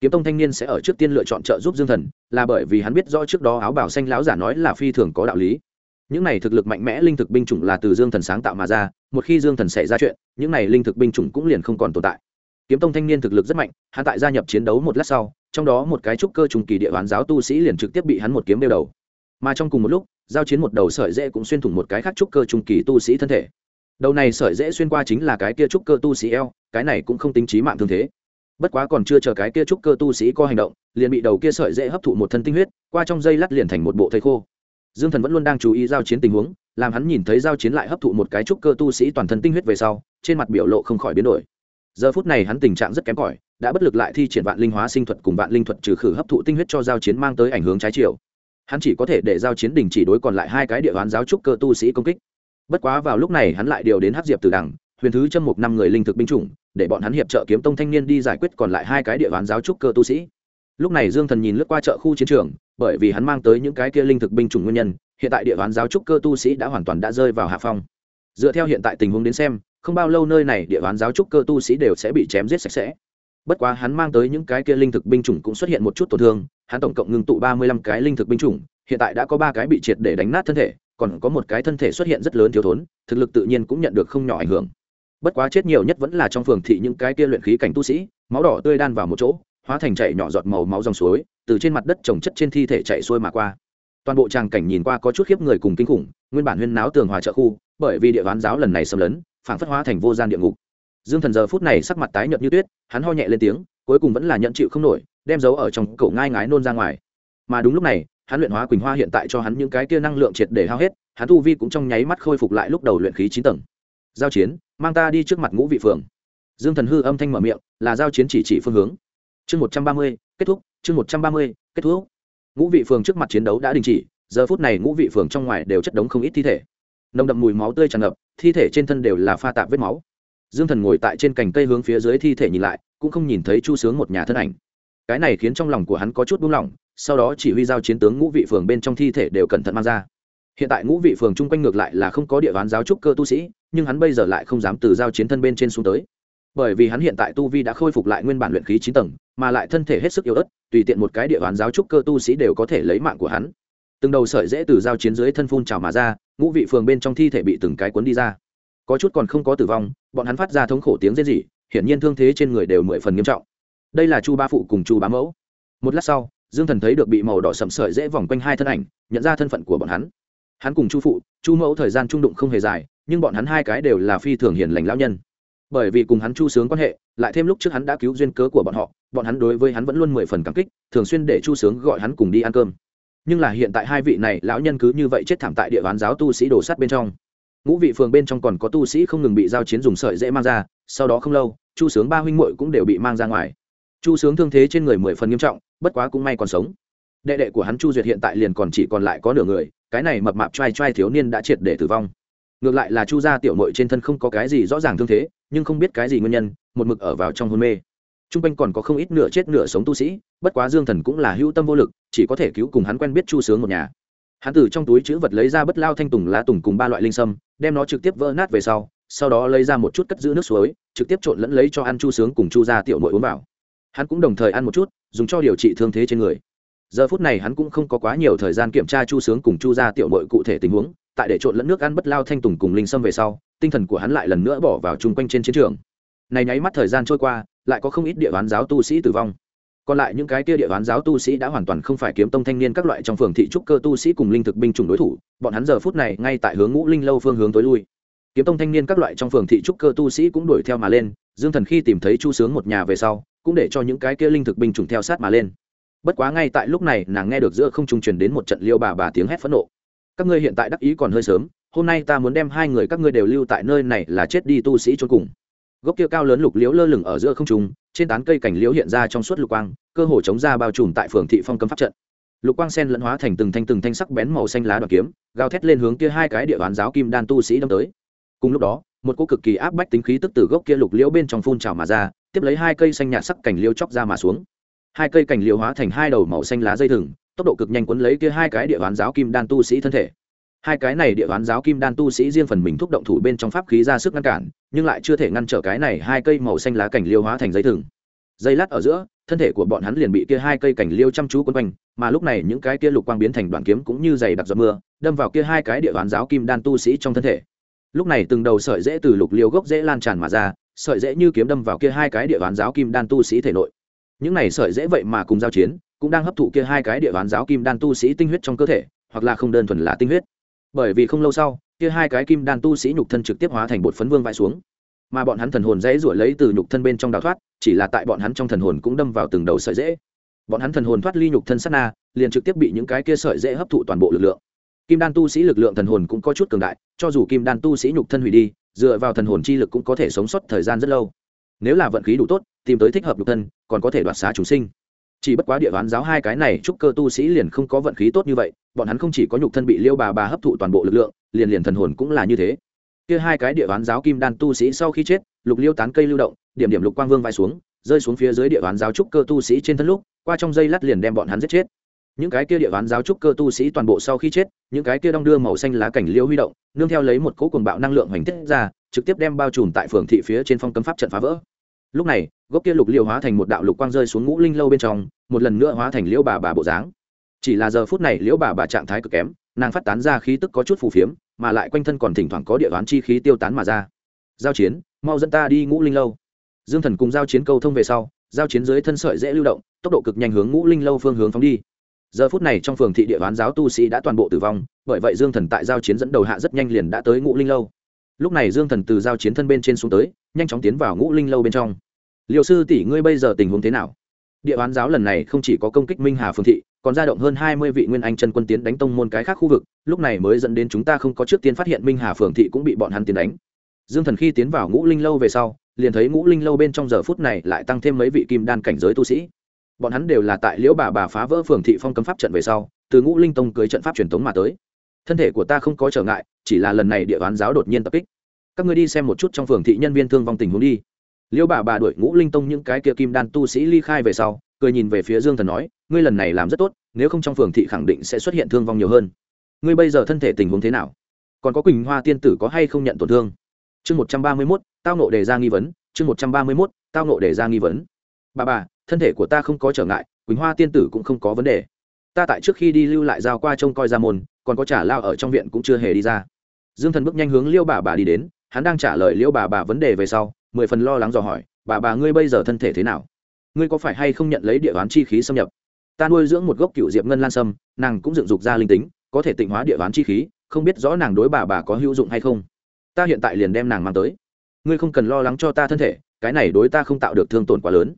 Kiếm tông thanh niên sẽ ở trước tiên lựa chọn trợ giúp dương thần, là bởi vì hắn biết rõ trước đó áo bảo xanh láo giả nói là phi thường có đạo lý những này thực lực mạnh mẽ linh thực binh chủng là từ dương thần sáng tạo mà ra, một khi dương thần xảy ra chuyện, những này linh thực binh chủng cũng liền không còn tồn tại. Kiếm tông thanh niên thực lực rất mạnh, hắn tại gia nhập chiến đấu một lát sau, trong đó một cái trúc cơ trùng kỳ địa bán giáo tu sĩ liền trực tiếp bị hắn một kiếm đeo đầu. Mà trong cùng một lúc, giao chiến một đầu sợi dễ cũng xuyên thủng một cái khác trúc cơ trùng kỳ tu sĩ thân thể. Đầu này sợi dễ xuyên qua chính là cái kia trúc cơ tu sĩ eo, cái này cũng không tính trí mạng thương thế. Bất quá còn chưa chờ cái kia trúc cơ tu sĩ có hành động, liền bị đầu kia sợi dễ hấp thụ một thân tinh huyết, qua trong dây lắt liền thành một bộ thây khô dương thần vẫn luôn đang chú ý giao chiến tình huống, làm hắn nhìn thấy giao chiến lại hấp thụ một cái trúc cơ tu sĩ toàn thân tinh huyết về sau, trên mặt biểu lộ không khỏi biến đổi. Giờ phút này hắn tình trạng rất kém cỏi, đã bất lực lại thi triển vạn linh hóa sinh thuật cùng vạn linh thuật trừ khử hấp thụ tinh huyết cho giao chiến mang tới ảnh hướng trái chiều. Hắn chỉ có thể để giao chiến đình chỉ đối còn lại hai cái địa đoán giáo trúc cơ tu sĩ công kích. Bất quá vào lúc này hắn lại điều đến hát diệp từ đằng huyền thứ châm một năm người linh thực binh chủng, để bọn hắn hiệp trợ kiếm tông thanh niên đi giải quyết còn lại hai cái địa đoán giáo trúc cơ tu sĩ lúc này dương thần nhìn lướt qua chợ khu chiến trường, bởi vì hắn mang tới những cái kia linh thực binh chủng nguyên nhân, hiện tại địa đoán giáo trúc cơ tu sĩ đã hoàn toàn đã rơi vào hạ phong. Dựa theo hiện tại tình huống đến xem, không bao lâu nơi này địa đoán giáo trúc cơ tu sĩ đều sẽ bị chém giết sạch sẽ. Bất quá hắn mang tới những cái kia linh thực binh chủng cũng xuất hiện một chút tổn thương, hắn tổng cộng ngưng tụ ba mươi lăm cái linh thực binh chủng, hiện tại đã có ba cái bị triệt để đánh nát thân thể, còn có một cái thân thể xuất hiện rất lớn thiếu thốn, thực lực tự nhiên cũng nhận được không nhỏ ảnh hưởng. Bất quá chết nhiều nhất vẫn là trong phường thị những cái kia luyện khí cảnh tu sĩ, máu đỏ tươi đan vào một chỗ hóa thành chảy nhỏ giọt màu máu dòng suối, từ trên mặt đất trồng chất trên thi thể chạy xuôi mà qua. Toàn bộ tràng cảnh nhìn qua có chút khiếp người cùng kinh khủng, nguyên bản huyên náo tường hòa trợ khu, bởi vì địa ván giáo lần này xâm lấn phản phất hóa thành vô gian địa ngục. Dương thần giờ phút này sắc mặt tái nhợt như tuyết, hắn ho nhẹ lên tiếng, cuối cùng vẫn là nhận chịu không nổi, đem dấu ở trong cổ ngai ngái nôn ra ngoài. Mà đúng lúc này, hắn luyện hóa quỳnh hoa hiện tại cho hắn những cái kia năng lượng triệt để hao hết, hắn tu vi cũng trong nháy mắt khôi phục lại lúc đầu luyện khí chín tầng. Giao chiến, mang ta đi trước mặt ngũ vị phường dương thần hư âm thanh mở miệng, là giao chiến chỉ chỉ phương hướng chương một trăm ba mươi, kết thúc, chương một trăm ba mươi, kết thúc. Ngũ vị phường trước mặt chiến đấu đã đình chỉ, giờ phút này ngũ vị phường trong ngoài đều chất đống không ít thi thể. Nồng đậm mùi máu tươi tràn ngập, thi thể trên thân đều là pha tạp vết máu. Dương thần ngồi tại trên cành cây hướng phía dưới thi thể nhìn lại, cũng không nhìn thấy chu sướng một nhà thân ảnh. Cái này khiến trong lòng của hắn có chút buông lỏng, sau đó chỉ huy giao chiến tướng ngũ vị phường bên trong thi thể đều cẩn thận mang ra. Hiện tại ngũ vị phường chung quanh ngược lại là không có địa ván giáo trúc cơ tu sĩ, nhưng hắn bây giờ lại không dám từ giao chiến thân bên trên xuống tới bởi vì hắn hiện tại tu vi đã khôi phục lại nguyên bản luyện khí chín tầng, mà lại thân thể hết sức yếu ớt, tùy tiện một cái địa bàn giáo trúc cơ tu sĩ đều có thể lấy mạng của hắn. Từng đầu sợi dễ từ giao chiến dưới thân phun trào mà ra, ngũ vị phường bên trong thi thể bị từng cái cuốn đi ra. Có chút còn không có tử vong, bọn hắn phát ra thống khổ tiếng rên rỉ, hiển nhiên thương thế trên người đều mười phần nghiêm trọng. Đây là chu ba phụ cùng chu bá mẫu. Một lát sau, dương thần thấy được bị màu đỏ sầm sợi dễ vòng quanh hai thân ảnh, nhận ra thân phận của bọn hắn. Hắn cùng chu phụ, chu mẫu thời gian trung đụng không hề dài, nhưng bọn hắn hai cái đều là phi thường hiền lành lão nhân bởi vì cùng hắn chu sướng quan hệ, lại thêm lúc trước hắn đã cứu duyên cớ của bọn họ, bọn hắn đối với hắn vẫn luôn mười phần cảm kích, thường xuyên để chu sướng gọi hắn cùng đi ăn cơm. Nhưng là hiện tại hai vị này, lão nhân cứ như vậy chết thảm tại địa bán giáo tu sĩ đổ sắt bên trong. Ngũ vị phường bên trong còn có tu sĩ không ngừng bị giao chiến dùng sợi dễ mang ra, sau đó không lâu, chu sướng ba huynh muội cũng đều bị mang ra ngoài. Chu sướng thương thế trên người mười phần nghiêm trọng, bất quá cũng may còn sống. Đệ đệ của hắn chu duyệt hiện tại liền còn chỉ còn lại có nửa người, cái này mập mạp t r a i t r a i thiếu niên đã triệt để tử vong. Ngược lại là chu gia tiểu mội trên thân không có cái gì rõ ràng thương thế nhưng không biết cái gì nguyên nhân, một mực ở vào trong hôn mê. T r u n g quanh còn có không ít nửa chết nửa sống tu sĩ, bất quá dương thần cũng là hữu tâm vô lực, chỉ có thể cứu cùng hắn quen biết chu sướng một nhà. Hắn từ trong túi chữ vật lấy ra bất lao thanh tùng lá tùng cùng ba loại linh sâm, đem nó trực tiếp vỡ nát về sau sau đó lấy ra một chút cất giữ nước suối, trực tiếp trộn lẫn lấy cho ăn chu sướng cùng chu gia tiểu mội uống vào. Hắn cũng đồng thời ăn một chút, dùng cho điều trị thương thế trên người. Giờ phút này hắn cũng không có quá nhiều thời gian kiểm tra chu sướng cùng chu gia tiểu mội cụ thể tình huống, tại để trộn lẫn nước ăn bất lao thanh tùng cùng linh sâm về sau tinh thần của hắn lại lần nữa bỏ vào chung quanh trên chiến trường. Này nháy mắt thời gian trôi qua, lại có không ít địa bán giáo tu sĩ tử vong. Còn lại những cái kia địa bán giáo tu sĩ đã hoàn toàn không phải kiếm tông thanh niên các loại trong phường thị trúc cơ tu sĩ cùng linh thực binh chủng đối thủ, bọn hắn giờ phút này ngay tại hướng ngũ linh lâu phương hướng tối lui. Kiếm tông thanh niên các loại trong phường thị trúc cơ tu sĩ cũng đuổi theo mà lên, dương thần khi tìm thấy chu sướng một nhà về sau, cũng để cho những cái kia linh thực binh chủng theo sát mà lên. Bất quá ngay tại lúc này, nàng nghe được giữa không trung truyền đến một trận liêu bà bà tiếng hét phẫn nộ. Các ngươi hiện tại đắc ý còn hơi sớm hôm nay ta muốn đem hai người các ngươi đều lưu tại nơi này là chết đi tu sĩ trốn cùng. Gốc kia cao lớn lục liễu lơ lửng ở giữa không trung, trên tán cây cảnh liễu hiện ra trong suốt lục quang, cơ hồ chống ra bao trùm tại phường thị phong cấm pháp trận. Lục quang sen lẫn hóa thành từng thanh từng thanh sắc bén màu xanh lá đoàn kiếm, gào thét lên hướng kia hai cái địa bán giáo kim đan tu sĩ đâm tới. Cùng lúc đó, một cô cực kỳ áp bách tính khí tức từ gốc kia lục liễu bên trong phun trào mà ra, tiếp lấy hai cây xanh nhạt sắc cảnh liễu chóc ra mà xuống. Hai cây cảnh liễu hóa thành hai đầu màu xanh lá dây thừng, tốc độ cực nhanh cuốn lấy kia hai cái địa bán giáo kim đan tu sĩ thân thể hai cái này địa bán giáo kim đan tu sĩ riêng phần mình thúc động thủ bên trong pháp khí ra sức ngăn cản, nhưng lại chưa thể ngăn trở cái này hai cây màu xanh lá cảnh liêu hóa thành dây thừng. Dây lát ở giữa, thân thể của bọn hắn liền bị kia hai cây cảnh liêu chăm chú quấn quanh, mà lúc này những cái kia lục quang biến thành đoạn kiếm cũng như dày đặc giọt mưa, đâm vào kia hai cái địa bán giáo kim đan tu sĩ trong thân thể. Lúc này từng đầu sợi dễ từ lục liêu gốc dễ lan tràn mà ra, sợi dễ như kiếm đâm vào kia hai cái địa bán giáo kim đan tu sĩ thể nội. Những này sợi dễ vậy mà cùng giao chiến, cũng đang hấp thụ kia hai cái địa bán giáo kim đan tu sĩ tinh huyết trong cơ thể, hoặc là không đơn thuần là tinh huyết bởi vì không lâu sau, kia hai cái kim đan tu sĩ nhục thân trực tiếp hóa thành bột phấn vương vãi xuống. Mà bọn hắn thần hồn dễ rủa lấy từ nhục thân bên trong đào thoát, chỉ là tại bọn hắn trong thần hồn cũng đâm vào từng đầu sợi dễ bọn hắn thần hồn thoát ly nhục thân sát na, liền trực tiếp bị những cái kia sợi dễ hấp thụ toàn bộ lực lượng. Kim đan tu sĩ lực lượng thần hồn cũng có chút cường đại, cho dù kim đan tu sĩ nhục thân hủy đi, dựa vào thần hồn chi lực cũng có thể sống sót thời gian rất lâu. Nếu là vận khí đủ tốt, tìm tới thích hợp nhục thân, còn có thể đoạt xá chúng sinh chỉ bất quá địa đoán giáo hai cái này, chúc cơ tu sĩ liền không có vận khí tốt như vậy, bọn hắn không chỉ có nhục thân bị liêu bà bà hấp thụ toàn bộ lực lượng, liền liền thần hồn cũng là như thế. Kia hai cái địa đoán giáo kim đan tu sĩ sau khi chết, lục liêu tán cây lưu động, điểm điểm lục quang vương vai xuống, rơi xuống phía dưới địa đoán giáo trúc cơ tu sĩ trên thân lúc, qua trong dây lát liền đem bọn hắn giết chết. Những cái kia địa đoán giáo trúc cơ tu sĩ toàn bộ sau khi chết, những cái kia đong đưa màu xanh lá cảnh liêu huy động, nương theo lấy một cỗ cuồng bạo năng lượng hoành tiết ra, trực tiếp đem bao trùm tại phường thị phía trên phong cấm pháp trận phá vỡ lúc này, gốc kia lục liêu hóa thành một đạo lục quang rơi xuống ngũ linh lâu bên trong, một lần nữa hóa thành liễu bà bà bộ dáng. Chỉ là giờ phút này liễu bà bà trạng thái cực kém, nàng phát tán ra khí tức có chút phù phiếm, mà lại quanh thân còn thỉnh thoảng có địa đoán chi khí tiêu tán mà ra. Giao chiến, mau dẫn ta đi ngũ linh lâu. Dương thần cùng giao chiến câu thông về sau, giao chiến dưới thân sợi dễ lưu động, tốc độ cực nhanh hướng ngũ linh lâu phương hướng phóng đi. Giờ phút này trong phường thị địa đoán giáo tu sĩ đã toàn bộ tử vong, bởi vậy dương thần tại giao chiến dẫn đầu hạ rất nhanh liền đã tới ngũ linh lâu. Lúc này dương thần từ giao chiến thân bên trên xuống tới nhanh chóng tiến vào ngũ linh lâu bên trong. Liệu sư tỷ, ngươi bây giờ tình huống thế nào? Địa bán giáo lần này không chỉ có công kích minh hà phương thị, còn ra động hơn hai mươi vị nguyên anh chân quân tiến đánh tông môn cái khác khu vực, lúc này mới dẫn đến chúng ta không có trước tiên phát hiện minh hà phường thị cũng bị bọn hắn tiến đánh. Dương thần khi tiến vào ngũ linh lâu về sau, liền thấy ngũ linh lâu bên trong giờ phút này lại tăng thêm mấy vị kim đan cảnh giới tu sĩ. Bọn hắn đều là tại liễu bà bà phá vỡ phường thị phong cấm pháp trận về sau, từ ngũ linh tông cưới trận pháp truyền thống mà tới. Thân thể của ta không có trở ngại, chỉ là lần này địa bán giáo đột nhiên tập kích các ngươi đi xem một chút trong phường thị nhân viên thương vong tình huống đi. Liêu bà bà đuổi ngũ linh tông những cái kia kim đan tu sĩ ly khai về sau, cười nhìn về phía dương thần nói, ngươi lần này làm rất tốt, nếu không trong phường thị khẳng định sẽ xuất hiện thương vong nhiều hơn. Ngươi bây giờ thân thể tình huống thế nào? Còn có quỳnh hoa tiên tử có hay không nhận tổn thương? Chương một trăm ba mươi mốt, tao nộ đề ra nghi vấn, chương một trăm ba mươi mốt, tao nộ đề ra nghi vấn. Bà bà, thân thể của ta không có trở ngại, quỳnh hoa tiên tử cũng không có vấn đề. Ta tại trước khi đi lưu lại giao qua trông coi ra môn, còn có trả lao ở trong viện cũng chưa hề đi ra. Dương thần bước nhanh hướng liêu bà bà đi đến hắn đang trả lời liễu bà bà vấn đề về sau, mười phần lo lắng dò hỏi, bà bà ngươi bây giờ thân thể thế nào? Ngươi có phải hay không nhận lấy địa bán chi khí xâm nhập? Ta nuôi dưỡng một gốc cựu diệp ngân lan sâm, nàng cũng dựng dục ra linh tính, có thể tịnh hóa địa bán chi khí, không biết rõ nàng đối bà bà có hữu dụng hay không. Ta hiện tại liền đem nàng mang tới. Ngươi không cần lo lắng cho ta thân thể, cái này đối ta không tạo được thương tổn quá lớn.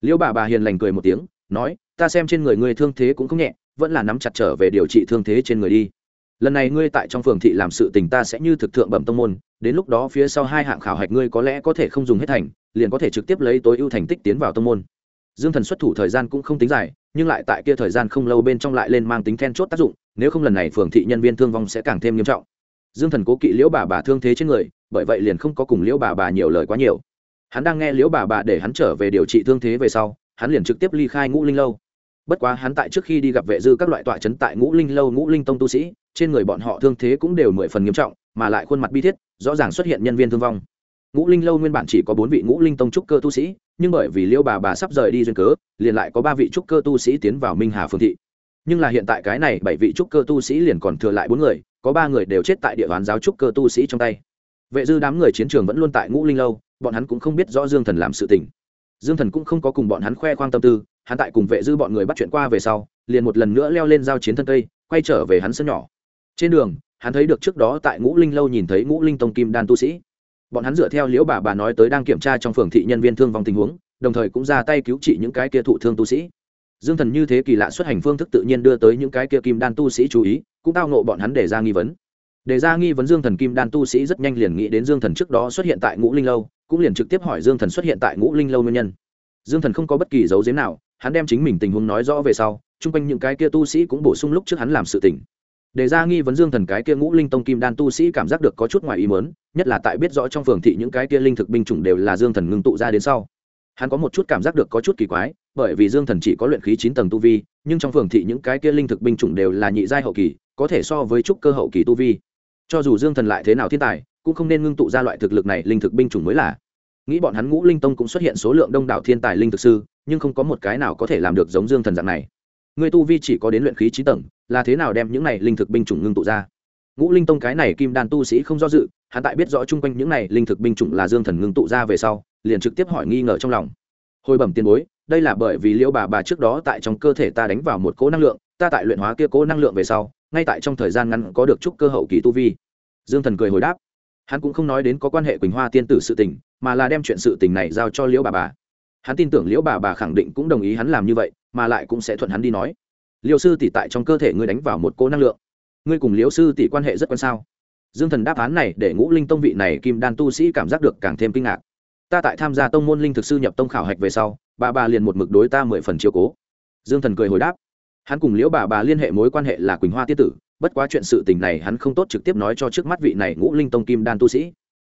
Liễu bà bà hiền lành cười một tiếng, nói, ta xem trên người ngươi thương thế cũng không nhẹ, vẫn là nắm chặt trở về điều trị thương thế trên người đi lần này ngươi tại trong phường thị làm sự tình ta sẽ như thực thượng bẩm tông môn, đến lúc đó phía sau hai hạng khảo hạch ngươi có lẽ có thể không dùng hết thành, liền có thể trực tiếp lấy tối ưu thành tích tiến vào tông môn. Dương thần xuất thủ thời gian cũng không tính dài, nhưng lại tại kia thời gian không lâu bên trong lại lên mang tính then chốt tác dụng, nếu không lần này phường thị nhân viên thương vong sẽ càng thêm nghiêm trọng. Dương thần cố kỵ liễu bà bà thương thế trên người, bởi vậy liền không có cùng liễu bà bà nhiều lời quá nhiều. Hắn đang nghe liễu bà bà để hắn trở về điều trị thương thế về sau, hắn liền trực tiếp ly khai ngũ linh lâu. Bất quá hắn tại trước khi đi gặp vệ dư các loại tọa trấn tại ngũ linh lâu ngũ linh tông tu sĩ trên người bọn họ thương thế cũng đều mười phần nghiêm trọng, mà lại khuôn mặt bi thiết, rõ ràng xuất hiện nhân viên thương vong. Ngũ linh lâu nguyên bản chỉ có bốn vị ngũ linh tông trúc cơ tu sĩ, nhưng bởi vì liêu bà bà sắp rời đi duyên cớ, liền lại có ba vị trúc cơ tu sĩ tiến vào minh hà phương thị. Nhưng là hiện tại cái này bảy vị trúc cơ tu sĩ liền còn thừa lại bốn người, có ba người đều chết tại địa bàn giáo trúc cơ tu sĩ trong tay. Vệ dư đám người chiến trường vẫn luôn tại ngũ linh lâu, bọn hắn cũng không biết rõ dương thần làm sự tình. Dương thần cũng không có cùng bọn hắn khoe khoang tâm tư, hắn tại cùng vệ dư bọn người bắt chuyện qua về sau, liền một lần nữa leo lên giao chiến thân cây, quay trở về hắn sân nhỏ trên đường, hắn thấy được trước đó tại ngũ linh lâu nhìn thấy ngũ linh tông kim đan tu sĩ. Bọn hắn dựa theo liễu bà bà nói tới đang kiểm tra trong phường thị nhân viên thương vong tình huống, đồng thời cũng ra tay cứu trị những cái kia thụ thương tu sĩ. Dương thần như thế kỳ lạ xuất hành phương thức tự nhiên đưa tới những cái kia kim đan tu sĩ chú ý, cũng tao nộ bọn hắn để ra nghi vấn. Để ra nghi vấn dương thần kim đan tu sĩ rất nhanh liền nghĩ đến dương thần trước đó xuất hiện tại ngũ linh lâu, cũng liền trực tiếp hỏi dương thần xuất hiện tại ngũ linh lâu nguyên nhân. Dương thần không có bất kỳ dấu giếm nào, hắn đem chính mình tình huống nói rõ về sau, chung quanh những cái kia tu sĩ cũng bổ sung lúc trước hắn làm sự tỉnh để ra nghi vấn dương thần cái kia ngũ linh tông kim đan tu sĩ cảm giác được có chút ngoài ý mớn nhất là tại biết rõ trong phường thị những cái kia linh thực binh chủng đều là dương thần ngưng tụ ra đến sau. Hắn có một chút cảm giác được có chút kỳ quái, bởi vì dương thần chỉ có luyện khí chín tầng tu vi, nhưng trong phường thị những cái kia linh thực binh chủng đều là nhị giai hậu kỳ, có thể so với trúc cơ hậu kỳ tu vi. Cho dù dương thần lại thế nào thiên tài, cũng không nên ngưng tụ ra loại thực lực này linh thực binh chủng mới là. Nghĩ bọn hắn ngũ linh tông cũng xuất hiện số lượng đông đảo thiên tài linh thực sư, nhưng không có một cái nào có thể làm được giống dương thần dạng này người tu vi chỉ có đến luyện khí trí tầng, là thế nào đem những này linh thực binh chủng ngưng tụ ra? Ngũ linh tông cái này kim đan tu sĩ không do dự, hắn tại biết rõ chung quanh những này linh thực binh chủng là dương thần ngưng tụ ra về sau, liền trực tiếp hỏi nghi ngờ trong lòng. Hồi bẩm tiền bối, đây là bởi vì liễu bà bà trước đó tại trong cơ thể ta đánh vào một cỗ năng lượng, ta tại luyện hóa kia cỗ năng lượng về sau, ngay tại trong thời gian ngắn có được chút cơ hậu kỳ tu vi. Dương thần cười hồi đáp. Hắn cũng không nói đến có quan hệ quỳnh hoa tiên tử sự tình, mà là đem chuyện sự tình này giao cho liễu bà bà. Hắn tin tưởng liễu bà bà khẳng định cũng đồng ý hắn làm như vậy mà lại cũng sẽ thuận hắn đi nói. Liêu sư tỷ tại trong cơ thể ngươi đánh vào một cô năng lượng. Ngươi cùng liễu sư tỷ quan hệ rất quan sao? Dương thần đáp án này để ngũ linh tông vị này kim đan tu sĩ cảm giác được càng thêm kinh ngạc. Ta tại tham gia tông môn linh thực sư nhập tông khảo hạch về sau, bà bà liền một mực đối ta mười phần chiều cố. Dương thần cười hồi đáp. Hắn cùng liễu bà bà liên hệ mối quan hệ là quỳnh hoa tiết tử, bất quá chuyện sự tình này hắn không tốt trực tiếp nói cho trước mắt vị này ngũ linh tông kim đan tu sĩ.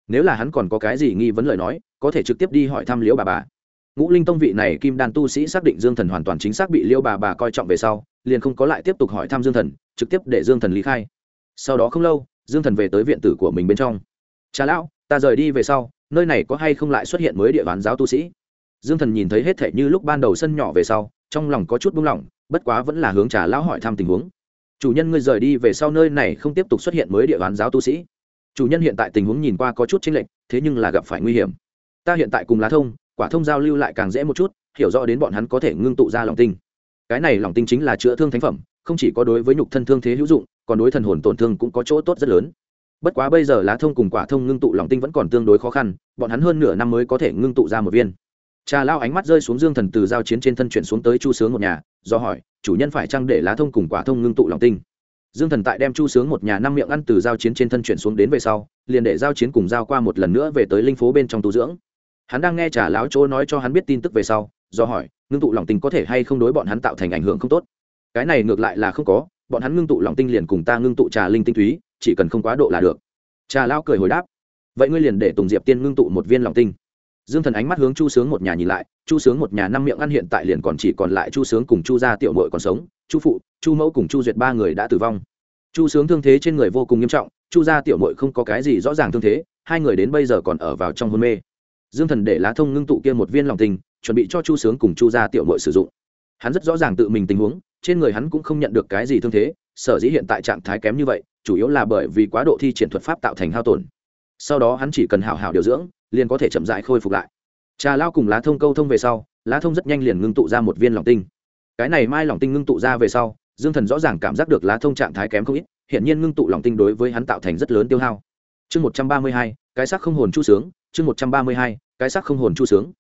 Nếu là hắn còn có cái gì nghi vấn lời nói, có thể trực tiếp đi hỏi thăm liễu bà bà ngũ linh tông vị này kim đan tu sĩ xác định dương thần hoàn toàn chính xác bị Liêu bà bà coi trọng về sau, liền không có lại tiếp tục hỏi thăm dương thần, trực tiếp để dương thần lý khai. Sau đó không lâu, dương thần về tới viện tử của mình bên trong. Cha lão, ta rời đi về sau, nơi này có hay không lại xuất hiện mới địa bàn giáo tu sĩ? Dương thần nhìn thấy hết thể như lúc ban đầu sân nhỏ về sau, trong lòng có chút buông lỏng, bất quá vẫn là hướng trà lão hỏi thăm tình huống. Chủ nhân ngươi rời đi về sau nơi này không tiếp tục xuất hiện mới địa bàn giáo tu sĩ? Chủ nhân hiện tại tình huống nhìn qua có chút chênh lệch, thế nhưng là gặp phải nguy hiểm. Ta hiện tại cùng lá thông quả thông giao lưu lại càng dễ một chút, hiểu rõ đến bọn hắn có thể ngưng tụ ra lòng tinh. Cái này lòng tinh chính là chữa thương thánh phẩm, không chỉ có đối với nhục thân thương thế hữu dụng, còn đối thần hồn tổn thương cũng có chỗ tốt rất lớn. Bất quá bây giờ lá thông cùng quả thông ngưng tụ lòng tinh vẫn còn tương đối khó khăn, bọn hắn hơn nửa năm mới có thể ngưng tụ ra một viên. Trà lao ánh mắt rơi xuống dương thần từ giao chiến trên thân chuyển xuống tới chu sướng một nhà, do hỏi, chủ nhân phải chăng để lá thông cùng quả thông ngưng tụ lòng tinh? Dương thần tại đem chu sướng một nhà năm miệng ăn từ giao chiến trên thân chuyển xuống đến về sau, liền để giao chiến cùng giao qua một lần nữa về tới linh phố bên trong tu dưỡng hắn đang nghe trà lão chỗ nói cho hắn biết tin tức về sau, do hỏi, ngưng tụ lòng tinh có thể hay không đối bọn hắn tạo thành ảnh hưởng không tốt? Cái này ngược lại là không có, bọn hắn ngưng tụ lòng tinh liền cùng ta ngưng tụ trà linh tinh túy, chỉ cần không quá độ là được. Trà lao cười hồi đáp, vậy ngươi liền để tùng diệp tiên ngưng tụ một viên lòng tinh. Dương thần ánh mắt hướng chu sướng một nhà nhìn lại, chu sướng một nhà năm miệng ăn hiện tại liền còn chỉ còn lại chu sướng cùng chu gia tiểu mội còn sống, chu phụ, chu mẫu cùng chu duyệt ba người đã tử vong. Chu sướng thương thế trên người vô cùng nghiêm trọng, chu gia tiểu mội không có cái gì rõ ràng thương thế, hai người đến bây giờ còn ở vào trong hôn mê dương thần để lá thông ngưng tụ kia một viên lòng tình, chuẩn bị cho chu sướng cùng chu gia tiểu mội sử dụng. Hắn rất rõ ràng tự mình tình huống, trên người hắn cũng không nhận được cái gì thương thế, sở dĩ hiện tại trạng thái kém như vậy, chủ yếu là bởi vì quá độ thi triển thuật pháp tạo thành hao tổn. Sau đó hắn chỉ cần hảo hảo điều dưỡng, liền có thể chậm rãi khôi phục lại. Trà lao cùng lá thông câu thông về sau, lá thông rất nhanh liền ngưng tụ ra một viên lòng tinh. Cái này mai lòng tinh ngưng tụ ra về sau, dương thần rõ ràng cảm giác được lá thông trạng thái kém không ít hiện nhiên ngưng tụ lòng tinh đối với hắn tạo thành rất lớn tiêu hao. Chương một trăm ba mươi hai, cái sắc không hồn chu sướng chương một trăm ba mươi hai, cái sắc không hồn chu sướng.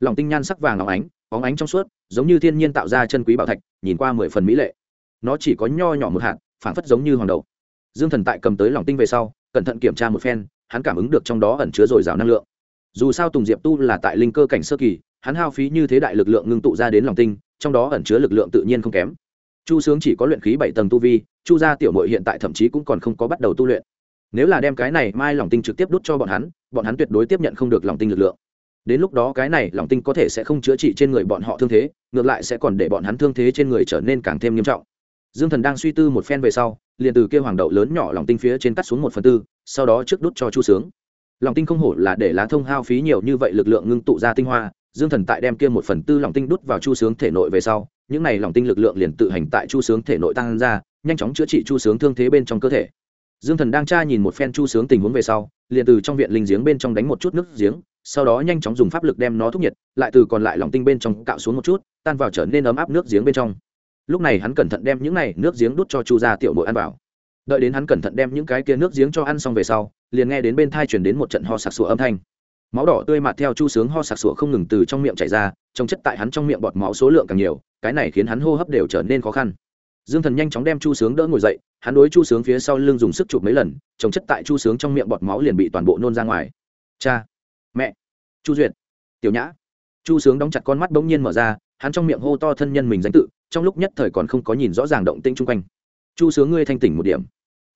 Lòng tinh nhan sắc vàng óng ánh óng ánh trong suốt, giống như thiên nhiên tạo ra chân quý bảo thạch, nhìn qua mười phần mỹ lệ. Nó chỉ có nho nhỏ một hạt phản phất giống như hoàng đầu dương thần tại cầm tới lòng tinh về sau, cẩn thận kiểm tra một phen, hắn cảm ứng được trong đó ẩn chứa dồi dào năng lượng. Dù sao tùng diệp tu là tại linh cơ cảnh sơ kỳ, hắn hao phí như thế đại lực lượng ngưng tụ ra đến lòng tinh, trong đó ẩn chứa lực lượng tự nhiên không kém. Chu sướng chỉ có luyện khí bảy tầng tu vi, chu gia tiểu mội hiện tại thậm chí cũng còn không có bắt đầu tu luyện. Nếu là đem cái này mai lòng tinh trực tiếp đút cho bọn hắn bọn hắn tuyệt đối tiếp nhận không được lòng tinh lực lượng. Đến lúc đó cái này lòng tinh có thể sẽ không chữa trị trên người bọn họ thương thế, ngược lại sẽ còn để bọn hắn thương thế trên người trở nên càng thêm nghiêm trọng. Dương thần đang suy tư một phen về sau, liền từ kêu hoàng đậu lớn nhỏ lòng tinh phía trên cắt xuống một phần tư, sau đó trước đút cho chu sướng. Lòng tinh không hổ là để lá thông hao phí nhiều như vậy lực lượng ngưng tụ ra tinh hoa, dương thần tại đem kia một phần tư lòng tinh đút vào chu sướng thể nội về sau, những này lòng tinh lực lượng liền tự hành tại chu sướng thể nội tăng ra, nhanh chóng chữa trị chu sướng thương thế bên trong cơ thể dương thần đang tra nhìn một phen chu sướng tình huống về sau, liền từ trong viện linh giếng bên trong đánh một chút nước giếng, sau đó nhanh chóng dùng pháp lực đem nó thúc nhiệt, lại từ còn lại lòng tinh bên trong cạo xuống một chút, tan vào trở nên ấm áp nước giếng bên trong. Lúc này hắn cẩn thận đem những này nước giếng đút cho chu ra tiểu nội ăn vào. Đợi đến hắn cẩn thận đem những cái kia nước giếng cho ăn xong về sau, liền nghe đến bên thai chuyển đến một trận ho sặc sụa âm thanh. Máu đỏ tươi mạt theo chu sướng ho sặc sụa không ngừng từ trong miệng chảy ra trong chất tại hắn trong miệng bọt máu số lượng càng nhiều, cái này khiến hắn hô hấp đều trở nên khó khăn dương thần nhanh chóng đem chu sướng đỡ ngồi dậy, hắn đối chu sướng phía sau lưng dùng sức chụp mấy lần, trồng chất tại chu sướng trong miệng bọt máu liền bị toàn bộ nôn ra ngoài. Cha, mẹ, chu duyệt, tiểu nhã. Chu sướng đóng chặt con mắt bỗng nhiên mở ra, hắn trong miệng hô to thân nhân mình danh tự, trong lúc nhất thời còn không có nhìn rõ ràng động tĩnh chung quanh. Chu sướng ngươi thanh tỉnh một điểm.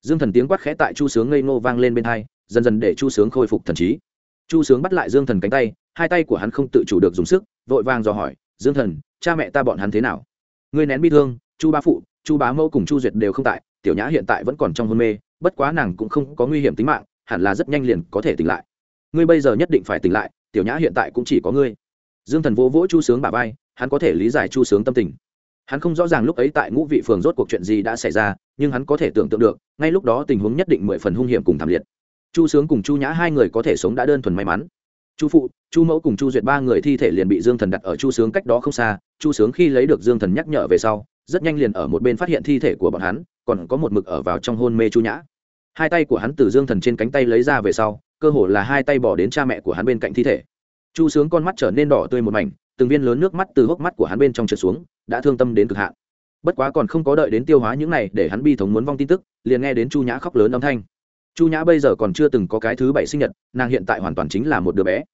Dương thần tiếng quát khẽ tại chu sướng ngây ngô vang lên bên hai, dần dần để chu sướng khôi phục thần trí. Chu sướng bắt lại dương thần cánh tay, hai tay của hắn không tự chủ được dùng sức, vội vàng dò hỏi, dương thần, cha mẹ ta bọn hắn thế nào? Ngươi nén bi thương chu Bá phụ, chu bá mẫu cùng chu duyệt đều không tại, tiểu nhã hiện tại vẫn còn trong hôn mê, bất quá nàng cũng không có nguy hiểm tính mạng, hẳn là rất nhanh liền có thể tỉnh lại. Ngươi bây giờ nhất định phải tỉnh lại, tiểu nhã hiện tại cũng chỉ có ngươi. Dương thần vỗ vỗ chu sướng bà vai, hắn có thể lý giải chu sướng tâm tình. Hắn không rõ ràng lúc ấy tại ngũ vị phường rốt cuộc chuyện gì đã xảy ra, nhưng hắn có thể tưởng tượng được, ngay lúc đó tình huống nhất định mười phần hung hiểm cùng thảm liệt. Chu sướng cùng chu nhã hai người có thể sống đã đơn thuần may mắn. Chu phụ, chu mẫu cùng chu duyệt ba người thi thể liền bị dương thần đặt ở chu sướng cách đó không xa, chu sướng khi lấy được dương thần nhắc nhở về sau rất nhanh liền ở một bên phát hiện thi thể của bọn hắn, còn có một mực ở vào trong hôn mê chu nhã. Hai tay của hắn từ dương thần trên cánh tay lấy ra về sau, cơ hồ là hai tay bỏ đến cha mẹ của hắn bên cạnh thi thể. Chu sướng con mắt trở nên đỏ tươi một mảnh, từng viên lớn nước mắt từ hốc mắt của hắn bên trong trượt xuống, đã thương tâm đến cực hạn. Bất quá còn không có đợi đến tiêu hóa những này để hắn bi thống muốn vong tin tức, liền nghe đến chu nhã khóc lớn âm thanh. Chu nhã bây giờ còn chưa từng có cái thứ bảy sinh nhật, nàng hiện tại hoàn toàn chính là một đứa bé.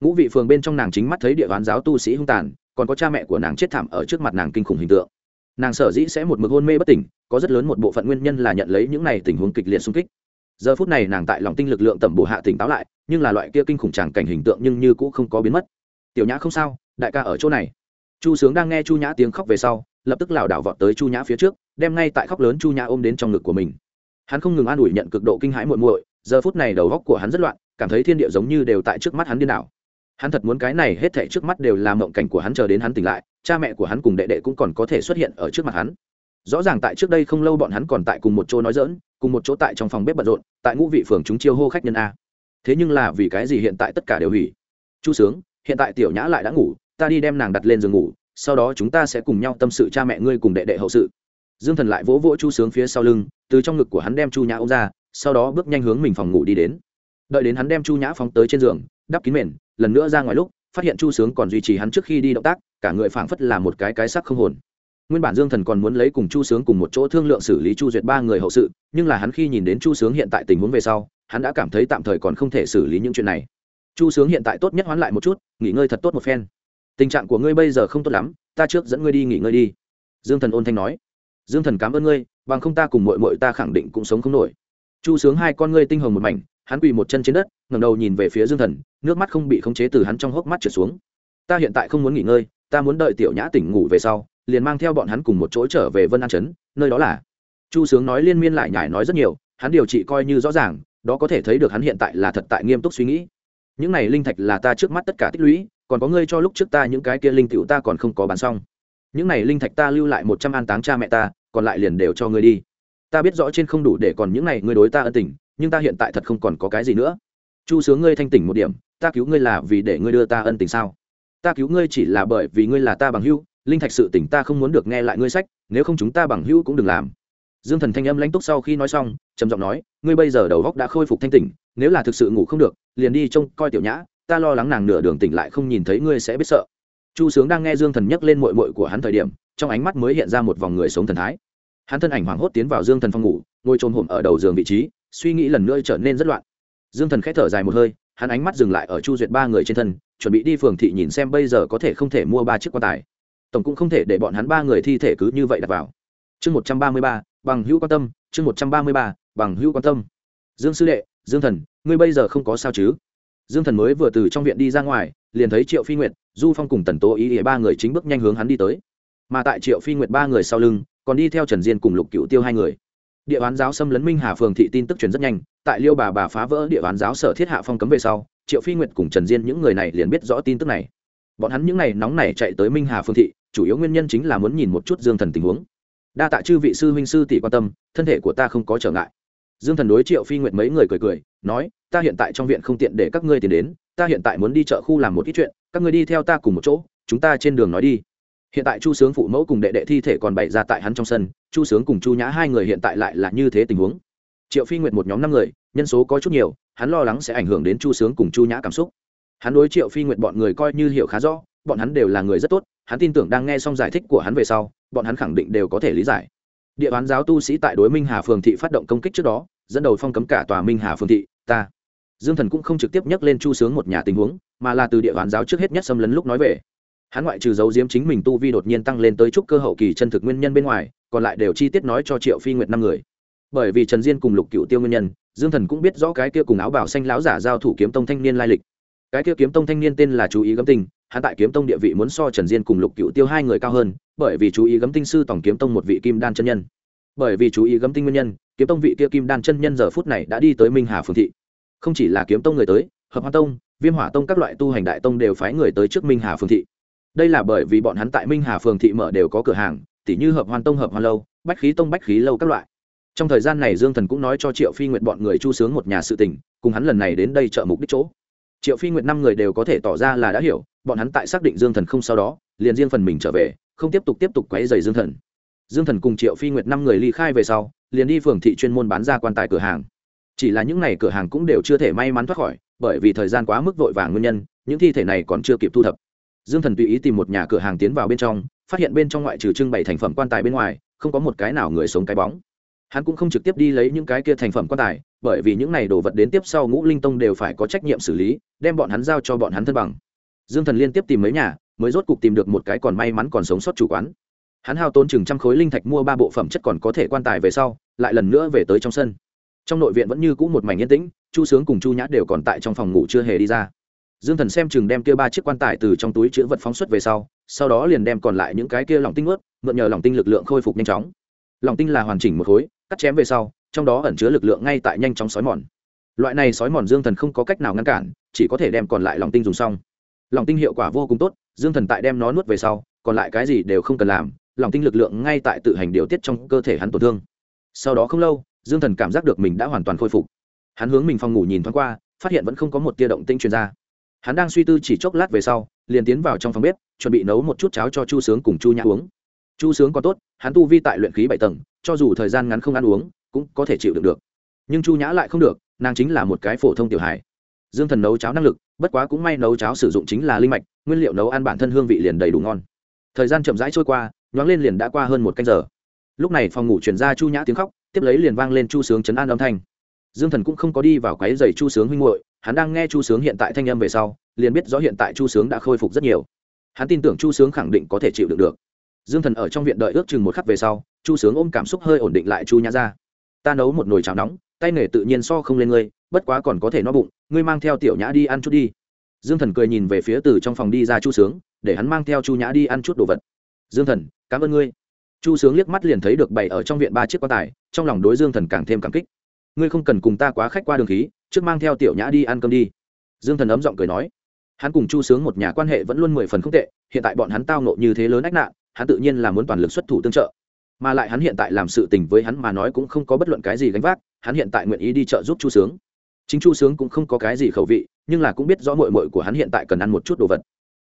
Ngũ vị phường bên trong nàng chính mắt thấy địa bán giáo tu sĩ hung tàn, còn có cha mẹ của nàng chết thảm ở trước mặt nàng kinh khủng hình tượng nàng sở dĩ sẽ một mực hôn mê bất tỉnh, có rất lớn một bộ phận nguyên nhân là nhận lấy những này tình huống kịch liệt xung kích. Giờ phút này nàng tại lòng tinh lực lượng tẩm bổ hạ tỉnh táo lại, nhưng là loại kia kinh khủng tràng cảnh hình tượng nhưng như cũng không có biến mất. Tiểu nhã không sao, đại ca ở chỗ này. Chu sướng đang nghe chu nhã tiếng khóc về sau, lập tức lảo đảo vọt tới chu nhã phía trước, đem ngay tại khóc lớn chu nhã ôm đến trong ngực của mình. Hắn không ngừng an ủi nhận cực độ kinh hãi muội muội, giờ phút này đầu góc của hắn rất loạn, cảm thấy thiên địa giống như đều tại trước mắt hắn điên đảo. Hắn thật muốn cái này hết thảy trước mắt đều là mộng cảnh của hắn chờ đến hắn tỉnh lại cha mẹ của hắn cùng đệ đệ cũng còn có thể xuất hiện ở trước mặt hắn. Rõ ràng tại trước đây không lâu bọn hắn còn tại cùng một chỗ nói dỡn cùng một chỗ tại trong phòng bếp bận rộn, tại ngũ vị phường chúng chiêu hô khách nhân a. Thế nhưng là vì cái gì hiện tại tất cả đều hủy? Chu sướng, hiện tại tiểu nhã lại đã ngủ, ta đi đem nàng đặt lên giường ngủ, sau đó chúng ta sẽ cùng nhau tâm sự cha mẹ ngươi cùng đệ đệ hậu sự. Dương thần lại vỗ vỗ chu sướng phía sau lưng, từ trong ngực của hắn đem chu nhã ôm ra, sau đó bước nhanh hướng mình phòng ngủ đi đến. Đợi đến hắn đem chu nhã phóng tới trên giường, đắp kín mền, lần nữa ra ngoài lúc phát hiện chu sướng còn duy trì hắn trước khi đi động tác, cả người phảng phất là một cái cái sắc không hồn. Nguyên bản dương thần còn muốn lấy cùng chu sướng cùng một chỗ thương lượng xử lý chu duyệt ba người hậu sự, nhưng là hắn khi nhìn đến chu sướng hiện tại tình huống về sau, hắn đã cảm thấy tạm thời còn không thể xử lý những chuyện này. Chu sướng hiện tại tốt nhất hoán lại một chút, nghỉ ngơi thật tốt một phen. Tình trạng của ngươi bây giờ không tốt lắm, ta trước dẫn ngươi đi nghỉ ngơi đi. Dương thần ôn thanh nói. Dương thần cảm ơn ngươi, bằng không ta cùng mội mội ta khẳng định cũng sống không nổi chu sướng hai con ngươi tinh hồng một mảnh, hắn quỳ một chân trên đất, ngẩng đầu nhìn về phía dương thần, nước mắt không bị khống chế từ hắn trong hốc mắt trượt xuống. Ta hiện tại không muốn nghỉ ngơi, ta muốn đợi tiểu nhã tỉnh ngủ về sau, liền mang theo bọn hắn cùng một chỗ trở về vân an trấn, nơi đó là. Chu sướng nói liên miên lại nhải nói rất nhiều, hắn điều trị coi như rõ ràng, đó có thể thấy được hắn hiện tại là thật tại nghiêm túc suy nghĩ. Những này linh thạch là ta trước mắt tất cả tích lũy, còn có ngươi cho lúc trước ta những cái kia linh cựu ta còn không có bán xong. Những này linh thạch ta lưu lại một trăm an táng cha mẹ ta, còn lại liền đều cho ngươi đi ta biết rõ trên không đủ để còn những này ngươi đối ta ân tình, nhưng ta hiện tại thật không còn có cái gì nữa. Chu sướng ngươi thanh tỉnh một điểm, ta cứu ngươi là vì để ngươi đưa ta ân tình sao? Ta cứu ngươi chỉ là bởi vì ngươi là ta bằng hữu, linh thạch sự tỉnh ta không muốn được nghe lại ngươi sách, nếu không chúng ta bằng hữu cũng đừng làm. Dương thần thanh âm lãnh túc sau khi nói xong, trầm giọng nói, ngươi bây giờ đầu góc đã khôi phục thanh tỉnh, nếu là thực sự ngủ không được, liền đi trông coi tiểu nhã, ta lo lắng nàng nửa đường tỉnh lại không nhìn thấy ngươi sẽ biết sợ. Chu sướng đang nghe dương thần nhắc lên mội mội của hắn thời điểm, trong ánh mắt mới hiện ra một vòng người sống thần thái hắn thân ảnh hoảng hốt tiến vào dương thần phòng ngủ, ngồi trồm hổm ở đầu giường vị trí, suy nghĩ lần nữa trở nên rất loạn. Dương thần k h ẽ thở dài một hơi, hắn ánh mắt dừng lại ở chu duyệt ba người trên thân, chuẩn bị đi phường thị nhìn xem bây giờ có thể không thể mua ba chiếc quan tài. Tổng cũng không thể để bọn hắn ba người thi thể cứ như vậy đặt vào. Chương một trăm ba mươi ba, bằng hữu quan tâm, chương một trăm ba mươi ba, bằng hữu quan tâm. Dương sư đệ, dương thần, ngươi bây giờ không có sao chứ? Dương thần mới vừa từ trong viện đi ra ngoài, liền thấy triệu phi nguyệt, du phong cùng tần tố ý ý ba người chính bước nhanh hướng hắn đi tới. Mà tại triệu phi nguyệt ba người sau lưng còn đi theo trần diên cùng lục cựu tiêu hai người. Địa bán giáo xâm lấn minh hà phường thị tin tức truyền rất nhanh, tại liêu bà bà phá vỡ địa bán giáo sở thiết hạ phong cấm về sau, triệu phi nguyệt cùng trần diên những người này liền biết rõ tin tức này. Bọn hắn những ngày nóng này chạy tới minh hà phương thị, chủ yếu nguyên nhân chính là muốn nhìn một chút dương thần tình huống. Đa tạ chư vị sư huynh sư tỷ quan tâm, thân thể của ta không có trở ngại. Dương thần đối triệu phi nguyệt mấy người cười cười, nói, ta hiện tại trong viện không tiện để các ngươi tiền đến, ta hiện tại muốn đi chợ khu làm một ít chuyện, các ngươi đi theo ta cùng một chỗ, chúng ta trên đường nói đi hiện tại chu sướng phụ mẫu cùng đệ đệ thi thể còn bày ra tại hắn trong sân, chu sướng cùng chu nhã hai người hiện tại lại là như thế tình huống. Triệu phi nguyệt một nhóm năm người, nhân số có chút nhiều, hắn lo lắng sẽ ảnh hưởng đến chu sướng cùng chu nhã cảm xúc. Hắn đối triệu phi nguyệt bọn người coi như hiểu khá rõ, bọn hắn đều là người rất tốt, hắn tin tưởng đang nghe xong giải thích của hắn về sau, bọn hắn khẳng định đều có thể lý giải. Địa bán giáo tu sĩ tại đối minh hà phường thị phát động công kích trước đó, dẫn đầu phong cấm cả tòa minh hà phường thị, ta. Dương thần cũng không trực tiếp nhắc lên chu sướng một nhà tình huống, mà là từ địa bán giáo trước hết nhất xâm lấn lúc nói về hắn ngoại trừ giấu diếm chính mình tu vi đột nhiên tăng lên tới trúc cơ hậu kỳ chân thực nguyên nhân bên ngoài, còn lại đều chi tiết nói cho triệu phi nguyệt năm người. Bởi vì trần diên cùng lục cựu tiêu nguyên nhân, dương thần cũng biết rõ cái kia cùng áo bảo xanh láo giả giao thủ kiếm tông thanh niên lai lịch. Cái kia kiếm tông thanh niên tên là chú ý gấm tinh, hắn tại kiếm tông địa vị muốn so trần diên cùng lục cựu tiêu hai người cao hơn, bởi vì chú ý gấm tinh sư tổng kiếm tông một vị kim đan chân nhân. Bởi vì chú ý gấm tinh nguyên nhân, kiếm tông vị kia kim đan chân nhân giờ phút này đã đi tới minh hà phương thị. Không chỉ là kiếm tông người tới, hợp hoa tông, viêm hỏa tông các loại tu hành đại tông đều phái người tới trước minh hà phương thị đây là bởi vì bọn hắn tại minh hà phường thị mở đều có cửa hàng, tỉ như hợp hoan tông, hợp hoan lâu, bách khí tông, bách khí lâu các loại. Trong thời gian này dương thần cũng nói cho triệu phi nguyện bọn người chu sướng một nhà sự tình, cùng hắn lần này đến đây trợ mục đích chỗ. Triệu phi nguyện năm người đều có thể tỏ ra là đã hiểu, bọn hắn tại xác định dương thần không sau đó, liền riêng phần mình trở về, không tiếp tục tiếp tục quấy dày dương thần. Dương thần cùng triệu phi nguyệt năm người ly khai về sau, liền đi phường thị chuyên môn bán ra quan tài cửa hàng. Chỉ là những n à y cửa hàng cũng đều chưa thể may mắn thoát khỏi, bởi vì thời gian quá mức vội vàng nguyên nhân, những thi thể này còn chưa kịp thu thập dương thần tùy ý tìm một nhà cửa hàng tiến vào bên trong, phát hiện bên trong ngoại trừ trưng bày thành phẩm quan tài bên ngoài, không có một cái nào người sống cái bóng. Hắn cũng không trực tiếp đi lấy những cái kia thành phẩm quan tài, bởi vì những này đồ vật đến tiếp sau ngũ linh tông đều phải có trách nhiệm xử lý, đem bọn hắn giao cho bọn hắn thân bằng. Dương thần liên tiếp tìm mấy nhà, mới rốt cục tìm được một cái còn may mắn còn sống sót chủ quán. Hắn hao tốn chừng trăm khối linh thạch mua ba bộ phẩm chất còn có thể quan tài về sau, lại lần nữa về tới trong sân. Trong nội viện vẫn như cũ một mảnh yên tĩnh, chu sướng cùng chu nhã đều còn tại trong phòng ngủ chưa hề đi ra dương thần xem chừng đem kia ba chiếc quan tài từ trong túi chữ vật phóng xuất về sau sau đó liền đem còn lại những cái kia lòng tinh ướt, mượn nhờ lòng tinh lực lượng khôi phục nhanh chóng. Lòng tinh là hoàn chỉnh một khối, cắt chém về sau, trong đó ẩn chứa lực lượng ngay tại nhanh chóng sói mòn. Loại này sói mòn dương thần không có cách nào ngăn cản, chỉ có thể đem còn lại lòng tinh dùng xong. Lòng tinh hiệu quả vô cùng tốt, dương thần tại đem nó nuốt về sau, còn lại cái gì đều không cần làm, lòng tinh lực lượng ngay tại tự hành điều tiết trong cơ thể hắn tổn thương. Sau đó không lâu, dương thần cảm giác được mình đã hoàn toàn khôi phục. Hắn hướng mình phòng ngủ nhìn thoáng qua, phát hiện vẫn không có một tia động tinh truyền ra hắn đang suy tư chỉ chốc lát về sau, liền tiến vào trong phòng bếp, chuẩn bị nấu một chút cháo cho chu sướng cùng chu nhã uống. Chu sướng có tốt, hắn tu vi tại luyện khí bảy tầng, cho dù thời gian ngắn không ăn uống, cũng có thể chịu đựng được. Nhưng chu nhã lại không được, nàng chính là một cái phổ thông tiểu hài. Dương thần nấu cháo năng lực, bất quá cũng may nấu cháo sử dụng chính là linh mạch, nguyên liệu nấu ăn bản thân hương vị liền đầy đủ ngon. Thời gian chậm rãi trôi qua, nhoáng lên liền đã qua hơn một canh giờ. Lúc này phòng ngủ chuyển ra chu nhã tiếng khóc, tiếp lấy liền vang lên chu sướng chấn an âm thanh. Dương thần cũng không có đi vào quáy giày chu sướng huynh hội hắn đang nghe chu sướng hiện tại thanh âm về sau, liền biết rõ hiện tại chu sướng đã khôi phục rất nhiều. Hắn tin tưởng chu sướng khẳng định có thể chịu đựng được. Dương thần ở trong viện đợi ước chừng một khắc về sau, chu sướng ôm cảm xúc hơi ổn định lại chu nhã ra. Ta nấu một nồi cháo nóng, tay nghề tự nhiên so không lên ngươi, bất quá còn có thể no bụng, ngươi mang theo tiểu nhã đi ăn chút đi. Dương thần cười nhìn về phía từ trong phòng đi ra chu sướng, để hắn mang theo chu nhã đi ăn chút đồ vật. Dương thần, cảm ơn ngươi. Chu sướng liếc mắt liền thấy được bày ở trong viện ba chiếc quan tài, trong lòng đối dương thần càng thêm cảm kích. Ngươi không cần cùng ta quá khách qua đường khí trước mang theo tiểu nhã đi ăn cơm đi. Dương thần ấm giọng cười nói, hắn cùng chu sướng một nhà quan hệ vẫn luôn mười phần không tệ, hiện tại bọn hắn tao nộ như thế lớn ách nạn, hắn tự nhiên là muốn toàn lực xuất thủ tương trợ. Mà lại hắn hiện tại làm sự tình với hắn mà nói cũng không có bất luận cái gì gánh vác, hắn hiện tại nguyện ý đi chợ giúp chu sướng. Chính chu sướng cũng không có cái gì khẩu vị, nhưng là cũng biết rõ mội mội của hắn hiện tại cần ăn một chút đồ vật.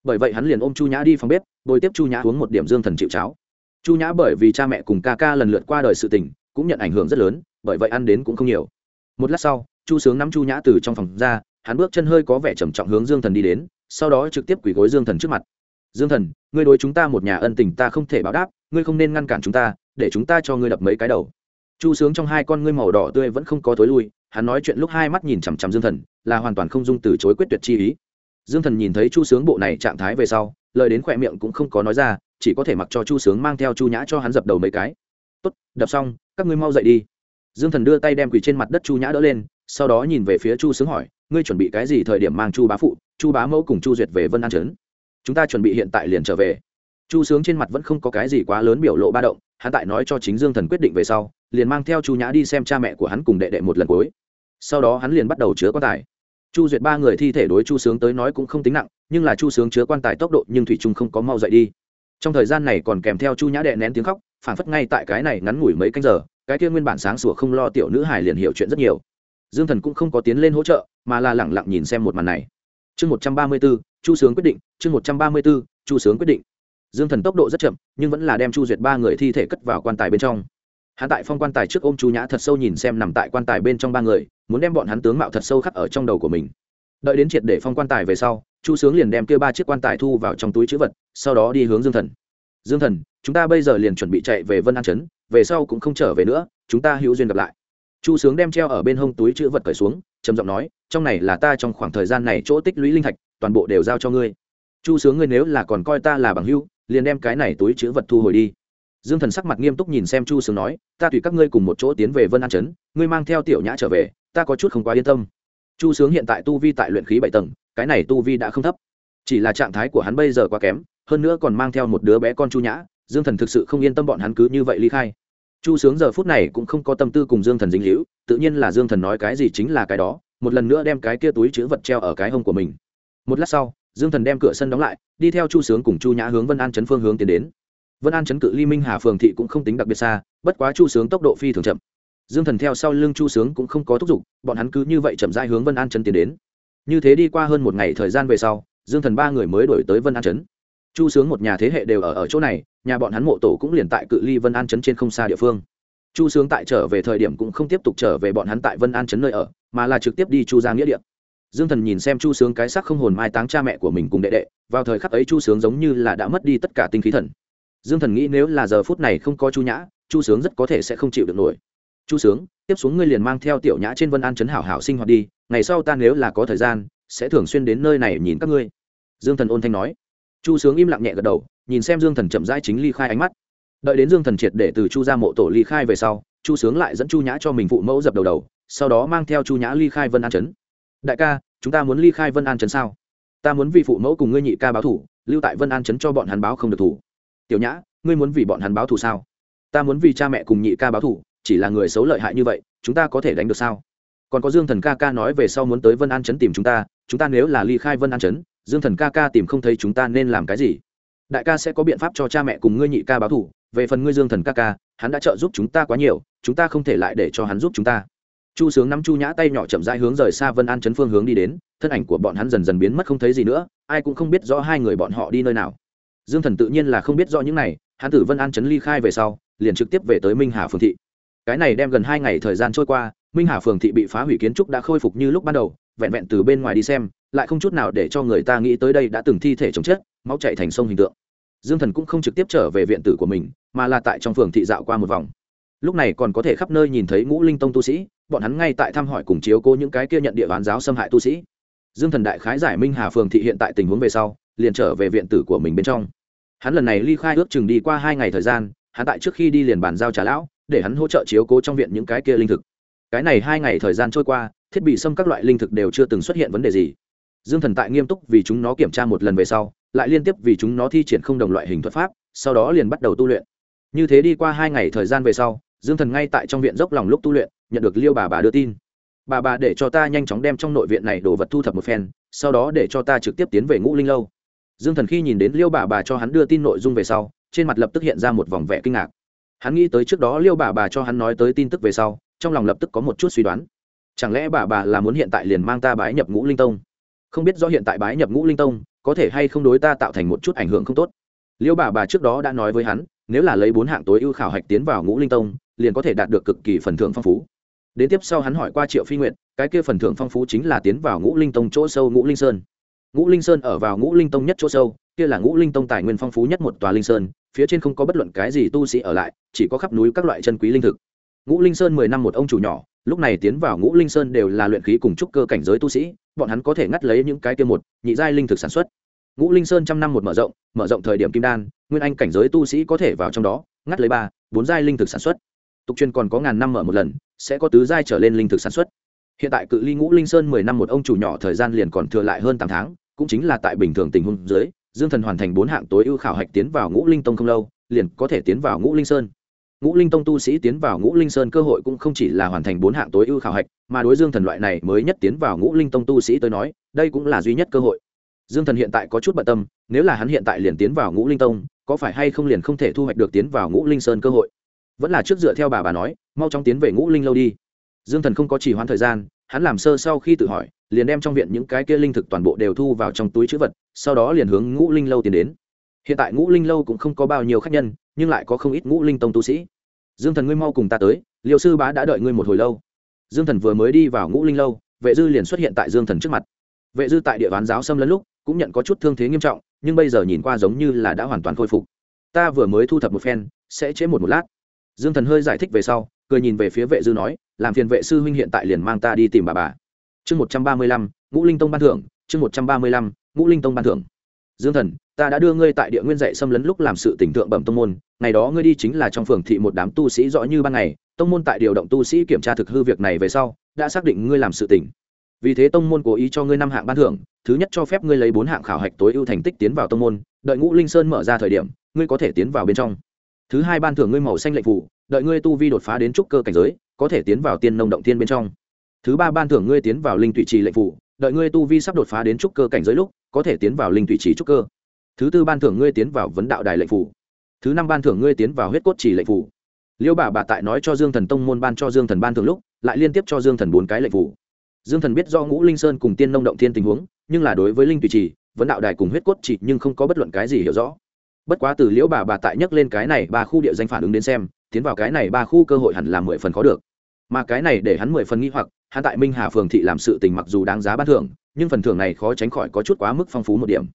Bởi vậy hắn liền ôm chu nhã đi phòng bếp, bồi tiếp chu nhã uống một điểm dương thần chịu cháo. Chu nhã bởi vì cha mẹ cùng ca ca lần lượt qua đời sự tình, cũng nhận ảnh hưởng rất lớn, bởi vậy ăn đến cũng không nhiều. Một lát sau chu sướng nắm chu nhã từ trong phòng ra, hắn bước chân hơi có vẻ trầm trọng hướng dương thần đi đến, sau đó trực tiếp quỳ gối dương thần trước mặt. Dương thần, ngươi đối chúng ta một nhà ân tình ta không thể báo đáp, ngươi không nên ngăn cản chúng ta, để chúng ta cho ngươi đập mấy cái đầu. Chu sướng trong hai con ngươi màu đỏ tươi vẫn không có tối lui, hắn nói chuyện lúc hai mắt nhìn chằm chằm dương thần, là hoàn toàn không dung từ chối quyết tuyệt chi ý. Dương thần nhìn thấy chu sướng bộ này trạng thái về sau, lời đến khỏe miệng cũng không có nói ra, chỉ có thể mặc cho chu sướng mang theo chu nhã cho hắn dập đầu mấy cái. Tốt, đập xong, các ngươi mau dậy đi. Dương thần đưa tay đem quỳ trên mặt đất chu nhã đỡ lên sau đó nhìn về phía chu sướng hỏi, ngươi chuẩn bị cái gì thời điểm mang chu bá phụ, chu bá mẫu cùng chu duyệt về vân an trấn? Chúng ta chuẩn bị hiện tại liền trở về. Chu sướng trên mặt vẫn không có cái gì quá lớn biểu lộ ba động, hắn tại nói cho chính dương thần quyết định về sau, liền mang theo chu nhã đi xem cha mẹ của hắn cùng đệ đệ một lần cuối. Sau đó hắn liền bắt đầu chứa quan tài. Chu duyệt ba người thi thể đối chu sướng tới nói cũng không tính nặng, nhưng là chu sướng chứa quan tài tốc độ nhưng thủy trung không có mau dậy đi. Trong thời gian này còn kèm theo chu nhã đệ nén tiếng khóc phản phất ngay tại cái này ngắn ngủi mấy canh giờ, cái kia nguyên bản sáng sủa không lo tiểu nữ hài liền hiểu chuyện rất nhiều dương thần cũng không có tiến lên hỗ trợ, mà là lẳng lặng nhìn xem một màn này. Chương một trăm ba mươi b ố chu sướng quyết định, chương một trăm ba mươi b ố chu sướng quyết định. Dương thần tốc độ rất chậm, nhưng vẫn là đem chu duyệt ba người thi thể cất vào quan tài bên trong. Hắn tại phong quan tài trước ôm chu nhã thật sâu nhìn xem nằm tại quan tài bên trong ba người, muốn đem bọn hắn tướng mạo thật sâu khắc ở trong đầu của mình. Đợi đến triệt để phong quan tài về sau, chu sướng liền đem kia ba chiếc quan tài thu vào trong túi chữ vật, sau đó đi hướng dương thần. Dương thần, chúng ta bây giờ liền chuẩn bị chạy về vân an trấn, về sau cũng không trở về nữa, chúng ta hữu duyên gặp lại chu sướng đem treo ở bên hông túi chữ vật cởi xuống, trầm giọng nói, trong này là ta trong khoảng thời gian này chỗ tích lũy linh thạch, toàn bộ đều giao cho ngươi. Chu sướng ngươi nếu là còn coi ta là bằng hữu, liền đem cái này túi chữ vật thu hồi đi. Dương thần sắc mặt nghiêm túc nhìn xem chu sướng nói, ta tùy các ngươi cùng một chỗ tiến về vân an trấn, ngươi mang theo tiểu nhã trở về, ta có chút không quá yên tâm. Chu sướng hiện tại tu vi tại luyện khí bảy tầng, cái này tu vi đã không thấp. Chỉ là trạng thái của hắn bây giờ quá kém, hơn nữa còn mang theo một đứa bé con chu nhã, dương thần thực sự không yên tâm bọn hắn cứ như vậy ly khai chu sướng giờ phút này cũng không có tâm tư cùng dương thần dính hữu tự nhiên là dương thần nói cái gì chính là cái đó, một lần nữa đem cái kia túi chữ vật treo ở cái hông của mình. Một lát sau, dương thần đem cửa sân đóng lại, đi theo chu sướng cùng chu nhã hướng vân an chấn phương hướng tiến đến. Vân an chấn cự ly minh hà phường thị cũng không tính đặc biệt xa, bất quá chu sướng tốc độ phi thường chậm. Dương thần theo sau lưng chu sướng cũng không có thúc giục, bọn hắn cứ như vậy chậm dai hướng vân an chấn tiến đến. Như thế đi qua hơn một ngày thời gian về sau, dương thần ba người mới đổi tới vân an chấn chu sướng một nhà thế hệ đều ở ở chỗ này, nhà bọn hắn mộ tổ cũng liền tại cự ly vân an chấn trên không xa địa phương. Chu sướng tại trở về thời điểm cũng không tiếp tục trở về bọn hắn tại vân an chấn nơi ở, mà là trực tiếp đi chu ra nghĩa địa. Dương thần nhìn xem chu sướng cái sắc không hồn mai táng cha mẹ của mình cùng đệ đệ, vào thời khắc ấy chu sướng giống như là đã mất đi tất cả tinh khí thần. Dương thần nghĩ nếu là giờ phút này không có chu nhã, chu sướng rất có thể sẽ không chịu được nổi. Chu sướng, tiếp xuống ngươi liền mang theo tiểu nhã trên vân an chấn hảo hảo sinh hoạt đi, ngày sau ta nếu là có thời gian, sẽ thường xuyên đến nơi này nhìn các ngươi. Dương thần ôn thanh nói chu sướng im lặng nhẹ gật đầu, nhìn xem dương thần chậm rãi chính ly khai ánh mắt. Đợi đến dương thần triệt để từ chu ra mộ tổ ly khai về sau, chu sướng lại dẫn chu nhã cho mình phụ mẫu dập đầu đầu, sau đó mang theo chu nhã ly khai vân an trấn. Đại ca, chúng ta muốn ly khai vân an trấn sao? Ta muốn vì phụ mẫu cùng ngươi nhị ca báo thủ lưu tại vân an trấn cho bọn hắn báo không được thủ tiểu nhã, ngươi muốn vì bọn hắn báo thủ sao? Ta muốn vì cha mẹ cùng nhị ca báo thủ. chỉ là người xấu lợi hại như vậy, chúng ta có thể đánh được sao? Còn có dương thần ca ca nói về sau muốn tới vân an trấn tìm chúng ta chúng ta nếu là ly khai vân an trấn dương thần ca ca tìm không thấy chúng ta nên làm cái gì? Đại ca sẽ có biện pháp cho cha mẹ cùng ngươi nhị ca báo thù. Về phần ngươi dương thần ca ca, hắn đã trợ giúp chúng ta quá nhiều, chúng ta không thể lại để cho hắn giúp chúng ta. Chu sướng nắm chu nhã tay nhỏ chậm rãi hướng rời xa vân an chấn phương hướng đi đến, thân ảnh của bọn hắn dần dần biến mất không thấy gì nữa, ai cũng không biết rõ hai người bọn họ đi nơi nào. Dương thần tự nhiên là không biết rõ những này, hắn tử vân an chấn ly khai về sau, liền trực tiếp về tới minh hà phường thị. Cái này đem gần hai ngày thời gian trôi qua, minh hà phường thị bị phá hủy kiến trúc đã khôi phục như lúc ban đầu vẹn vẹn từ bên ngoài đi xem, lại không chút nào để cho người ta nghĩ tới đây đã từng thi thể chống chết, máu chạy thành sông hình tượng. Dương thần cũng không trực tiếp trở về viện tử của mình, mà là tại trong phường thị dạo qua một vòng. Lúc này còn có thể khắp nơi nhìn thấy ngũ linh tông tu sĩ, bọn hắn ngay tại thăm hỏi cùng chiếu cố những cái kia nhận địa bán giáo xâm hại tu sĩ. Dương thần đại khái giải minh hà phường thị hiện tại tình huống về sau, liền trở về viện tử của mình bên trong. Hắn lần này ly khai ước chừng đi qua hai ngày thời gian, hắn tại trước khi đi liền bàn giao trả lão, để hắn hỗ trợ chiếu cố trong viện những cái kia linh thực. Cái này hai ngày thời gian trôi qua thiết bị xâm các loại linh thực đều chưa từng xuất hiện vấn đề gì. Dương thần tại nghiêm túc vì chúng nó kiểm tra một lần về sau, lại liên tiếp vì chúng nó thi triển không đồng loại hình thuật pháp, sau đó liền bắt đầu tu luyện. Như thế đi qua hai ngày thời gian về sau, dương thần ngay tại trong viện dốc lòng lúc tu luyện, nhận được liêu bà bà đưa tin. Bà bà để cho ta nhanh chóng đem trong nội viện này đồ vật thu thập một phen, sau đó để cho ta trực tiếp tiến về ngũ linh lâu. Dương thần khi nhìn đến liêu bà bà cho hắn đưa tin nội dung về sau, trên mặt lập tức hiện ra một vòng vẻ kinh ngạc. Hắn nghĩ tới trước đó liêu bà bà cho hắn nói tới tin tức về sau, trong lòng lập tức có một chút suy đoán chẳng lẽ bà bà là muốn hiện tại liền mang ta bái nhập ngũ linh tông? Không biết do hiện tại bái nhập ngũ linh tông, có thể hay không đối ta tạo thành một chút ảnh hưởng không tốt? Liêu bà bà trước đó đã nói với hắn, nếu là lấy bốn hạng tối ưu khảo hạch tiến vào ngũ linh tông, liền có thể đạt được cực kỳ phần thưởng phong phú. Đến tiếp sau hắn hỏi qua triệu phi nguyện cái kia phần thưởng phong phú chính là tiến vào ngũ linh tông chỗ sâu ngũ linh sơn. Ngũ linh sơn ở vào ngũ linh tông nhất chỗ sâu, kia là ngũ linh tông tài nguyên phong phú nhất một tòa linh sơn, phía trên không có bất luận cái gì tu sĩ ở lại, chỉ có khắp núi các loại chân quý linh thực ngũ linh sơn mười năm một ông chủ nhỏ, lúc này tiến vào ngũ linh sơn đều là luyện khí cùng trúc cơ cảnh giới tu sĩ, bọn hắn có thể ngắt lấy những cái kia một, nhị giai linh thực sản xuất. Ngũ linh sơn trăm năm một mở rộng mở rộng thời điểm kim đan, nguyên anh cảnh giới tu sĩ có thể vào trong đó, ngắt lấy ba, bốn giai linh thực sản xuất. Tục truyền còn có ngàn năm mở một lần, sẽ có tứ giai trở lên linh thực sản xuất. Hiện tại cự ly ngũ linh sơn mười năm một ông chủ nhỏ thời gian liền còn thừa lại hơn tám tháng, cũng chính là tại bình thường tình huống dưới, dương thần hoàn thành bốn hạng tối ưu khảo hạch tiến vào ngũ linh tông không lâu, liền có thể tiến vào ngũ linh sơn ngũ linh tông tu sĩ tiến vào ngũ linh sơn cơ hội cũng không chỉ là hoàn thành bốn hạng tối ưu khảo hạch, mà đối dương thần loại này mới nhất tiến vào ngũ linh tông tu sĩ tới nói, đây cũng là duy nhất cơ hội. Dương thần hiện tại có chút bận tâm, nếu là hắn hiện tại liền tiến vào ngũ linh tông, có phải hay không liền không thể thu hoạch được tiến vào ngũ linh sơn cơ hội? Vẫn là trước dựa theo bà bà nói, mau chóng tiến về ngũ linh lâu đi. Dương thần không có chỉ hoãn thời gian, hắn làm sơ sau khi tự hỏi, liền đem trong viện những cái kia linh thực toàn bộ đều thu vào trong túi chữ vật, sau đó liền hướng ngũ linh lâu tiến đến. Hiện tại ngũ linh lâu cũng không có bao nhiêu khách nhân nhưng lại có không ít ngũ linh tông tu sĩ. Dương thần ngươi mau cùng ta tới liệu sư bá đã đợi ngươi một hồi lâu. Dương thần vừa mới đi vào ngũ linh lâu, vệ dư liền xuất hiện tại dương thần trước mặt. Vệ dư tại địa bán giáo xâm lấn lúc, cũng nhận có chút thương thế nghiêm trọng, nhưng bây giờ nhìn qua giống như là đã hoàn toàn khôi phục. Ta vừa mới thu thập một phen, sẽ chế một một lát. Dương thần hơi giải thích về sau, cười nhìn về phía vệ dư nói, làm phiền vệ sư huynh hiện tại liền mang ta đi tìm bà bà. Chương một trăm ba mươi lăm, ngũ linh tông ban thưởng, chương một trăm ba mươi lăm, ngũ linh tông ban thưởng. Dương thần ta đã đưa ngươi tại địa nguyên dạy xâm lấn lúc làm sự tỉnh thượng bẩm tông môn, ngày đó ngươi đi chính là trong phường thị một đám tu sĩ rõ như ban ngày, tông môn tại điều động tu sĩ kiểm tra thực hư việc này về sau, đã xác định ngươi làm sự tỉnh vì thế tông môn cố ý cho ngươi năm hạng ban thưởng, thứ nhất cho phép ngươi lấy bốn hạng khảo hạch tối ưu thành tích tiến vào tông môn, đợi ngũ linh sơn mở ra thời điểm, ngươi có thể tiến vào bên trong. Thứ hai ban thưởng ngươi màu xanh lệnh phủ đợi ngươi tu vi đột phá đến trúc cơ cảnh giới, có thể tiến vào tiên nông động tiên bên trong. Thứ ba ban thưởng ngươi tiến vào linh tụy trì lệnh phủ đợi ngươi tu vi sắp đột phá đến trúc cơ cảnh giới lúc, có thể tiến vào linh tụy trì trúc cơ thứ tư ban thưởng ngươi tiến vào vấn đạo đài lệnh phủ. Thứ năm ban thưởng ngươi tiến vào huyết cốt chỉ lệnh phủ. Liêu bà bà tại nói cho dương thần tông môn ban cho dương thần ban thưởng lúc, lại liên tiếp cho dương thần bốn cái lệnh phủ. Dương thần biết do ngũ linh sơn cùng tiên nông động thiên tình huống, nhưng là đối với linh tùy trì, vấn đạo đài cùng huyết cốt chỉ nhưng không có bất luận cái gì hiểu rõ. Bất quá từ liễu bà bà tại nhắc lên cái này ba khu địa danh phản ứng đến xem, tiến vào cái này ba khu cơ hội hẳn là mười phần khó được. Mà cái này để hắn mười phần nghi hoặc, hắn tại minh hà phường thị làm sự tình mặc dù đáng giá ban thưởng, nhưng phần thưởng này khó tránh khỏi có chút quá mức phong phú một điểm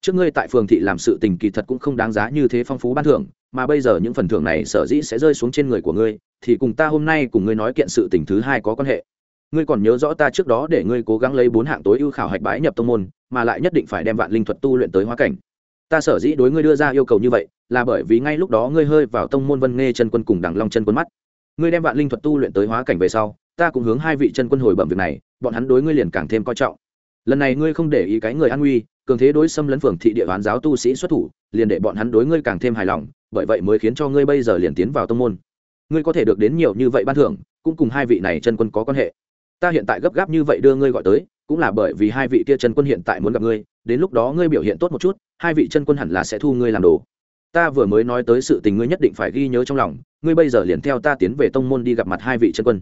trước ngươi tại phường thị làm sự tình kỳ thật cũng không đáng giá như thế phong phú ban thưởng, mà bây giờ những phần thưởng này sở dĩ sẽ rơi xuống trên người của ngươi, thì cùng ta hôm nay cùng ngươi nói kiện sự tình thứ hai có quan hệ. Ngươi còn nhớ rõ ta trước đó để ngươi cố gắng lấy bốn hạng tối ưu khảo hạch bái nhập tông môn, mà lại nhất định phải đem vạn linh thuật tu luyện tới hóa cảnh. Ta sở dĩ đối ngươi đưa ra yêu cầu như vậy, là bởi vì ngay lúc đó ngươi hơi vào tông môn vân nghe chân quân cùng đằng long chân quân mắt. Ngươi đem vạn linh thuật tu luyện tới hóa cảnh về sau, ta cũng hướng hai vị chân quân hồi bẩm việc này, bọn hắn đối ngươi liền càng thêm coi trọng. Lần này ngươi không để ý cái người an nguy cường thế đối xâm lấn phường thị địa bán giáo tu sĩ xuất thủ, liền để bọn hắn đối ngươi càng thêm hài lòng, bởi vậy mới khiến cho ngươi bây giờ liền tiến vào tông môn. Ngươi có thể được đến nhiều như vậy ban thưởng, cũng cùng hai vị này chân quân có quan hệ. Ta hiện tại gấp gáp như vậy đưa ngươi gọi tới, cũng là bởi vì hai vị kia chân quân hiện tại muốn gặp ngươi, đến lúc đó ngươi biểu hiện tốt một chút, hai vị chân quân hẳn là sẽ thu ngươi làm đồ. Ta vừa mới nói tới sự tình ngươi nhất định phải ghi nhớ trong lòng, ngươi bây giờ liền theo ta tiến về tông môn đi gặp mặt hai vị chân quân.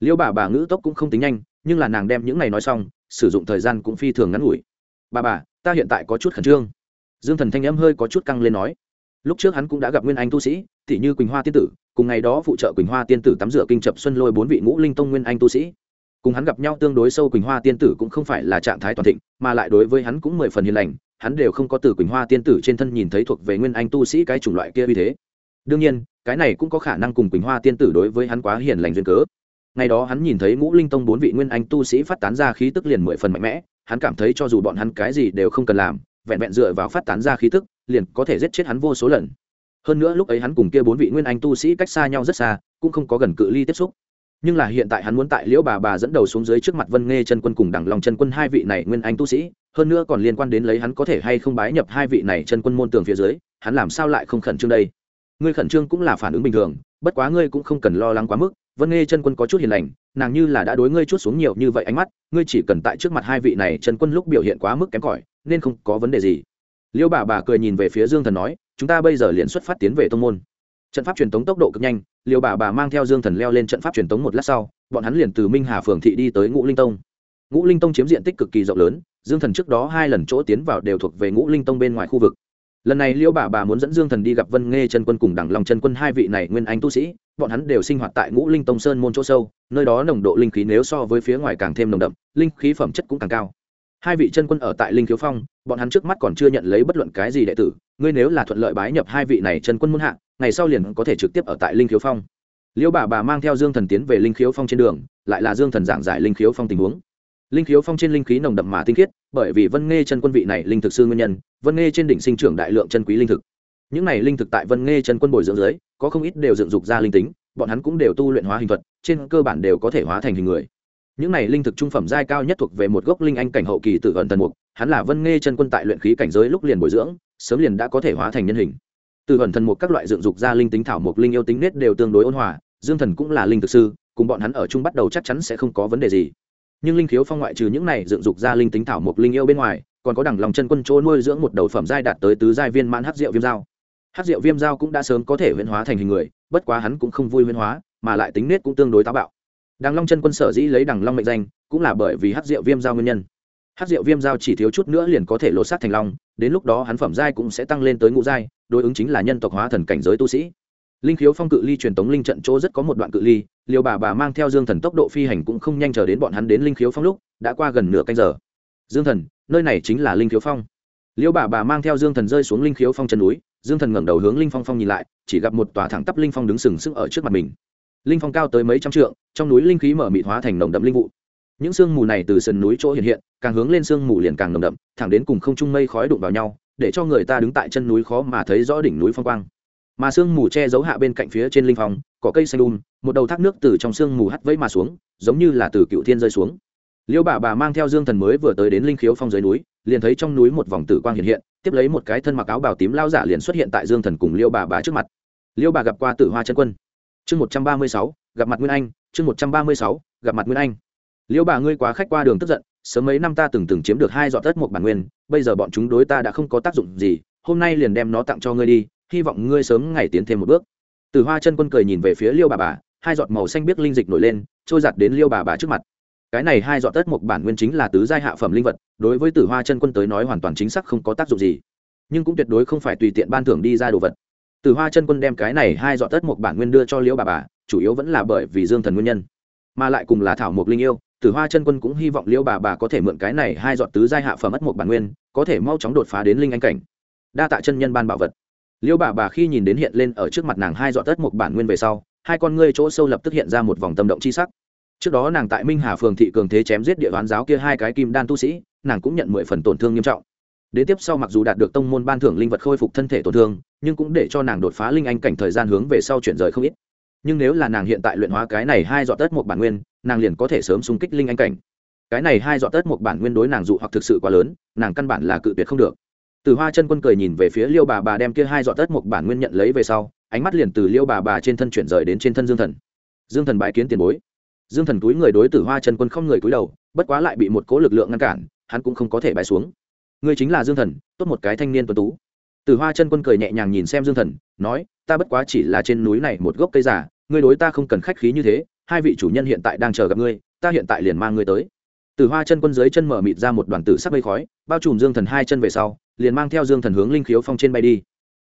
Liêu bà bà ngữ tốc cũng không tính nhanh, nhưng là nàng đem những này nói xong, sử dụng thời gian cũng phi thường ngắn ngủi bà bà, ta hiện tại có chút khẩn trương. Dương thần thanh âm hơi có chút căng lên nói. Lúc trước hắn cũng đã gặp nguyên anh tu sĩ t như quỳnh hoa tiên tử, cùng ngày đó phụ trợ quỳnh hoa tiên tử tắm rửa kinh chập xuân lôi bốn vị ngũ linh tông nguyên anh tu sĩ. Cùng hắn gặp nhau tương đối sâu, quỳnh hoa tiên tử cũng không phải là trạng thái toàn thịnh, mà lại đối với hắn cũng mười phần hiền lành, hắn đều không có từ quỳnh hoa tiên tử trên thân nhìn thấy thuộc về nguyên anh tu sĩ cái chủng loại kia như thế. Đương nhiên, cái này cũng có khả năng cùng quỳnh hoa tiên tử đối với hắn quá hiền lành duyên cớ ngày đó hắn nhìn thấy ngũ linh tông bốn vị nguyên anh tu sĩ phát tán ra khí tức liền mười phần mạnh mẽ, hắn cảm thấy cho dù bọn hắn cái gì đều không cần làm, vẹn vẹn dựa vào phát tán ra khí tức, liền có thể giết chết hắn vô số lần. Hơn nữa lúc ấy hắn cùng kia bốn vị nguyên anh tu sĩ cách xa nhau rất xa, cũng không có gần cự ly tiếp xúc. Nhưng là hiện tại hắn muốn tại liễu bà bà dẫn đầu xuống dưới trước mặt vân nghe chân quân cùng đẳng lòng chân quân hai vị này nguyên anh tu sĩ, hơn nữa còn liên quan đến lấy hắn có thể hay không bái nhập hai vị này chân quân môn tường phía dưới, hắn làm sao lại không khẩn trương đây? Ngươi khẩn trương cũng là phản ứng bình thường, bất quá ngươi cũng không cần lo lắng quá mức vân nghe chân quân có chút hiền lành, nàng như là đã đối ngươi chút xuống nhiều như vậy ánh mắt, ngươi chỉ cần tại trước mặt hai vị này chân quân lúc biểu hiện quá mức kém cỏi, nên không có vấn đề gì. Liêu bà bà cười nhìn về phía dương thần nói, chúng ta bây giờ liền xuất phát tiến về tông môn. Trận pháp truyền tống tốc độ cực nhanh, liêu bà bà mang theo dương thần leo lên trận pháp truyền tống một lát sau, bọn hắn liền từ minh hà phường thị đi tới ngũ linh tông. Ngũ linh tông chiếm diện tích cực kỳ rộng lớn, dương thần trước đó hai lần chỗ tiến vào đều thuộc về ngũ linh tông bên ngoài khu vực lần này liêu bà bà muốn dẫn dương thần đi gặp vân nghe chân quân cùng đẳng lòng chân quân hai vị này nguyên anh tu sĩ, bọn hắn đều sinh hoạt tại ngũ linh tông sơn môn chỗ sâu, nơi đó nồng độ linh khí nếu so với phía ngoài càng thêm nồng đậm, linh khí phẩm chất cũng càng cao. Hai vị chân quân ở tại linh khiếu phong, bọn hắn trước mắt còn chưa nhận lấy bất luận cái gì đệ tử, ngươi nếu là thuận lợi bái nhập hai vị này chân quân muôn hạ, ngày sau liền có thể trực tiếp ở tại linh khiếu phong. Liêu bà bà mang theo dương thần tiến về linh khiếu phong trên đường, lại là dương thần giảng giải linh khiếu phong tình huống linh khiếu phong trên linh khí nồng đậm mà tinh khiết, bởi vì vân nghe chân quân vị này linh thực sư nguyên nhân, vân nghe trên đỉnh sinh trưởng đại lượng chân quý linh thực. Những này linh thực tại vân nghe chân quân bồi dưỡng dưới, có không ít đều dựng dục ra linh tính, bọn hắn cũng đều tu luyện hóa hình thuật, trên cơ bản đều có thể hóa thành hình người. Những này linh thực trung phẩm giai cao nhất thuộc về một gốc linh anh cảnh hậu kỳ tự ẩn thần mục, hắn là vân nghe chân quân tại luyện khí cảnh giới lúc liền bồi dưỡng, sớm liền đã có thể hóa thành nhân hình. Từ ẩn thần mục các loại dựng dục ra linh tính thảo mục linh yêu tính nết đều tương đối ôn hòa, dương thần cũng là linh thực sư, cùng bọn hắn ở chung bắt đầu chắc chắn sẽ không có vấn đề gì nhưng linh khiếu phong ngoại trừ những này dựng dục ra linh tính thảo mộc linh yêu bên ngoài, còn có đẳng lòng chân quân chỗ nuôi dưỡng một đầu phẩm giai đạt tới tứ giai viên mãn hắc rượu viêm dao. Hắc rượu viêm dao cũng đã sớm có thể huyễn hóa thành hình người, bất quá hắn cũng không vui huyễn hóa, mà lại tính nết cũng tương đối táo bạo. Đằng long chân quân sở dĩ lấy đằng long mệnh danh, cũng là bởi vì hắc rượu viêm dao nguyên nhân. Hắc rượu viêm dao chỉ thiếu chút nữa liền có thể lột xác thành long, đến lúc đó hắn phẩm giai cũng sẽ tăng lên tới ngũ giai, đối ứng chính là nhân tộc hóa thần cảnh giới tu sĩ linh khiếu phong cự ly truyền tống linh trận chỗ rất có một đoạn cự ly liều bà bà mang theo dương thần tốc độ phi hành cũng không nhanh chờ đến bọn hắn đến linh khiếu phong lúc, đã qua gần nửa canh giờ. Dương thần, nơi này chính là linh khiếu phong. Liêu bà bà mang theo dương thần rơi xuống linh khiếu phong chân núi, dương thần ngẩng đầu hướng linh phong phong nhìn lại, chỉ gặp một tòa thẳng tắp linh phong đứng sừng sững ở trước mặt mình. Linh phong cao tới mấy trăm trượng, trong núi linh khí mở mịt hóa thành nồng đậm linh vụ. Những sương mù này từ sườn núi chỗ hiện hiện, càng hướng lên sương mù liền càng nồng đậm, thẳng đến cùng không trung mây khói đụng vào nhau, để cho người ta đứng tại chân núi khó mà thấy rõ đỉnh núi phong quang mà sương mù che giấu hạ bên cạnh phía trên linh phòng, có cây xanh um một đầu thác nước từ trong sương mù hắt vẫy mà xuống giống như là từ cựu thiên rơi xuống. Liêu bà bà mang theo dương thần mới vừa tới đến linh khiếu phong dưới núi liền thấy trong núi một vòng tử quang hiện hiện tiếp lấy một cái thân mặc áo bào tím lao giả liền xuất hiện tại dương thần cùng liêu bà bà trước mặt. Liêu bà gặp qua tử hoa chân quân. Chương một trăm ba mươi sáu gặp mặt nguyên anh chương một trăm ba mươi sáu gặp mặt nguyên anh. Liêu bà ngươi quá khách qua đường tức giận sớm mấy năm ta từng từng chiếm được hai dọn tất một bản nguyên bây giờ bọn chúng đối ta đã không có tác dụng gì hôm nay liền đem nó tặng cho ngươi đi hy vọng ngươi sớm ngày tiến thêm một bước. Từ hoa chân quân cười nhìn về phía liêu bà bà, hai giọt màu xanh biết linh dịch nổi lên, trôi giặt đến liêu bà bà trước mặt. Cái này hai giọt tất một bản nguyên chính là tứ giai hạ phẩm linh vật, đối với tử hoa chân quân tới nói hoàn toàn chính xác không có tác dụng gì. Nhưng cũng tuyệt đối không phải tùy tiện ban thưởng đi ra đồ vật. Tử hoa chân quân đem cái này hai giọt tất một bản nguyên đưa cho Liêu bà bà, chủ yếu vẫn là bởi vì dương thần nguyên nhân. Mà lại cùng là thảo mộc linh yêu tử hoa chân quân cũng hy vọng Liêu bà bà có thể mượn cái này hai giọt tứ giai hạ phẩm mất một bản nguyên, có thể mau chóng đột phá đến linh anh cảnh. Đa tạ chân nhân ban bảo vật. Liêu bà bà khi nhìn đến hiện lên ở trước mặt nàng hai giọt tất một bản nguyên về sau, hai con ngươi chỗ sâu lập tức hiện ra một vòng tâm động chi sắc. Trước đó nàng tại minh hà phường thị cường thế chém giết địa đoán giáo kia hai cái kim đan tu sĩ, nàng cũng nhận mười phần tổn thương nghiêm trọng. Đến tiếp sau mặc dù đạt được tông môn ban thưởng linh vật khôi phục thân thể tổn thương, nhưng cũng để cho nàng đột phá linh anh cảnh thời gian hướng về sau chuyển rời không ít. Nhưng nếu là nàng hiện tại luyện hóa cái này hai dọn tất một bản nguyên, nàng liền có thể sớm xung kích linh anh cảnh. Cái này hai dọn tất một bản nguyên đối nàng dụ hoặc thực sự quá lớn, nàng căn bản là cự tuyệt không được từ hoa chân quân cười nhìn về phía liêu bà bà đem kia hai dọn tất một bản nguyên nhận lấy về sau, ánh mắt liền từ liêu bà bà trên thân chuyển rời đến trên thân dương thần. Dương thần bãi kiến tiền bối. Dương thần túi người đối tử hoa chân quân không người cúi đầu, bất quá lại bị một cố lực lượng ngăn cản, hắn cũng không có thể bãi xuống. Ngươi chính là dương thần, tốt một cái thanh niên tuấn tú. Tử hoa chân quân cười nhẹ nhàng nhìn xem dương thần, nói, ta bất quá chỉ là trên núi này một gốc cây giả ngươi đối ta không cần khách khí như thế, hai vị chủ nhân hiện tại đang chờ gặp ngươi, ta hiện tại liền mang ngươi tới. Tử hoa chân quân dưới chân mở mịt ra một đoàn tử sắc mây khói, bao trùm dương thần hai chân về sau liền mang theo dương thần hướng linh khiếu phong trên bay đi.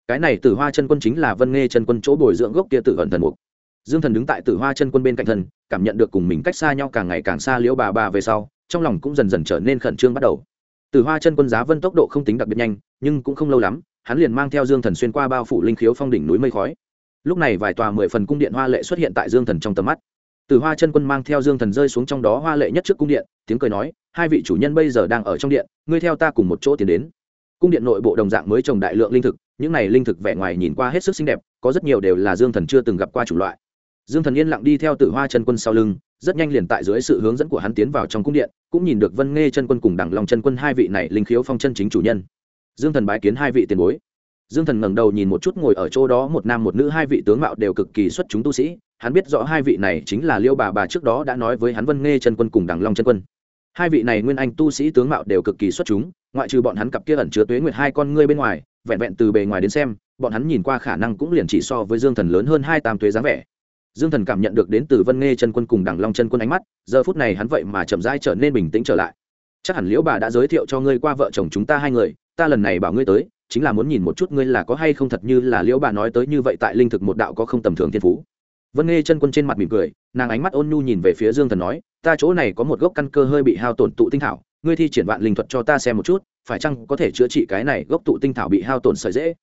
Cái này tử hoa chân quân chính là vân nghe chân quân chỗ bồi dưỡng gốc kia tử ẩn thần mục. Dương thần đứng tại tử hoa chân quân bên cạnh thần, cảm nhận được cùng mình cách xa nhau càng ngày càng xa liễu bà bà về sau, trong lòng cũng dần dần trở nên khẩn trương bắt đầu. Tử hoa chân quân giá vân tốc độ không tính đặc biệt nhanh, nhưng cũng không lâu lắm, hắn liền mang theo dương thần xuyên qua bao phủ linh khiếu phong đỉnh núi mây khói. Lúc này vài tòa mười phần cung điện hoa lệ xuất hiện tại dương thần trong tầm mắt. Tử hoa chân quân mang theo dương thần rơi xuống trong đó hoa lệ nhất trước cung điện, tiếng cười nói, hai vị chủ nhân bây giờ đang ở trong điện, ngươi theo ta cùng một chỗ tiến đến cung điện nội bộ đồng dạng mới trồng đại lượng linh thực, những này linh thực vẻ ngoài nhìn qua hết sức xinh đẹp, có rất nhiều đều là dương thần chưa từng gặp qua chủng loại. Dương thần yên lặng đi theo tử hoa chân quân sau lưng, rất nhanh liền tại dưới sự hướng dẫn của hắn tiến vào trong cung điện, cũng nhìn được vân nghe chân quân cùng đằng lòng chân quân hai vị này linh khiếu phong chân chính chủ nhân. Dương thần bái kiến hai vị tiền bối. Dương thần ngẩng đầu nhìn một chút ngồi ở chỗ đó một nam một nữ hai vị tướng mạo đều cực kỳ xuất chúng tu sĩ, hắn biết rõ hai vị này chính là liêu bà bà trước đó đã nói với hắn vân nghe chân quân cùng đằng long chân quân hai vị này nguyên anh tu sĩ tướng mạo đều cực kỳ xuất chúng, ngoại trừ bọn hắn cặp kia ẩn chứa tuế nguyệt hai con ngươi bên ngoài, vẹn vẹn từ bề ngoài đến xem, bọn hắn nhìn qua khả năng cũng liền chỉ so với dương thần lớn hơn hai tam tuế dáng vẻ. Dương thần cảm nhận được đến từ vân nghe chân quân cùng đằng long chân quân ánh mắt, giờ phút này hắn vậy mà chậm rãi trở nên bình tĩnh trở lại. Chắc hẳn liễu bà đã giới thiệu cho ngươi qua vợ chồng chúng ta hai người, ta lần này bảo ngươi tới, chính là muốn nhìn một chút ngươi là có hay không thật như là liễu bà nói tới như vậy tại linh thực một đạo có không tầm thường thiên phú vân nghe chân quân trên mặt mỉm cười, nàng ánh mắt ôn nhu nhìn về phía dương thần nói, ta chỗ này có một gốc căn cơ hơi bị hao tổn tụ tinh thảo, ngươi thi triển vạn linh thuật cho ta xem một chút, phải chăng có thể chữa trị cái này gốc tụ tinh thảo bị hao tổn sợi dễ?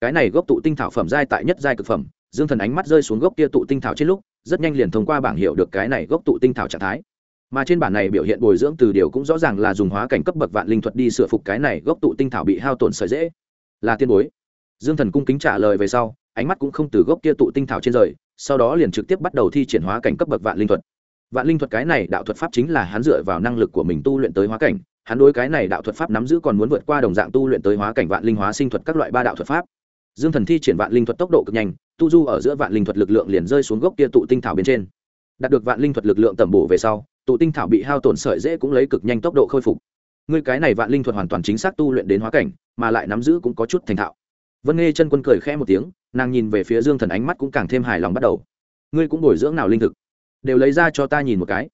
Cái này gốc tụ tinh thảo phẩm giai tại nhất giai cực phẩm, dương thần ánh mắt rơi xuống gốc kia tụ tinh thảo trên lúc, rất nhanh liền thông qua bảng hiệu được cái này gốc tụ tinh thảo trạng thái. Mà trên bản này biểu hiện bồi dưỡng từ điều cũng rõ ràng là dùng hóa cảnh cấp bậc vạn linh thuật đi sửa phục cái này gốc tụ tinh thảo bị hao tổn sợi dễ. Là tiên bối. Dương thần cung kính trả lời về sau, ánh mắt cũng không từ gốc kia tụ tinh thảo trên rời sau đó liền trực tiếp bắt đầu thi triển hóa cảnh cấp bậc vạn linh thuật. Vạn linh thuật cái này đạo thuật pháp chính là hắn dựa vào năng lực của mình tu luyện tới hóa cảnh. Hắn đối cái này đạo thuật pháp nắm giữ còn muốn vượt qua đồng dạng tu luyện tới hóa cảnh vạn linh hóa sinh thuật các loại ba đạo thuật pháp. Dương thần thi triển vạn linh thuật tốc độ cực nhanh, tu du ở giữa vạn linh thuật lực lượng liền rơi xuống gốc kia tụ tinh thảo bên trên. Đạt được vạn linh thuật lực lượng tẩm bổ về sau, tụ tinh thảo bị hao tổn sợi dễ cũng lấy cực nhanh tốc độ khôi phục. Ngươi cái này vạn linh thuật hoàn toàn chính xác tu luyện đến hóa cảnh, mà lại nắm giữ cũng có chút thành thạo vân nghe chân quân cười khẽ một tiếng, nàng nhìn về phía dương thần ánh mắt cũng càng thêm hài lòng bắt đầu. Ngươi cũng bồi dưỡng nào linh thực? Đều lấy ra cho ta nhìn một cái.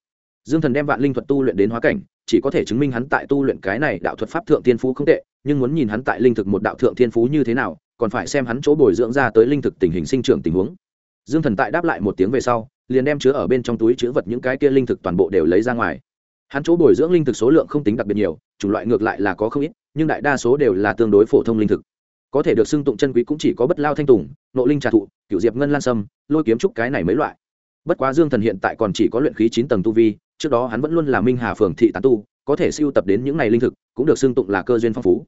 Dương thần đem vạn linh thuật tu luyện đến hóa cảnh, chỉ có thể chứng minh hắn tại tu luyện cái này đạo thuật pháp thượng tiên phú không tệ, nhưng muốn nhìn hắn tại linh thực một đạo thượng tiên phú như thế nào, còn phải xem hắn chỗ bồi dưỡng ra tới linh thực tình hình sinh trưởng tình huống. Dương thần tại đáp lại một tiếng về sau, liền đem chứa ở bên trong túi chứa vật những cái kia linh thực toàn bộ đều lấy ra ngoài. Hắn chỗ bồi dưỡng linh thực số lượng không tính đặc biệt nhiều, chủng loại ngược lại là có không ít, nhưng đại đa số đều là tương đối phổ thông linh thực có thể được xưng tụng chân quý cũng chỉ có bất lao thanh tùng, nộ linh trà thụ cựu diệp ngân lan sâm, lôi kiếm trúc cái này mấy loại. Bất quá dương thần hiện tại còn chỉ có luyện khí chín tầng tu vi, trước đó hắn vẫn luôn là minh hà phường thị tán tu, có thể siêu tập đến những này linh thực, cũng được xưng tụng là cơ duyên phong phú.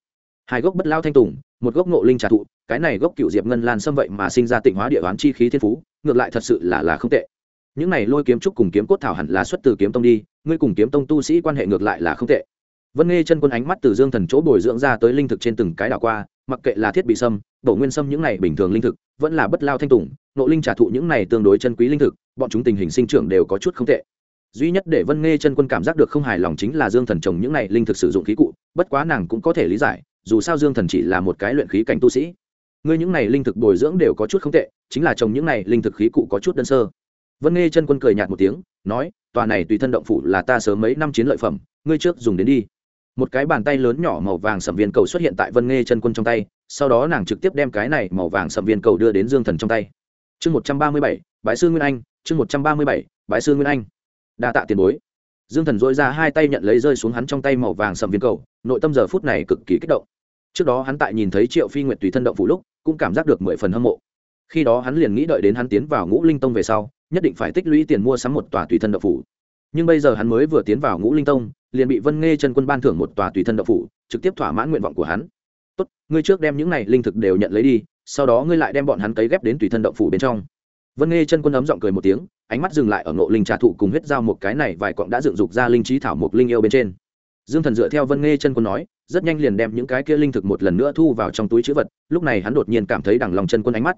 Hai gốc bất lao thanh tùng, một gốc nộ linh trà thụ, cái này gốc cựu diệp ngân lan sâm vậy mà sinh ra tịnh hóa địa đoán chi khí thiên phú, ngược lại thật sự là là không tệ. Những này lôi kiếm trúc cùng kiếm cốt thảo hẳn là xuất từ kiếm tông đi, ngươi cùng kiếm tông tu sĩ quan hệ ngược lại là không tệ. Vân nghe chân quân ánh mắt từ dương thần chỗ bồi dưỡng ra tới linh thực trên từng cái đảo qua mặc kệ là thiết bị sâm bổ nguyên sâm những này bình thường linh thực, vẫn là bất lao thanh tùng, nộ linh trả thụ những này tương đối chân quý linh thực, bọn chúng tình hình sinh trưởng đều có chút không tệ. Duy nhất để vân nghe chân quân cảm giác được không hài lòng chính là dương thần trồng những này linh thực sử dụng khí cụ, bất quá nàng cũng có thể lý giải, dù sao dương thần chỉ là một cái luyện khí cảnh tu sĩ. Ngươi những này linh thực bồi dưỡng đều có chút không tệ, chính là trồng những này linh thực khí cụ có chút đơn sơ. Vân nghe chân quân cười nhạt một tiếng, nói, tòa này tùy thân động phủ là ta sớm mấy năm chiến lợi phẩm, ngươi trước dùng đến đi một cái bàn tay lớn nhỏ màu vàng sầm viên cầu xuất hiện tại vân nghe chân quân trong tay, sau đó nàng trực tiếp đem cái này màu vàng sầm viên cầu đưa đến dương thần trong tay. Chương một trăm ba mươi bảy bãi sư nguyên anh, chương một trăm ba mươi bảy bãi sư nguyên anh. Đa tạ tiền bối. Dương thần dội ra hai tay nhận lấy rơi xuống hắn trong tay màu vàng sầm viên cầu, nội tâm giờ phút này cực kỳ kích động. Trước đó hắn tại nhìn thấy triệu phi nguyệt tùy thân động phủ lúc, cũng cảm giác được mười phần hâm mộ. Khi đó hắn liền nghĩ đợi đến hắn tiến vào ngũ linh tông về sau, nhất định phải tích lũy tiền mua sắm một tòa tùy thân động phủ. Nhưng bây giờ hắn mới vừa tiến vào ngũ linh tông liền bị vân nghe chân quân ban thưởng một tòa tùy thân đạo phủ, trực tiếp thỏa mãn nguyện vọng của hắn. Tốt, ngươi trước đem những này linh thực đều nhận lấy đi, sau đó ngươi lại đem bọn hắn cấy ghép đến tùy thân động phủ bên trong. Vân nghe chân quân ấm giọng cười một tiếng, ánh mắt dừng lại ở ngộ linh trà thụ cùng huyết dao một cái này vài cọng đã dựng dục ra linh trí thảo một linh yêu bên trên. Dương thần dựa theo vân nghe chân quân nói, rất nhanh liền đem những cái kia linh thực một lần nữa thu vào trong túi chữ vật, lúc này hắn đột nhiên cảm thấy đằng lòng chân quân ánh mắt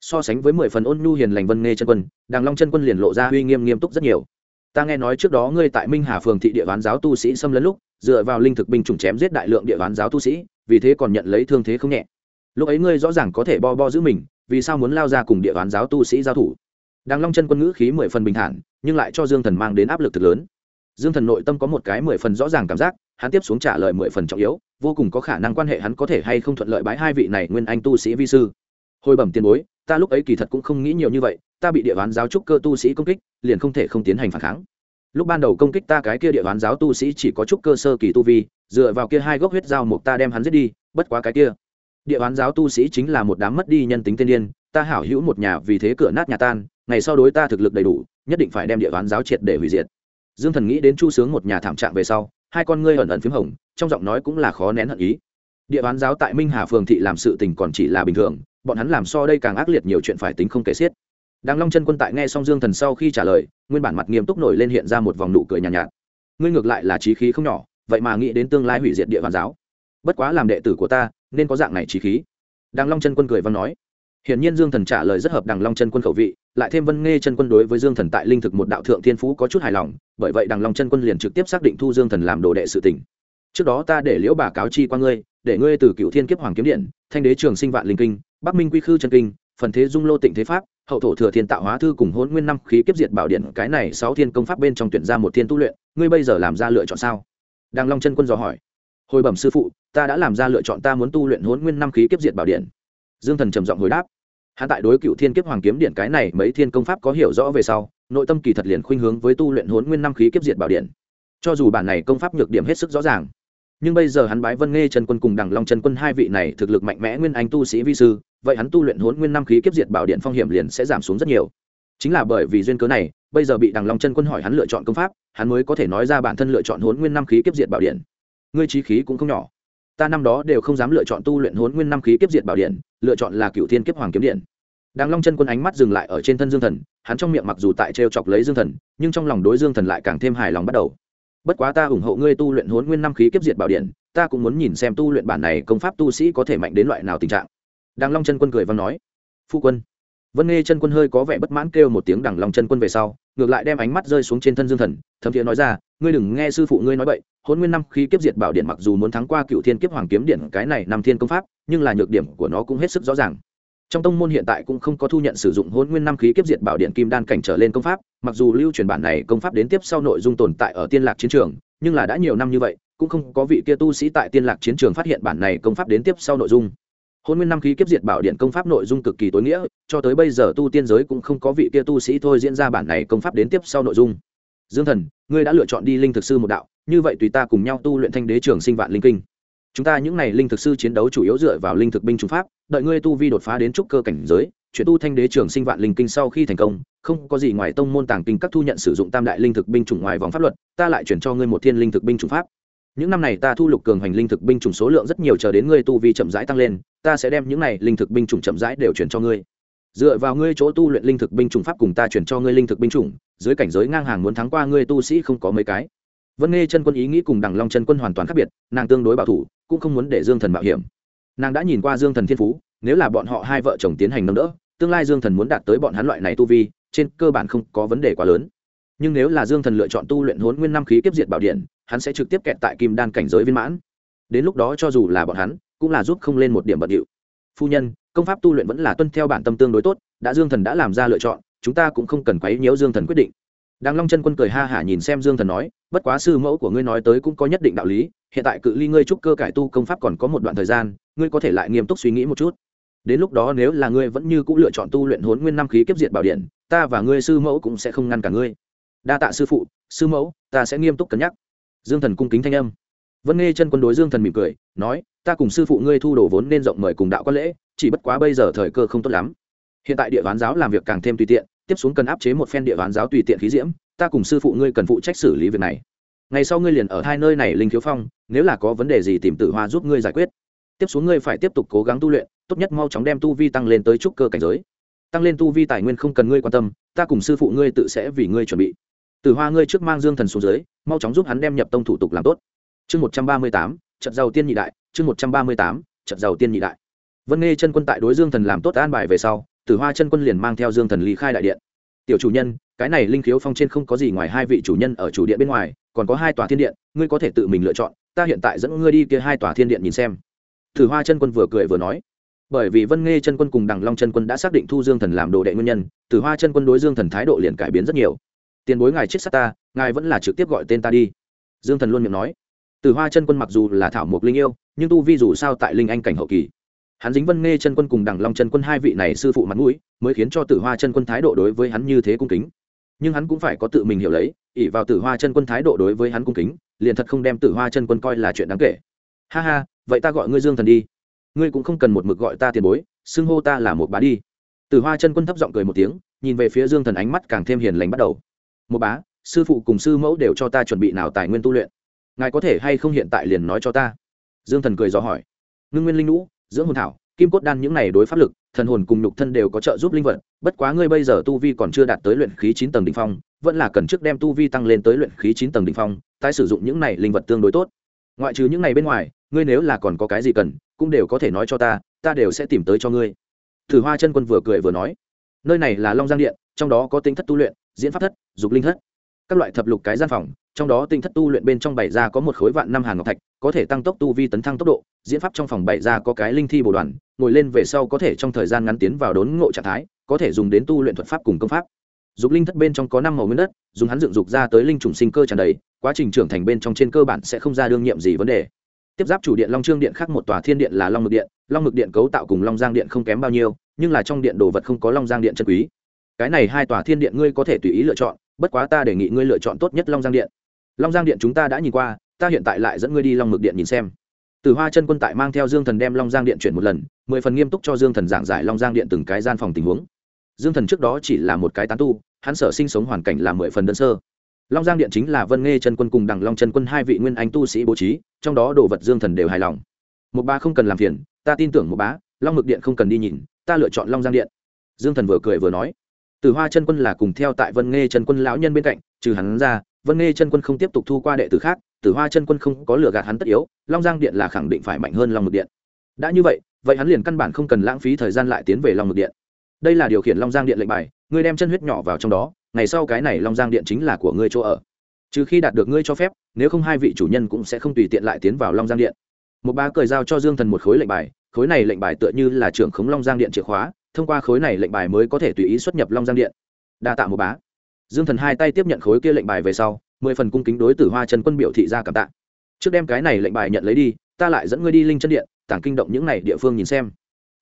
so sánh với mười phần ôn nhu hiền lành vân nghe chân quân, đằng long chân quân liền lộ ra uy nghiêm nghiêm túc rất nhiều ta nghe nói trước đó ngươi tại minh hà phường thị địa bán giáo tu sĩ xâm lấn lúc, dựa vào linh thực binh chủng chém giết đại lượng địa bán giáo tu sĩ, vì thế còn nhận lấy thương thế không nhẹ. Lúc ấy ngươi rõ ràng có thể bo bo giữ mình, vì sao muốn lao ra cùng địa bán giáo tu sĩ giao thủ? Đang long chân quân ngữ khí mười phần bình thản, nhưng lại cho dương thần mang đến áp lực thực lớn. Dương thần nội tâm có một cái mười phần rõ ràng cảm giác, hắn tiếp xuống trả lời mười phần trọng yếu, vô cùng có khả năng quan hệ hắn có thể hay không thuận lợi bái hai vị này nguyên anh tu sĩ vi sư. Hồi bẩm tiền bối, ta lúc ấy kỳ thật cũng không nghĩ nhiều như vậy ta bị địa bán giáo trúc cơ tu sĩ công kích, liền không thể không tiến hành phản kháng. Lúc ban đầu công kích ta cái kia địa bán giáo tu sĩ chỉ có trúc cơ sơ kỳ tu vi, dựa vào kia hai gốc huyết dao mục ta đem hắn giết đi, bất quá cái kia. Địa bán giáo tu sĩ chính là một đám mất đi nhân tính tiên điên, ta hảo hữu một nhà vì thế cửa nát nhà tan, ngày sau đối ta thực lực đầy đủ, nhất định phải đem địa bán giáo triệt để hủy diệt. Dương thần nghĩ đến chu sướng một nhà thảm trạng về sau, hai con ngươi ẩn ẩn p h í m hồng, trong giọng nói cũng là khó nén hận ý. Địa bán giáo tại minh hà phường thị làm sự tình còn chỉ là bình thường, bọn hắn làm so đây càng ác liệt nhiều chuyện phải tính không kể xiết đàng long chân quân tại nghe xong dương thần sau khi trả lời nguyên bản mặt nghiêm túc nổi lên hiện ra một vòng nụ cười nhàn nhạt, nhạt. Ngươi ngược lại là trí khí không nhỏ vậy mà nghĩ đến tương lai hủy diệt địa hoàn giáo. Bất quá làm đệ tử của ta nên có dạng này trí khí. Đàng long chân quân cười văn nói. Hiển nhiên dương thần trả lời rất hợp đàng long chân quân khẩu vị lại thêm vân nghe chân quân đối với dương thần tại linh thực một đạo thượng thiên phú có chút hài lòng bởi vậy đàng long chân quân liền trực tiếp xác định thu dương thần làm đồ đệ sự tỉnh trước đó ta để liễu bà cáo chi qua ngươi để ngươi từ cựu thiên kiếp hoàng kiếm điện thanh đế trường sinh vạn linh kinh bắc minh quy khư chân kinh phần thế dung lô tịnh thế pháp, hậu thổ thừa thiên tạo hóa thư cùng hôn nguyên năm khí kiếp diệt bảo điện, cái này sáu thiên công pháp bên trong tuyển ra một thiên tu luyện, ngươi bây giờ làm ra lựa chọn sao? Đàng long chân quân dò hỏi. Hồi bẩm sư phụ, ta đã làm ra lựa chọn ta muốn tu luyện hôn nguyên năm khí kiếp diệt bảo điện. Dương thần trầm giọng hồi đáp. Hắn tại đối cựu thiên kiếp hoàng kiếm điện cái này mấy thiên công pháp có hiểu rõ về sau, nội tâm kỳ thật liền khuynh hướng với tu luyện hôn nguyên năm khí kiếp diệt bảo điện. Cho dù bản này công pháp nhược điểm hết sức rõ ràng, nhưng bây giờ hắn bái vân nghe trần quân cùng đằng long trần quân hai vị này thực lực mạnh mẽ nguyên anh tu sĩ vi sư vậy hắn tu luyện hốn nguyên năm khí kiếp diệt bảo điện phong hiểm liền sẽ giảm xuống rất nhiều. Chính là bởi vì duyên cớ này, bây giờ bị đằng long chân quân hỏi hắn lựa chọn công pháp, hắn mới có thể nói ra bản thân lựa chọn hốn nguyên năm khí kiếp diệt bảo điện. Ngươi trí khí cũng không nhỏ. Ta năm đó đều không dám lựa chọn tu luyện hốn nguyên năm khí kiếp diệt bảo điện, lựa chọn là cựu thiên kiếp hoàng kiếm điện. Đằng long chân quân ánh mắt dừng lại ở trên thân dương thần, hắn trong miệng mặc dù tại t chọc lấy dương thần, nhưng trong lòng đối dương thần lại càng thêm hài lòng bắt đầu. Bất quá ta ủng hộ ngươi tu luyện hốn nguyên năm khí kiếp diệt bảo điện, ta cũng muốn nhìn xem tu luyện bản này công pháp tu sĩ có thể mạnh đến loại nào tình trạng đàng long chân quân cười và nói, phu quân. Vân nghe chân quân hơi có vẻ bất mãn kêu một tiếng đằng long chân quân về sau, ngược lại đem ánh mắt rơi xuống trên thân dương thần, thấm thiế nói ra, ngươi đừng nghe sư phụ ngươi nói vậy hôn nguyên năm khi kiếp diệt bảo điện mặc dù muốn thắng qua cựu thiên kiếp hoàng kiếm điện, cái này nằm thiên công pháp, nhưng là nhược điểm của nó cũng hết sức rõ ràng. Trong tông môn hiện tại cũng không có thu nhận sử dụng hôn nguyên năm khí kiếp diệt bảo điện kim đan cảnh trở lên công pháp, mặc dù lưu truyền bản này công pháp đến tiếp sau nội dung tồn tại ở tiên lạc chiến trường, nhưng là đã nhiều năm như vậy, cũng không có vị kia tu sĩ tại tiên lạc chiến trường phát hiện bản này công pháp đến tiếp sau nội dung hôn nguyên năm khí kiếp diệt bảo điện công pháp nội dung cực kỳ tối nghĩa, cho tới bây giờ tu tiên giới cũng không có vị kia tu sĩ thôi diễn ra bản này công pháp đến tiếp sau nội dung. Dương thần, ngươi đã lựa chọn đi linh thực sư một đạo, như vậy tùy ta cùng nhau tu luyện thanh đế trường sinh vạn linh kinh. Chúng ta những n à y linh thực sư chiến đấu chủ yếu dựa vào linh thực binh trung pháp, đợi ngươi tu vi đột phá đến trúc cơ cảnh giới, chuyển tu thanh đế trường sinh vạn linh kinh sau khi thành công, không có gì ngoài tông môn tàng kinh các thu nhận sử dụng tam đại linh thực binh chủng ngoài vòng pháp luật, ta lại chuyển cho ngươi một thiên linh thực binh chủng pháp những năm này ta thu lục cường hành linh thực binh chủng số lượng rất nhiều chờ đến ngươi tu vi chậm rãi tăng lên, ta sẽ đem những này linh thực binh chủng chậm rãi đều chuyển cho ngươi. Dựa vào ngươi chỗ tu luyện linh thực binh chủng pháp cùng ta chuyển cho ngươi linh thực binh chủng, dưới cảnh giới ngang hàng muốn thắng qua ngươi tu sĩ không có mấy cái. Vân nghe chân quân ý nghĩ cùng đằng long chân quân hoàn toàn khác biệt, nàng tương đối bảo thủ, cũng không muốn để dương thần mạo hiểm. Nàng đã nhìn qua dương thần thiên phú, nếu là bọn họ hai vợ chồng tiến hành nâng đỡ, tương lai dương thần muốn đạt tới bọn hắn loại này tu vi, trên cơ bản không có vấn đề quá lớn nhưng nếu là dương thần lựa chọn tu luyện hốn nguyên năm khí kiếp diệt bảo điện hắn sẽ trực tiếp kẹt tại kim đan cảnh giới viên mãn đến lúc đó cho dù là bọn hắn cũng là giúp không lên một điểm bận điệu phu nhân công pháp tu luyện vẫn là tuân theo bản tâm tương đối tốt đã dương thần đã làm ra lựa chọn chúng ta cũng không cần quấy nhiễu dương thần quyết định Đàng Long chân quân cười ha hả nhìn xem Dương Thần nói, bất quá sư mẫu của ngươi nói tới cũng có nhất định đạo lý, hiện tại cự ly ngươi trúc cơ cải tu công pháp còn có một đoạn thời gian, ngươi có thể lại nghiêm túc suy nghĩ một chút. Đến lúc đó nếu là ngươi vẫn như cũ lựa chọn tu luyện hốn Nguyên năm khí kiếp diệt bảo điện, ta và ngươi sư mẫu cũng sẽ không ngăn cả ngươi. Đa tạ sư phụ, sư mẫu, ta sẽ nghiêm túc cân nhắc. Dương Thần cung kính thanh âm. Vân Nghe chân quân đối Dương Thần mỉm cười, nói, ta cùng sư phụ ngươi thu đồ vốn nên rộng mời cùng đạo quan lễ, chỉ bất quá bây giờ thời cơ không tốt lắm. Hiện tại địa ván giáo làm việc càng thêm tùy tiện, tiếp xuống cần áp chế một phen địa ván giáo tùy tiện khí diễm, ta cùng sư phụ ngươi cần phụ trách xử lý việc này ngày sau ngươi liền ở hai nơi này linh thiếu phong nếu là có vấn đề gì tìm tử hoa giúp ngươi giải quyết tiếp xuống ngươi phải tiếp tục cố gắng tu luyện tốt nhất mau chóng đem tu vi tăng lên tới trúc cơ cảnh giới tăng lên tu vi tài nguyên không cần ngươi quan tâm ta cùng sư phụ ngươi tự sẽ vì ngươi chuẩn bị tử hoa ngươi trước mang dương thần xuống dưới, mau chóng giúp hắn đem nhập tông thủ tục làm tốt. Chương một trăm ba mươi tám, trận giàu tiên nhị đại, chương một trăm ba mươi tám, trận giàu tiên nhị đại. Vân nghe chân quân tại đối dương thần làm tốt an bài về sau tử hoa chân quân liền mang theo dương thần ly khai đại điện. Tiểu chủ nhân, cái này linh khiếu phong trên không có gì ngoài hai vị chủ nhân ở chủ điện bên ngoài, còn có hai tòa thiên điện, ngươi có thể tự mình lựa chọn, ta hiện tại dẫn ngươi đi kia hai tòa thiên điện nhìn xem. Thử hoa chân quân vừa cười vừa nói. Bởi vì vân nghe chân quân cùng đằng long chân quân đã xác định thu dương thần làm đồ đệ nguyên nhân tử hoa chân quân đối dương thần thái độ liền cải biến rất nhiều tiền bối ngài chết sát ta, ngài vẫn là trực tiếp gọi tên ta đi. Dương thần luôn miệng nói. Tử hoa chân quân mặc dù là thảo mộc linh yêu, nhưng tu vi dù sao tại linh anh cảnh hậu kỳ. Hắn dính vân nghe chân quân cùng đằng long chân quân hai vị này sư phụ mặt mũi, mới khiến cho tử hoa chân quân thái độ đối với hắn như thế cung kính. Nhưng hắn cũng phải có tự mình hiểu lấy ỉ vào tử hoa chân quân thái độ đối với hắn cung kính, liền thật không đem tử hoa chân quân coi là chuyện đáng kể. Ha ha, vậy ta gọi ngươi dương thần đi. Ngươi cũng không cần một mực gọi ta tiền bối, xưng hô ta là một bá đi. Tử hoa chân quân thấp giọng cười một tiếng, nhìn về phía dương thần ánh mắt càng thêm hiền lành bắt đầu một bá, sư phụ cùng sư mẫu đều cho ta chuẩn bị nào tài nguyên tu luyện. Ngài có thể hay không hiện tại liền nói cho ta? Dương thần cười dò hỏi. Ngưng nguyên linh lũ dưỡng hồn thảo, kim cốt đan những này đối pháp lực, thần hồn cùng nhục thân đều có trợ giúp linh vật, bất quá ngươi bây giờ tu vi còn chưa đạt tới luyện khí chín tầng đ ỉ n h phong, vẫn là cần trước đem tu vi tăng lên tới luyện khí chín tầng đ ỉ n h phong, tái sử dụng những này linh vật tương đối tốt. Ngoại trừ những này bên ngoài, ngươi nếu là còn có cái gì cần, cũng đều có thể nói cho ta ta đều sẽ tìm tới cho ngươi. Thử hoa chân quân vừa cười vừa nói. Nơi này là long giang điện, trong đó có tính thất tu luyện diễn pháp thất, dục linh thất. Các loại thập lục cái gian phòng, trong đó tinh thất tu luyện bên trong bảy ra có một khối vạn năm hàng ngọc thạch, có thể tăng tốc tu vi tấn thăng tốc độ, diễn pháp trong phòng bảy ra có cái linh thi bồ đoàn, ngồi lên về sau có thể trong thời gian ngắn tiến vào đốn ngộ trạng thái, có thể dùng đến tu luyện thuật pháp cùng công pháp. Dục linh thất bên trong có năm màu nguyên đất, dùng hắn dựng dục ra tới linh trùng sinh cơ tràn đầy, quá trình trưởng thành bên trong trên cơ bản sẽ không ra đương nhiệm gì vấn đề. Tiếp giáp chủ điện long trương điện khác một tòa thiên điện là long mực điện, long mực điện cấu tạo cùng long giang điện không kém bao nhiêu, nhưng là trong điện đồ vật không có long giang điện chân quý cái này hai tòa thiên điện ngươi có thể tùy ý lựa chọn, bất quá ta đề nghị ngươi lựa chọn tốt nhất long giang điện. Long giang điện chúng ta đã nhìn qua, ta hiện tại lại dẫn ngươi đi long mực điện nhìn xem. Từ hoa chân quân tại mang theo dương thần đem long giang điện chuyển một lần, mười phần nghiêm túc cho dương thần giảng giải long giang điện từng cái gian phòng tình huống. Dương thần trước đó chỉ là một cái tán tu, hắn sở sinh sống hoàn cảnh là mười phần đơn sơ. Long giang điện chính là vân nghe chân quân cùng đằng long chân quân hai vị nguyên anh tu sĩ bố trí, trong đó đồ vật dương thần đều hài lòng. Một ba không cần làm phiền, ta tin tưởng một bá, long mực điện không cần đi nhìn, ta lựa chọn long giang điện. Dương thần vừa cười vừa nói. Tử hoa chân quân là cùng theo tại vân nghe chân quân lão nhân bên cạnh, trừ hắn ra, vân nghe chân quân không tiếp tục thu qua đệ tử khác, tử hoa chân quân không có lừa gạt hắn tất yếu, long giang điện là khẳng định phải mạnh hơn long mực điện. Đã như vậy vậy hắn liền căn bản không cần lãng phí thời gian lại tiến về long Mực điện. Đây là điều khiển long giang điện lệnh bài, ngươi đem chân huyết nhỏ vào trong đó, ngày sau cái này long giang điện chính là của ngươi chỗ ở. Trừ khi đạt được ngươi cho phép, nếu không hai vị chủ nhân cũng sẽ không tùy tiện lại tiến vào long giang điện. Một bá cười giao cho dương thần một khối lệnh bài, khối này lệnh bài tựa như là trưởng khống long giang điện chìa khóa thông qua khối này lệnh bài mới có thể tùy ý xuất nhập long giang điện. Đa tạ một bá. Dương thần hai tay tiếp nhận khối kia lệnh bài về sau, mười phần cung kính đối tử hoa trần quân biểu thị ra cảm tạ. Trước đem cái này lệnh bài nhận lấy đi, ta lại dẫn ngươi đi linh chân điện, tàng kinh động những này địa phương nhìn xem.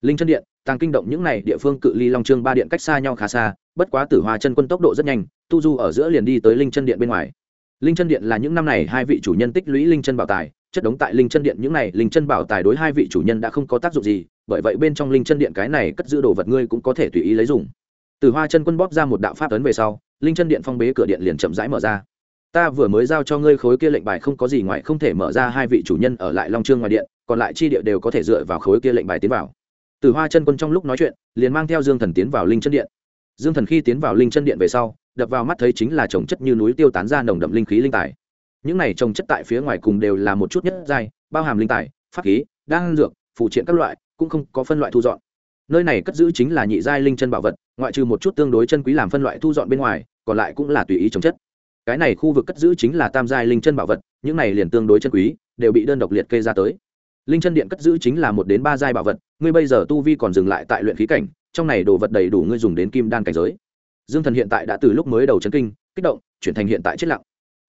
Linh chân điện, tàng kinh động những này địa phương cự ly long trương ba điện cách xa nhau khá xa, bất quá tử hoa chân quân tốc độ rất nhanh, tu du ở giữa liền đi tới linh chân điện bên ngoài. Linh chân điện là những năm này hai vị chủ nhân tích lũy linh chân bảo tài, chất đống tại linh chân điện những này linh chân bảo tài đối hai vị chủ nhân đã không có tác dụng gì bởi vậy bên trong linh chân điện cái này cất giữ đồ vật ngươi cũng có thể tùy ý lấy dùng. Từ hoa chân quân bóp ra một đạo pháp ấn về sau, linh chân điện phong bế cửa điện liền chậm rãi mở ra. Ta vừa mới giao cho ngươi khối kia lệnh bài không có gì ngoài không thể mở ra, hai vị chủ nhân ở lại long trương ngoài điện, còn lại chi địa đều có thể dựa vào khối kia lệnh bài tiến vào. Từ hoa chân quân trong lúc nói chuyện, liền mang theo dương thần tiến vào linh chân điện. Dương thần khi tiến vào linh chân điện về sau, đập vào mắt thấy chính là trồng chất như núi tiêu tán ra nồng đậm linh khí linh tài. Những này trồng chất tại phía ngoài cùng đều là một chút nhất giai, bao hàm linh tài, pháp khí, đan dược phụ triện các loại cũng không có phân loại thu dọn. Nơi này cất giữ chính là nhị giai linh chân bảo vật, ngoại trừ một chút tương đối chân quý làm phân loại thu dọn bên ngoài, còn lại cũng là tùy ý trồng chất. Cái này khu vực cất giữ chính là tam giai linh chân bảo vật, những này liền tương đối chân quý, đều bị đơn độc liệt kê ra tới. Linh chân điện cất giữ chính là một đến ba giai bảo vật, ngươi bây giờ tu vi còn dừng lại tại luyện khí cảnh, trong này đồ vật đầy đủ ngươi dùng đến kim đan cảnh giới. Dương thần hiện tại đã từ lúc mới đầu chấn kinh, kích động, chuyển thành hiện tại chết lặng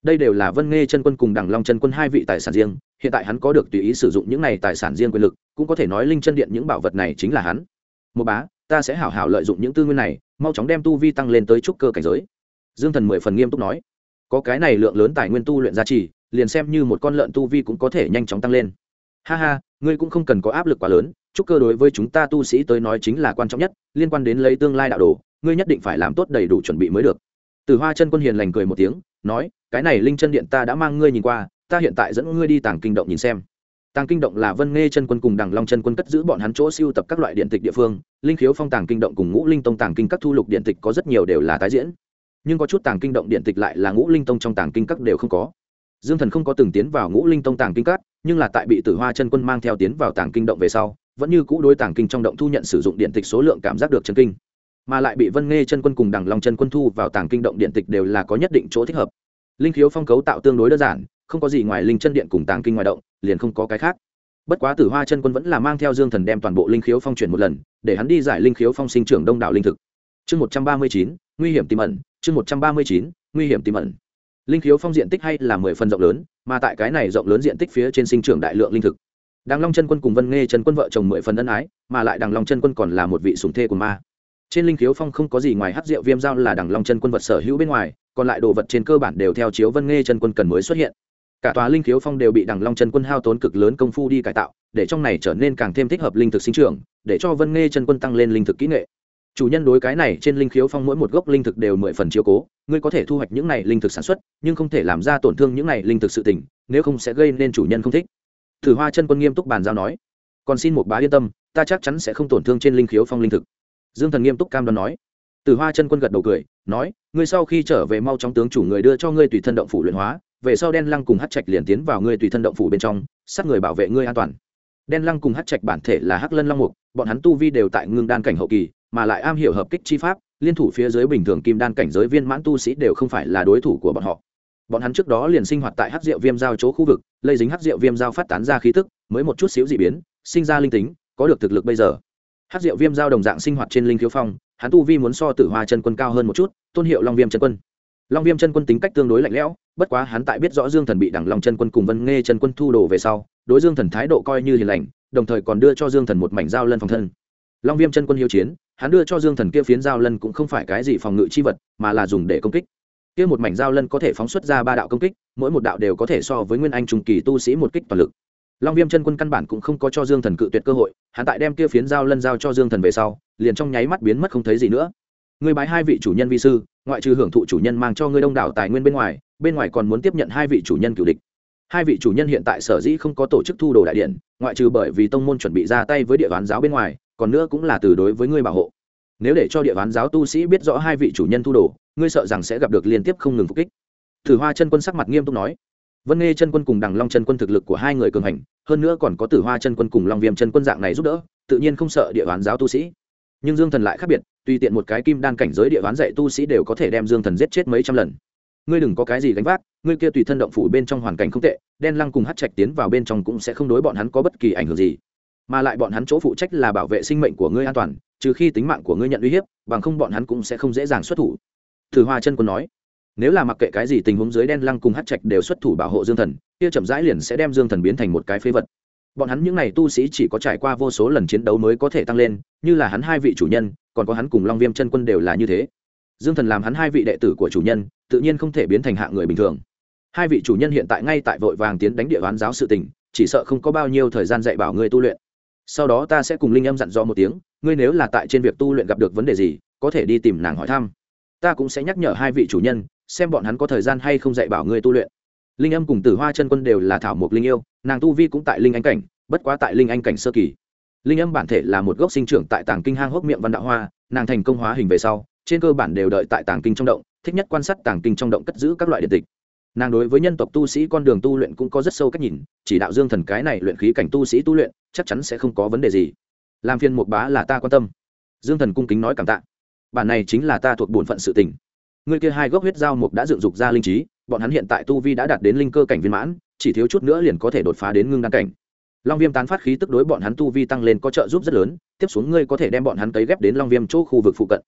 đây đều là vân nghe chân quân cùng đằng long chân quân hai vị tài sản riêng, hiện tại hắn có được tùy ý sử dụng những này tài sản riêng quyền lực, cũng có thể nói linh chân điện những bảo vật này chính là hắn. Một bá, ta sẽ hảo hảo lợi dụng những tư nguyên này, mau chóng đem tu vi tăng lên tới trúc cơ cảnh giới. Dương thần mười phần nghiêm túc nói. Có cái này lượng lớn tài nguyên tu luyện giá trị liền xem như một con lợn tu vi cũng có thể nhanh chóng tăng lên. Ha ha, ngươi cũng không cần có áp lực quá lớn, trúc cơ đối với chúng ta tu sĩ tới nói chính là quan trọng nhất, liên quan đến lấy tương lai đạo đồ, ngươi nhất định phải làm tốt đầy đủ chuẩn bị mới được từ hoa chân quân hiền lành cười một tiếng, nói, cái này linh chân điện ta đã mang ngươi nhìn qua, ta hiện tại dẫn ngươi đi tàng kinh động nhìn xem. Tàng kinh động là vân nghe chân quân cùng đằng long chân quân cất giữ bọn hắn chỗ siêu tập các loại điện tịch địa phương, linh khiếu phong tàng kinh động cùng ngũ linh tông tàng kinh các thu lục điện tịch có rất nhiều đều là tái diễn. Nhưng có chút tàng kinh động điện tịch lại là ngũ linh tông trong tàng kinh các đều không có. Dương thần không có từng tiến vào ngũ linh tông tàng kinh các, nhưng là tại bị tử hoa chân quân mang theo tiến vào tàng kinh động về sau, vẫn như cũ đối tàng kinh trong động thu nhận sử dụng điện tịch số lượng cảm giác được chân kinh mà lại bị vân nghe chân quân cùng đằng long chân quân thu vào tàng kinh động điện tịch đều là có nhất định chỗ thích hợp. Linh khiếu phong cấu tạo tương đối đơn giản, không có gì ngoài linh chân điện cùng tàng kinh ngoài động, liền không có cái khác. Bất quá tử hoa chân quân vẫn là mang theo dương thần đem toàn bộ linh khiếu phong chuyển một lần, để hắn đi giải linh khiếu phong sinh trưởng đông đảo linh thực. Chương một trăm ba mươi chín, nguy hiểm tiềm ẩn, chương một trăm ba mươi chín, nguy hiểm tiềm ẩn. Linh khiếu phong diện tích hay là mười phần rộng lớn, mà tại cái này rộng lớn diện tích phía trên sinh trưởng đại lượng linh thực. Đằng long chân quân cùng vân nghe chân quân vợ chồng mười phần ân ái, mà lại đằng long chân quân còn là một vị sùng thê của ma trên linh khiếu phong không có gì ngoài hát rượu viêm dao là đằng long chân quân vật sở hữu bên ngoài, còn lại đồ vật trên cơ bản đều theo chiếu vân nghe chân quân cần mới xuất hiện. Cả tòa linh khiếu phong đều bị đằng long chân quân hao tốn cực lớn công phu đi cải tạo, để trong này trở nên càng thêm thích hợp linh thực sinh trưởng, để cho vân nghe chân quân tăng lên linh thực kỹ nghệ. Chủ nhân đối cái này trên linh khiếu phong mỗi một gốc linh thực đều mười phần chiếu cố, ngươi có thể thu hoạch những này linh thực sản xuất, nhưng không thể làm ra tổn thương những này linh thực sự tỉnh nếu không sẽ gây nên chủ nhân không thích. Thử hoa chân quân nghiêm túc bàn giao nói. Còn xin một bá yên tâm, ta chắc chắn sẽ không tổn thương trên linh khiếu phong linh thực dương thần nghiêm túc cam đoan nói. Từ hoa chân quân gật đầu cười, nói, ngươi sau khi trở về mau chóng tướng chủ người đưa cho ngươi tùy thân động phủ luyện hóa, về sau đen lăng cùng hát trạch liền tiến vào ngươi tùy thân động phủ bên trong, sát người bảo vệ ngươi an toàn. Đen lăng cùng hát trạch bản thể là hắc lân long mục, bọn hắn tu vi đều tại ngưng đan cảnh hậu kỳ, mà lại am hiểu hợp kích chi pháp, liên thủ phía dưới bình thường kim đan cảnh giới viên mãn tu sĩ đều không phải là đối thủ của bọn họ. Bọn hắn trước đó liền sinh hoạt tại hát rượu viêm giao chỗ khu vực, lây dính hát rượu viêm giao phát tán ra khí tức, mới một chút xíu d ị biến, sinh ra linh tính, có được thực lực bây giờ hát Diệu viêm giao đồng dạng sinh hoạt trên linh khiếu phong, hắn tu vi muốn so tử hoa chân quân cao hơn một chút, tôn hiệu long viêm chân quân. Long viêm chân quân tính cách tương đối lạnh lẽo, bất quá hắn tại biết rõ dương thần bị đẳng long chân quân cùng vân nghe chân quân thu đồ về sau, đối dương thần thái độ coi như hiền lành, đồng thời còn đưa cho dương thần một mảnh dao lân phòng thân. Long viêm chân quân hiếu chiến, hắn đưa cho dương thần kia phiến dao lân cũng không phải cái gì phòng ngự chi vật, mà là dùng để công kích. Kia một mảnh dao lân có thể phóng xuất ra ba đạo công kích, mỗi một đạo đều có thể so với nguyên anh trung kỳ tu sĩ một kích toàn lực long viêm chân quân căn bản cũng không có cho dương thần cự tuyệt cơ hội, hắn tại đem kia phiến dao lân giao cho dương thần về sau, liền trong nháy mắt biến mất không thấy gì nữa. Người bái hai vị chủ nhân vi sư, ngoại trừ hưởng thụ chủ nhân mang cho ngươi đông đảo tài nguyên bên ngoài bên ngoài còn muốn tiếp nhận hai vị chủ nhân cựu địch. Hai vị chủ nhân hiện tại sở dĩ không có tổ chức thu đồ đại điện, ngoại trừ bởi vì tông môn chuẩn bị ra tay với địa bán giáo bên ngoài, còn nữa cũng là từ đối với ngươi bảo hộ. Nếu để cho địa bán giáo tu sĩ biết rõ hai vị chủ nhân thu đồ, ngươi sợ rằng sẽ gặp được liên tiếp không ngừng phục kích. Thử hoa chân quân sắc mặt nghiêm túc nói vân nghe chân quân cùng đằng long chân quân thực lực của hai người cường hành, hơn nữa còn có tử hoa chân quân cùng long viêm chân quân dạng này giúp đỡ, tự nhiên không sợ địa bán giáo tu sĩ. Nhưng dương thần lại khác biệt, tùy tiện một cái kim đan cảnh giới địa bán dạy tu sĩ đều có thể đem dương thần giết chết mấy trăm lần. Ngươi đừng có cái gì gánh vác, ngươi kia tùy thân động phủ bên trong hoàn cảnh không tệ, đen lăng cùng hát trạch tiến vào bên trong cũng sẽ không đối bọn hắn có bất kỳ ảnh hưởng gì. Mà lại bọn hắn chỗ phụ trách là bảo vệ sinh mệnh của ngươi an toàn, trừ khi tính mạng của ngươi nhận uy hiếp, bằng không bọn hắn cũng sẽ không dễ dàng xuất thủ. Thử hoa chân quân nói nếu là mặc kệ cái gì tình huống dưới đen lăng cùng hát trạch đều xuất thủ bảo hộ dương thần, kia chậm rãi liền sẽ đem dương thần biến thành một cái phế vật. Bọn hắn những n à y tu sĩ chỉ có trải qua vô số lần chiến đấu mới có thể tăng lên, như là hắn hai vị chủ nhân, còn có hắn cùng long viêm chân quân đều là như thế. Dương thần làm hắn hai vị đệ tử của chủ nhân, tự nhiên không thể biến thành hạng người bình thường. Hai vị chủ nhân hiện tại ngay tại vội vàng tiến đánh địa bán giáo sự tình, chỉ sợ không có bao nhiêu thời gian dạy bảo ngươi tu luyện. Sau đó ta sẽ cùng linh âm dặn dò một tiếng, ngươi nếu là tại trên việc tu luyện gặp được vấn đề gì, có thể đi tìm nàng hỏi thăm. Ta cũng sẽ nhắc nhở hai vị chủ nhân xem bọn hắn có thời gian hay không dạy bảo ngươi tu luyện. Linh âm cùng tử hoa chân quân đều là thảo mộc linh yêu, nàng tu vi cũng tại linh anh cảnh, bất quá tại linh anh cảnh sơ kỳ. Linh âm bản thể là một gốc sinh trưởng tại tàng kinh hang hốc miệng văn đạo hoa, nàng thành công hóa hình về sau, trên cơ bản đều đợi tại tàng kinh trong động, thích nhất quan sát tàng kinh trong động cất giữ các loại điện tịch. Nàng đối với nhân tộc tu sĩ con đường tu luyện cũng có rất sâu cách nhìn, chỉ đạo dương thần cái này luyện khí cảnh tu sĩ tu luyện, chắc chắn sẽ không có vấn đề gì. Làm phiên một bá là ta quan tâm. Dương thần cung kính nói cảm tạ. Bản này chính là ta thuộc bổn phận sự tình người kia hai gốc huyết giao mục đã dựng dục ra linh trí, bọn hắn hiện tại tu vi đã đạt đến linh cơ cảnh viên mãn, chỉ thiếu chút nữa liền có thể đột phá đến ngưng đan cảnh. Long viêm tán phát khí tức đối bọn hắn tu vi tăng lên có trợ giúp rất lớn, tiếp xuống ngươi có thể đem bọn hắn cấy ghép đến long viêm chỗ khu vực phụ cận.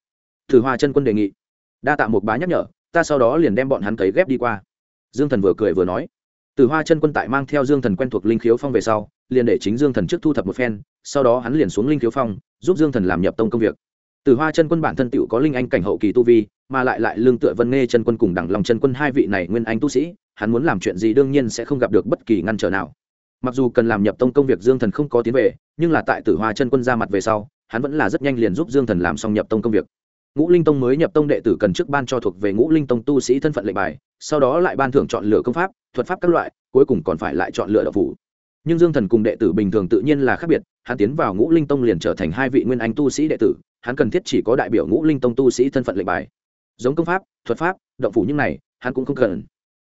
Thử hoa chân quân đề nghị. Đa tạ một bá nhắc nhở, ta sau đó liền đem bọn hắn cấy ghép đi qua. Dương thần vừa cười vừa nói. Từ hoa chân quân tại mang theo dương thần quen thuộc linh khiếu phong về sau, liền để chính dương thần trước thu thập một phen, sau đó hắn liền xuống linh khiếu phong, giúp dương thần làm nhập tông công việc từ hoa chân quân bản thân tựu có linh anh cảnh hậu kỳ tu vi, mà lại lại lương tựa vân nghe chân quân cùng đẳng lòng chân quân hai vị này nguyên anh tu sĩ, hắn muốn làm chuyện gì đương nhiên sẽ không gặp được bất kỳ ngăn trở nào. Mặc dù cần làm nhập tông công việc dương thần không có tiến về, nhưng là tại tử hoa chân quân ra mặt về sau, hắn vẫn là rất nhanh liền giúp dương thần làm xong nhập tông công việc. Ngũ linh tông mới nhập tông đệ tử cần trước ban cho thuộc về ngũ linh tông tu sĩ thân phận lệnh bài, sau đó lại ban thưởng chọn lựa công pháp, thuật pháp các loại, cuối cùng còn phải lại chọn lựa đạo phủ. Nhưng dương thần cùng đệ tử bình thường tự nhiên là khác biệt, hắn tiến vào ngũ linh tông liền trở thành hai vị nguyên anh tu sĩ đệ tử hắn cần thiết chỉ có đại biểu ngũ linh tông tu sĩ thân phận lệnh bài. Giống công pháp, thuật pháp, động phủ những này, hắn cũng không cần.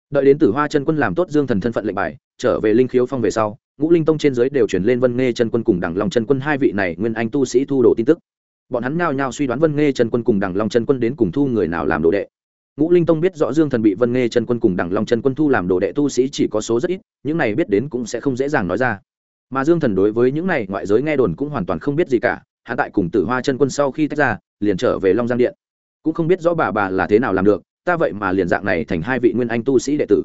Đợi đến tử hoa chân quân làm tốt dương thần thân phận lệnh bài, trở về linh khiếu phong về sau, ngũ linh tông trên giới đều chuyển lên vân nghe chân quân cùng đẳng lòng chân quân hai vị này nguyên anh tu sĩ thu đồ tin tức. Bọn hắn nhao nhao suy đoán vân nghe chân quân cùng đẳng long chân quân đến cùng thu người nào làm đồ đệ. Ngũ linh tông biết rõ dương thần bị vân nghe chân quân cùng đẳng long chân quân thu làm đồ đệ tu sĩ chỉ có số rất ít, những này biết đến cũng sẽ không dễ dàng nói ra. Mà dương thần đối với những này ngoại giới nghe đồn cũng hoàn toàn không biết gì cả hạ tại cùng tử hoa chân quân sau khi tách ra, liền trở về long giang điện. Cũng không biết rõ bà bà là thế nào làm được, ta vậy mà liền dạng này thành hai vị nguyên anh tu sĩ đệ tử.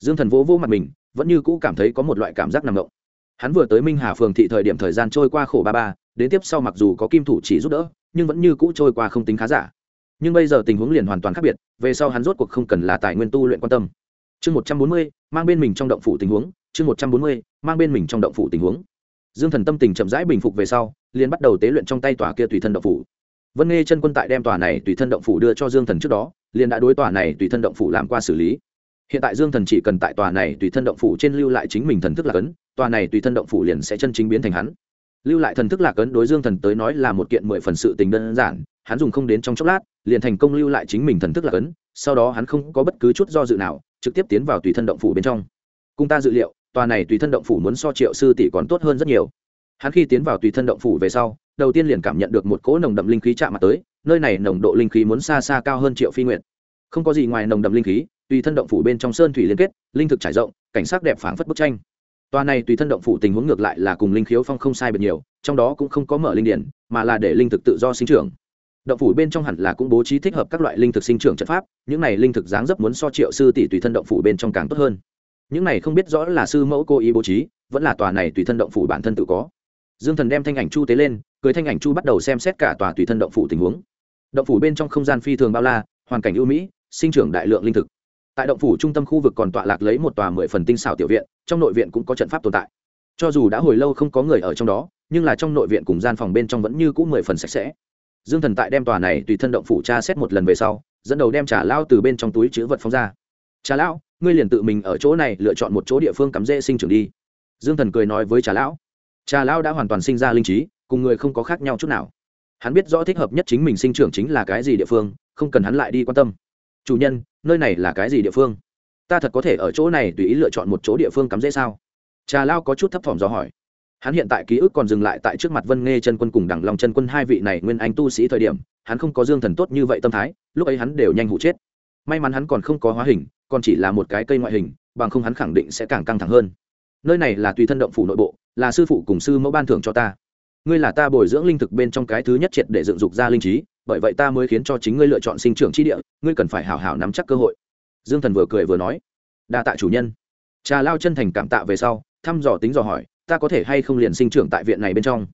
Dương thần vỗ vỗ mặt mình, vẫn như cũ cảm thấy có một loại cảm giác nằm ngộng hắn vừa tới minh hà phường thị thời điểm thời gian trôi qua khổ ba ba, đến tiếp sau mặc dù có kim thủ chỉ giúp đỡ, nhưng vẫn như cũ trôi qua không tính khá giả. Nhưng bây giờ tình huống liền hoàn toàn khác biệt, về sau hắn rốt cuộc không cần là tài nguyên tu luyện quan tâm. Chương một trăm bốn mươi, mang bên mình trong động phủ tình huống, chương một trăm bốn mươi, mang bên mình trong động phủ tình huống dương thần tâm tình chậm rãi bình phục về sau, liền bắt đầu tế luyện trong tay tòa kia tùy thân động phủ. Vân nghe chân quân tại đem tòa này tùy thân động phủ đưa cho dương thần trước đó, liền đã đối tòa này tùy thân động phủ làm qua xử lý. Hiện tại dương thần chỉ cần tại tòa này tùy thân động phủ trên lưu lại chính mình thần thức lạc ấn tòa này tùy thân động phủ liền sẽ chân chính biến thành hắn. Lưu lại thần thức lạc ấn đối dương thần tới nói là một kiện mười phần sự tình đơn giản, hắn dùng không đến trong chốc lát, liền thành công lưu lại chính mình thần thức lạc ấn sau đó hắn không có bất cứ chút do dự nào, trực tiếp tiến vào tùy thân động phủ bên trong. Cùng ta dự liệu tòa này tùy thân động phủ muốn so triệu sư tỷ còn tốt hơn rất nhiều hắn khi tiến vào tùy thân động phủ về sau đầu tiên liền cảm nhận được một cỗ nồng đậm linh khí chạm mặt tới nơi này nồng độ linh khí muốn xa xa cao hơn triệu phi nguyện không có gì ngoài nồng đậm linh khí tùy thân động phủ bên trong sơn thủy liên kết linh thực trải rộng cảnh sắc đẹp phảng phất bức tranh tòa này tùy thân động phủ tình huống ngược lại là cùng linh khiếu phong không sai biệt nhiều, trong đó cũng không có mở linh điển, mà là để linh thực tự do sinh trưởng. Động phủ bên trong hẳn là cũng bố trí thích hợp các loại linh thực sinh trưởng trận pháp, những này linh thực dáng dấp muốn so triệu sư tỷ tùy thân động phủ bên trong càng tốt hơn. Những này không biết rõ là sư mẫu cô ý bố trí, vẫn là tòa này tùy thân động phủ bản thân tự có. Dương Thần đem thanh ảnh chu tế lên, cưới thanh ảnh chu bắt đầu xem xét cả tòa tùy thân động phủ tình huống. Động phủ bên trong không gian phi thường bao la, hoàn cảnh ưu mỹ, sinh trưởng đại lượng linh thực tại động phủ trung tâm khu vực còn tọa lạc lấy một tòa mười phần tinh xảo tiểu viện trong nội viện cũng có trận pháp tồn tại cho dù đã hồi lâu không có người ở trong đó nhưng là trong nội viện cùng gian phòng bên trong vẫn như c ũ mười phần sạch sẽ dương thần tại đem tòa này tùy thân động phủ tra xét một lần về sau dẫn đầu đem trả lao từ bên trong túi chữ vật phóng ra trà lão ngươi liền tự mình ở chỗ này lựa chọn một chỗ địa phương cắm rễ sinh trưởng đi. Dương thần cười nói với trà lão. Trà lão đã hoàn toàn sinh ra linh trí, cùng người không có khác nhau chút nào. Hắn biết rõ thích hợp nhất chính mình sinh trưởng chính là cái gì địa phương, không cần hắn lại đi quan tâm. Chủ nhân, nơi này là cái gì địa phương? Ta thật có thể ở chỗ này tùy ý lựa chọn một chỗ địa phương cắm dễ sao? Trà lao có chút thấp thỏm do hỏi. Hắn hiện tại ký ức còn dừng lại tại trước mặt vân nghe chân quân cùng đẳng lòng chân quân hai vị này nguyên anh tu sĩ thời điểm, hắn không có dương thần tốt như vậy tâm thái, lúc ấy hắn đều nhanh hụ chết. May mắn hắn còn không có hóa hình còn chỉ là một cái cây ngoại hình, bằng không hắn khẳng định sẽ càng căng thẳng hơn. Nơi này là tùy thân động phủ nội bộ, là sư phụ cùng sư mẫu ban thưởng cho ta. Ngươi là ta bồi dưỡng linh thực bên trong cái thứ nhất triệt để dựng dục ra linh trí, bởi vậy ta mới khiến cho chính ngươi lựa chọn sinh trưởng chi địa, ngươi cần phải hảo hảo nắm chắc cơ hội. Dương thần vừa cười vừa nói. Đa tạ chủ nhân. Trà lao chân thành cảm tạ về sau, thăm dò tính dò hỏi, ta có thể hay không liền sinh trưởng tại viện này bên trong?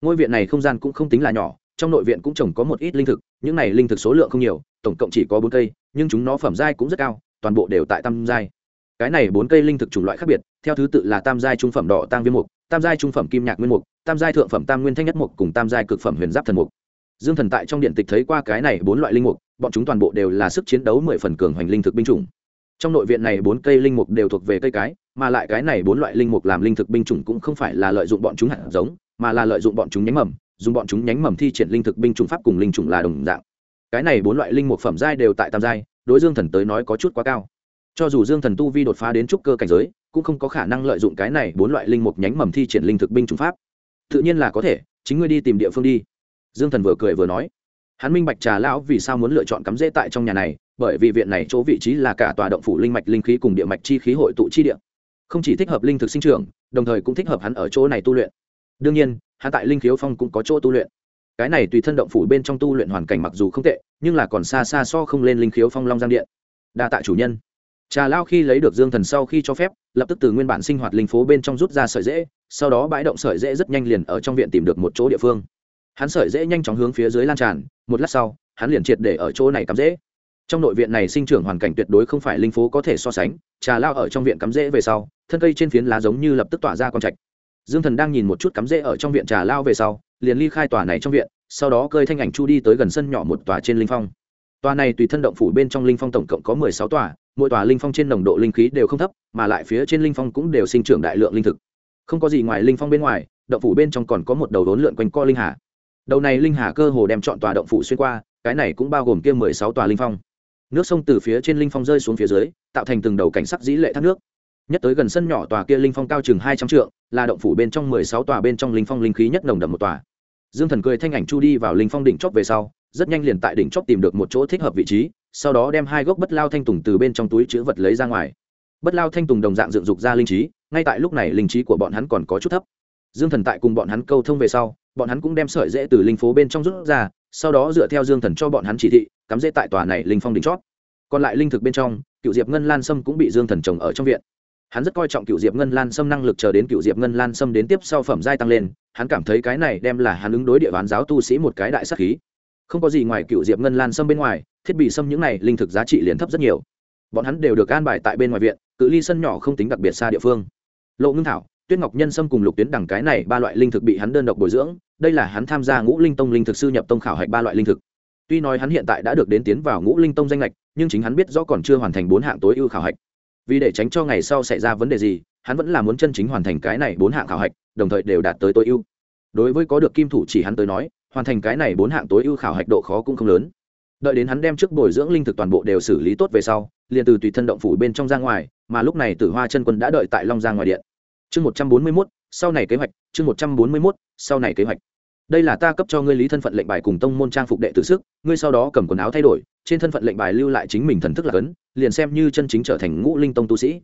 Ngôi viện này không gian cũng không tính là nhỏ, trong nội viện cũng trồng có một ít linh thực, những này linh thực số lượng không nhiều, tổng cộng chỉ có bốn cây, nhưng chúng nó phẩm giai cũng rất cao toàn bộ đều tại tam giai. Cái này bốn cây linh thực chủng loại khác biệt, theo thứ tự là tam giai trung phẩm đỏ tăng viêm mục, tam giai trung phẩm kim nhạc nguyên mục, tam giai thượng phẩm tam nguyên thanh nhất mục cùng tam giai cực phẩm huyền giáp thần mục. Dương thần tại trong điện tịch thấy qua cái này bốn loại linh mục, bọn chúng toàn bộ đều là sức chiến đấu mười phần cường hoành linh thực binh chủng. Trong nội viện này bốn cây linh mục đều thuộc về cây cái, mà lại cái này bốn loại linh mục làm linh thực binh chủng cũng không phải là lợi dụng bọn chúng hạt giống, mà là lợi dụng bọn chúng nhánh mầm, dùng bọn chúng nhánh mầm thi triển linh thực binh chủng pháp cùng linh chủng là đồng dạng. Cái này bốn loại linh mục phẩm giai đều tại tam giai đối dương thần tới nói có chút quá cao. Cho dù dương thần tu vi đột phá đến trúc cơ cảnh giới, cũng không có khả năng lợi dụng cái này bốn loại linh mục nhánh mầm thi triển linh thực binh trung pháp. Tự nhiên là có thể, chính ngươi đi tìm địa phương đi. Dương thần vừa cười vừa nói. Hắn minh bạch trà lão vì sao muốn lựa chọn cắm rễ tại trong nhà này, bởi vì viện này chỗ vị trí là cả tòa động phủ linh mạch linh khí cùng địa mạch chi khí hội tụ chi địa. Không chỉ thích hợp linh thực sinh trưởng, đồng thời cũng thích hợp hắn ở chỗ này tu luyện. Đương nhiên, hắn tại linh khiếu phong cũng có chỗ tu luyện cái này tùy thân động phủ bên trong tu luyện hoàn cảnh mặc dù không tệ, nhưng là còn xa xa so không lên linh khiếu phong long giang điện. Đa tạ chủ nhân. Trà lao khi lấy được dương thần sau khi cho phép, lập tức từ nguyên bản sinh hoạt linh phố bên trong rút ra sợi dễ, sau đó bãi động sợi dễ rất nhanh liền ở trong viện tìm được một chỗ địa phương. Hắn sợi dễ nhanh chóng hướng phía dưới lan tràn, một lát sau, hắn liền triệt để ở chỗ này cắm dễ. Trong nội viện này sinh trưởng hoàn cảnh tuyệt đối không phải linh phố có thể so sánh, trà lao ở trong viện cắm rễ về sau, thân cây trên phiến lá giống như lập tức tỏa ra con trạch. Dương thần đang nhìn một chút cắm rễ ở trong viện trà lao về sau liền ly khai tòa này trong viện, sau đó cơi thanh ảnh chu đi tới gần sân nhỏ một tòa trên linh phong. Tòa này tùy thân động phủ bên trong linh phong tổng cộng có mười sáu tòa, mỗi tòa linh phong trên nồng độ linh khí đều không thấp, mà lại phía trên linh phong cũng đều sinh trưởng đại lượng linh thực. Không có gì ngoài linh phong bên ngoài, động phủ bên trong còn có một đầu đốn lượn quanh co linh hà. Đầu này linh hà cơ hồ đem chọn tòa động phủ xuyên qua, cái này cũng bao gồm kia mười sáu tòa linh phong. Nước sông từ phía trên linh phong rơi xuống phía dưới, tạo thành từng đầu cảnh sắc dĩ lệ thác nước nhất tới gần sân nhỏ tòa kia linh phong cao chừng hai trăm trượng, là động phủ bên trong mười sáu tòa bên trong linh phong linh khí nhất nồng đậm một tòa. Dương thần cười thanh ảnh chu đi vào linh phong đỉnh chóp về sau, rất nhanh liền tại đỉnh chóp tìm được một chỗ thích hợp vị trí, sau đó đem hai gốc bất lao thanh tùng từ bên trong túi chữ vật lấy ra ngoài. Bất lao thanh tùng đồng dạng dựng dục ra linh trí, ngay tại lúc này linh trí của bọn hắn còn có chút thấp. Dương thần tại cùng bọn hắn câu thông về sau, bọn hắn cũng đem sợi dễ từ linh phố bên trong rút ra, sau đó dựa theo dương thần cho bọn hắn chỉ thị, cắm dễ tại tòa này linh phong đỉnh chót còn lại linh thực bên trong, cựu diệp ngân lan sâm cũng bị dương thần trồng ở trong viện hắn rất coi trọng cựu diệp ngân lan sâm năng lực chờ đến cựu diệp ngân lan sâm đến tiếp sau phẩm giai tăng lên, hắn cảm thấy cái này đem là hắn ứng đối địa bán giáo tu sĩ một cái đại sắc khí. Không có gì ngoài cựu diệp ngân lan sâm bên ngoài, thiết bị sâm những này linh thực giá trị liền thấp rất nhiều. Bọn hắn đều được an bài tại bên ngoài viện, cự ly sân nhỏ không tính đặc biệt xa địa phương. Lộ ngưng thảo, tuyết ngọc nhân sâm cùng lục tuyến đẳng cái này ba loại linh thực bị hắn đơn độc bồi dưỡng, đây là hắn tham gia ngũ linh tông linh thực sư nhập tông khảo hạch ba loại linh thực. Tuy nói hắn hiện tại đã được đến tiến vào ngũ linh tông danh lệch nhưng chính hắn biết rõ còn chưa hoàn thành bốn hạng tối ưu khảo hạch vì để tránh cho ngày sau xảy ra vấn đề gì, hắn vẫn là muốn chân chính hoàn thành cái này bốn hạng khảo hạch, đồng thời đều đạt tới tối ưu. Đối với có được kim thủ chỉ hắn tới nói, hoàn thành cái này bốn hạng tối ưu khảo hạch độ khó cũng không lớn. Đợi đến hắn đem trước bồi dưỡng linh thực toàn bộ đều xử lý tốt về sau, liền từ tùy thân động phủ bên trong ra ngoài, mà lúc này tử hoa chân quân đã đợi tại long giang ngoài điện. Chương một trăm bốn mươi mốt, sau này kế hoạch, chương một trăm bốn mươi mốt, sau này kế hoạch. Đây là ta cấp cho ngươi lý thân phận lệnh bài cùng tông môn trang phục đệ tử sức, ngươi sau đó cầm quần áo thay đổi, trên thân phận lệnh bài lưu lại chính mình thần thức là cấn liền xem như chân chính trở thành ngũ linh tông tu sĩ.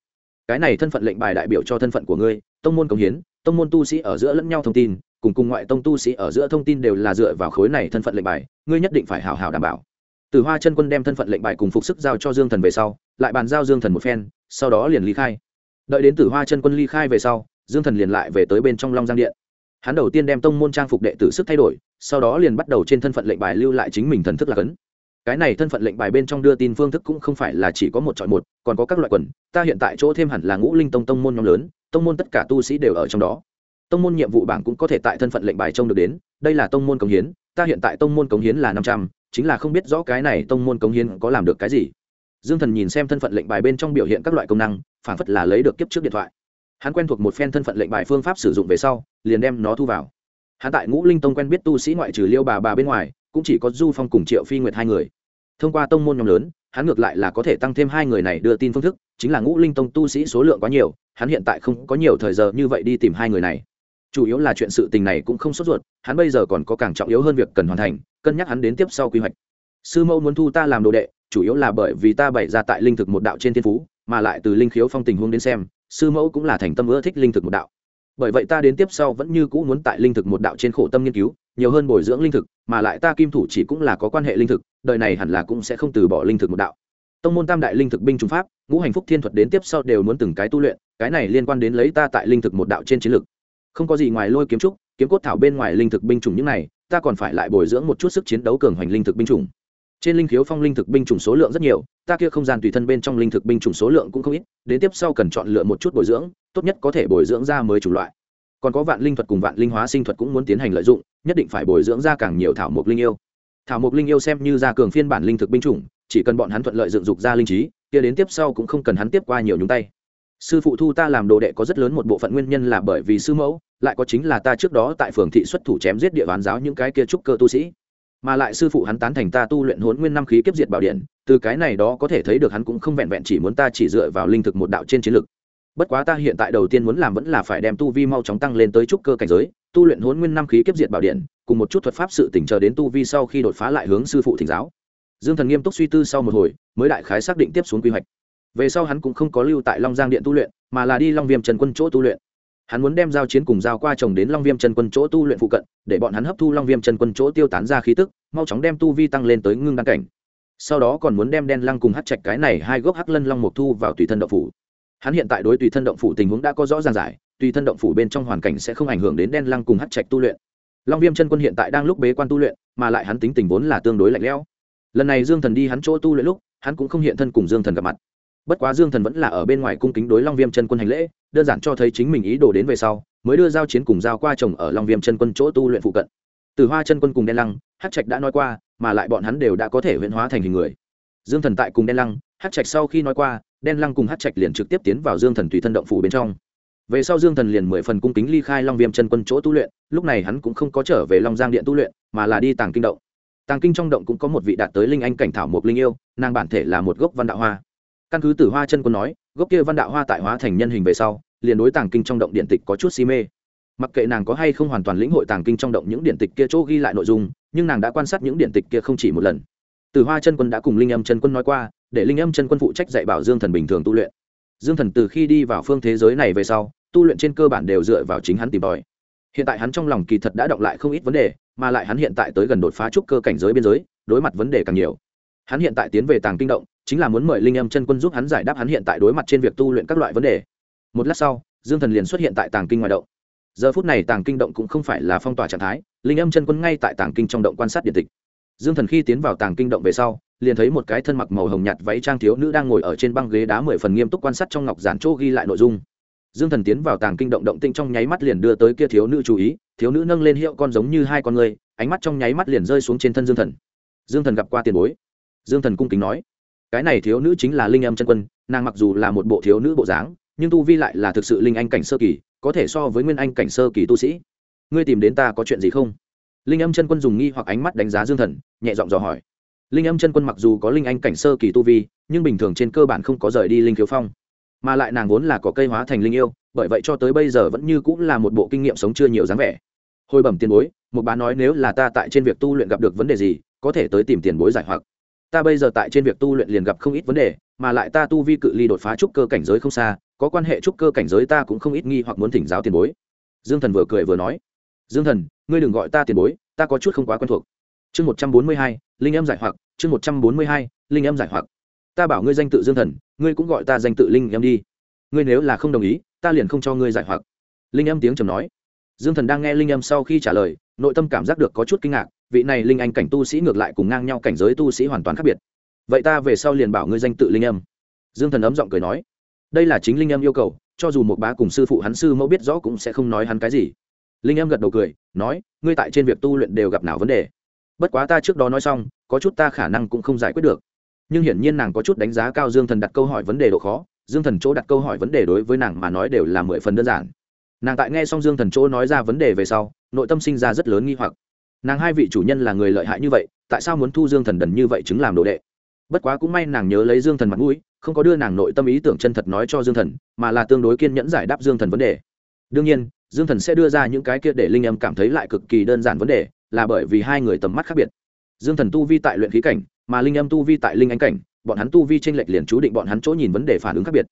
Cái này thân phận lệnh bài đại biểu cho thân phận của ngươi, tông môn cống hiến, tông môn tu sĩ ở giữa lẫn nhau thông tin, cùng cùng ngoại tông tu sĩ ở giữa thông tin đều là dựa vào khối này thân phận lệnh bài, ngươi nhất định phải hào hào đảm bảo. Từ hoa chân quân đem thân phận lệnh bài cùng phục sức giao cho dương thần về sau, lại bàn giao dương thần một phen, sau đó liền ly khai. Đợi đến tử hoa chân quân ly khai về sau, dương thần liền lại về tới bên trong long giang điện. Hắn đầu tiên đem tông môn trang phục đệ tử sức thay đổi, sau đó liền bắt đầu trên thân phận lệnh bài lưu lại chính mình thần thức là cấn cái này thân phận lệnh bài bên trong đưa tin phương thức cũng không phải là chỉ có một chọn một, còn có các loại quần. Ta hiện tại chỗ thêm hẳn là ngũ linh tông tông môn nhóm lớn, tông môn tất cả tu sĩ đều ở trong đó. Tông môn nhiệm vụ bảng cũng có thể tại thân phận lệnh bài trông được đến, đây là tông môn cống hiến, ta hiện tại tông môn cống hiến là năm trăm, chính là không biết rõ cái này tông môn cống hiến có làm được cái gì. Dương thần nhìn xem thân phận lệnh bài bên trong biểu hiện các loại công năng phản phất là lấy được kiếp trước điện thoại. Hắn quen thuộc một phen thân phận lệnh bài phương pháp sử dụng về sau, liền đem nó thu vào. Hắn tại ngũ linh tông quen biết tu sĩ ngoại trừ liêu bà bà bên ngoài cũng chỉ có du phong cùng triệu phi nguyệt hai người thông qua tông môn nhóm lớn hắn ngược lại là có thể tăng thêm hai người này đưa tin phương thức chính là ngũ linh tông tu sĩ số lượng quá nhiều hắn hiện tại không có nhiều thời giờ như vậy đi tìm hai người này chủ yếu là chuyện sự tình này cũng không sốt ruột hắn bây giờ còn có càng trọng yếu hơn việc cần hoàn thành cân nhắc hắn đến tiếp sau quy hoạch sư mẫu muốn thu ta làm đồ đệ chủ yếu là bởi vì ta bày ra tại linh thực một đạo trên thiên phú mà lại từ linh khiếu phong tình huống đến xem sư mẫu cũng là thành tâm ưa thích linh thực một đạo bởi vậy ta đến tiếp sau vẫn như cũ muốn tại linh thực một đạo trên khổ tâm nghiên cứu nhiều hơn bồi dưỡng linh thực, mà lại ta kim thủ chỉ cũng là có quan hệ linh thực, đời này hẳn là cũng sẽ không từ bỏ linh thực một đạo. Tông môn tam đại linh thực binh trung pháp, ngũ hành phúc thiên thuật đến tiếp sau đều muốn từng cái tu luyện, cái này liên quan đến lấy ta tại linh thực một đạo trên chiến lược. Không có gì ngoài lôi kiếm trúc, kiếm cốt thảo bên ngoài linh thực binh chủng những này, ta còn phải lại bồi dưỡng một chút sức chiến đấu cường hoành linh thực binh chủng. Trên linh khiếu phong linh thực binh chủng số lượng rất nhiều, ta kia không gian tùy thân bên trong linh thực binh chủng số lượng cũng không ít, đến tiếp sau cần chọn lựa một chút bồi dưỡng, tốt nhất có thể bồi dưỡng ra mới chủng loại còn có vạn linh thuật cùng vạn linh hóa sinh thuật cũng muốn tiến hành lợi dụng, nhất định phải bồi dưỡng ra càng nhiều thảo mộc linh yêu. Thảo mộc linh yêu xem như ra cường phiên bản linh thực binh chủng, chỉ cần bọn hắn thuận lợi dựng dục ra linh trí, kia đến tiếp sau cũng không cần hắn tiếp qua nhiều nhúng tay. Sư phụ thu ta làm đồ đệ có rất lớn một bộ phận nguyên nhân là bởi vì sư mẫu, lại có chính là ta trước đó tại phường thị xuất thủ chém giết địa bán giáo những cái kia trúc cơ tu sĩ. Mà lại sư phụ hắn tán thành ta tu luyện hốn nguyên năm khí kiếp diệt bảo điện, từ cái này đó có thể thấy được hắn cũng không vẹn vẹn chỉ muốn ta chỉ dựa vào linh thực một đạo trên chiến lược bất quá ta hiện tại đầu tiên muốn làm vẫn là phải đem tu vi mau chóng tăng lên tới trúc cơ cảnh giới, tu luyện hôn nguyên năm khí kiếp diệt bảo điện, cùng một chút thuật pháp sự tỉnh chờ đến tu vi sau khi đột phá lại hướng sư phụ thỉnh giáo. Dương thần nghiêm túc suy tư sau một hồi, mới đại khái xác định tiếp xuống quy hoạch. Về sau hắn cũng không có lưu tại long giang điện tu luyện, mà là đi long viêm trần quân chỗ tu luyện. Hắn muốn đem giao chiến cùng giao qua chồng đến long viêm Trần quân chỗ tu luyện phụ cận, để bọn hắn hấp thu long viêm Trần quân chỗ tiêu tán ra khí tức, mau chóng đem tu vi tăng lên tới ngưng đăng cảnh. Sau đó còn muốn đem đen lăng cùng hát trạch cái này hai gốc hắc lân long mục thu vào tùy thân đậu phủ hắn hiện tại đối tùy thân động phủ tình huống đã có rõ ràng giải, tùy thân động phủ bên trong hoàn cảnh sẽ không ảnh hưởng đến đen, lăng cùng hát trạch tu luyện. Long viêm chân quân hiện tại đang lúc bế quan tu luyện, mà lại hắn tính tình vốn là tương đối lạnh lẽo. Lần này dương thần đi hắn chỗ tu luyện lúc, hắn cũng không hiện thân cùng dương thần gặp mặt. Bất quá dương thần vẫn là ở bên ngoài cung kính đối long viêm chân quân hành lễ, đơn giản cho thấy chính mình ý đồ đến về sau, mới đưa giao chiến cùng giao qua chồng ở long viêm chân quân chỗ tu luyện phụ cận. Từ hoa chân quân cùng đen lăng hát trạch đã nói qua, mà lại bọn hắn đều đã có thể huyễn hóa thành hình người. Dương thần tại cùng đen lăng hát trạch sau khi nói qua đen lăng cùng hát trạch liền trực tiếp tiến vào dương thần tùy thân động phủ bên trong. Về sau dương thần liền mười phần cung kính ly khai long viêm chân quân chỗ tu luyện, lúc này hắn cũng không có trở về long giang điện tu luyện, mà là đi tàng kinh động. Tàng kinh trong động cũng có một vị đạt tới linh anh cảnh thảo mộc linh yêu, nàng bản thể là một gốc văn đạo hoa. Căn cứ từ hoa chân quân nói, gốc kia văn đạo hoa tại hóa thành nhân hình về sau, liền đối tàng kinh trong động điện tịch có chút si mê. Mặc kệ nàng có hay không hoàn toàn lĩnh hội tàng kinh trong động những điện tịch kia chỗ ghi lại nội dung, nhưng nàng đã quan sát những điện tịch kia không chỉ một lần. Từ hoa chân quân đã cùng linh âm chân quân nói qua để linh âm chân quân phụ trách dạy bảo dương thần bình thường tu luyện. Dương thần từ khi đi vào phương thế giới này về sau, tu luyện trên cơ bản đều dựa vào chính hắn tìm tòi. Hiện tại hắn trong lòng kỳ thật đã động lại không ít vấn đề, mà lại hắn hiện tại tới gần đột phá trúc cơ cảnh giới biên giới, đối mặt vấn đề càng nhiều. Hắn hiện tại tiến về tàng kinh động, chính là muốn mời linh âm chân quân giúp hắn giải đáp hắn hiện tại đối mặt trên việc tu luyện các loại vấn đề. Một lát sau, dương thần liền xuất hiện tại tàng kinh ngoài động. Giờ phút này tàng kinh động cũng không phải là phong tỏa trạng thái, linh âm chân quân ngay tại tàng kinh trong động quan sát điện tịch. Dương thần khi tiến vào tàng kinh động về sau liền thấy một cái thân mặc màu hồng nhạt váy trang thiếu nữ đang ngồi ở trên băng ghế đá mười phần nghiêm túc quan sát trong ngọc giản chỗ ghi lại nội dung. Dương thần tiến vào tàng kinh động động tinh trong nháy mắt liền đưa tới kia thiếu nữ chú ý, thiếu nữ nâng lên hiệu con giống như hai con người, ánh mắt trong nháy mắt liền rơi xuống trên thân dương thần. Dương thần gặp qua tiền bối. Dương thần cung kính nói, cái này thiếu nữ chính là linh âm chân quân, nàng mặc dù là một bộ thiếu nữ bộ dáng, nhưng tu vi lại là thực sự linh anh cảnh sơ kỳ, có thể so với nguyên anh cảnh sơ kỳ tu sĩ. Ngươi tìm đến ta có chuyện gì không? Linh âm chân quân dùng nghi hoặc ánh mắt đánh giá dương thần, nhẹ giọng dò hỏi linh âm chân quân mặc dù có linh anh cảnh sơ kỳ tu vi, nhưng bình thường trên cơ bản không có rời đi linh khiếu phong. Mà lại nàng vốn là có cây hóa thành linh yêu, bởi vậy cho tới bây giờ vẫn như cũng là một bộ kinh nghiệm sống chưa nhiều dáng vẻ. Hồi bẩm tiền bối, một bà nói nếu là ta tại trên việc tu luyện gặp được vấn đề gì, có thể tới tìm tiền bối giải hoặc. Ta bây giờ tại trên việc tu luyện liền gặp không ít vấn đề, mà lại ta tu vi cự ly đột phá trúc cơ cảnh giới không xa, có quan hệ trúc cơ cảnh giới ta cũng không ít nghi hoặc muốn thỉnh giáo tiền bối. Dương thần vừa cười vừa nói, dương thần, ngươi đừng gọi ta tiền bối, ta có chút không quá quen thuộc chương một trăm bốn mươi hai, linh âm giải hoặc, chương một trăm bốn mươi hai, linh âm giải hoặc. Ta bảo ngươi danh tự dương thần, ngươi cũng gọi ta danh tự linh âm đi. Ngươi nếu là không đồng ý, ta liền không cho ngươi giải hoặc. Linh âm tiếng trầm nói. Dương thần đang nghe linh âm sau khi trả lời, nội tâm cảm giác được có chút kinh ngạc, vị này linh anh cảnh tu sĩ ngược lại cùng ngang nhau cảnh giới tu sĩ hoàn toàn khác biệt. Vậy ta về sau liền bảo ngươi danh tự linh âm dương thần ấm giọng cười nói. Đây là chính linh âm yêu cầu, cho dù một bá cùng sư phụ hắn sư mẫu biết rõ cũng sẽ không nói hắn cái gì. Linh âm gật đầu cười, nói, ngươi tại trên việc tu luyện đều gặp nào vấn đề bất quá ta trước đó nói xong, có chút ta khả năng cũng không giải quyết được. Nhưng hiển nhiên nàng có chút đánh giá cao dương thần đặt câu hỏi vấn đề độ khó, dương thần chỗ đặt câu hỏi vấn đề đối với nàng mà nói đều là mười phần đơn giản. Nàng tại nghe xong dương thần chỗ nói ra vấn đề về sau, nội tâm sinh ra rất lớn nghi hoặc. Nàng hai vị chủ nhân là người lợi hại như vậy, tại sao muốn thu dương thần đần như vậy chứng làm đồ đệ? Bất quá cũng may nàng nhớ lấy dương thần mặt mũi, không có đưa nàng nội tâm ý tưởng chân thật nói cho dương thần, mà là tương đối kiên nhẫn giải đáp dương thần vấn đề. Đương nhiên, dương thần sẽ đưa ra những cái kia để linh âm cảm thấy lại cực kỳ đơn giản vấn đề là bởi vì hai người tầm mắt khác biệt. Dương thần tu vi tại luyện khí cảnh, mà linh âm tu vi tại linh ánh cảnh, bọn hắn tu vi tranh lệch liền chú định bọn hắn chỗ nhìn vấn đề phản ứng khác biệt.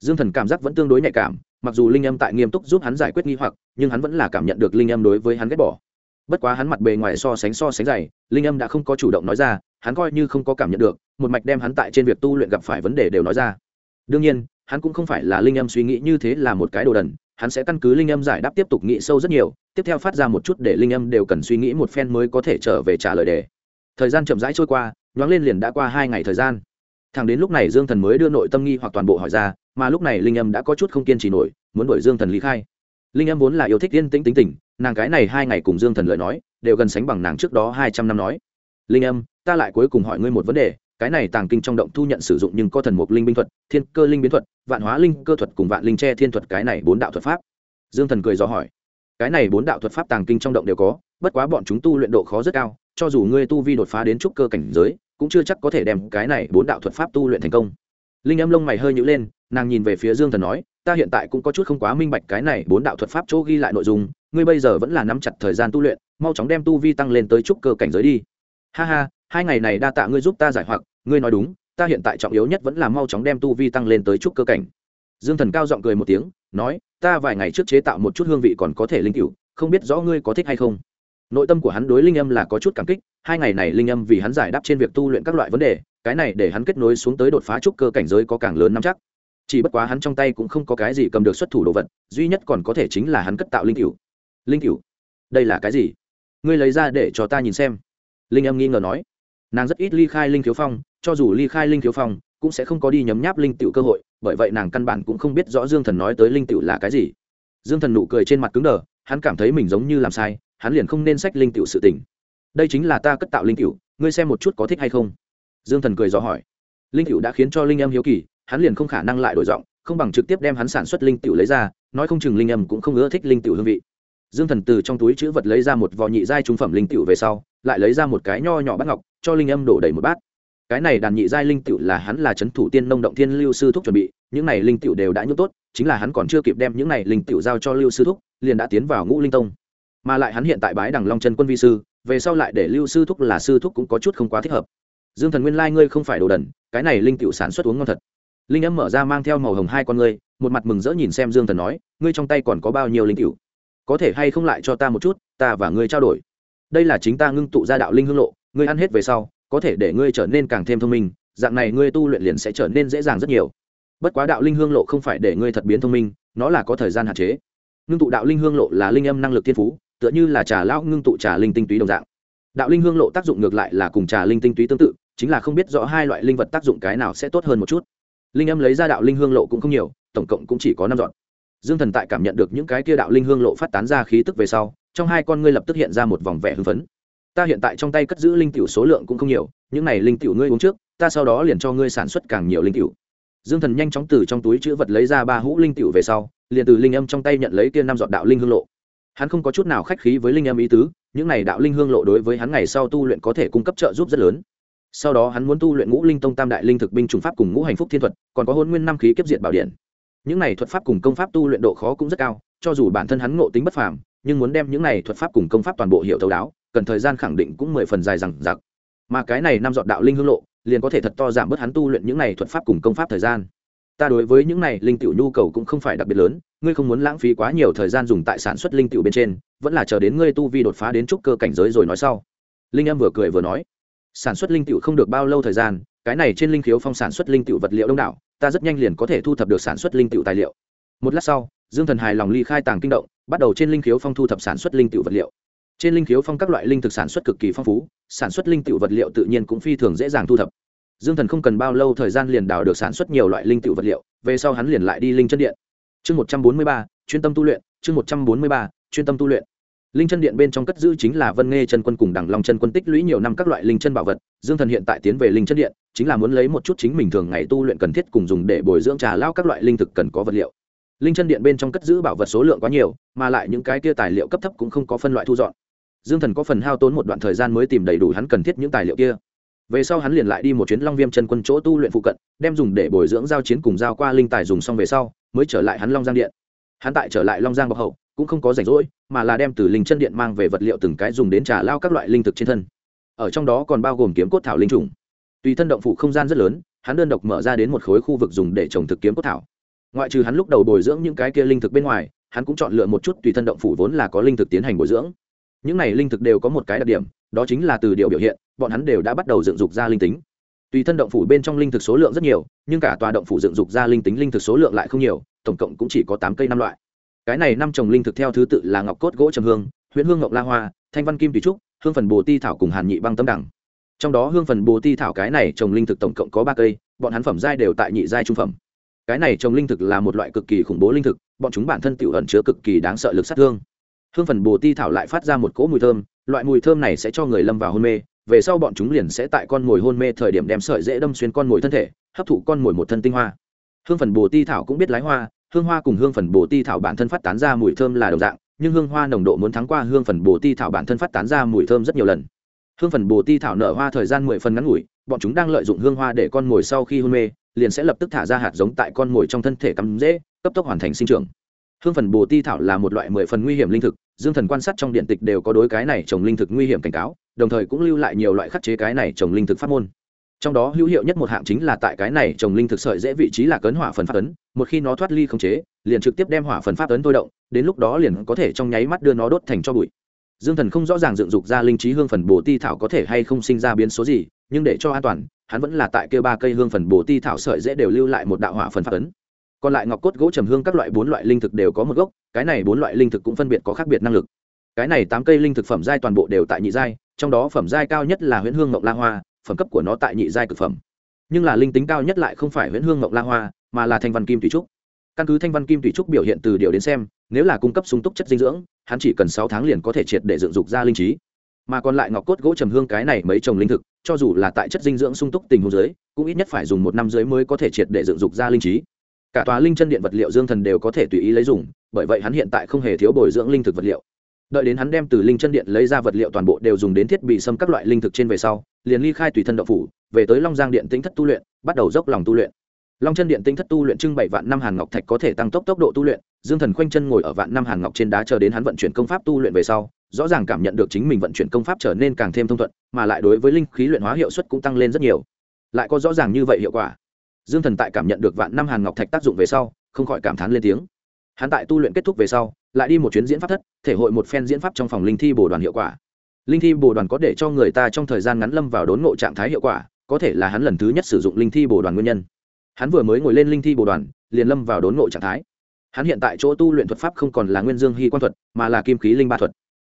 Dương thần cảm giác vẫn tương đối nhạy cảm, mặc dù linh âm tại nghiêm túc giúp hắn giải quyết nghi hoặc, nhưng hắn vẫn là cảm nhận được linh âm đối với hắn ghét bỏ. Bất quá hắn mặt bề ngoài so sánh so sánh dày, linh âm đã không có chủ động nói ra, hắn coi như không có cảm nhận được, một mạch đem hắn tại trên việc tu luyện gặp phải vấn đề đều nói ra. Đương nhiên, hắn cũng không phải là linh âm suy nghĩ như thế là một cái đồ đần hắn sẽ căn cứ linh âm giải đáp tiếp tục nghĩ sâu rất nhiều, tiếp theo phát ra một chút để linh âm đều cần suy nghĩ một phen mới có thể trở về trả lời đề. Thời gian chậm rãi trôi qua, nhoáng lên liền đã qua hai ngày thời gian. Thẳng đến lúc này dương thần mới đưa nội tâm nghi hoặc toàn bộ hỏi ra, mà lúc này linh âm đã có chút không kiên trì nổi, muốn đuổi dương thần lý khai. Linh âm vốn là yêu thích yên tĩnh tính tình, nàng cái này hai ngày cùng dương thần lời nói, đều gần sánh bằng nàng trước đó hai trăm năm nói. Linh âm, ta lại cuối cùng hỏi ngươi một vấn đề cái này tàng kinh trong động thu nhận sử dụng nhưng có thần mục linh binh thuật, thiên cơ linh biến thuật, vạn hóa linh cơ thuật cùng vạn linh tre thiên thuật cái này bốn đạo thuật pháp. Dương thần cười do hỏi. Cái này bốn đạo thuật pháp tàng kinh trong động đều có, bất quá bọn chúng tu luyện độ khó rất cao, cho dù ngươi tu vi đột phá đến trúc cơ cảnh giới, cũng chưa chắc có thể đem cái này bốn đạo thuật pháp tu luyện thành công. Linh âm lông mày hơi nhữ lên, nàng nhìn về phía dương thần nói, ta hiện tại cũng có chút không quá minh bạch cái này bốn đạo thuật pháp chỗ ghi lại nội dung, ngươi bây giờ vẫn là nắm chặt thời gian tu luyện, mau chóng đem tu vi tăng lên tới trúc cơ cảnh giới đi. Ha ha hai ngày này đa tạ ngươi giúp ta giải hoặc, ngươi nói đúng, ta hiện tại trọng yếu nhất vẫn là mau chóng đem tu vi tăng lên tới chút cơ cảnh. Dương thần cao giọng cười một tiếng, nói, ta vài ngày trước chế tạo một chút hương vị còn có thể linh cựu không biết rõ ngươi có thích hay không. Nội tâm của hắn đối linh âm là có chút cảm kích, hai ngày này linh âm vì hắn giải đáp trên việc tu luyện các loại vấn đề, cái này để hắn kết nối xuống tới đột phá trúc cơ cảnh giới có càng lớn nắm chắc. Chỉ bất quá hắn trong tay cũng không có cái gì cầm được xuất thủ đồ vật, duy nhất còn có thể chính là hắn cất tạo linh cựu linh cựu đây là cái gì? Ngươi lấy ra để cho ta nhìn xem. Linh âm nghi ngờ nói nàng rất ít ly khai linh thiếu phong, cho dù ly khai linh thiếu phong, cũng sẽ không có đi nhấm nháp linh tiểu cơ hội, bởi vậy nàng căn bản cũng không biết rõ dương thần nói tới linh tiểu là cái gì. Dương thần nụ cười trên mặt cứng đờ, hắn cảm thấy mình giống như làm sai, hắn liền không nên sách linh tiểu sự tình. Đây chính là ta cất tạo linh tiểu ngươi xem một chút có thích hay không? Dương thần cười dò hỏi. Linh tiểu đã khiến cho linh âm hiếu kỳ, hắn liền không khả năng lại đổi giọng, không bằng trực tiếp đem hắn sản xuất linh tiểu lấy ra, nói không chừng linh âm cũng không ưa thích linh tiểu hương vị. Dương thần từ trong túi chữ vật lấy ra một vò nhị giai trung phẩm linh tiểu về sau lại lấy ra một cái nho nhỏ bát ngọc, cho linh âm đổ đầy một bát. Cái này đàn nhị giai linh tiểu là hắn là c thủ tiên nông động thiên lưu sư thúc chuẩn bị, những này linh tiểu đều đã nhốt tốt, chính là hắn còn chưa kịp đem những này linh tiểu giao cho lưu sư thúc, liền đã tiến vào ngũ linh tông. Mà lại hắn hiện tại bái đằng long chân quân vi sư, về sau lại để lưu sư thúc là sư thúc cũng có chút không quá thích hợp. Dương thần nguyên lai ngươi không phải đồ đần, cái này linh tiểu sản xuất uống ngon thật. Linh âm mở ra mang theo màu hồng hai con ngươi, một mặt mừng rỡ nhìn xem dương thần nói, ngươi trong tay còn có bao nhiêu linh tiểu có thể hay không lại cho ta một chút, ta và ngươi trao đổi đây là chính ta ngưng tụ ra đạo linh hương lộ, ngươi ăn hết về sau, có thể để ngươi trở nên càng thêm thông minh, dạng này ngươi tu luyện liền sẽ trở nên dễ dàng rất nhiều. Bất quá đạo linh hương lộ không phải để ngươi thật biến thông minh, nó là có thời gian hạn chế. Ngưng tụ đạo linh hương lộ là linh âm năng lực thiên phú, tựa như là trà lão ngưng tụ trà linh tinh túy đồng dạng. Đạo linh hương lộ tác dụng ngược lại là cùng trà linh tinh túy tương tự, chính là không biết rõ hai loại linh vật tác dụng cái nào sẽ tốt hơn một chút. Linh âm lấy ra đạo linh hương lộ cũng không nhiều, tổng cộng cũng chỉ có năm dọn. Dương thần tại cảm nhận được những cái kia đạo linh hương lộ phát tán ra khí tức về sau trong hai con ngươi lập tức hiện ra một vòng vẻ hưng phấn. Ta hiện tại trong tay cất giữ linh tiểu số lượng cũng không nhiều, những này linh tiểu ngươi uống trước, ta sau đó liền cho ngươi sản xuất càng nhiều linh tiểu. Dương thần nhanh chóng từ trong túi chữ vật lấy ra ba hũ linh tiểu về sau, liền từ linh âm trong tay nhận lấy kia năm giọt đạo linh hương lộ. Hắn không có chút nào khách khí với linh âm ý tứ, những này đạo linh hương lộ đối với hắn ngày sau tu luyện có thể cung cấp trợ giúp rất lớn. Sau đó hắn muốn tu luyện ngũ linh tông tam đại linh thực binh trùng pháp cùng ngũ hành phúc thiên thuật, còn có hôn nguyên năm khí kiếp diện bảo điện. Những này thuật pháp cùng công pháp tu luyện độ khó cũng rất cao, cho dù bản thân hắn ngộ tính bất phàm nhưng muốn đem những này thuật pháp cùng công pháp toàn bộ hiểu thấu đáo, cần thời gian khẳng định cũng mười phần dài rằng giặc mà cái này năm dọn đạo linh hương lộ, liền có thể thật to giảm bớt hắn tu luyện những này thuật pháp cùng công pháp thời gian. Ta đối với những này linh tiểu nhu cầu cũng không phải đặc biệt lớn, ngươi không muốn lãng phí quá nhiều thời gian dùng tại sản xuất linh tiểu bên trên, vẫn là chờ đến ngươi tu vi đột phá đến trúc cơ cảnh giới rồi nói sau. Linh em vừa cười vừa nói, sản xuất linh tiểu không được bao lâu thời gian, cái này trên linh khiếu phong sản xuất linh tiểu vật liệu đông đảo, ta rất nhanh liền có thể thu thập được sản xuất linh tiểu tài liệu. Một lát sau dương thần hài lòng ly khai tàng kinh động, bắt đầu trên linh khiếu phong thu thập sản xuất linh tiểu vật liệu. Trên linh khiếu phong các loại linh thực sản xuất cực kỳ phong phú, sản xuất linh tiểu vật liệu tự nhiên cũng phi thường dễ dàng thu thập. Dương thần không cần bao lâu thời gian liền đào được sản xuất nhiều loại linh tiểu vật liệu, về sau hắn liền lại đi linh chân điện. Chương một trăm bốn mươi ba, chuyên tâm tu luyện, chương một trăm bốn mươi ba, chuyên tâm tu luyện. Linh chân điện bên trong cất giữ chính là vân nghe chân quân cùng đằng long chân quân tích lũy nhiều năm các loại linh chân bảo vật. Dương thần hiện tại tiến về linh chân điện, chính là muốn lấy một chút chính mình thường ngày tu luyện cần thiết cùng dùng để bồi dưỡng trà lao các loại linh thực cần có vật liệu linh chân điện bên trong cất giữ bảo vật số lượng quá nhiều, mà lại những cái kia tài liệu cấp thấp cũng không có phân loại thu dọn. Dương thần có phần hao tốn một đoạn thời gian mới tìm đầy đủ hắn cần thiết những tài liệu kia. Về sau hắn liền lại đi một chuyến long viêm chân quân chỗ tu luyện phụ cận, đem dùng để bồi dưỡng giao chiến cùng giao qua linh tài dùng xong về sau, mới trở lại hắn long giang điện. Hắn tại trở lại long giang bọc hậu, cũng không có rảnh rỗi, mà là đem từ linh chân điện mang về vật liệu từng cái dùng đến trả lao các loại linh thực trên thân. Ở trong đó còn bao gồm kiếm cốt thảo linh trùng. Tùy thân động phụ không gian rất lớn, hắn đơn độc mở ra đến một khối khu vực dùng để trồng thực kiếm cốt thảo ngoại trừ hắn lúc đầu bồi dưỡng những cái kia linh thực bên ngoài, hắn cũng chọn lựa một chút tùy thân động phủ vốn là có linh thực tiến hành bồi dưỡng. Những này linh thực đều có một cái đặc điểm, đó chính là từ điều biểu hiện, bọn hắn đều đã bắt đầu dựng dục ra linh tính. Tùy thân động phủ bên trong linh thực số lượng rất nhiều, nhưng cả tòa động phủ dựng dục ra linh tính linh thực số lượng lại không nhiều, tổng cộng cũng chỉ có tám cây năm loại. Cái này năm trồng linh thực theo thứ tự là ngọc cốt gỗ trầm hương, huyễn hương ngọc la hoa, thanh văn kim tùy trúc, hương phần bồ ti thảo cùng hàn nhị băng tâm đẳng. Trong đó hương phần bồ ti thảo cái này trồng linh thực tổng cộng có ba cây, bọn hắn phẩm giai đều tại nhị giai trung phẩm cái này trồng linh thực là một loại cực kỳ khủng bố linh thực, bọn chúng bản thân tiểu ẩn chứa cực kỳ đáng sợ lực sát thương. Hương phần bồ ti thảo lại phát ra một cỗ mùi thơm, loại mùi thơm này sẽ cho người lâm vào hôn mê, về sau bọn chúng liền sẽ tại con mồi hôn mê thời điểm đem sợi dễ đâm xuyên con mồi thân thể, hấp thụ con mồi một thân tinh hoa. Hương phần bồ ti thảo cũng biết lái hoa, hương hoa cùng hương phần bồ ti thảo bản thân phát tán ra mùi thơm là đồng dạng, nhưng hương hoa nồng độ muốn thắng qua hương phần bồ ti thảo bản thân phát tán ra mùi thơm rất nhiều lần. Hương phần bồ ti thảo nở hoa thời gian mười phần ngắn ngủi bọn chúng đang lợi dụng hương hoa để con mồi sau khi hôn mê, liền sẽ lập tức thả ra hạt giống tại con mồi trong thân thể cắm dễ, cấp tốc hoàn thành sinh trưởng. Hương phần bồ ti thảo là một loại mười phần nguy hiểm linh thực, dương thần quan sát trong điện tịch đều có đối cái này trồng linh thực nguy hiểm cảnh cáo, đồng thời cũng lưu lại nhiều loại khắc chế cái này trồng linh thực pháp môn. Trong đó hữu hiệu nhất một hạng chính là tại cái này trồng linh thực sợi dễ vị trí là cấn hỏa phần pháp ấn, một khi nó thoát ly không chế, liền trực tiếp đem hỏa phần pháp ấn thôi động, đến lúc đó liền có thể trong nháy mắt đưa nó đốt thành cho bụi. Dương thần không rõ ràng dựng dục ra linh trí hương phần bồ ti thảo có thể hay không sinh ra biến số gì nhưng để cho an toàn, hắn vẫn là tại kêu ba cây hương phần bồ ti thảo sợi dễ đều lưu lại một đạo hỏa phần pháp ấn. Còn lại ngọc cốt, gỗ trầm hương các loại bốn loại linh thực đều có một gốc, cái này bốn loại linh thực cũng phân biệt có khác biệt năng lực. Cái này tám cây linh thực phẩm giai toàn bộ đều tại nhị giai, trong đó phẩm giai cao nhất là huyễn hương ngọc la hoa, phẩm cấp của nó tại nhị giai cực phẩm. Nhưng là linh tính cao nhất lại không phải huyễn hương ngọc la hoa, mà là thanh văn kim thủy trúc. Căn cứ thanh văn kim thủy trúc biểu hiện từ điều đến xem, nếu là cung cấp sung túc chất dinh dưỡng, hắn chỉ cần sáu tháng liền có thể triệt để dựng dục ra linh trí. Mà còn lại ngọc cốt, gỗ trầm hương cái này mấy trồng linh thực cho dù là tại chất dinh dưỡng sung túc tình huống dưới, cũng ít nhất phải dùng một năm dưới mới có thể triệt để dựng dục ra linh trí. Cả tòa linh chân điện vật liệu dương thần đều có thể tùy ý lấy dùng, bởi vậy hắn hiện tại không hề thiếu bồi dưỡng linh thực vật liệu. Đợi đến hắn đem từ linh chân điện lấy ra vật liệu toàn bộ đều dùng đến thiết bị xâm các loại linh thực trên về sau, liền ly khai tùy thân đậu phủ, về tới long giang điện tính thất tu luyện, bắt đầu dốc lòng tu luyện long chân điện tinh thất tu luyện trưng bày vạn năm hàn ngọc thạch có thể tăng tốc tốc độ tu luyện, dương thần khoanh chân ngồi ở vạn năm hàn ngọc trên đá chờ đến hắn vận chuyển công pháp tu luyện về sau, rõ ràng cảm nhận được chính mình vận chuyển công pháp trở nên càng thêm thông thuận, mà lại đối với linh khí luyện hóa hiệu suất cũng tăng lên rất nhiều. Lại có rõ ràng như vậy hiệu quả. Dương thần tại cảm nhận được vạn năm hàn ngọc thạch tác dụng về sau, không khỏi cảm thán lên tiếng. Hắn tại tu luyện kết thúc về sau, lại đi một chuyến diễn pháp thất, thể hội một phen diễn pháp trong phòng linh thi bồ đoàn hiệu quả. Linh thi bồ đoàn có để cho người ta trong thời gian ngắn lâm vào đốn ngộ trạng thái hiệu quả, có thể là hắn lần thứ nhất sử dụng linh thi bồ đoàn nguyên nhân hắn vừa mới ngồi lên linh thi bồ đoàn, liền lâm vào đốn ngộ trạng thái. Hắn hiện tại chỗ tu luyện thuật pháp không còn là nguyên dương hy quang thuật, mà là kim khí linh ba thuật.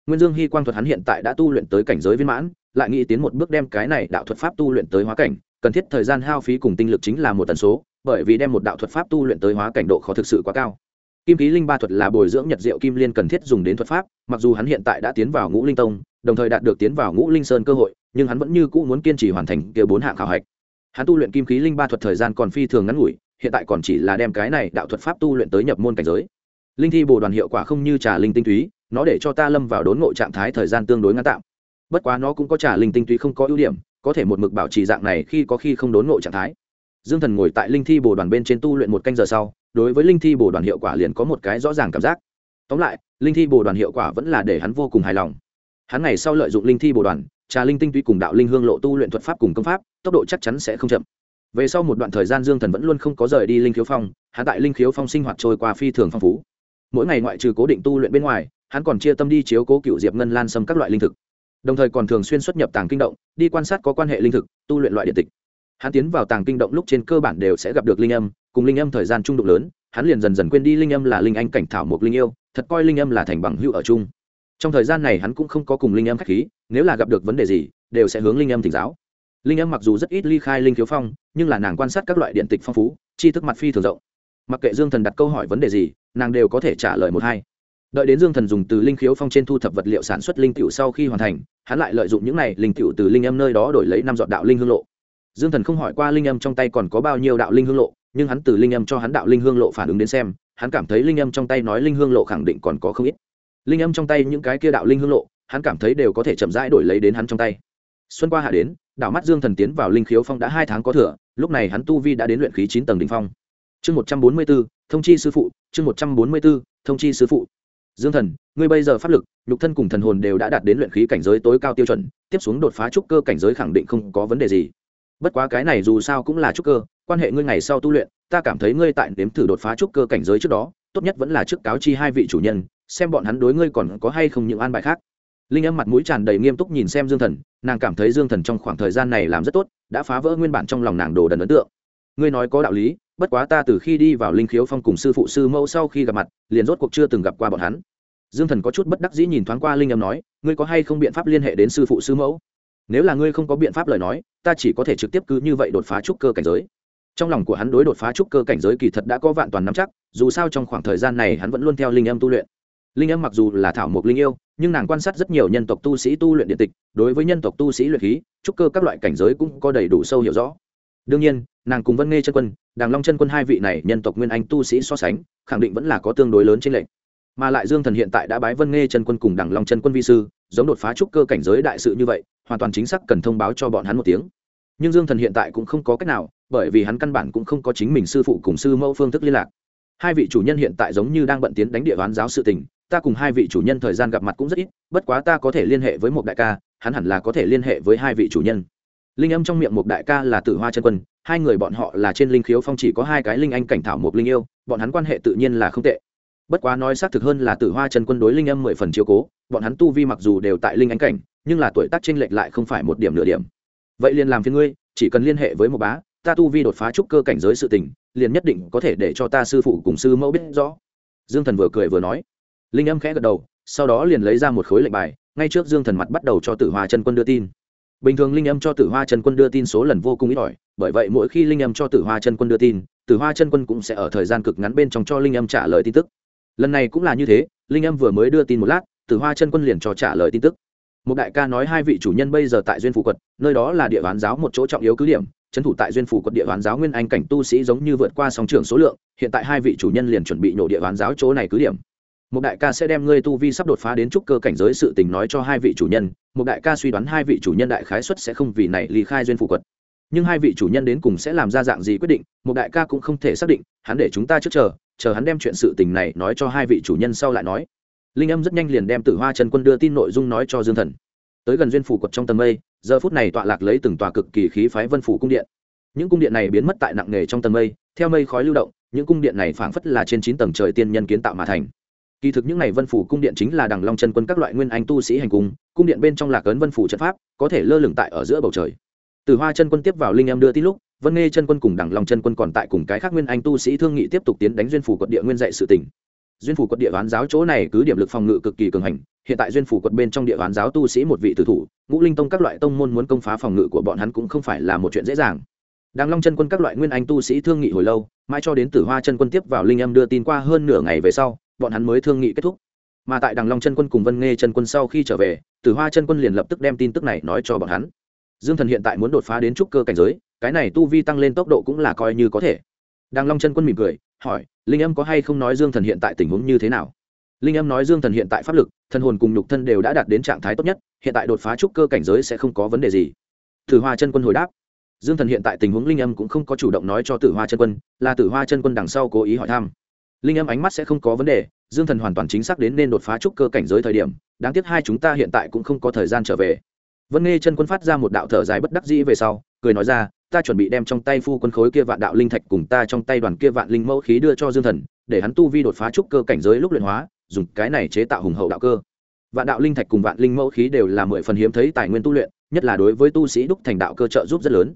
Nguyên dương hy quang thuật hắn hiện tại đã tu luyện tới cảnh giới viên mãn, lại nghĩ tiến một bước đem cái này đạo thuật pháp tu luyện tới hóa cảnh, cần thiết thời gian hao phí cùng tinh lực chính là một tần số, bởi vì đem một đạo thuật pháp tu luyện tới hóa cảnh độ khó thực sự quá cao. Kim khí linh ba thuật là bồi dưỡng nhật diệu kim liên cần thiết dùng đến thuật pháp, mặc dù hắn hiện tại đã tiến vào ngũ linh tông, đồng thời đạt được tiến vào ngũ linh sơn cơ hội, nhưng hắn vẫn như cũ muốn kiên trì hoàn thành kia bốn hạng khảo hạch hắn tu luyện kim khí linh ba thuật thời gian còn phi thường ngắn ngủi, hiện tại còn chỉ là đem cái này đạo thuật pháp tu luyện tới nhập môn cảnh giới. Linh thi bồ đoàn hiệu quả không như trà linh tinh túy, nó để cho ta lâm vào đốn ngộ trạng thái thời gian tương đối ngắn tạm. Bất quá nó cũng có trà linh tinh túy không có ưu điểm, có thể một mực bảo trì dạng này khi có khi không đốn ngộ trạng thái. Dương thần ngồi tại linh thi bồ đoàn bên trên tu luyện một canh giờ sau, đối với linh thi bồ đoàn hiệu quả liền có một cái rõ ràng cảm giác. Tóm lại, linh thi bồ đoàn hiệu quả vẫn là để hắn vô cùng hài lòng. Hắn ngày sau lợi dụng linh thi bồ đoàn trà linh tinh túy cùng đạo linh hương lộ tu luyện thuật pháp cùng công pháp, tốc độ chắc chắn sẽ không chậm. Về sau một đoạn thời gian dương thần vẫn luôn không có rời đi linh khiếu phong hạ tại linh khiếu phong sinh hoạt trôi qua phi thường phong phú. Mỗi ngày ngoại trừ cố định tu luyện bên ngoài, hắn còn chia tâm đi chiếu cố cựu diệp ngân lan xâm các loại linh thực. Đồng thời còn thường xuyên xuất nhập tàng kinh động, đi quan sát có quan hệ linh thực, tu luyện loại điện tịch. Hắn tiến vào tàng kinh động lúc trên cơ bản đều sẽ gặp được linh âm, cùng linh âm thời gian trung đụng lớn, hắn liền dần dần quên đi linh âm là linh anh cảnh thảo một linh yêu, thật coi linh âm là thành bằng hữu ở chung trong thời gian này hắn cũng không có cùng linh âm khách khí, nếu là gặp được vấn đề gì, đều sẽ hướng linh âm thỉnh giáo. Linh âm mặc dù rất ít ly khai linh khiếu phong, nhưng là nàng quan sát các loại điện tịch phong phú, tri thức mặt phi thường rộng. Mặc kệ dương thần đặt câu hỏi vấn đề gì, nàng đều có thể trả lời một hai. Đợi đến dương thần dùng từ linh khiếu phong trên thu thập vật liệu sản xuất linh t sau khi hoàn thành, hắn lại lợi dụng những này linh t từ linh âm nơi đó đổi lấy năm dọn đạo linh hương lộ. Dương thần không hỏi qua linh âm trong tay còn có bao nhiêu đạo linh hương lộ, nhưng hắn từ linh âm cho hắn đạo linh hương lộ phản ứng đến xem, hắn cảm thấy linh âm trong tay nói linh hương lộ khẳng định còn có không ít linh âm trong tay những cái kia đạo linh hương lộ, hắn cảm thấy đều có thể chậm rãi đổi lấy đến hắn trong tay. Xuân qua hạ đến, đảo mắt dương thần tiến vào linh khiếu phong đã hai tháng có thừa, lúc này hắn tu vi đã đến luyện khí chín tầng đ ỉ n h phong. Chương một trăm bốn mươi b ố thông chi sư phụ, chương một trăm bốn mươi b ố thông chi sư phụ. Dương thần, ngươi bây giờ pháp lực, nhục thân cùng thần hồn đều đã đạt đến luyện khí cảnh giới tối cao tiêu chuẩn, tiếp xuống đột phá trúc cơ cảnh giới khẳng định không có vấn đề gì. Bất quá cái này dù sao cũng là trúc cơ, quan hệ ngươi ngày sau tu luyện, ta cảm thấy ngươi tại nếm thử đột phá trúc cơ cảnh giới trước đó tốt nhất vẫn là trước cáo chi hai vị chủ nhân, xem bọn hắn đối ngươi còn có hay không những an bài khác. Linh âm mặt mũi tràn đầy nghiêm túc nhìn xem dương thần, nàng cảm thấy dương thần trong khoảng thời gian này làm rất tốt, đã phá vỡ nguyên bản trong lòng nàng đồ đần ấn tượng. Ngươi nói có đạo lý, bất quá ta từ khi đi vào linh khiếu phong cùng sư phụ sư mẫu sau khi gặp mặt, liền rốt cuộc chưa từng gặp qua bọn hắn. Dương thần có chút bất đắc dĩ nhìn thoáng qua linh âm nói, ngươi có hay không biện pháp liên hệ đến sư phụ sư mẫu? Nếu là ngươi không có biện pháp lời nói, ta chỉ có thể trực tiếp cứ như vậy đột phá trúc cơ cảnh giới trong lòng của hắn đối đột phá trúc cơ cảnh giới kỳ thật đã có vạn toàn nắm chắc, dù sao trong khoảng thời gian này hắn vẫn luôn theo linh âm tu luyện. Linh âm mặc dù là thảo mộc linh yêu, nhưng nàng quan sát rất nhiều nhân tộc tu sĩ tu luyện điện tịch, đối với nhân tộc tu sĩ luyện khí, trúc cơ các loại cảnh giới cũng có đầy đủ sâu hiểu rõ. Đương nhiên, nàng cùng vân nghe chân quân, đàng long chân quân hai vị này nhân tộc nguyên anh tu sĩ so sánh, khẳng định vẫn là có tương đối lớn trên lệnh mà lại dương thần hiện tại đã bái vân nghe chân quân cùng đàng long chân quân vi sư, giống đột phá trúc cơ cảnh giới đại sự như vậy, hoàn toàn chính xác cần thông báo cho bọn hắn một tiếng. Nhưng dương thần hiện tại cũng không có cách nào bởi vì hắn căn bản cũng không có chính mình sư phụ cùng sư mẫu phương thức liên lạc. Hai vị chủ nhân hiện tại giống như đang bận tiến đánh địa đoán giáo sự tình, ta cùng hai vị chủ nhân thời gian gặp mặt cũng rất ít, bất quá ta có thể liên hệ với một đại ca, hắn hẳn là có thể liên hệ với hai vị chủ nhân. Linh âm trong miệng một đại ca là tử hoa chân quân, hai người bọn họ là trên linh khiếu phong chỉ có hai cái linh anh cảnh thảo một linh yêu, bọn hắn quan hệ tự nhiên là không tệ. Bất quá nói xác thực hơn là tử hoa chân quân đối linh âm mười phần chiếu cố, bọn hắn tu vi mặc dù đều tại linh anh cảnh, nhưng là tuổi tác tranh lệch lại không phải một điểm nửa điểm. Vậy liền làm phiên ngươi, chỉ cần liên hệ với một bá ta tu vi đột phá trúc cơ cảnh giới sự tình, liền nhất định có thể để cho ta sư phụ cùng sư mẫu biết rõ. Dương thần vừa cười vừa nói. Linh âm khẽ gật đầu, sau đó liền lấy ra một khối lệnh bài, ngay trước dương thần mặt bắt đầu cho tử hoa chân quân đưa tin. Bình thường linh âm cho tử hoa chân quân đưa tin số lần vô cùng ít ỏi, bởi vậy mỗi khi linh âm cho tử hoa chân quân đưa tin, tử hoa chân quân cũng sẽ ở thời gian cực ngắn bên trong cho linh âm trả lời tin tức. Lần này cũng là như thế, linh âm vừa mới đưa tin một lát, tử hoa chân quân liền cho trả lời tin tức. Một đại ca nói hai vị chủ nhân bây giờ tại duyên phủ quật nơi đó là địa bán giáo một chỗ trọng yếu cứ điểm trấn thủ tại duyên phủ quận địa bán giáo nguyên anh cảnh tu sĩ giống như vượt qua sóng trường số lượng, hiện tại hai vị chủ nhân liền chuẩn bị nổ địa bán giáo chỗ này cứ điểm. Một đại ca sẽ đem ngươi tu vi sắp đột phá đến trúc cơ cảnh giới sự tình nói cho hai vị chủ nhân, một đại ca suy đoán hai vị chủ nhân đại khái xuất sẽ không vì này ly khai duyên phụ quật nhưng hai vị chủ nhân đến cùng sẽ làm ra dạng gì quyết định, một đại ca cũng không thể xác định, hắn để chúng ta trước chờ chờ hắn đem chuyện sự tình này nói cho hai vị chủ nhân sau lại nói. Linh âm rất nhanh liền đem tử hoa trần quân đưa tin nội dung nói cho dương thần. Tới gần duyên phủ quật trong tầm mây giờ phút này tọa lạc lấy từng tòa cực kỳ khí phái vân phủ cung điện. Những cung điện này biến mất tại nặng nề trong tầng mây, theo mây khói lưu động, những cung điện này phảng phất là trên chín tầng trời tiên nhân kiến tạo mà thành. Kỳ thực những n à y vân phủ cung điện chính là đằng long chân quân các loại nguyên anh tu sĩ hành cung cung điện bên trong lạc ấn vân phủ trận pháp, có thể lơ lửng tại ở giữa bầu trời. Từ hoa chân quân tiếp vào linh em đưa tin lúc, vân nghe chân quân cùng đằng long chân quân còn tại cùng cái khác nguyên anh tu sĩ thương nghị tiếp tục tiến đánh duyên phủ quận địa nguyên dạy sự tỉnh duyên phủ quận địa bán giáo chỗ này cứ điểm lực phòng ngự cực kỳ cường hành. Hiện tại duyên phủ quận bên trong địa bán giáo tu sĩ một vị tử thủ, ngũ linh tông các loại tông môn muốn công phá phòng ngự của bọn hắn cũng không phải là một chuyện dễ dàng. Đằng long chân quân các loại nguyên anh tu sĩ thương nghị hồi lâu, mãi cho đến tử hoa chân quân tiếp vào linh âm đưa tin qua hơn nửa ngày về sau, bọn hắn mới thương nghị kết thúc. Mà tại đằng long chân quân cùng vân nghe chân quân sau khi trở về, tử hoa chân quân liền lập tức đem tin tức này nói cho bọn hắn. Dương thần hiện tại muốn đột phá đến trúc cơ cảnh giới, cái này tu vi tăng lên tốc độ cũng là coi như có thể đang long chân quân mỉm cười, hỏi, linh âm có hay không nói dương thần hiện tại tình huống như thế nào? Linh âm nói dương thần hiện tại pháp lực thân hồn cùng nhục thân đều đã đạt đến trạng thái tốt nhất, hiện tại đột phá trúc cơ cảnh giới sẽ không có vấn đề gì. Tử hoa chân quân hồi đáp. Dương thần hiện tại tình huống linh âm cũng không có chủ động nói cho tử hoa chân quân, là tử hoa chân quân đằng sau cố ý hỏi thăm. Linh âm ánh mắt sẽ không có vấn đề, dương thần hoàn toàn chính xác đến nên đột phá trúc cơ cảnh giới thời điểm, đáng tiếc hai chúng ta hiện tại cũng không có thời gian trở về. Vân nghe chân quân phát ra một đạo thở dài bất đắc dĩ về sau, cười nói ra ta chuẩn bị đem trong tay phu quân khối kia vạn đạo linh thạch cùng ta trong tay đoàn kia vạn linh mẫu khí đưa cho dương thần, để hắn tu vi đột phá trúc cơ cảnh giới lúc luyện hóa, dùng cái này chế tạo hùng hậu đạo cơ. Vạn đạo linh thạch cùng vạn linh mẫu khí đều là mười phần hiếm thấy tài nguyên tu luyện, nhất là đối với tu sĩ đúc thành đạo cơ trợ giúp rất lớn.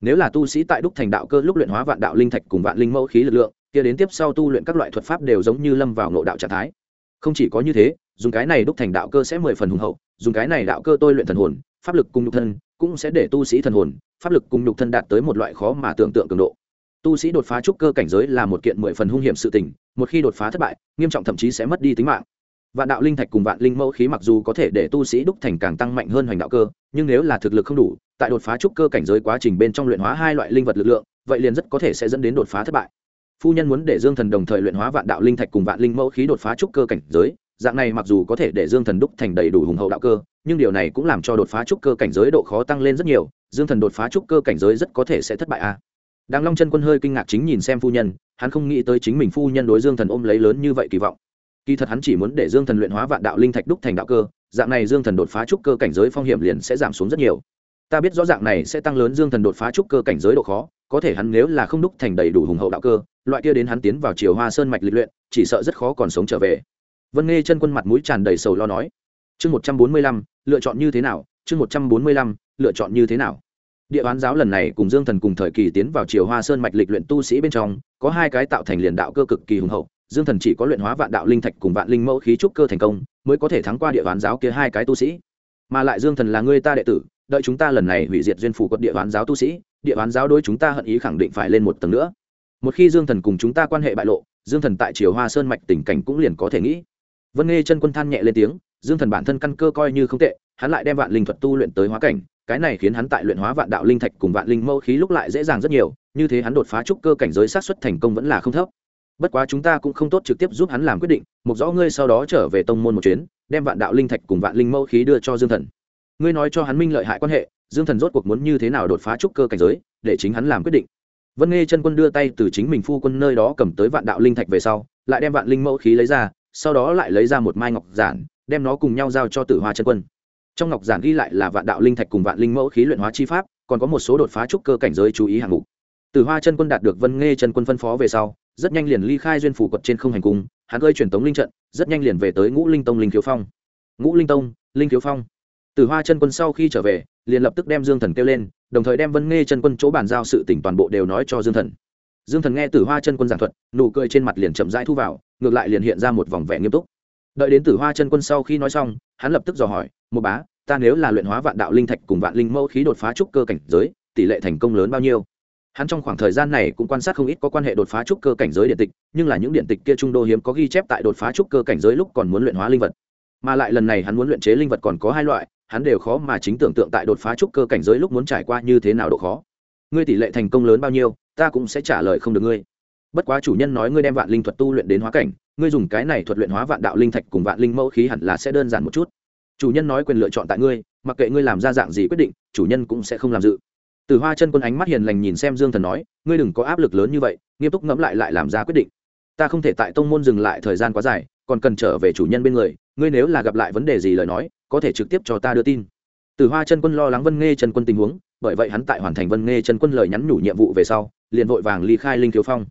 Nếu là tu sĩ tại đúc thành đạo cơ lúc luyện hóa vạn đạo linh thạch cùng vạn linh mẫu khí lực lượng, kia đến tiếp sau tu luyện các loại thuật pháp đều giống như lâm vào ngộ đạo trạng thái. Không chỉ có như thế, dùng cái này đúc thành đạo cơ sẽ mười phần hùng hậu, dùng cái này đạo cơ tôi luyện thần hồn pháp lực cùng nhục thân cũng sẽ để tu sĩ thần hồn, pháp lực cùng nhục thân đạt tới một loại khó mà tưởng tượng cường độ. Tu sĩ đột phá trúc cơ cảnh giới là một kiện mười phần hung hiểm sự tình, một khi đột phá thất bại, nghiêm trọng thậm chí sẽ mất đi tính mạng. Vạn đạo linh thạch cùng vạn linh mẫu khí mặc dù có thể để tu sĩ đúc thành càng tăng mạnh hơn hoành đạo cơ, nhưng nếu là thực lực không đủ, tại đột phá trúc cơ cảnh giới quá trình bên trong luyện hóa hai loại linh vật lực lượng, vậy liền rất có thể sẽ dẫn đến đột phá thất bại. Phu nhân muốn để dương thần đồng thời luyện hóa vạn đạo linh thạch cùng vạn linh mẫu khí đột phá trúc cơ cảnh giới dạng này mặc dù có thể để dương thần đúc thành đầy đủ hùng hậu đạo cơ, nhưng điều này cũng làm cho đột phá trúc cơ cảnh giới độ khó tăng lên rất nhiều. Dương thần đột phá trúc cơ cảnh giới rất có thể sẽ thất bại a à. đàng long chân quân hơi kinh ngạc chính nhìn xem phu nhân, hắn không nghĩ tới chính mình phu nhân đối dương thần ôm lấy lớn như vậy kỳ vọng. Kỳ thật hắn chỉ muốn để dương thần luyện hóa vạn đạo linh thạch đúc thành đạo cơ, dạng này dương thần đột phá trúc cơ cảnh giới phong hiểm liền sẽ giảm xuống rất nhiều. Ta biết rõ dạng này sẽ tăng lớn dương thần đột phá trúc cơ cảnh giới độ khó, có thể hắn nếu là không đúc thành đầy đủ hùng hậu đạo cơ, loại kia đến hắn tiến vào chiều hoa sơn mạch lịch luyện, chỉ sợ rất khó còn sống trở về vân nghe chân quân mặt mũi tràn đầy sầu lo nói, chương một trăm bốn mươi lăm, lựa chọn như thế nào? Chương một trăm bốn mươi lăm, lựa chọn như thế nào? Địa bán giáo lần này cùng dương thần cùng thời kỳ tiến vào chiều hoa sơn mạch lịch luyện tu sĩ bên trong, có hai cái tạo thành liền đạo cơ cực kỳ hùng hậu. Dương thần chỉ có luyện hóa vạn đạo linh thạch cùng vạn linh mẫu khí trúc cơ thành công, mới có thể thắng qua địa bán giáo kia hai cái tu sĩ. Mà lại dương thần là người ta đệ tử, đợi chúng ta lần này hủy diệt duyên phủ quật địa bán giáo tu sĩ, địa bán giáo đối chúng ta hận ý khẳng định phải lên một tầng nữa. Một khi dương thần cùng chúng ta quan hệ bại lộ, dương thần tại triều hoa sơn mạch tình cảnh cũng liền có thể nghĩ vân nghe chân quân than nhẹ lên tiếng, dương thần bản thân căn cơ coi như không tệ, hắn lại đem vạn linh thuật tu luyện tới hóa cảnh, cái này khiến hắn tại luyện hóa vạn đạo linh thạch cùng vạn linh mẫu khí lúc lại dễ dàng rất nhiều, như thế hắn đột phá trúc cơ cảnh giới sát xuất thành công vẫn là không thấp. Bất quá chúng ta cũng không tốt trực tiếp giúp hắn làm quyết định một rõ ngươi sau đó trở về tông môn một chuyến, đem vạn đạo linh thạch cùng vạn linh mẫu khí đưa cho dương thần. Ngươi nói cho hắn minh lợi hại quan hệ, dương thần rốt cuộc muốn như thế nào đột phá trúc cơ cảnh giới, để chính hắn làm quyết định. Vân nghe chân quân đưa tay từ chính mình phu quân nơi đó cầm tới vạn đạo linh thạch về sau, lại đem vạn linh mẫu khí lấy ra sau đó lại lấy ra một mai ngọc giản, đem nó cùng nhau giao cho tử hoa chân quân. Trong ngọc giản ghi lại là vạn đạo linh thạch cùng vạn linh mẫu khí luyện hóa chi pháp, còn có một số đột phá trúc cơ cảnh giới chú ý hạng mục. Tử hoa chân quân đạt được vân nghe chân quân phân phó về sau, rất nhanh liền ly khai duyên phủ quật trên không hành cung, hắn ơi truyền tống linh trận, rất nhanh liền về tới ngũ linh tông linh thiếu phong. Ngũ linh tông, linh thiếu phong. Tử hoa chân quân sau khi trở về, liền lập tức đem dương thần kêu lên, đồng thời đem vân nghe chân quân chỗ bàn giao sự tỉnh toàn bộ đều nói cho dương thần. Dương thần nghe tử hoa chân quân giảng thuật, nụ cười trên mặt liền chậm rãi thu vào ngược lại liền hiện ra một vòng vẻ nghiêm túc. Đợi đến tử hoa chân quân sau khi nói xong, hắn lập tức dò hỏi một bá, ta nếu là luyện hóa vạn đạo linh thạch cùng vạn linh mẫu khí đột phá trúc cơ cảnh giới, tỷ lệ thành công lớn bao nhiêu? Hắn trong khoảng thời gian này cũng quan sát không ít có quan hệ đột phá trúc cơ cảnh giới điện tịch, nhưng là những điện tịch kia trung đô hiếm có ghi chép tại đột phá trúc cơ cảnh giới lúc còn muốn luyện hóa linh vật. Mà lại lần này hắn muốn luyện chế linh vật còn có hai loại, hắn đều khó mà chính tưởng tượng tại đột phá trúc cơ cảnh giới lúc muốn trải qua như thế nào độ khó. Ngươi tỷ lệ thành công lớn bao nhiêu, ta cũng sẽ trả lời không được ngươi bất quá chủ nhân nói ngươi đem vạn linh thuật tu luyện đến hóa cảnh, ngươi dùng cái này thuật luyện hóa vạn đạo linh thạch cùng vạn linh mẫu khí hẳn là sẽ đơn giản một chút. Chủ nhân nói quyền lựa chọn tại ngươi, mặc kệ ngươi làm ra dạng gì quyết định, chủ nhân cũng sẽ không làm dự. Từ hoa chân quân ánh mắt hiền lành nhìn xem dương thần nói, ngươi đừng có áp lực lớn như vậy, nghiêm túc ngẫm lại lại làm ra quyết định. Ta không thể tại tông môn dừng lại thời gian quá dài, còn cần trở về chủ nhân bên người, ngươi nếu là gặp lại vấn đề gì lời nói, có thể trực tiếp cho ta đưa tin. Từ hoa chân quân lo lắng vân nghe chân quân tình huống, bởi vậy hắn tại hoàn thành vân nghe chân quân lời nhắn nhủ nhiệm vụ về sau, liền vội vàng ly khai linh thiếu phong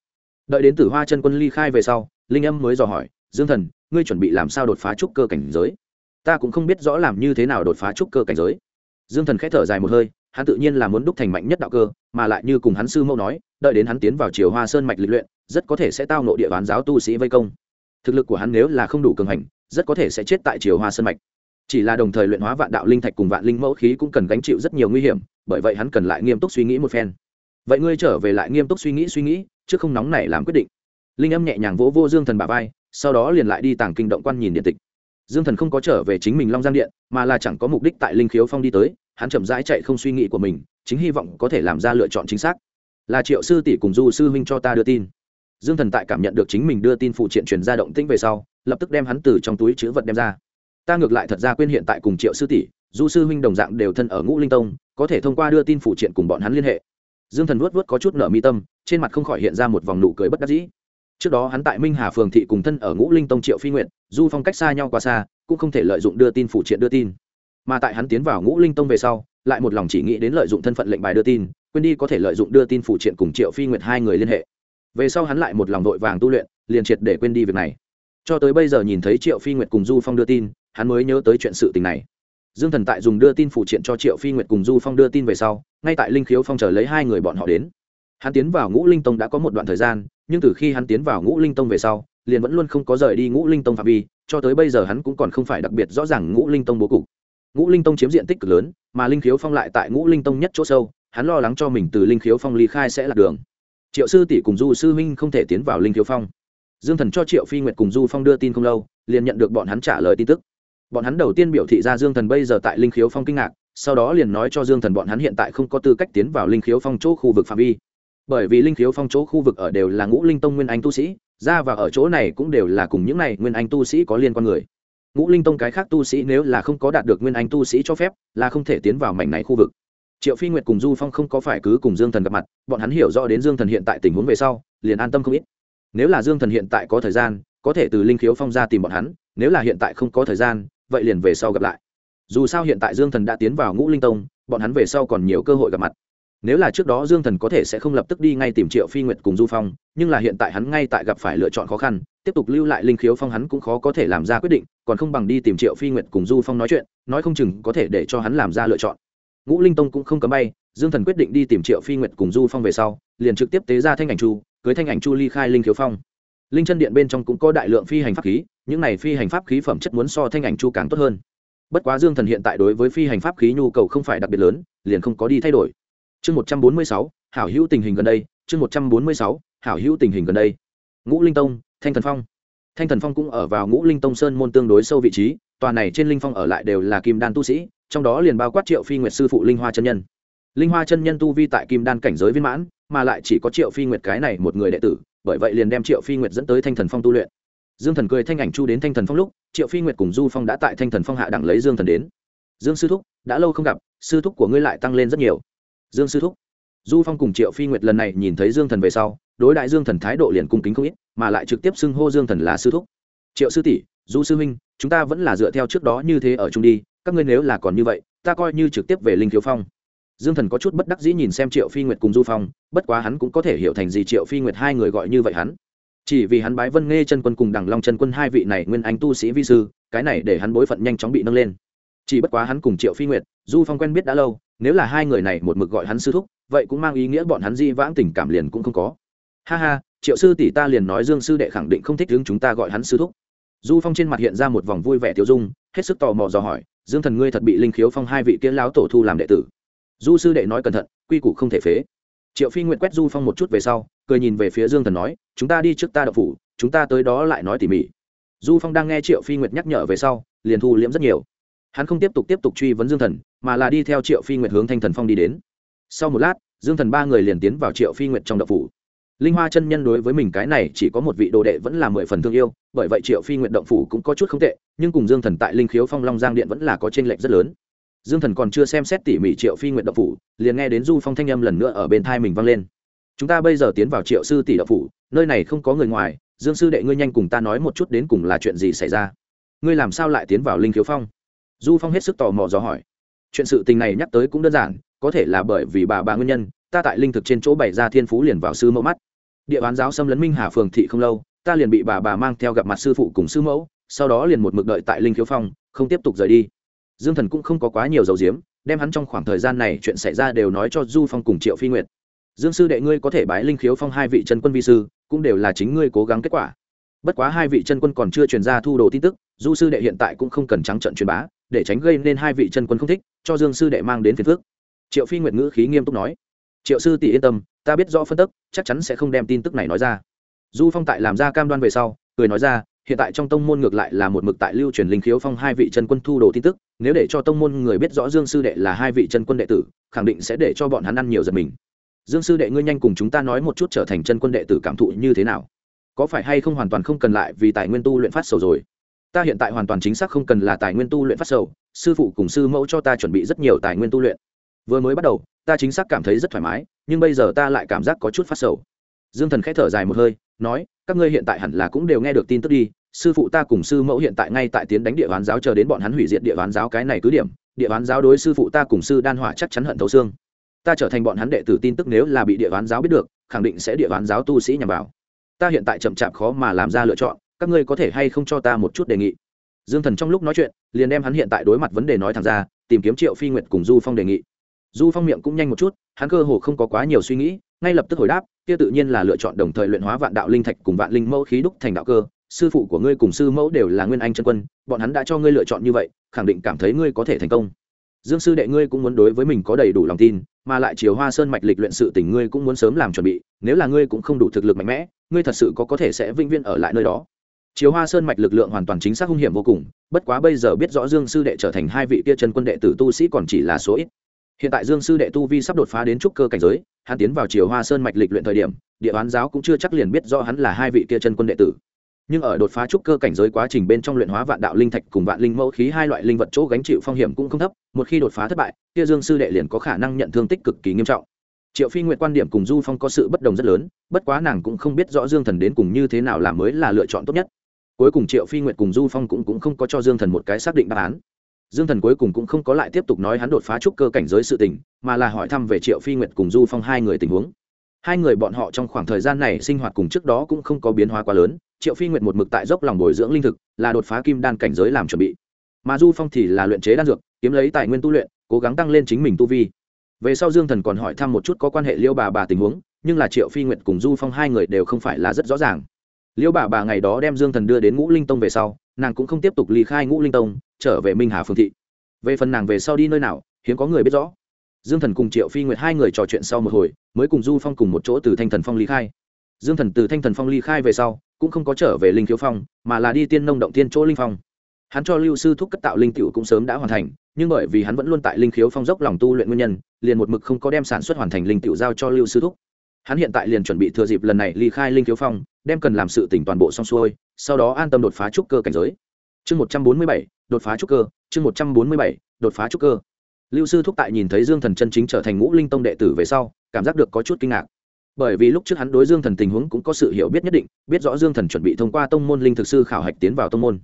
đợi đến tử hoa chân quân ly khai về sau, linh âm mới dò hỏi, dương thần, ngươi chuẩn bị làm sao đột phá trúc cơ cảnh giới? Ta cũng không biết rõ làm như thế nào đột phá trúc cơ cảnh giới. Dương thần k h ẽ thở dài một hơi, hắn tự nhiên là muốn đúc thành mạnh nhất đạo cơ, mà lại như cùng hắn sư mẫu nói, đợi đến hắn tiến vào chiều hoa sơn mạch lịch luyện, rất có thể sẽ tao nộ địa bán giáo tu sĩ vây công. Thực lực của hắn nếu là không đủ cường hành, rất có thể sẽ chết tại chiều hoa sơn mạch. Chỉ là đồng thời luyện hóa vạn đạo linh thạch cùng vạn linh mẫu khí cũng cần gánh chịu rất nhiều nguy hiểm, bởi vậy hắn cần lại nghiêm túc suy nghĩ một phen. Vậy ngươi trở về lại nghiêm túc suy nghĩ suy nghĩ chứ không nóng này làm quyết định. Linh âm nhẹ nhàng vỗ vô dương thần bà vai, sau đó liền lại đi tàng kinh động quan nhìn điện tịch. Dương thần không có trở về chính mình long giang điện, mà là chẳng có mục đích tại linh khiếu phong đi tới, hắn chậm rãi chạy không suy nghĩ của mình, chính hy vọng có thể làm ra lựa chọn chính xác. Là triệu sư tỷ cùng du sư huynh cho ta đưa tin. Dương thần tại cảm nhận được chính mình đưa tin phụ triện truyền ra động tĩnh về sau, lập tức đem hắn từ trong túi chữ vật đem ra. Ta ngược lại thật ra quên hiện tại cùng triệu sư tỷ, du sư huynh đồng dạng đều thân ở ngũ linh tông, có thể thông qua đưa tin phụ triện cùng bọn hắn liên hệ. Dương thần vuốt vuốt có chút nợ mi tâm trên mặt không khỏi hiện ra một vòng nụ cười bất đắc dĩ. Trước đó hắn tại minh hà phường thị cùng thân ở ngũ linh tông triệu phi nguyện du phong cách xa nhau quá xa, cũng không thể lợi dụng đưa tin phụ triện đưa tin. Mà tại hắn tiến vào ngũ linh tông về sau, lại một lòng chỉ nghĩ đến lợi dụng thân phận lệnh bài đưa tin, quên đi có thể lợi dụng đưa tin phụ triện cùng triệu phi nguyệt hai người liên hệ. Về sau hắn lại một lòng vội vàng tu luyện, liền triệt để quên đi việc này. Cho tới bây giờ nhìn thấy triệu phi nguyệt cùng du phong đưa tin, hắn mới nhớ tới chuyện sự tình này. Dương thần tại dùng đưa tin phụ triện cho triệu phi nguyệt cùng du phong đưa tin về sau, ngay tại linh khiếu phong chờ lấy hai người bọn họ đến hắn tiến vào ngũ linh tông đã có một đoạn thời gian, nhưng từ khi hắn tiến vào ngũ linh tông về sau, liền vẫn luôn không có rời đi ngũ linh tông phạm vi, cho tới bây giờ hắn cũng còn không phải đặc biệt rõ ràng ngũ linh tông bố cục. Ngũ linh tông chiếm diện tích cực lớn, mà linh khiếu phong lại tại ngũ linh tông nhất chỗ sâu, hắn lo lắng cho mình từ linh khiếu phong ly khai sẽ là đường. Triệu sư tỷ cùng du sư huynh không thể tiến vào linh khiếu phong. Dương thần cho triệu phi nguyệt cùng du phong đưa tin không lâu, liền nhận được bọn hắn trả lời tin tức. Bọn hắn đầu tiên biểu thị ra dương thần bây giờ tại linh khiếu phong kinh ngạc, sau đó liền nói cho dương thần bọn hắn hiện tại không có tư cách tiến vào linh khiếu phong chỗ khu vực phạm vi bởi vì linh khiếu phong chỗ khu vực ở đều là ngũ linh tông nguyên anh tu sĩ, ra và ở chỗ này cũng đều là cùng những này nguyên anh tu sĩ có liên quan người. Ngũ linh tông cái khác tu sĩ nếu là không có đạt được nguyên anh tu sĩ cho phép, là không thể tiến vào mảnh này khu vực. Triệu phi nguyệt cùng du phong không có phải cứ cùng dương thần gặp mặt, bọn hắn hiểu rõ đến dương thần hiện tại tình huống về sau, liền an tâm không ít. Nếu là dương thần hiện tại có thời gian, có thể từ linh khiếu phong ra tìm bọn hắn, nếu là hiện tại không có thời gian, vậy liền về sau gặp lại. Dù sao hiện tại dương thần đã tiến vào ngũ linh tông, bọn hắn về sau còn nhiều cơ hội gặp mặt nếu là trước đó dương thần có thể sẽ không lập tức đi ngay tìm triệu phi nguyệt cùng du phong, nhưng là hiện tại hắn ngay tại gặp phải lựa chọn khó khăn, tiếp tục lưu lại linh khiếu phong hắn cũng khó có thể làm ra quyết định, còn không bằng đi tìm triệu phi nguyệt cùng du phong nói chuyện, nói không chừng có thể để cho hắn làm ra lựa chọn. Ngũ linh tông cũng không cấm bay, dương thần quyết định đi tìm triệu phi nguyệt cùng du phong về sau, liền trực tiếp tế ra thanh ảnh chu, cưới thanh ảnh chu ly khai linh khiếu phong. Linh chân điện bên trong cũng có đại lượng phi hành pháp khí, những này phi hành pháp khí phẩm chất muốn so thanh ảnh chu càng tốt hơn. Bất quá dương thần hiện tại đối với phi hành pháp khí nhu cầu không phải đặc biệt lớn, liền không có đi thay đổi chương một trăm bốn mươi sáu, hảo hữu tình hình gần đây, chương một trăm bốn mươi sáu, hảo hữu tình hình gần đây. Ngũ linh tông, thanh thần phong. Thanh thần phong cũng ở vào ngũ linh tông sơn môn tương đối sâu vị trí, tòa này trên linh phong ở lại đều là kim đan tu sĩ, trong đó liền bao quát triệu phi nguyệt sư phụ linh hoa chân nhân. Linh hoa chân nhân tu vi tại kim đan cảnh giới viên mãn, mà lại chỉ có triệu phi nguyệt cái này một người đệ tử, bởi vậy liền đem triệu phi nguyệt dẫn tới thanh thần phong tu luyện. Dương thần cười thanh ảnh chu đến thanh thần phong lúc, triệu phi nguyệt cùng du phong đã tại thanh thần phong hạ đẳng lấy dương thần đến. Dương sư thúc, đã lâu không gặp, sư thúc của ngươi lại tăng lên rất nhiều dương sư thúc. Du phong cùng triệu phi nguyệt lần này nhìn thấy dương thần về sau, đối đại dương thần thái độ liền cung kính không ít, mà lại trực tiếp xưng hô dương thần là sư thúc. Triệu sư tỷ, du sư huynh chúng ta vẫn là dựa theo trước đó như thế ở chung đi, các ngươi nếu là còn như vậy, ta coi như trực tiếp về linh thiếu phong. Dương thần có chút bất đắc dĩ nhìn xem triệu phi nguyệt cùng du phong, bất quá hắn cũng có thể hiểu thành gì triệu phi nguyệt hai người gọi như vậy hắn. Chỉ vì hắn bái vân nghe chân quân cùng đằng long chân quân hai vị này nguyên anh tu sĩ vi sư, cái này để hắn bối phận nhanh chóng bị nâng lên. Chỉ bất quá hắn cùng triệu phi nguyệt, du phong quen biết đã lâu nếu là hai người này một mực gọi hắn sư thúc, vậy cũng mang ý nghĩa bọn hắn di vãng tình cảm liền cũng không có. Ha ha, triệu sư tỷ ta liền nói dương sư đệ khẳng định không thích hướng chúng ta gọi hắn sư thúc. Du phong trên mặt hiện ra một vòng vui vẻ tiêu dung, hết sức tò mò dò hỏi, dương thần ngươi thật bị linh khiếu phong hai vị kiến láo tổ thu làm đệ tử. Du sư đệ nói cẩn thận, quy củ không thể phế. Triệu phi nguyện quét du phong một chút về sau, cười nhìn về phía dương thần nói, chúng ta đi trước ta đậu phủ, chúng ta tới đó lại nói tỉ mỉ. Du phong đang nghe triệu phi nguyệt nhắc nhở về sau, liền thu liễm rất nhiều hắn không tiếp tục tiếp tục truy vấn dương thần, mà là đi theo triệu phi nguyệt hướng thanh thần phong đi đến. Sau một lát, dương thần ba người liền tiến vào triệu phi nguyệt trong đậu phủ. Linh hoa chân nhân đối với mình cái này chỉ có một vị đồ đệ vẫn là mười phần thương yêu, bởi vậy triệu phi nguyện động phủ cũng có chút không tệ, nhưng cùng dương thần tại linh khiếu phong long giang điện vẫn là có t r ê n lệch rất lớn. Dương thần còn chưa xem xét tỉ mỉ triệu phi nguyện động phủ, liền nghe đến du phong thanh âm lần nữa ở bên thai mình vang lên. Chúng ta bây giờ tiến vào triệu sư tỷ động phủ, nơi này không có người ngoài, dương sư đệ ngươi nhanh cùng ta nói một chút đến cùng là chuyện gì xảy ra. Ngươi làm sao lại tiến vào linh khiếu phong? Du phong hết sức tò mò dò hỏi. Chuyện sự tình này nhắc tới cũng đơn giản, có thể là bởi vì bà bà nguyên nhân, ta tại linh thực trên chỗ bày ra thiên phú liền vào sư mẫu mắt. Địa bán giáo xâm lấn minh hà phường thị không lâu, ta liền bị bà bà mang theo gặp mặt sư phụ cùng sư mẫu, sau đó liền một mực đợi tại linh khiếu phong, không tiếp tục rời đi. Dương thần cũng không có quá nhiều dầu diếm đem hắn trong khoảng thời gian này chuyện xảy ra đều nói cho du phong cùng triệu phi nguyệt. Dương sư đệ ngươi có thể bái linh khiếu phong hai vị chân quân vi sư, cũng đều là chính ngươi cố gắng kết quả bất quá hai vị chân quân còn chưa truyền ra thu đồ tin tức, du sư đệ hiện tại cũng không cần trắng trận truyền bá, để tránh gây nên hai vị chân quân không thích, cho dương sư đệ mang đến phiền phước triệu phi nguyệt ngữ khí nghiêm túc nói, triệu sư tỷ yên tâm, ta biết rõ phân tức, chắc chắn sẽ không đem tin tức này nói ra. Du phong tại làm ra cam đoan về sau, cười nói ra, hiện tại trong tông môn ngược lại là một mực tại lưu truyền linh khiếu phong hai vị chân quân thu đồ tin tức, nếu để cho tông môn người biết rõ dương sư đệ là hai vị chân quân đệ tử, khẳng định sẽ để cho bọn hắn ăn nhiều giật mình. Dương sư đệ, ngươi nhanh cùng chúng ta nói một chút trở thành chân quân đệ tử cảm thụ như thế nào? Có phải hay không hoàn toàn không cần lại vì tài nguyên tu luyện phát sầu rồi? Ta hiện tại hoàn toàn chính xác không cần là tài nguyên tu luyện phát sầu, sư phụ cùng sư mẫu cho ta chuẩn bị rất nhiều tài nguyên tu luyện. Vừa mới bắt đầu, ta chính xác cảm thấy rất thoải mái, nhưng bây giờ ta lại cảm giác có chút phát sầu. Dương thần k h ẽ thở dài một hơi, nói, các ngươi hiện tại hẳn là cũng đều nghe được tin tức đi, sư phụ ta cùng sư mẫu hiện tại ngay tại tiến đánh địa bán giáo chờ đến bọn hắn hủy diệt địa bán giáo cái này cứ điểm, địa bán giáo đối sư phụ ta cùng sư đan hỏa chắc chắn hận thấu xương. Ta trở thành bọn hắn đệ tử tin tức nếu là bị địa bán giáo biết được, khẳng định sẽ địa bán giáo tu sĩ nhằm vào ta hiện tại chậm chạp khó mà làm ra lựa chọn, các ngươi có thể hay không cho ta một chút đề nghị? Dương thần trong lúc nói chuyện, liền đem hắn hiện tại đối mặt vấn đề nói thẳng ra, tìm kiếm triệu phi nguyệt cùng du phong đề nghị. Du phong miệng cũng nhanh một chút, hắn cơ hồ không có quá nhiều suy nghĩ, ngay lập tức hồi đáp, kia tự nhiên là lựa chọn đồng thời luyện hóa vạn đạo linh thạch cùng vạn linh mẫu khí đúc thành đạo cơ, sư phụ của ngươi cùng sư mẫu đều là nguyên anh chân quân, bọn hắn đã cho ngươi lựa chọn như vậy, khẳng định cảm thấy ngươi có thể thành công. Dương sư đệ ngươi cũng muốn đối với mình có đầy đủ lòng tin, mà lại chiều hoa sơn mạch lịch luyện sự tình ngươi cũng muốn sớm làm chuẩn bị, nếu là ngươi cũng không đủ thực lực mạnh mẽ ngươi thật sự có có thể sẽ vĩnh viễn ở lại nơi đó. Chiếu hoa sơn mạch lực lượng hoàn toàn chính xác hung hiểm vô cùng, bất quá bây giờ biết rõ dương sư đệ trở thành hai vị kia chân quân đệ tử tu sĩ còn chỉ là số ít. Hiện tại dương sư đệ tu vi sắp đột phá đến trúc cơ cảnh giới, hắn tiến vào chiều hoa sơn mạch lịch luyện thời điểm, địa bán giáo cũng chưa chắc liền biết rõ hắn là hai vị kia chân quân đệ tử. Nhưng ở đột phá trúc cơ cảnh giới quá trình bên trong luyện hóa vạn đạo linh thạch cùng vạn linh mẫu khí hai loại linh vật chỗ gánh chịu phong hiểm cũng không thấp, một khi đột phá thất bại, kia dương sư đệ liền có khả năng nhận thương tích cực kỳ nghiêm trọng triệu phi nguyện quan điểm cùng du phong có sự bất đồng rất lớn bất quá nàng cũng không biết rõ dương thần đến cùng như thế nào là mới là lựa chọn tốt nhất. Cuối cùng triệu phi nguyện cùng du phong cũng, cũng không có cho dương thần một cái xác định đáp án. Dương thần cuối cùng cũng không có lại tiếp tục nói hắn đột phá trúc cơ cảnh giới sự tình mà là hỏi thăm về triệu phi nguyệt cùng du phong hai người tình huống. Hai người bọn họ trong khoảng thời gian này sinh hoạt cùng trước đó cũng không có biến hóa quá lớn triệu phi nguyệt một mực tại dốc lòng bồi dưỡng linh thực là đột phá kim đan cảnh giới làm chuẩn bị. Mà du phong thì là luyện chế đan dược kiếm lấy tài nguyên tu luyện cố gắng tăng lên chính mình tu vi về sau dương thần còn hỏi thăm một chút có quan hệ liêu bà bà tình huống, nhưng là triệu phi nguyệt cùng du phong hai người đều không phải là rất rõ ràng. Liêu bà bà ngày đó đem dương thần đưa đến ngũ linh tông về sau, nàng cũng không tiếp tục ly khai ngũ linh tông, trở về minh hà phương thị. Về phần nàng về sau đi nơi nào, hiếm có người biết rõ. Dương thần cùng triệu phi nguyệt hai người trò chuyện sau một hồi, mới cùng du phong cùng một chỗ từ thanh thần phong ly khai. Dương thần từ thanh thần phong ly khai về sau, cũng không có trở về linh khiếu phong, mà là đi tiên nông động tiên chỗ linh phong hắn cho lưu sư thúc cất tạo linh cựu cũng sớm đã hoàn thành, nhưng bởi vì hắn vẫn luôn tại linh khiếu phong dốc lòng tu luyện nguyên nhân, liền một mực không có đem sản xuất hoàn thành linh cựu giao cho lưu sư thúc. Hắn hiện tại liền chuẩn bị thừa dịp lần này ly khai linh khiếu phong, đem cần làm sự tỉnh toàn bộ xong xuôi, sau đó an tâm đột phá trúc cơ cảnh giới. Chương một trăm bốn mươi bảy, đột phá trúc cơ, chương một trăm bốn mươi bảy, đột phá trúc cơ. Lưu sư thúc tại nhìn thấy dương thần chân chính trở thành ngũ linh tông đệ tử về sau, cảm giác được có chút kinh ngạc. Bởi vì lúc trước hắn đối dương thần tình huống cũng có sự hiểu biết nhất định, biết rõ dương thần chuẩn bị thông qua tông môn linh thực sư khảo hạch tiến vào tông môn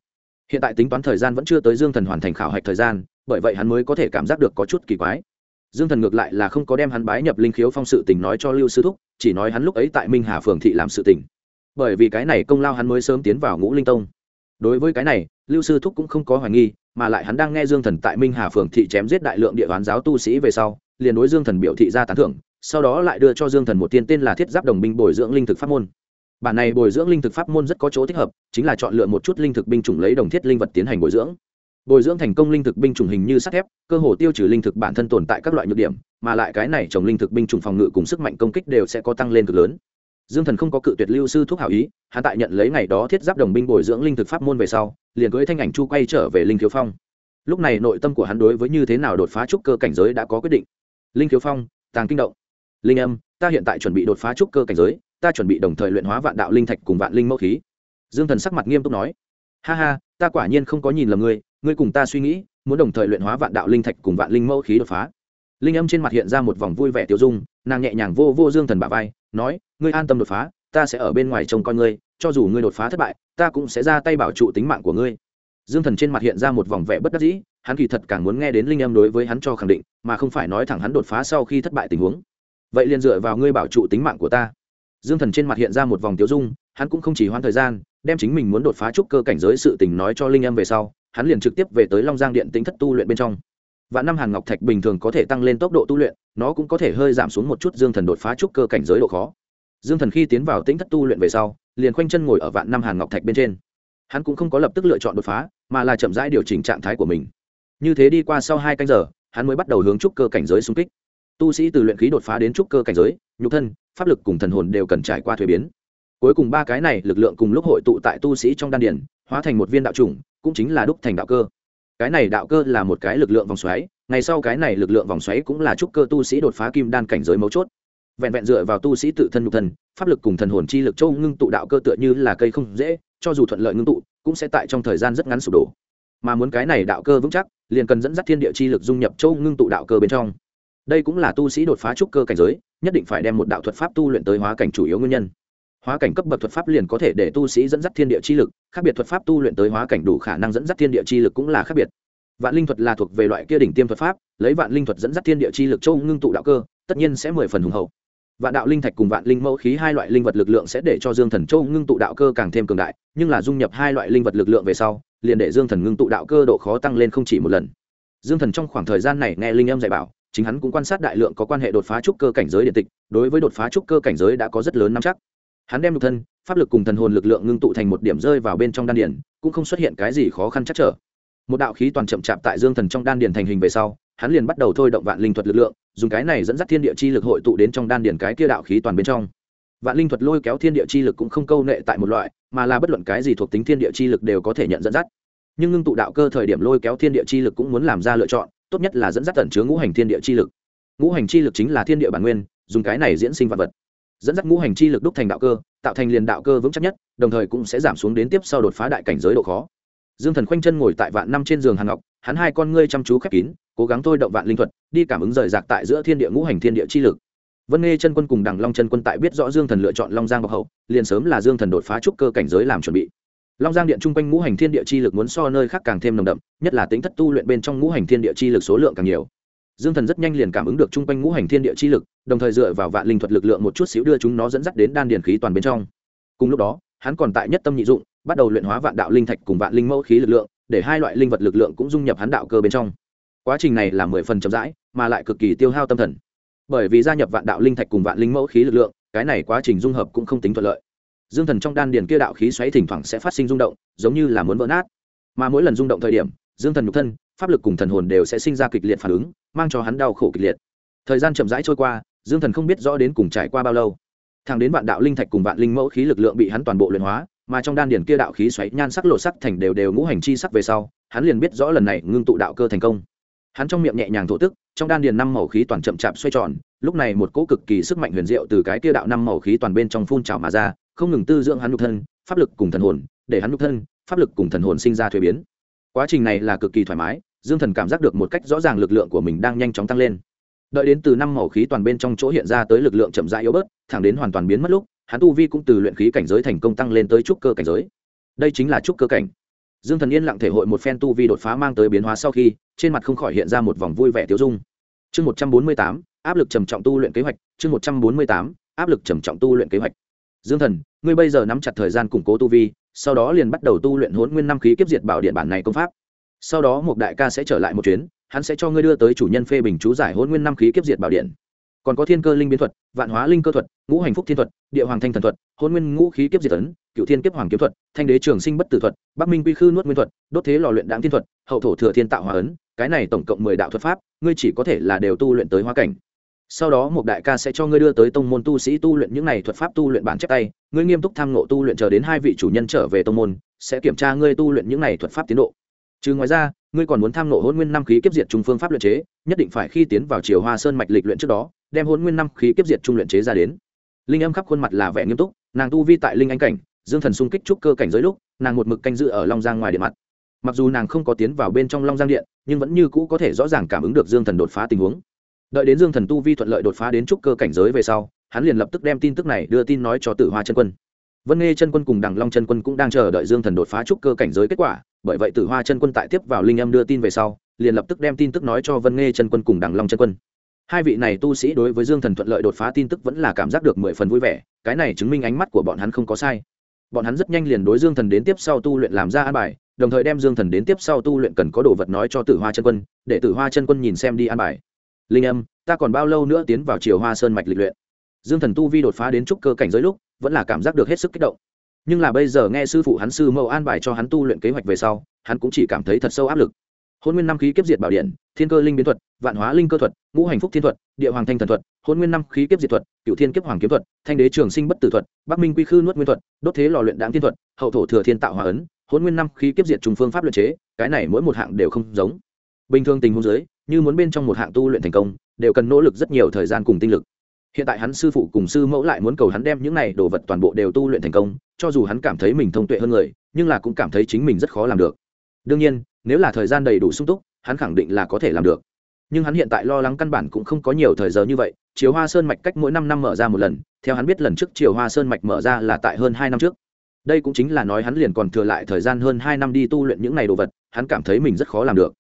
hiện tại tính toán thời gian vẫn chưa tới dương thần hoàn thành khảo hạch thời gian, bởi vậy hắn mới có thể cảm giác được có chút kỳ quái. Dương thần ngược lại là không có đem hắn bái nhập linh khiếu phong sự tình nói cho lưu sư thúc, chỉ nói hắn lúc ấy tại minh hà phường thị làm sự tình. Bởi vì cái này công lao hắn mới sớm tiến vào ngũ linh tông. Đối với cái này, lưu sư thúc cũng không có hoài nghi, mà lại hắn đang nghe dương thần tại minh hà phường thị chém giết đại lượng địa bán giáo tu sĩ về sau, liền đối dương thần biểu thị ra tán thưởng, sau đó lại đưa cho dương thần một tiên tên là thiết giáp đồng binh bồi dưỡng linh thực pháp môn bản này bồi dưỡng linh thực pháp môn rất có chỗ thích hợp, chính là chọn lựa một chút linh thực binh chủng lấy đồng thiết linh vật tiến hành bồi dưỡng. Bồi dưỡng thành công linh thực binh chủng hình như sắt thép, cơ hồ tiêu trừ linh thực bản thân tồn tại các loại nhược điểm, mà lại cái này trồng linh thực binh chủng phòng ngự cùng sức mạnh công kích đều sẽ có tăng lên cực lớn. Dương thần không có cự tuyệt lưu sư thuốc hảo ý, hắn tại nhận lấy ngày đó thiết giáp đồng binh bồi dưỡng linh thực pháp môn về sau, liền cưới thanh ảnh chu quay trở về linh khiếu phong. Lúc này nội tâm của hắn đối với như thế nào đột phá trúc cơ cảnh giới đã có quyết định. Linh khiếu phong, tàng kinh động. Linh âm, ta hiện tại chuẩn bị đột phá trúc cơ cảnh giới ta chuẩn bị đồng thời luyện hóa vạn đạo linh thạch cùng vạn linh mẫu khí. Dương thần sắc mặt nghiêm túc nói, ha ha, ta quả nhiên không có nhìn lầm ngươi ngươi cùng ta suy nghĩ, muốn đồng thời luyện hóa vạn đạo linh thạch cùng vạn linh mẫu khí đột phá. Linh âm trên mặt hiện ra một vòng vui vẻ tiêu dung, nàng nhẹ nhàng vô vô dương thần bả vai, nói, ngươi an tâm đột phá, ta sẽ ở bên ngoài trông coi ngươi, cho dù ngươi đột phá thất bại, ta cũng sẽ ra tay bảo trụ tính mạng của ngươi. Dương thần trên mặt hiện ra một vòng vẻ bất đắc dĩ, hắn kỳ thật càng muốn nghe đến linh âm đối với hắn cho khẳng định, mà không phải nói thẳng hắn đột phá sau khi thất bại tình huống. Vậy liền dựa vào ngươi bảo trụ tính mạng của ta dương thần trên mặt hiện ra một vòng tiêu dung, hắn cũng không chỉ hoãn thời gian, đem chính mình muốn đột phá trúc cơ cảnh giới sự tình nói cho linh âm về sau, hắn liền trực tiếp về tới long giang điện tính thất tu luyện bên trong. Và năm hàn ngọc thạch bình thường có thể tăng lên tốc độ tu luyện, nó cũng có thể hơi giảm xuống một chút dương thần đột phá trúc cơ cảnh giới độ khó. Dương thần khi tiến vào tính thất tu luyện về sau, liền khoanh chân ngồi ở vạn năm hàn ngọc thạch bên trên. Hắn cũng không có lập tức lựa chọn đột phá, mà là chậm rãi điều chỉnh trạng thái của mình. Như thế đi qua sau hai canh giờ, hắn mới bắt đầu hướng trúc cơ cảnh giới xung kích tu sĩ từ luyện khí đột phá đến trúc cơ cảnh giới, nhục thân, pháp lực cùng thần hồn đều cần trải qua thuế biến. Cuối cùng ba cái này lực lượng cùng lúc hội tụ tại tu sĩ trong đan điển hóa thành một viên đạo chủng, cũng chính là đúc thành đạo cơ. Cái này đạo cơ là một cái lực lượng vòng xoáy, ngày sau cái này lực lượng vòng xoáy cũng là trúc cơ tu sĩ đột phá kim đan cảnh giới mấu chốt. Vẹn vẹn dựa vào tu sĩ tự thân nhục thân, pháp lực cùng thần hồn chi lực châu ngưng tụ đạo cơ tựa như là cây không dễ, cho dù thuận lợi ngưng tụ, cũng sẽ tại trong thời gian rất ngắn sụp đổ. Mà muốn cái này đạo cơ vững chắc, liền cần dẫn dắt thiên địa chi lực dung nhập châu ngưng tụ đạo cơ bên trong đây cũng là tu sĩ đột phá trúc cơ cảnh giới, nhất định phải đem một đạo thuật pháp tu luyện tới hóa cảnh chủ yếu nguyên nhân. Hóa cảnh cấp bậc thuật pháp liền có thể để tu sĩ dẫn dắt thiên địa chi lực, khác biệt thuật pháp tu luyện tới hóa cảnh đủ khả năng dẫn dắt thiên địa chi lực cũng là khác biệt. Vạn linh thuật là thuộc về loại kia đỉnh tiêm thuật pháp, lấy vạn linh thuật dẫn dắt thiên địa chi lực châu ngưng tụ đạo cơ, tất nhiên sẽ mười phần hùng hậu. Vạn đạo linh thạch cùng vạn linh mẫu khí hai loại linh vật lực lượng sẽ để cho dương thần châu ngưng tụ đạo cơ càng thêm cường đại, nhưng là dung nhập hai loại linh vật lực lượng về sau, liền để dương thần ngưng tụ đạo cơ độ khó tăng lên không chỉ một lần. Dương thần trong khoảng thời gian này nghe linh âm dạy bảo chính hắn cũng quan sát đại lượng có quan hệ đột phá trúc cơ cảnh giới điện tịch, đối với đột phá trúc cơ cảnh giới đã có rất lớn nắm chắc. Hắn đem nhục thân, pháp lực cùng thần hồn lực lượng ngưng tụ thành một điểm rơi vào bên trong đan điển cũng không xuất hiện cái gì khó khăn chắc trở. Một đạo khí toàn chậm chạp tại dương thần trong đan điển thành hình về sau, hắn liền bắt đầu thôi động vạn linh thuật lực lượng, dùng cái này dẫn dắt thiên địa chi lực hội tụ đến trong đan điển cái kia đạo khí toàn bên trong. Vạn linh thuật lôi kéo thiên địa chi lực cũng không câu nệ tại một loại, mà là bất luận cái gì thuộc tính thiên địa chi lực đều có thể nhận dẫn dắt. Nhưng ngưng tụ đạo cơ thời điểm lôi kéo thiên địa chi lực cũng muốn làm ra lựa chọn tốt nhất là dẫn dắt tẩn chứa ngũ hành thiên địa chi lực. Ngũ hành chi lực chính là thiên địa bản nguyên, dùng cái này diễn sinh vật vật. Dẫn dắt ngũ hành chi lực đúc thành đạo cơ, tạo thành liền đạo cơ vững chắc nhất, đồng thời cũng sẽ giảm xuống đến tiếp sau đột phá đại cảnh giới độ khó. Dương thần khoanh chân ngồi tại vạn năm trên giường hàn ngọc, hắn hai con ngươi chăm chú khép kín, cố gắng thôi động vạn linh thuật, đi cảm ứng rời rạc tại giữa thiên địa ngũ hành thiên địa chi lực. Vân nghe chân quân cùng đằng long chân quân tại biết rõ dương thần lựa chọn long giang bọc hậu, liền sớm là dương thần đột phá trúc cơ cảnh giới làm chuẩn bị long giang điện chung quanh ngũ hành thiên địa chi lực muốn so nơi khác càng thêm nồng đậm, nhất là tính thất tu luyện bên trong ngũ hành thiên địa chi lực số lượng càng nhiều. Dương thần rất nhanh liền cảm ứng được chung quanh ngũ hành thiên địa chi lực, đồng thời dựa vào vạn linh thuật lực lượng một chút xíu đưa chúng nó dẫn dắt đến đan điền khí toàn bên trong. Cùng lúc đó, hắn còn tại nhất tâm nhị dụng, bắt đầu luyện hóa vạn đạo linh thạch cùng vạn linh mẫu khí lực lượng, để hai loại linh vật lực lượng cũng dung nhập hắn đạo cơ bên trong. Quá trình này là mười phần chậm rãi, mà lại cực kỳ tiêu hao tâm thần. Bởi vì gia nhập vạn đạo linh thạch cùng vạn linh mẫu khí lực lượng, cái này quá trình dung hợp cũng không tính thuận lợi dương thần trong đan điền kia đạo khí xoáy thỉnh thoảng sẽ phát sinh rung động, giống như là muốn vỡ nát. Mà mỗi lần rung động thời điểm, dương thần nhục thân, pháp lực cùng thần hồn đều sẽ sinh ra kịch liệt phản ứng, mang cho hắn đau khổ kịch liệt. Thời gian chậm rãi trôi qua, dương thần không biết rõ đến cùng trải qua bao lâu. Thẳng đến vạn đạo linh thạch cùng vạn linh mẫu khí lực lượng bị hắn toàn bộ luyện hóa, mà trong đan điền kia đạo khí xoáy nhan sắc lộ sắc thành đều đều ngũ hành chi sắc về sau, hắn liền biết rõ lần này ngưng tụ đạo cơ thành công. Hắn trong miệng nhẹ nhàng thổ tức, trong đan điền năm màu khí toàn chậm chạp xoay tròn, lúc này một cỗ cực kỳ sức mạnh huyền diệu từ cái kia đạo năm màu khí toàn bên trong phun trào mà ra không ngừng tư dưỡng hắn nhục thân, pháp lực cùng thần hồn, để hắn nhục thân, pháp lực cùng thần hồn sinh ra thuế biến. Quá trình này là cực kỳ thoải mái, dương thần cảm giác được một cách rõ ràng lực lượng của mình đang nhanh chóng tăng lên. Đợi đến từ năm màu khí toàn bên trong chỗ hiện ra tới lực lượng chậm rãi yếu bớt, thẳng đến hoàn toàn biến mất lúc, hắn tu vi cũng từ luyện khí cảnh giới thành công tăng lên tới trúc cơ cảnh giới. Đây chính là trúc cơ cảnh. Dương thần yên lặng thể hội một phen tu vi đột phá mang tới biến hóa sau khi, trên mặt không khỏi hiện ra một vòng vui vẻ tiêu dung. Chương một trăm bốn mươi tám, áp lực trầm trọng tu luyện kế hoạch, chương một trăm bốn mươi tám, áp lực trầm trọng tu luyện kế hoạch dương thần, ngươi bây giờ nắm chặt thời gian củng cố tu vi, sau đó liền bắt đầu tu luyện hốn nguyên năm khí kiếp diệt bảo điện bản này công pháp. Sau đó một đại ca sẽ trở lại một chuyến, hắn sẽ cho ngươi đưa tới chủ nhân phê bình chú giải hỗn nguyên năm khí kiếp diệt bảo điện. Còn có thiên cơ linh biến thuật, vạn hóa linh cơ thuật, ngũ hành phúc thiên thuật, địa hoàng thanh thần thuật hôn nguyên ngũ khí kiếp diệt tấn cựu thiên kiếp hoàng kiếm thuật, thanh đế trường sinh bất tử thuật, bắc minh quy khư nuốt nguyên thuật, đốt thế lò luyện đáng thiên thuật, hậu thổ thừa thiên tạo hòa ấn, cái này tổng cộng mười đạo thuật pháp, ngươi chỉ có thể là đều tu luyện tới hóa cảnh sau đó một đại ca sẽ cho ngươi đưa tới tông môn tu sĩ tu luyện những này thuật pháp tu luyện bản chép tay, ngươi nghiêm túc tham ngộ tu luyện chờ đến hai vị chủ nhân trở về tông môn, sẽ kiểm tra ngươi tu luyện những này thuật pháp tiến độ. Trừ ngoài ra, ngươi còn muốn tham ngộ hôn nguyên năm khí kiếp diệt trung phương pháp luyện chế, nhất định phải khi tiến vào chiều hoa sơn mạch lịch luyện trước đó, đem hôn nguyên năm khí kiếp diệt trung luyện chế ra đến. Linh âm khắp khuôn mặt là vẻ nghiêm túc, nàng tu vi tại linh anh cảnh, dương thần xung kích trúc cơ cảnh giới lúc, nàng một mực canh dự ở long giang ngoài điện mặt. Mặc dù nàng không có tiến vào bên trong long giang điện, nhưng vẫn như cũ có thể rõ ràng cảm ứng được dương thần đột phá tình huống đợi đến dương thần tu vi thuận lợi đột phá đến trúc cơ cảnh giới về sau, hắn liền lập tức đem tin tức này đưa tin nói cho tử hoa chân quân. Vân nghe chân quân cùng đằng long chân quân cũng đang chờ đợi dương thần đột phá trúc cơ cảnh giới kết quả, bởi vậy tử hoa chân quân tại tiếp vào linh âm đưa tin về sau, liền lập tức đem tin tức nói cho vân nghe chân quân cùng đằng long chân quân. Hai vị này tu sĩ đối với dương thần thuận lợi đột phá tin tức vẫn là cảm giác được mười phần vui vẻ, cái này chứng minh ánh mắt của bọn hắn không có sai. Bọn hắn rất nhanh liền đối dương thần đến tiếp sau tu luyện làm ra an bài, đồng thời đem dương thần đến tiếp sau tu luyện cần có đồ vật nói cho tử hoa chân quân, để tử hoa chân quân nhìn xem đi an bài linh âm, ta còn bao lâu nữa tiến vào chiều hoa sơn mạch lịch luyện? Dương thần tu vi đột phá đến trúc cơ cảnh giới lúc, vẫn là cảm giác được hết sức kích động. Nhưng là bây giờ nghe sư phụ hắn sư mẫu an bài cho hắn tu luyện kế hoạch về sau, hắn cũng chỉ cảm thấy thật sâu áp lực. Hôn nguyên năm khí kiếp diệt bảo điện, thiên cơ linh biến thuật, vạn hóa linh cơ thuật, ngũ hành phúc thiên thuật, địa hoàng thanh thần thuật, hôn nguyên năm khí kiếp diệt thuật cựu thiên kiếp hoàng kiếm thuật, thanh đế trường sinh bất tử thuật, bắc minh quy khư nuốt nguyên thuật, đốt thế lò luyện đáng thiên thuật, hậu thổ thừa thiên tạo hòa ấn, hôn nguyên năm khí kiếp diệt trùng phương pháp luyện chế, cái này mỗi một hạng đều không giống. Bình thường tình huống giới như muốn bên trong một hạng tu luyện thành công, đều cần nỗ lực rất nhiều thời gian cùng tinh lực. Hiện tại hắn sư phụ cùng sư mẫu lại muốn cầu hắn đem những này đồ vật toàn bộ đều tu luyện thành công, cho dù hắn cảm thấy mình thông tuệ hơn người, nhưng là cũng cảm thấy chính mình rất khó làm được. Đương nhiên, nếu là thời gian đầy đủ sung túc, hắn khẳng định là có thể làm được. Nhưng hắn hiện tại lo lắng căn bản cũng không có nhiều thời giờ như vậy chiều hoa sơn mạch cách mỗi năm năm mở ra một lần, theo hắn biết lần trước chiều hoa sơn mạch mở ra là tại hơn hai năm trước. Đây cũng chính là nói hắn liền còn thừa lại thời gian hơn hai năm đi tu luyện những n à y đồ vật, hắn cảm thấy mình rất khó làm được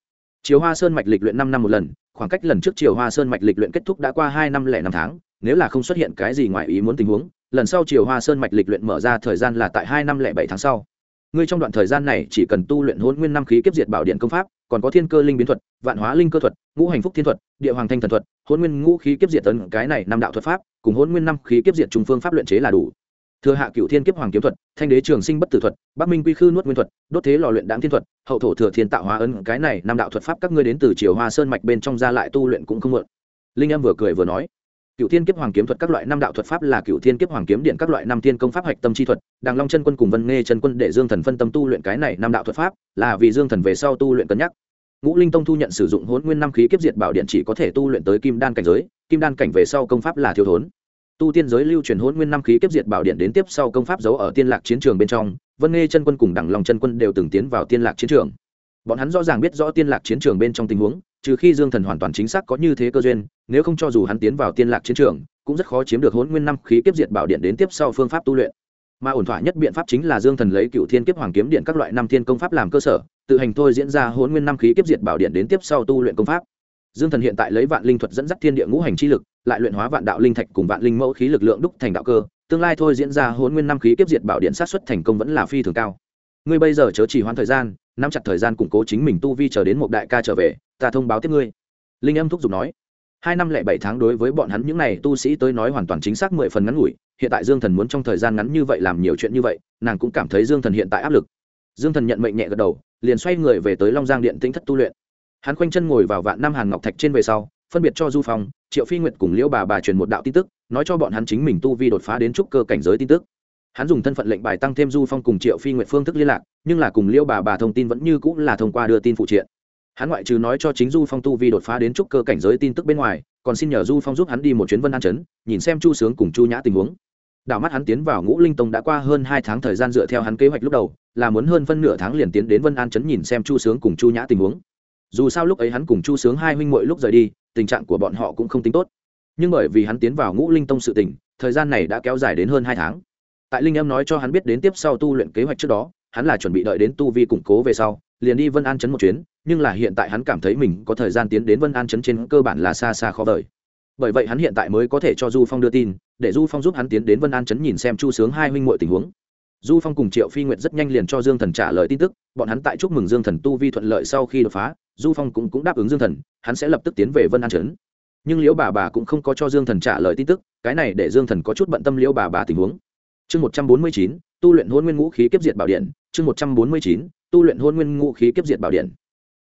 chiều hoa sơn mạch lịch luyện năm năm một lần, khoảng cách lần trước chiều hoa sơn mạch lịch luyện kết thúc đã qua hai năm lẻ năm tháng, nếu là không xuất hiện cái gì ngoài ý muốn tình huống, lần sau chiều hoa sơn mạch lịch luyện mở ra thời gian là tại hai năm lẻ bảy tháng sau. Ngươi trong đoạn thời gian này chỉ cần tu luyện hôn nguyên năm khí kiếp diệt bảo điện công pháp, còn có thiên cơ linh biến thuật, vạn hóa linh cơ thuật, ngũ hành phúc thiên thuật, địa hoàng thanh thần thuật hôn nguyên ngũ khí kiếp diệt tấn cái này năm đạo thuật pháp, cùng hôn nguyên năm khí kiếp diệt trung phương pháp luyện chế là đủ thừa hạ cựu thiên kiếp hoàng kiếm thuật, thanh đế trường sinh bất tử thuật, bắc minh quy khư nuốt nguyên thuật, đốt thế lò luyện đáng thiên thuật, hậu thổ thừa thiên tạo hóa ấn, cái này năm đạo thuật pháp các ngươi đến từ triều hoa sơn mạch bên trong ra lại tu luyện cũng không mượn. Linh em vừa cười vừa nói cựu thiên kiếp hoàng kiếm thuật các loại năm đạo thuật pháp là cựu thiên kiếp hoàng kiếm điện các loại năm thiên công pháp hạch tâm chi thuật, đàng long chân quân cùng vân nghe chân quân để dương thần phân tâm tu luyện cái này năm đạo thuật pháp, là vì dương thần về sau tu luyện cân nhắc. Ngũ linh tông thu nhận sử dụng hôn nguyên năm khí kiếp diệt bảo điện chỉ có thể tu luyện tới kim đan cảnh giới, kim đan cảnh về sau công pháp là thiếu thốn tu tiên giới lưu truyền hôn nguyên năm khí kiếp diệt bảo điện đến tiếp sau công pháp giấu ở tiên lạc chiến trường bên trong, vân nghe chân quân cùng đẳng lòng chân quân đều từng tiến vào tiên lạc chiến trường. Bọn hắn rõ ràng biết rõ tiên lạc chiến trường bên trong tình huống, trừ khi dương thần hoàn toàn chính xác có như thế cơ duyên, nếu không cho dù hắn tiến vào tiên lạc chiến trường, cũng rất khó chiếm được hôn nguyên năm khí kiếp diệt bảo điện đến tiếp sau phương pháp tu luyện. Mà ổn thỏa nhất biện pháp chính là dương thần lấy cựu thiên kiếp hoàng kiếm điện các loại năm thiên công pháp làm cơ sở, tự hành thôi diễn ra hôn nguyên năm khí kiếp diệt bảo điện đến tiếp sau tu luyện công pháp. Dương thần hiện tại lấy vạn linh thuật dẫn dắt thiên địa ngũ hành chi lực lại luyện hóa vạn đạo linh thạch cùng vạn linh mẫu khí lực lượng đúc thành đạo cơ, tương lai thôi diễn ra hôn nguyên năm khí kiếp diệt bảo điện sát xuất thành công vẫn là phi thường cao. Ngươi bây giờ chớ chỉ hoãn thời gian, nắm chặt thời gian củng cố chính mình tu vi chờ đến một đại ca trở về, ta thông báo tiếp ngươi. Linh âm thúc giục nói. Hai năm lẻ bảy tháng đối với bọn hắn những n à y tu sĩ tới nói hoàn toàn chính xác mười phần ngắn ngủi, hiện tại dương thần muốn trong thời gian ngắn như vậy làm nhiều chuyện như vậy, nàng cũng cảm thấy dương thần hiện tại áp lực. Dương thần nhận mệnh nhẹ gật đầu, liền xoay người về tới long giang điện tĩnh thất tu luyện. Hắn khoanh chân ngồi vào vạn năm hàn ngọc thạch trên về sau phân biệt cho du phong triệu phi nguyệt cùng liễu bà bà truyền một đạo tin tức nói cho bọn hắn chính mình tu vi đột phá đến trúc cơ cảnh giới tin tức hắn dùng thân phận lệnh bài tăng thêm du phong cùng triệu phi nguyệt phương thức liên lạc nhưng là cùng liễu bà bà thông tin vẫn như cũng là thông qua đưa tin phụ triện hắn ngoại trừ nói cho chính du phong tu vi đột phá đến trúc cơ cảnh giới tin tức bên ngoài còn xin nhờ du phong giúp hắn đi một chuyến vân an chấn nhìn xem chu sướng cùng chu nhã tình huống đảo mắt hắn tiến vào ngũ linh tông đã qua hơn hai tháng thời gian dựa theo hắn kế hoạch lúc đầu là muốn hơn phân nửa tháng liền tiến đến vân an chấn nhìn xem chu sướng cùng chu nhã tình huống dù sao lúc ấy hắn cùng chu sướng hai huynh mỗi lúc rời đi tình trạng của bọn họ cũng không tính tốt. Nhưng bởi vì hắn tiến vào ngũ linh tông sự tỉnh thời gian này đã kéo dài đến hơn hai tháng. Tại linh âm nói cho hắn biết đến tiếp sau tu luyện kế hoạch trước đó, hắn là chuẩn bị đợi đến tu vi củng cố về sau, liền đi vân an chấn một chuyến, nhưng là hiện tại hắn cảm thấy mình có thời gian tiến đến vân an chấn trên cơ bản là xa xa khó vời. Bởi vậy hắn hiện tại mới có thể cho du phong đưa tin, để du phong giúp hắn tiến đến vân an chấn nhìn xem chu sướng hai huynh muội tình huống. Du phong cùng triệu phi nguyệt rất nhanh liền cho dương thần trả lời tin tức, bọn hắn tại chúc mừng dương thần tu vi thuận lợi sau khi đột phá du phong cũng, cũng đáp ứng dương thần hắn sẽ lập tức tiến về vân an Trấn. nhưng liễu bà bà cũng không có cho dương thần trả lời tin tức cái này để dương thần có chút bận tâm liễu bà bà tình huống. Chương một trăm bốn mươi chín tu luyện hôn nguyên ngũ khí kiếp diệt bảo điện. Chương một trăm bốn mươi chín tu luyện hôn nguyên ngũ khí kiếp diệt bảo điện.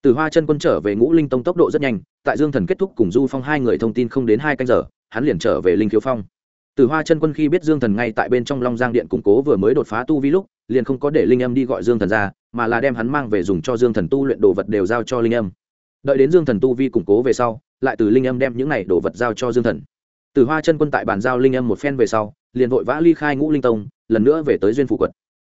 Từ hoa chân quân trở về ngũ linh tông tốc độ rất nhanh tại dương thần kết thúc cùng du phong hai người thông tin không đến hai canh giờ hắn liền trở về linh khiếu phong. Từ hoa chân quân khi biết dương thần ngay tại bên trong long giang điện củng cố vừa mới đột phá tu vi lúc liền không có để linh âm đi gọi dương thần ra mà là đem hắn mang về dùng cho dương thần tu luyện đồ vật đều giao cho linh âm. Đợi đến dương thần tu vi củng cố về sau, lại từ linh âm đem những này đồ vật giao cho dương thần. Từ hoa chân quân tại bàn giao linh âm một phen về sau, liền vội vã ly khai ngũ linh tông, lần nữa về tới duyên phủ quật.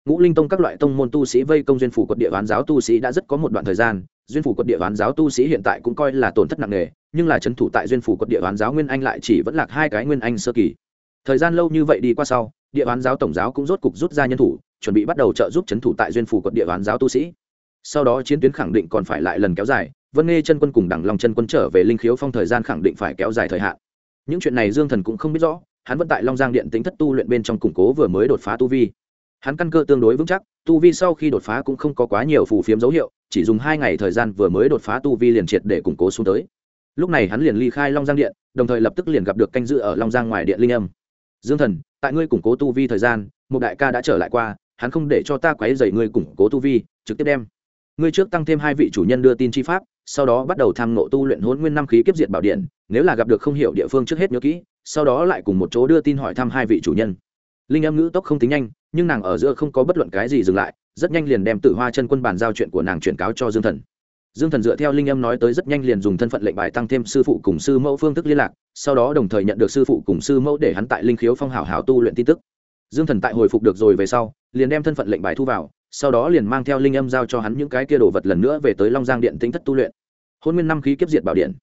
Ngũ linh tông các loại tông môn tu sĩ vây công duyên phủ quật địa bán giáo tu sĩ đã rất có một đoạn thời gian, duyên phủ quật địa bán giáo tu sĩ hiện tại cũng coi là tổn thất nặng nề, nhưng là c h ấ n thủ tại duyên phủ quật địa bán giáo nguyên anh lại chỉ vẫn lạc hai cái nguyên anh sơ kỳ. Thời gian lâu như vậy đi qua sau, địa bán giáo tổng giáo cũng rốt cục rút ra nhân thủ chuẩn bị bắt đầu trợ giúp chấn thủ tại duyên phủ quận địa ván giáo tu sĩ. Sau đó chiến tuyến khẳng định còn phải lại lần kéo dài, vân nghe chân quân cùng đẳng lòng chân quân trở về linh khiếu phong thời gian khẳng định phải kéo dài thời hạn. Những chuyện này dương thần cũng không biết rõ, hắn vẫn tại long giang điện tính thất tu luyện bên trong củng cố vừa mới đột phá tu vi. Hắn căn cơ tương đối vững chắc, tu vi sau khi đột phá cũng không có quá nhiều phù phiếm dấu hiệu, chỉ dùng hai ngày thời gian vừa mới đột phá tu vi liền triệt để củng cố xuống tới. Lúc này hắn liền ly khai long giang điện, đồng thời lập tức liền gặp được canh dự ở long giang ngoài điện linh âm. Dương thần, tại ngươi củng cố tu vi thời gian, một đại ca đã trở lại qua hắn không để cho ta quấy rầy ngươi củng cố tu vi, trực tiếp đem. Ngươi trước tăng thêm hai vị chủ nhân đưa tin chi pháp, sau đó bắt đầu tham ngộ tu luyện hỗn nguyên năm khí kiếp diệt bảo điện, nếu là gặp được không hiểu địa phương trước hết nhớ kỹ, sau đó lại cùng một chỗ đưa tin hỏi thăm hai vị chủ nhân. Linh âm ngữ tốc không tính nhanh, nhưng nàng ở giữa không có bất luận cái gì dừng lại, rất nhanh liền đem tử hoa chân quân bàn giao chuyện của nàng chuyển cáo cho dương thần. Dương thần dựa theo linh âm nói tới rất nhanh liền dùng thân phận lệnh bài tăng thêm sư phụ cùng sư mẫu phương thức liên lạc, sau đó đồng thời nhận được sư phụ cùng sư mẫu để hắn tại linh khiếu phong hảo hảo tu luyện tin tức. Dương thần tại hồi phục được rồi về sau liền đem thân phận lệnh bài thu vào sau đó liền mang theo linh âm giao cho hắn những cái kia đồ vật lần nữa về tới long giang điện tính thất tu luyện. Hôn nguyên năm khí kiếp diệt bảo điện.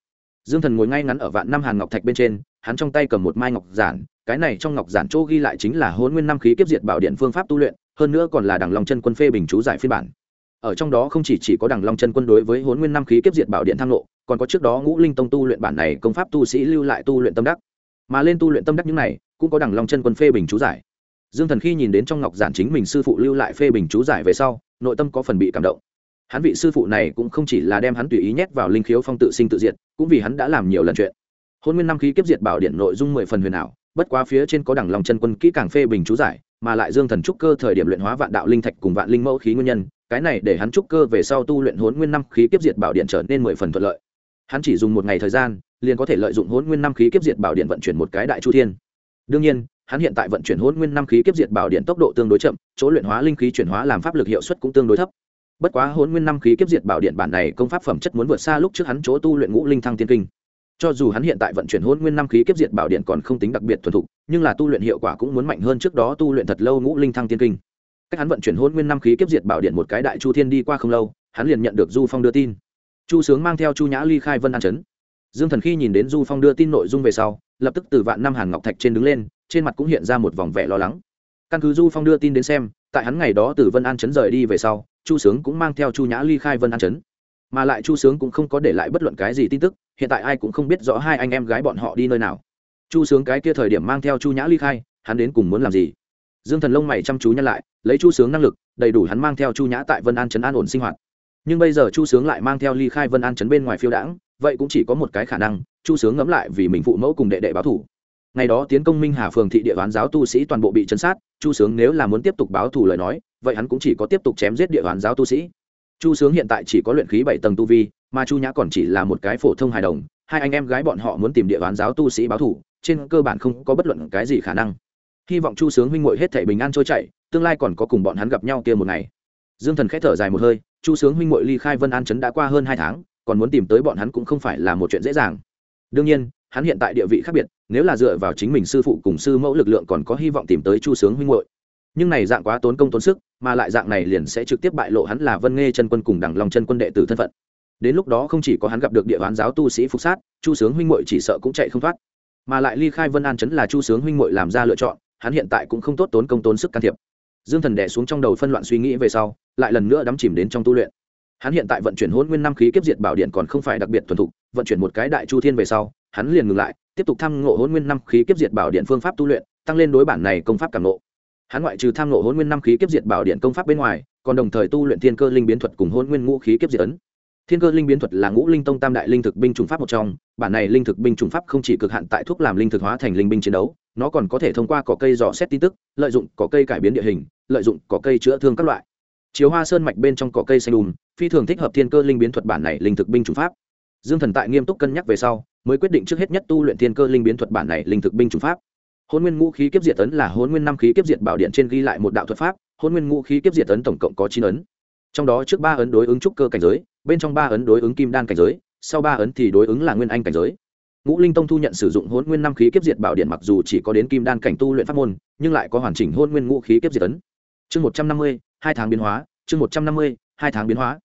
Dương thần ngồi ngay ngắn ở vạn năm hàn ngọc thạch bên trên hắn trong tay cầm một mai ngọc giản cái này trong ngọc giản chỗ ghi lại chính là hôn nguyên năm khí kiếp diệt bảo điện phương pháp tu luyện hơn nữa còn là đằng long chân quân phê bình chú giải phiên bản. Ở trong đó không chỉ, chỉ có đằng long chân quân đối với hôn nguyên năm khí kiếp diệt bảo điện tham lộ còn có trước đó ngũ linh tông tu luyện bản này công pháp tu sĩ lưu lại tu luyện tâm đắc. Mà lên tu luyện tâm đắc những này cũng có đằng long chân quân phê bình chú giải dương thần khi nhìn đến trong ngọc giản chính mình sư phụ lưu lại phê bình chú giải về sau, nội tâm có phần bị cảm động. Hắn vị sư phụ này cũng không chỉ là đem hắn tùy ý nhét vào linh khiếu phong tự sinh tự diệt, cũng vì hắn đã làm nhiều lần chuyện. Hôn nguyên năm khí kiếp diệt bảo điện nội dung mười phần huyền ảo, bất quá phía trên có đẳng lòng chân quân kỹ càng phê bình chú giải, mà lại dương thần trúc cơ thời điểm luyện hóa vạn đạo linh thạch cùng vạn linh mẫu khí nguyên nhân, cái này để hắn trúc cơ về sau tu luyện hôn nguyên năm khí kiếp diệt bảo điện trở nên mười phần thuận lợi. Hắn chỉ dùng một ngày thời gian, liền có thể lợi dụng hôn nguyên năm khí kiếp diệt bảo điện vận chuyển một cái đại chu thiên. Đương nhiên hắn hiện tại vận chuyển hôn nguyên năm khí kiếp diệt bảo điện tốc độ tương đối chậm, chỗ luyện hóa linh khí chuyển hóa làm pháp lực hiệu suất cũng tương đối thấp. Bất quá hôn nguyên năm khí kiếp diệt bảo điện bản này công pháp phẩm chất muốn vượt xa lúc trước hắn chỗ tu luyện ngũ linh thăng tiên kinh. Cho dù hắn hiện tại vận chuyển hôn nguyên năm khí kiếp diệt bảo điện còn không tính đặc biệt thuần thục, nhưng là tu luyện hiệu quả cũng muốn mạnh hơn trước đó tu luyện thật lâu ngũ linh thăng tiên kinh. Cách hắn vận chuyển hôn nguyên năm khí kiếp diệt bảo điện một cái đại chu thiên đi qua không lâu, hắn liền nhận được du phong đưa tin. Chu sướng mang theo chu nhã ly khai vân an chấn. Dương thần khi nhìn đến du phong đưa tin nội dung về sau, lập tức từ vạn năm hàn ngọc thạch trên đứng lên trên mặt cũng hiện ra một vòng vẻ lo lắng. Căn cứ du phong đưa tin đến xem, tại hắn ngày đó từ vân an chấn rời đi về sau, chu sướng cũng mang theo chu nhã ly khai vân an chấn mà lại chu sướng cũng không có để lại bất luận cái gì tin tức, hiện tại ai cũng không biết rõ hai anh em gái bọn họ đi nơi nào. Chu sướng cái kia thời điểm mang theo chu nhã ly khai, hắn đến cùng muốn làm gì? Dương thần lông mày chăm chú nhăn lại, lấy chu sướng năng lực, đầy đủ hắn mang theo chu nhã tại vân an trấn an ổn sinh hoạt. Nhưng bây giờ chu sướng lại mang theo ly khai vân an trấn bên ngoài phiêu đãng, vậy cũng chỉ có một cái khả năng, chu sướng ngẫm lại vì mình phụ mẫu cùng đệ đệ báo thủ ngày đó tiến công minh hà phường thị địa bán giáo tu sĩ toàn bộ bị chấn sát, chu sướng nếu là muốn tiếp tục báo thù lời nói, vậy hắn cũng chỉ có tiếp tục chém giết địa bán giáo tu sĩ. Chu sướng hiện tại chỉ có luyện khí bảy tầng tu vi, mà chu nhã còn chỉ là một cái phổ thông hài đồng, hai anh em gái bọn họ muốn tìm địa bán giáo tu sĩ báo thù, trên cơ bản không có bất luận cái gì khả năng. Hy vọng chu sướng huynh ngội hết thể bình an trôi chảy, tương lai còn có cùng bọn hắn gặp nhau kia một ngày. Dương thần k h ẽ thở dài một hơi, chu sướng huynh ngội ly khai vân an chấn đã qua hơn hai tháng, còn muốn tìm tới bọn hắn cũng không phải là một chuyện dễ dàng. Đương nhiên, hắn hiện tại địa vị khác biệt nếu là dựa vào chính mình sư phụ cùng sư mẫu lực lượng còn có hy vọng tìm tới chu sướng huynh hội nhưng này dạng quá tốn công tốn sức, mà lại dạng này liền sẽ trực tiếp bại lộ hắn là vân nghe chân quân cùng đằng lòng chân quân đệ tử thân phận. Đến lúc đó không chỉ có hắn gặp được địa bán giáo tu sĩ phục sát, chu sướng huynh hội chỉ sợ cũng chạy không thoát. Mà lại ly khai vân an chấn là chu sướng huynh hội làm ra lựa chọn, hắn hiện tại cũng không tốt tốn công tốn sức can thiệp. Dương thần đẻ xuống trong đầu phân loạn suy nghĩ về sau, lại lần nữa đắm chìm đến trong tu luyện hắn hiện tại vận chuyển hôn nguyên năm khí kiếp diệt bảo điện còn không phải đặc biệt thuần thục, vận chuyển một cái đại chu thiên về sau, hắn liền ngừng lại, tiếp tục tham ngộ hôn nguyên năm khí kiếp diệt bảo điện phương pháp tu luyện, tăng lên đối bản này công pháp càng ngộ. Hắn ngoại trừ tham ngộ hôn nguyên năm khí kiếp diệt bảo điện công pháp bên ngoài, còn đồng thời tu luyện thiên cơ linh biến thuật cùng hôn nguyên ngũ khí kiếp diệt ấn. Thiên cơ linh biến thuật là ngũ linh tông tam đại linh thực binh chủng pháp một trong, bản này linh thực binh chủng pháp không chỉ cực hạn tại thuốc làm linh thực hóa thành linh binh chiến đấu, nó còn có thể thông qua cỏ cây dò xét tin tức, lợi dụng cỏ cây cải biến địa hình, lợi dụng cỏ cây chữa thương các loại. Chiếu hoa sơn mạch bên trong cỏ cây xanh đùm phi thường thích hợp thiên cơ linh biến thuật bản này linh thực binh chủng pháp. Dương thần tại nghiêm túc cân nhắc về sau, mới quyết định trước hết nhất tu luyện thiên cơ linh biến thuật bản này linh thực binh chủng pháp. Hôn nguyên ngũ khí kiếp diệt tấn là hôn nguyên năm khí kiếp diệt bảo điện trên ghi lại một đạo thuật pháp, hôn nguyên ngũ khí kiếp diệt tấn tổng cộng có chín ấn. Trong đó trước ba ấn đối ứng trúc cơ cảnh giới, bên trong ba ấn đối ứng kim đan cảnh giới, sau ba ấn thì đối ứng là nguyên anh cảnh giới. Ngũ linh tông thu nhận sử dụng hôn nguyên năm khí kiếp diệt bảo điện mặc dù chỉ có đến kim đan cảnh tu luyện pháp môn, nhưng lại có hoàn chỉnh hôn nguyên ngũ khí kiếp diệt ấn. Chương một trăm năm mươi, hai tháng biến hóa, chương một trăm năm mươi, hai tháng biến hóa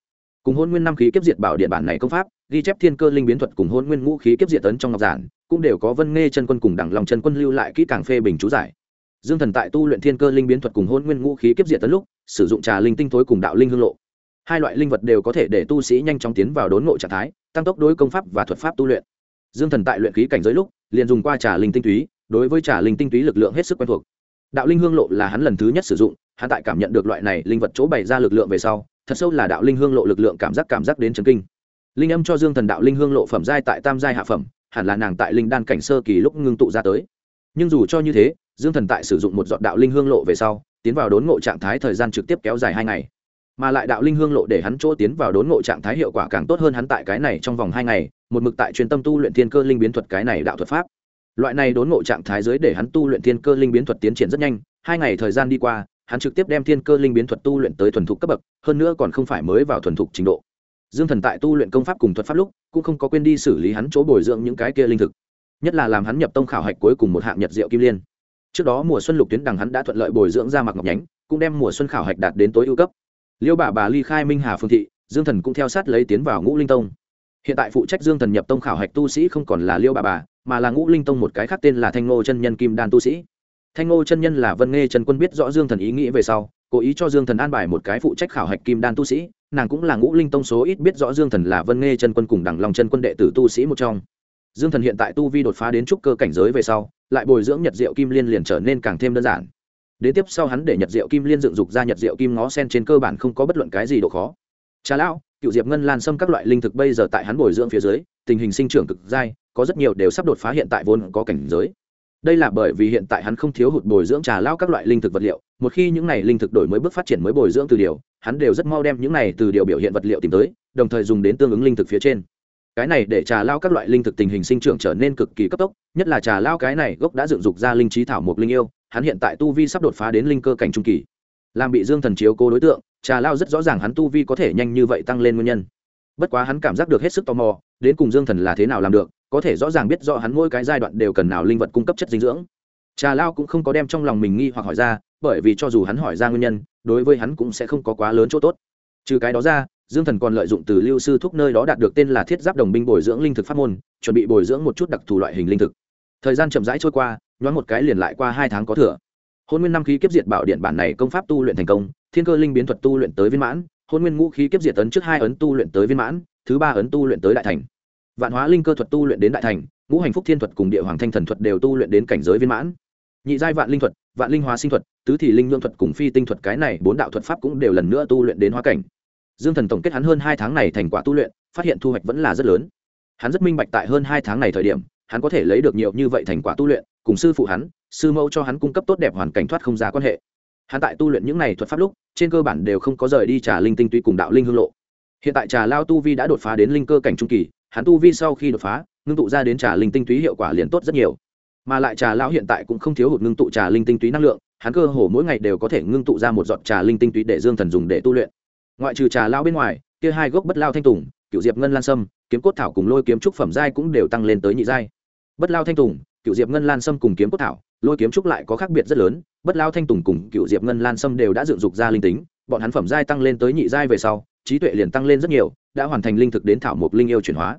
cùng hôn nguyên năm khí kiếp diệt bảo điện bản này công pháp, ghi chép thiên cơ linh biến thuật cùng hôn nguyên ngũ khí kiếp diệt tấn trong ngọc giản, cũng đều có vân nghe chân quân cùng đẳng lòng chân quân lưu lại kỹ càng phê bình chú giải. Dương thần tại tu luyện thiên cơ linh biến thuật cùng hôn nguyên ngũ khí kiếp diệt tấn lúc, sử dụng trà linh tinh thối cùng đạo linh hương lộ. Hai loại linh vật đều có thể để tu sĩ nhanh chóng tiến vào đốn ngộ trạng thái, tăng tốc đối công pháp và thuật pháp tu luyện. Dương thần tại luyện khí cảnh giới lúc, liền dùng qua trà linh tinh túy, đối với trà linh tinh túy lực lượng hết sức quen thuộc. Đạo linh hương lộ là hắn lần thứ nhất sử dụng, hắn tại cảm nhận được loại này linh vật chỗ bày ra lực lượng về sau thật sâu là đạo linh hương lộ lực lượng cảm giác cảm giác đến chấn kinh. Linh âm cho dương thần đạo linh hương lộ phẩm giai tại tam giai hạ phẩm, hẳn là nàng tại linh đan cảnh sơ kỳ lúc ngưng tụ ra tới. Nhưng dù cho như thế, dương thần tại sử dụng một giọt đạo linh hương lộ về sau, tiến vào đốn ngộ trạng thái thời gian trực tiếp kéo dài hai ngày. Mà lại đạo linh hương lộ để hắn chỗ tiến vào đốn ngộ trạng thái hiệu quả càng tốt hơn hắn tại cái này trong vòng hai ngày, một mực tại chuyên tâm tu luyện thiên cơ linh biến thuật cái này đạo thuật pháp. Loại này đốn ngộ trạng thái dưới để hắn tu luyện thiên cơ linh biến thuật tiến triển rất nhanh, hai ngày thời gian đi qua hắn trực tiếp đem thiên cơ linh biến thuật tu luyện tới thuần thục cấp bậc, hơn nữa còn không phải mới vào thuần thục trình độ. Dương thần tại tu luyện công pháp cùng thuật pháp lúc, cũng không có quên đi xử lý hắn chỗ bồi dưỡng những cái kia linh thực, nhất là làm hắn nhập tông khảo hạch cuối cùng một hạng nhật diệu kim liên. Trước đó mùa xuân lục tuyến đằng hắn đã thuận lợi bồi dưỡng ra mặc ngọc nhánh, cũng đem mùa xuân khảo hạch đạt đến tối ưu cấp. Liêu bà bà ly khai minh hà phương thị, dương thần cũng theo sát lấy tiến vào ngũ linh tông. Hiện tại phụ trách dương thần nhập tông khảo hạch tu sĩ không còn là liêu bà bà, mà là ngũ linh tông một cái khác tên là thanh ngô chân nhân kim đan tu sĩ thanh ngô chân nhân là vân nghe trần quân biết rõ dương thần ý nghĩ về sau, cố ý cho dương thần an bài một cái phụ trách khảo hạch kim đan tu sĩ. Nàng cũng là ngũ linh tông số ít biết rõ dương thần là vân nghe chân quân cùng đẳng lòng chân quân đệ tử tu sĩ một trong. Dương thần hiện tại tu vi đột phá đến trúc cơ cảnh giới về sau, lại bồi dưỡng nhật diệu kim liên liền trở nên càng thêm đơn giản. Đến tiếp sau hắn để nhật diệu kim liên dựng dục ra nhật diệu kim ngó sen trên cơ bản không có bất luận cái gì độ khó. Trà lão, cựu diệp ngân lan xâm các loại linh thực bây giờ tại hắn bồi dưỡng phía dưới, tình hình sinh trưởng cực dai, có rất nhiều đều sắp đột phá hiện tại vốn có cảnh giới đây là bởi vì hiện tại hắn không thiếu hụt bồi dưỡng trà lao các loại linh thực vật liệu, một khi những này linh thực đổi mới bước phát triển mới bồi dưỡng từ điều, hắn đều rất mau đem những này từ điều biểu hiện vật liệu tìm tới, đồng thời dùng đến tương ứng linh thực phía trên. Cái này để trà lao các loại linh thực tình hình sinh trưởng trở nên cực kỳ cấp tốc, nhất là trà lao cái này gốc đã dựng dục ra linh trí thảo mộc linh yêu, hắn hiện tại tu vi sắp đột phá đến linh cơ cảnh trung kỳ. Làm bị dương thần chiếu cố đối tượng, trà lao rất rõ ràng hắn tu vi có thể nhanh như vậy tăng lên nguyên nhân. Bất quá hắn cảm giác được hết sức tò mò, đến cùng dương thần là thế nào làm được có thể rõ ràng biết rõ hắn mỗi cái giai đoạn đều cần nào linh vật cung cấp chất dinh dưỡng. Trà lao cũng không có đem trong lòng mình nghi hoặc hỏi ra, bởi vì cho dù hắn hỏi ra nguyên nhân, đối với hắn cũng sẽ không có quá lớn chỗ tốt. Trừ cái đó ra, dương thần còn lợi dụng từ lưu sư thúc nơi đó đạt được tên là thiết giáp đồng binh bồi dưỡng linh thực pháp môn, chuẩn bị bồi dưỡng một chút đặc thù loại hình linh thực. Thời gian chậm rãi trôi qua, nhoáng một cái liền lại qua hai tháng có thừa. Hôn nguyên năm khí kiếp diệt bảo điện bản này công pháp tu luyện thành công, thiên cơ linh biến thuật tu luyện tới viên mãn, hôn nguyên ngũ khí kiếp diệt ấn trước hai ấn tu luyện tới viên mãn, thứ ba ấn tu luyện tới đại thành vạn hóa linh cơ thuật tu luyện đến đại thành, ngũ hành phúc thiên thuật cùng địa hoàng thanh thần thuật đều tu luyện đến cảnh giới viên mãn. Nhị giai vạn linh thuật, vạn linh hóa sinh thuật, tứ thì linh nhuộm thuật cùng phi tinh thuật, cái này bốn đạo thuật pháp cũng đều lần nữa tu luyện đến hóa cảnh. Dương thần tổng kết hắn hơn hai tháng này thành quả tu luyện, phát hiện thu hoạch vẫn là rất lớn. Hắn rất minh bạch tại hơn hai tháng này thời điểm, hắn có thể lấy được nhiều như vậy thành quả tu luyện, cùng sư phụ hắn, sư mẫu cho hắn cung cấp tốt đẹp hoàn cảnh thoát không ra quan hệ. Hắn tại tu luyện những này thuật pháp lúc, trên cơ bản đều không có rời đi trà linh tinh tuy cùng đạo linh hương lộ. Hiện tại trà lao tu vi đã đột phá đến linh cơ cảnh trung kỳ hắn tu vi sau khi đột phá, ngưng tụ ra đến trà linh tinh túy hiệu quả liền tốt rất nhiều. Mà lại trà lão hiện tại cũng không thiếu hụt ngưng tụ trà linh tinh túy năng lượng, hắn cơ hồ mỗi ngày đều có thể ngưng tụ ra một giọt trà linh tinh túy để dương thần dùng để tu luyện. Ngoại trừ trà lão bên ngoài, kia hai gốc bất lao thanh tùng cựu diệp ngân lan sâm, kiếm cốt thảo cùng lôi kiếm trúc phẩm giai cũng đều tăng lên tới nhị giai. Bất lao thanh tùng cựu diệp ngân lan sâm cùng kiếm cốt thảo, lôi kiếm trúc lại có khác biệt rất lớn, bất lao thanh tùng cùng cựu diệp ngân lan sâm đều đã dựng dục ra linh tính, bọn hắn phẩm giai tăng lên tới nhị giai về sau, trí tuệ liền tăng lên rất nhiều đã hoàn thành linh thực đến thảo mộc linh yêu chuyển hóa.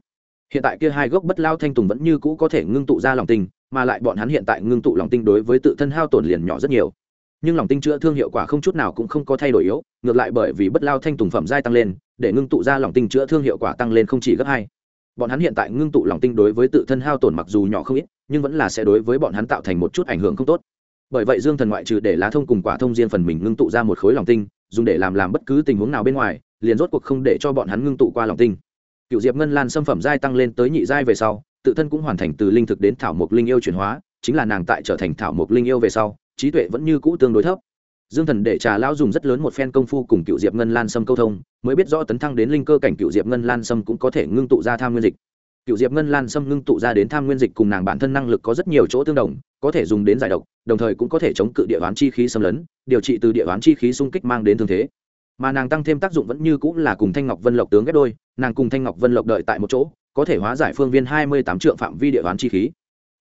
Hiện tại kia hai gốc bất lao thanh tùng vẫn như cũ có thể ngưng tụ ra lòng tinh, mà lại bọn hắn hiện tại ngưng tụ lòng tinh đối với tự thân hao tổn liền nhỏ rất nhiều. Nhưng lòng tinh chữa thương hiệu quả không chút nào cũng không có thay đổi yếu, ngược lại bởi vì bất lao thanh tùng phẩm giai tăng lên, để ngưng tụ ra lòng tinh chữa thương hiệu quả tăng lên không chỉ gấp hai. Bọn hắn hiện tại ngưng tụ lòng tinh đối với tự thân hao tổn mặc dù nhỏ không ít, nhưng vẫn là sẽ đối với bọn hắn tạo thành một chút ảnh hưởng không tốt. Bởi vậy dương thần ngoại trừ để lá thông cùng quả thông riêng phần mình ngưng tụ ra một khối lòng tinh, dùng để làm làm bất cứ tình huống nào bên ngoài liền rốt cuộc không để cho bọn hắn ngưng tụ qua lòng tinh. Cựu diệp ngân lan xâm phẩm giai tăng lên tới nhị giai về sau, tự thân cũng hoàn thành từ linh thực đến thảo mộc linh yêu chuyển hóa, chính là nàng tại trở thành thảo mộc linh yêu về sau, trí tuệ vẫn như cũ tương đối thấp. Dương thần để trà lão dùng rất lớn một phen công phu cùng cựu diệp ngân lan sâm câu thông, mới biết rõ tấn thăng đến linh cơ cảnh cựu diệp ngân lan sâm cũng có thể ngưng tụ ra tham nguyên dịch. Cựu diệp ngân lan sâm ngưng tụ ra đến tham nguyên dịch cùng nàng bản thân năng lực có rất nhiều chỗ tương đồng, có thể dùng đến giải độc, đồng thời cũng có thể chống cự địa hoán chi khí xâm lấn, điều trị từ địa hoán chi khí xung kích mang đến thương thế mà nàng tăng thêm tác dụng vẫn như cũng là cùng thanh ngọc vân lộc tướng ghép đôi nàng cùng thanh ngọc vân lộc đợi tại một chỗ có thể hóa giải phương viên hai mươi tám trượng phạm vi địa bán chi khí.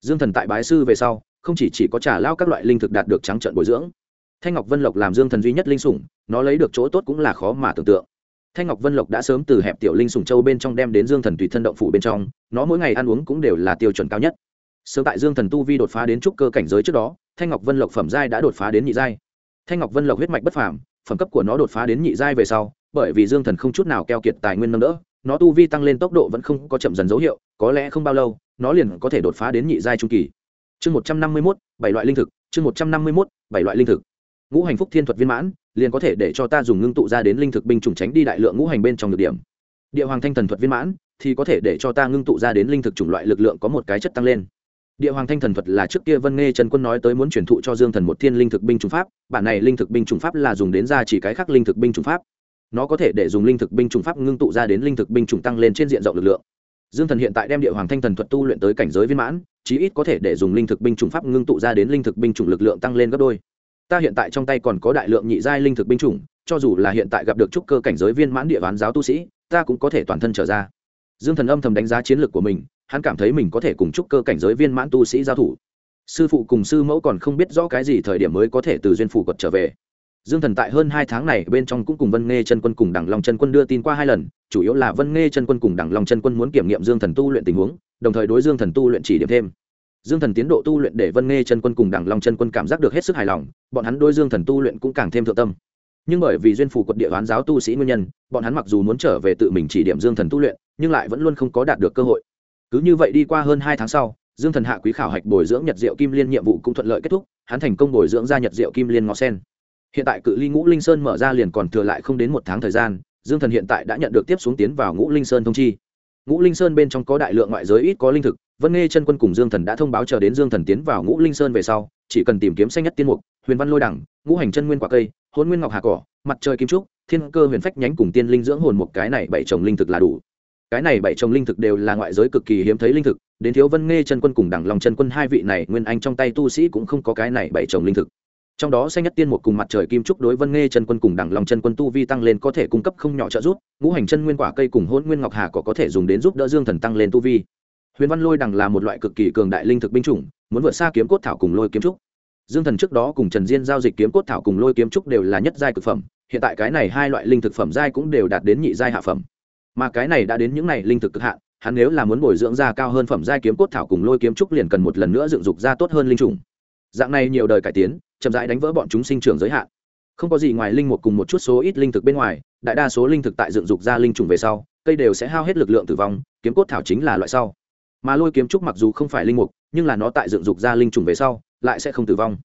Dương thần tại bái sư về sau không chỉ, chỉ có trả lao các loại linh thực đạt được trắng trận bồi dưỡng thanh ngọc vân lộc làm dương thần duy nhất linh sủng nó lấy được chỗ tốt cũng là khó mà tưởng tượng. Thanh ngọc vân lộc đã sớm từ hẹp tiểu linh sủng châu bên trong đem đến dương thần tùy thân động phủ bên trong nó mỗi ngày ăn uống cũng đều là tiêu chuẩn cao nhất. Sớm tại dương thần tu vi đột phá đến trúc cơ cảnh giới trước đó thanh ngọc vân lộc phẩm giai đã đột phá đến nhị giai. Thanh ngọc vân lộc huyết mạch bất phàm phẩm cấp của nó đột phá đến nhị giai về sau, bởi vì dương thần không chút nào keo kiệt tài nguyên nâng đỡ, nó tu vi tăng lên tốc độ vẫn không có chậm dần dấu hiệu, có lẽ không bao lâu, nó liền có thể đột phá đến nhị giai trung kỳ. Chương một trăm năm mươi mốt, bảy loại linh thực, chương một trăm năm mươi mốt, bảy loại linh thực. Ngũ hành phúc thiên thuật viên mãn, liền có thể để cho ta dùng ngưng tụ ra đến linh thực binh chủng tránh đi đại lượng ngũ hành bên trong được điểm. Địa hoàng thanh thần thuật viên mãn, thì có thể để cho ta ngưng tụ ra đến linh thực chủng loại lực lượng có một cái chất tăng lên địa hoàng thanh thần thuật là trước kia vân nghe trần quân nói tới muốn truyền thụ cho dương thần một thiên linh thực binh Trùng pháp, bản này linh thực binh Trùng pháp là dùng đến ra chỉ cái khác linh thực binh Trùng pháp. Nó có thể để dùng linh thực binh Trùng pháp ngưng tụ ra đến linh thực binh Trùng tăng lên trên diện rộng lực lượng. Dương thần hiện tại đem địa hoàng thanh thần thuật tu luyện tới cảnh giới viên mãn, chí ít có thể để dùng linh thực binh Trùng pháp ngưng tụ ra đến linh thực binh Trùng lực lượng tăng lên gấp đôi. Ta hiện tại trong tay còn có đại lượng nhị giai linh thực binh chủng, cho dù là hiện tại gặp được trúc cơ cảnh giới viên mãn địa bán giáo tu sĩ, ta cũng có thể toàn thân trở ra. Dương thần âm thầm đánh giá chiến lược của mình hắn cảm thấy mình có thể cùng trúc cơ cảnh giới viên mãn tu sĩ giao thủ. Sư phụ cùng sư mẫu còn không biết rõ cái gì thời điểm mới có thể từ duyên phủ quật trở về. Dương thần tại hơn hai tháng này bên trong cũng cùng vân nghe chân quân cùng đẳng long chân quân đưa tin qua hai lần, chủ yếu là vân nghe chân quân cùng đẳng long chân quân muốn kiểm nghiệm dương thần tu luyện tình huống, đồng thời đối dương thần tu luyện chỉ điểm thêm. Dương thần tiến độ tu luyện để vân nghe chân quân cùng đẳng long chân quân cảm giác được hết sức hài lòng, bọn hắn đôi dương thần tu luyện cũng càng thêm thượng tâm. Nhưng bởi vì duyên phủ quật địa hoán giáo tu sĩ nguyên nhân, bọn hắn mặc dù muốn trở về tự mình chỉ điểm dương thần tu luyện, nhưng lại vẫn luôn không có đạt được cơ hội cứ như vậy đi qua hơn hai tháng sau, dương thần hạ quý khảo hạch bồi dưỡng nhật diệu kim liên nhiệm vụ cũng thuận lợi kết thúc, hắn thành công bồi dưỡng ra nhật diệu kim liên ngó sen. Hiện tại cự ly ngũ linh sơn mở ra liền còn thừa lại không đến một tháng thời gian, dương thần hiện tại đã nhận được tiếp xuống tiến vào ngũ linh sơn thông chi. Ngũ linh sơn bên trong có đại lượng ngoại giới ít có linh thực, vân nghe chân quân cùng dương thần đã thông báo chờ đến dương thần tiến vào ngũ linh sơn về sau, chỉ cần tìm kiếm xanh nhất tiên mục, huyền văn lôi đẳng, ngũ hành chân nguyên quả cây, hôn nguyên ngọc hà cỏ, mặt trời kim trúc, thiên cơ huyền phách nhánh cùng tiên linh dưỡng hồn một cái này bảy trồng linh thực là đủ cái này bảy chồng linh thực đều là ngoại giới cực kỳ hiếm thấy linh thực, đến thiếu vân nghe chân quân cùng đẳng lòng chân quân hai vị này, nguyên anh trong tay tu sĩ cũng không có cái này bảy chồng linh thực. Trong đó xanh nhất tiên một cùng mặt trời kim trúc đối vân nghe chân quân cùng đẳng lòng chân quân tu vi tăng lên có thể cung cấp không nhỏ trợ giúp, ngũ hành chân nguyên quả cây cùng hôn nguyên ngọc hà có có thể dùng đến giúp đỡ dương thần tăng lên tu vi. Huyền văn lôi đằng là một loại cực kỳ cường đại linh thực binh chủng, muốn vượt xa kiếm cốt thảo cùng lôi kiếm trúc. Dương thần trước đó cùng trần diên giao dịch kiếm cốt thảo cùng lôi kiếm trúc đều là nhất giai cực phẩm, hiện tại cái này hai loại linh thực phẩm giai cũng đều đạt đến nhị giai hạ phẩm mà cái này đã đến những này linh thực cực hạn, hắn nếu là muốn bồi dưỡng ra cao hơn phẩm giai kiếm cốt thảo cùng lôi kiếm trúc liền cần một lần nữa dựng dục ra tốt hơn linh trùng. Dạng này nhiều đời cải tiến, chậm rãi đánh vỡ bọn chúng sinh trưởng giới hạn. Không có gì ngoài linh mục cùng một chút số ít linh thực bên ngoài, đại đa số linh thực tại dựng dục ra linh trùng về sau, cây đều sẽ hao hết lực lượng tử vong, kiếm cốt thảo chính là loại sau. Mà lôi kiếm trúc mặc dù không phải linh mục, nhưng là nó tại dựng dục ra linh trùng về sau, lại sẽ không tử vong.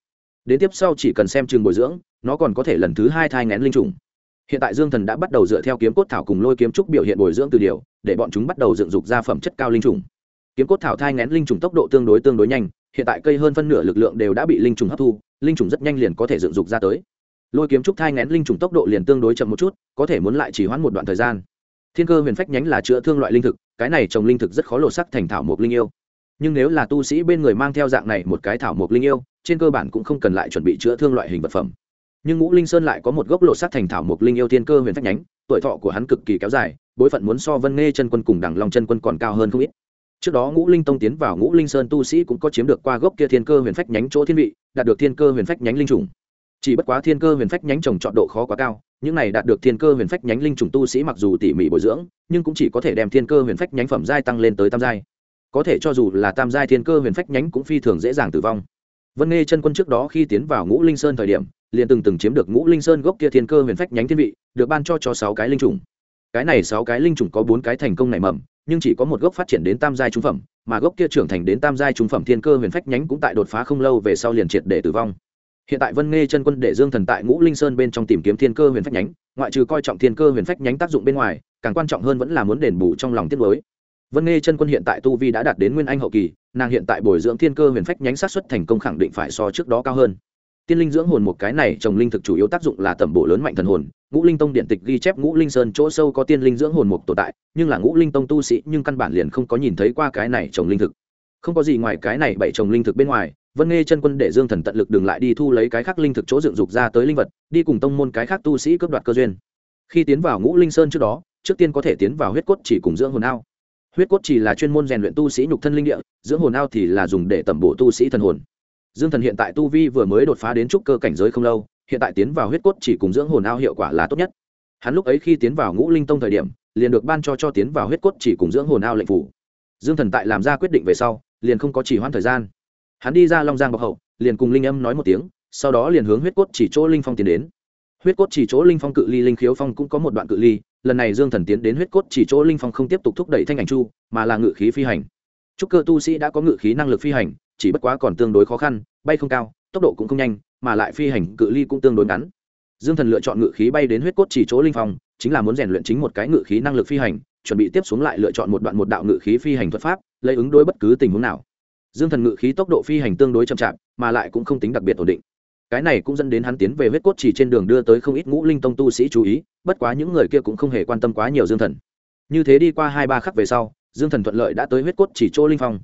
Đến tiếp sau chỉ cần xem trường bồi dưỡng, nó còn có thể lần thứ hai thai ngén linh trùng hiện tại dương thần đã bắt đầu dựa theo kiếm cốt thảo cùng lôi kiếm trúc biểu hiện bồi dưỡng từ điều, để bọn chúng bắt đầu dựng dục ra phẩm chất cao linh trùng. Kiếm cốt thảo thai ngén linh trùng tốc độ tương đối tương đối nhanh, hiện tại cây hơn phân nửa lực lượng đều đã bị linh trùng hấp thu, linh trùng rất nhanh liền có thể dựng dục ra tới. Lôi kiếm trúc thai ngén linh trùng tốc độ liền tương đối chậm một chút, có thể muốn lại chỉ hoãn một đoạn thời gian. Thiên cơ huyền phách nhánh là chữa thương loại linh thực, cái này trồng linh thực rất khó lột sắc thành thảo mộc linh yêu. Nhưng nếu là tu sĩ bên người mang theo dạng này một cái thảo mộc linh yêu, trên cơ bản cũng không cần lại chuẩn bị chữa thương loại hình vật phẩm nhưng ngũ linh sơn lại có một gốc lộ sát thành thảo mộc linh yêu thiên cơ huyền phách nhánh, tuổi thọ của hắn cực kỳ kéo dài, bối phận muốn so vân nghe chân quân cùng đằng long chân quân còn cao hơn không ít. Trước đó ngũ linh tông tiến vào ngũ linh sơn tu sĩ cũng có chiếm được qua gốc kia thiên cơ huyền phách nhánh chỗ thiên vị, đạt được thiên cơ huyền phách nhánh linh trùng. Chỉ bất quá thiên cơ huyền phách nhánh trồng chọn độ khó quá cao, những này đạt được thiên cơ huyền phách nhánh linh trùng tu sĩ mặc dù tỉ mỉ bồi dưỡng, nhưng cũng chỉ có thể đem thiên cơ huyền phách nhánh phẩm giai tăng lên tới tam giai. Có thể cho dù là tam giai thiên cơ huyền phách nhánh cũng phi thường dễ dàng tử vong vân nghe chân quân trước đó khi tiến vào ngũ linh sơn thời điểm, liền từng từng chiếm được ngũ linh sơn gốc kia thiên cơ huyền phách nhánh thiên vị, được ban cho cho sáu cái linh trùng. Cái này sáu cái linh trùng có bốn cái thành công nảy mầm, nhưng chỉ có một gốc phát triển đến tam giai trung phẩm, mà gốc kia trưởng thành đến tam giai trung phẩm thiên cơ huyền phách nhánh cũng tại đột phá không lâu về sau liền triệt để tử vong. Hiện tại vân nghe chân quân để dương thần tại ngũ linh sơn bên trong tìm kiếm thiên cơ huyền phách nhánh, ngoại trừ coi trọng thiên cơ huyền phách nhánh tác dụng bên ngoài, càng quan trọng hơn vẫn là muốn đền bù trong lòng tiết mới vân nghe chân quân hiện tại tu vi đã đạt đến nguyên anh hậu kỳ, nàng hiện tại bồi dưỡng thiên cơ huyền phách nhánh sát xuất thành công khẳng định phải so trước đó cao hơn. Tiên linh dưỡng hồn một cái này trồng linh thực chủ yếu tác dụng là tẩm bổ lớn mạnh thần hồn. Ngũ linh tông điện tịch ghi chép ngũ linh sơn chỗ sâu có tiên linh dưỡng hồn mục tồn tại, nhưng là ngũ linh tông tu sĩ nhưng căn bản liền không có nhìn thấy qua cái này trồng linh thực. Không có gì ngoài cái này bảy trồng linh thực bên ngoài, vân nghe chân quân để dương thần tận lực đường lại đi thu lấy cái khác linh thực chỗ dựng dục ra tới linh vật, đi cùng tông môn cái khác tu sĩ cướp đoạt cơ duyên. Khi tiến vào ngũ linh sơn trước đó, trước tiên có thể tiến vào huyết cốt chỉ cùng dưỡng hồn ao huyết cốt chỉ là chuyên môn rèn luyện tu sĩ nhục thân linh địa, dưỡng hồn ao thì là dùng để tẩm bổ tu sĩ thần hồn. Dương thần hiện tại tu vi vừa mới đột phá đến trúc cơ cảnh giới không lâu, hiện tại tiến vào huyết cốt chỉ cùng dưỡng hồn ao hiệu quả là tốt nhất. Hắn lúc ấy khi tiến vào ngũ linh tông thời điểm, liền được ban cho cho tiến vào huyết cốt chỉ cùng dưỡng hồn ao lệnh phủ. Dương thần tại làm ra quyết định về sau, liền không có chỉ hoãn thời gian. Hắn đi ra long giang bọc hậu, liền cùng linh âm nói một tiếng, sau đó liền hướng huyết cốt chỉ chỗ linh phong tiến đến. Huyết cốt chỉ chỗ linh phong cự ly, linh khiếu phong cũng có một đoạn cự ly lần này dương thần tiến đến huyết cốt chỉ chỗ linh phong không tiếp tục thúc đẩy thanh ảnh chu, mà là ngự khí phi hành. Trúc cơ tu sĩ đã có ngự khí năng lực phi hành, chỉ bất quá còn tương đối khó khăn, bay không cao, tốc độ cũng không nhanh, mà lại phi hành cự ly cũng tương đối ngắn. Dương thần lựa chọn ngự khí bay đến huyết cốt chỉ chỗ linh phong, chính là muốn rèn luyện chính một cái ngự khí năng lực phi hành, chuẩn bị tiếp xuống lại lựa chọn một đoạn một đạo ngự khí phi hành thuật pháp, lấy ứng đối bất cứ tình huống nào. Dương thần ngự khí tốc độ phi hành tương đối chậm chạp, mà lại cũng không tính đặc biệt ổn định. Cái này cũng dẫn đến hắn tiến về huyết cốt chỉ trên đường đưa tới không ít ngũ linh tông tu sĩ chú ý bất quá những người kia cũng không hề quan tâm quá nhiều dương thần. Như thế đi qua hai ba khắc về sau, dương thần thuận lợi đã tới huyết cốt chỉ chỗ linh phong.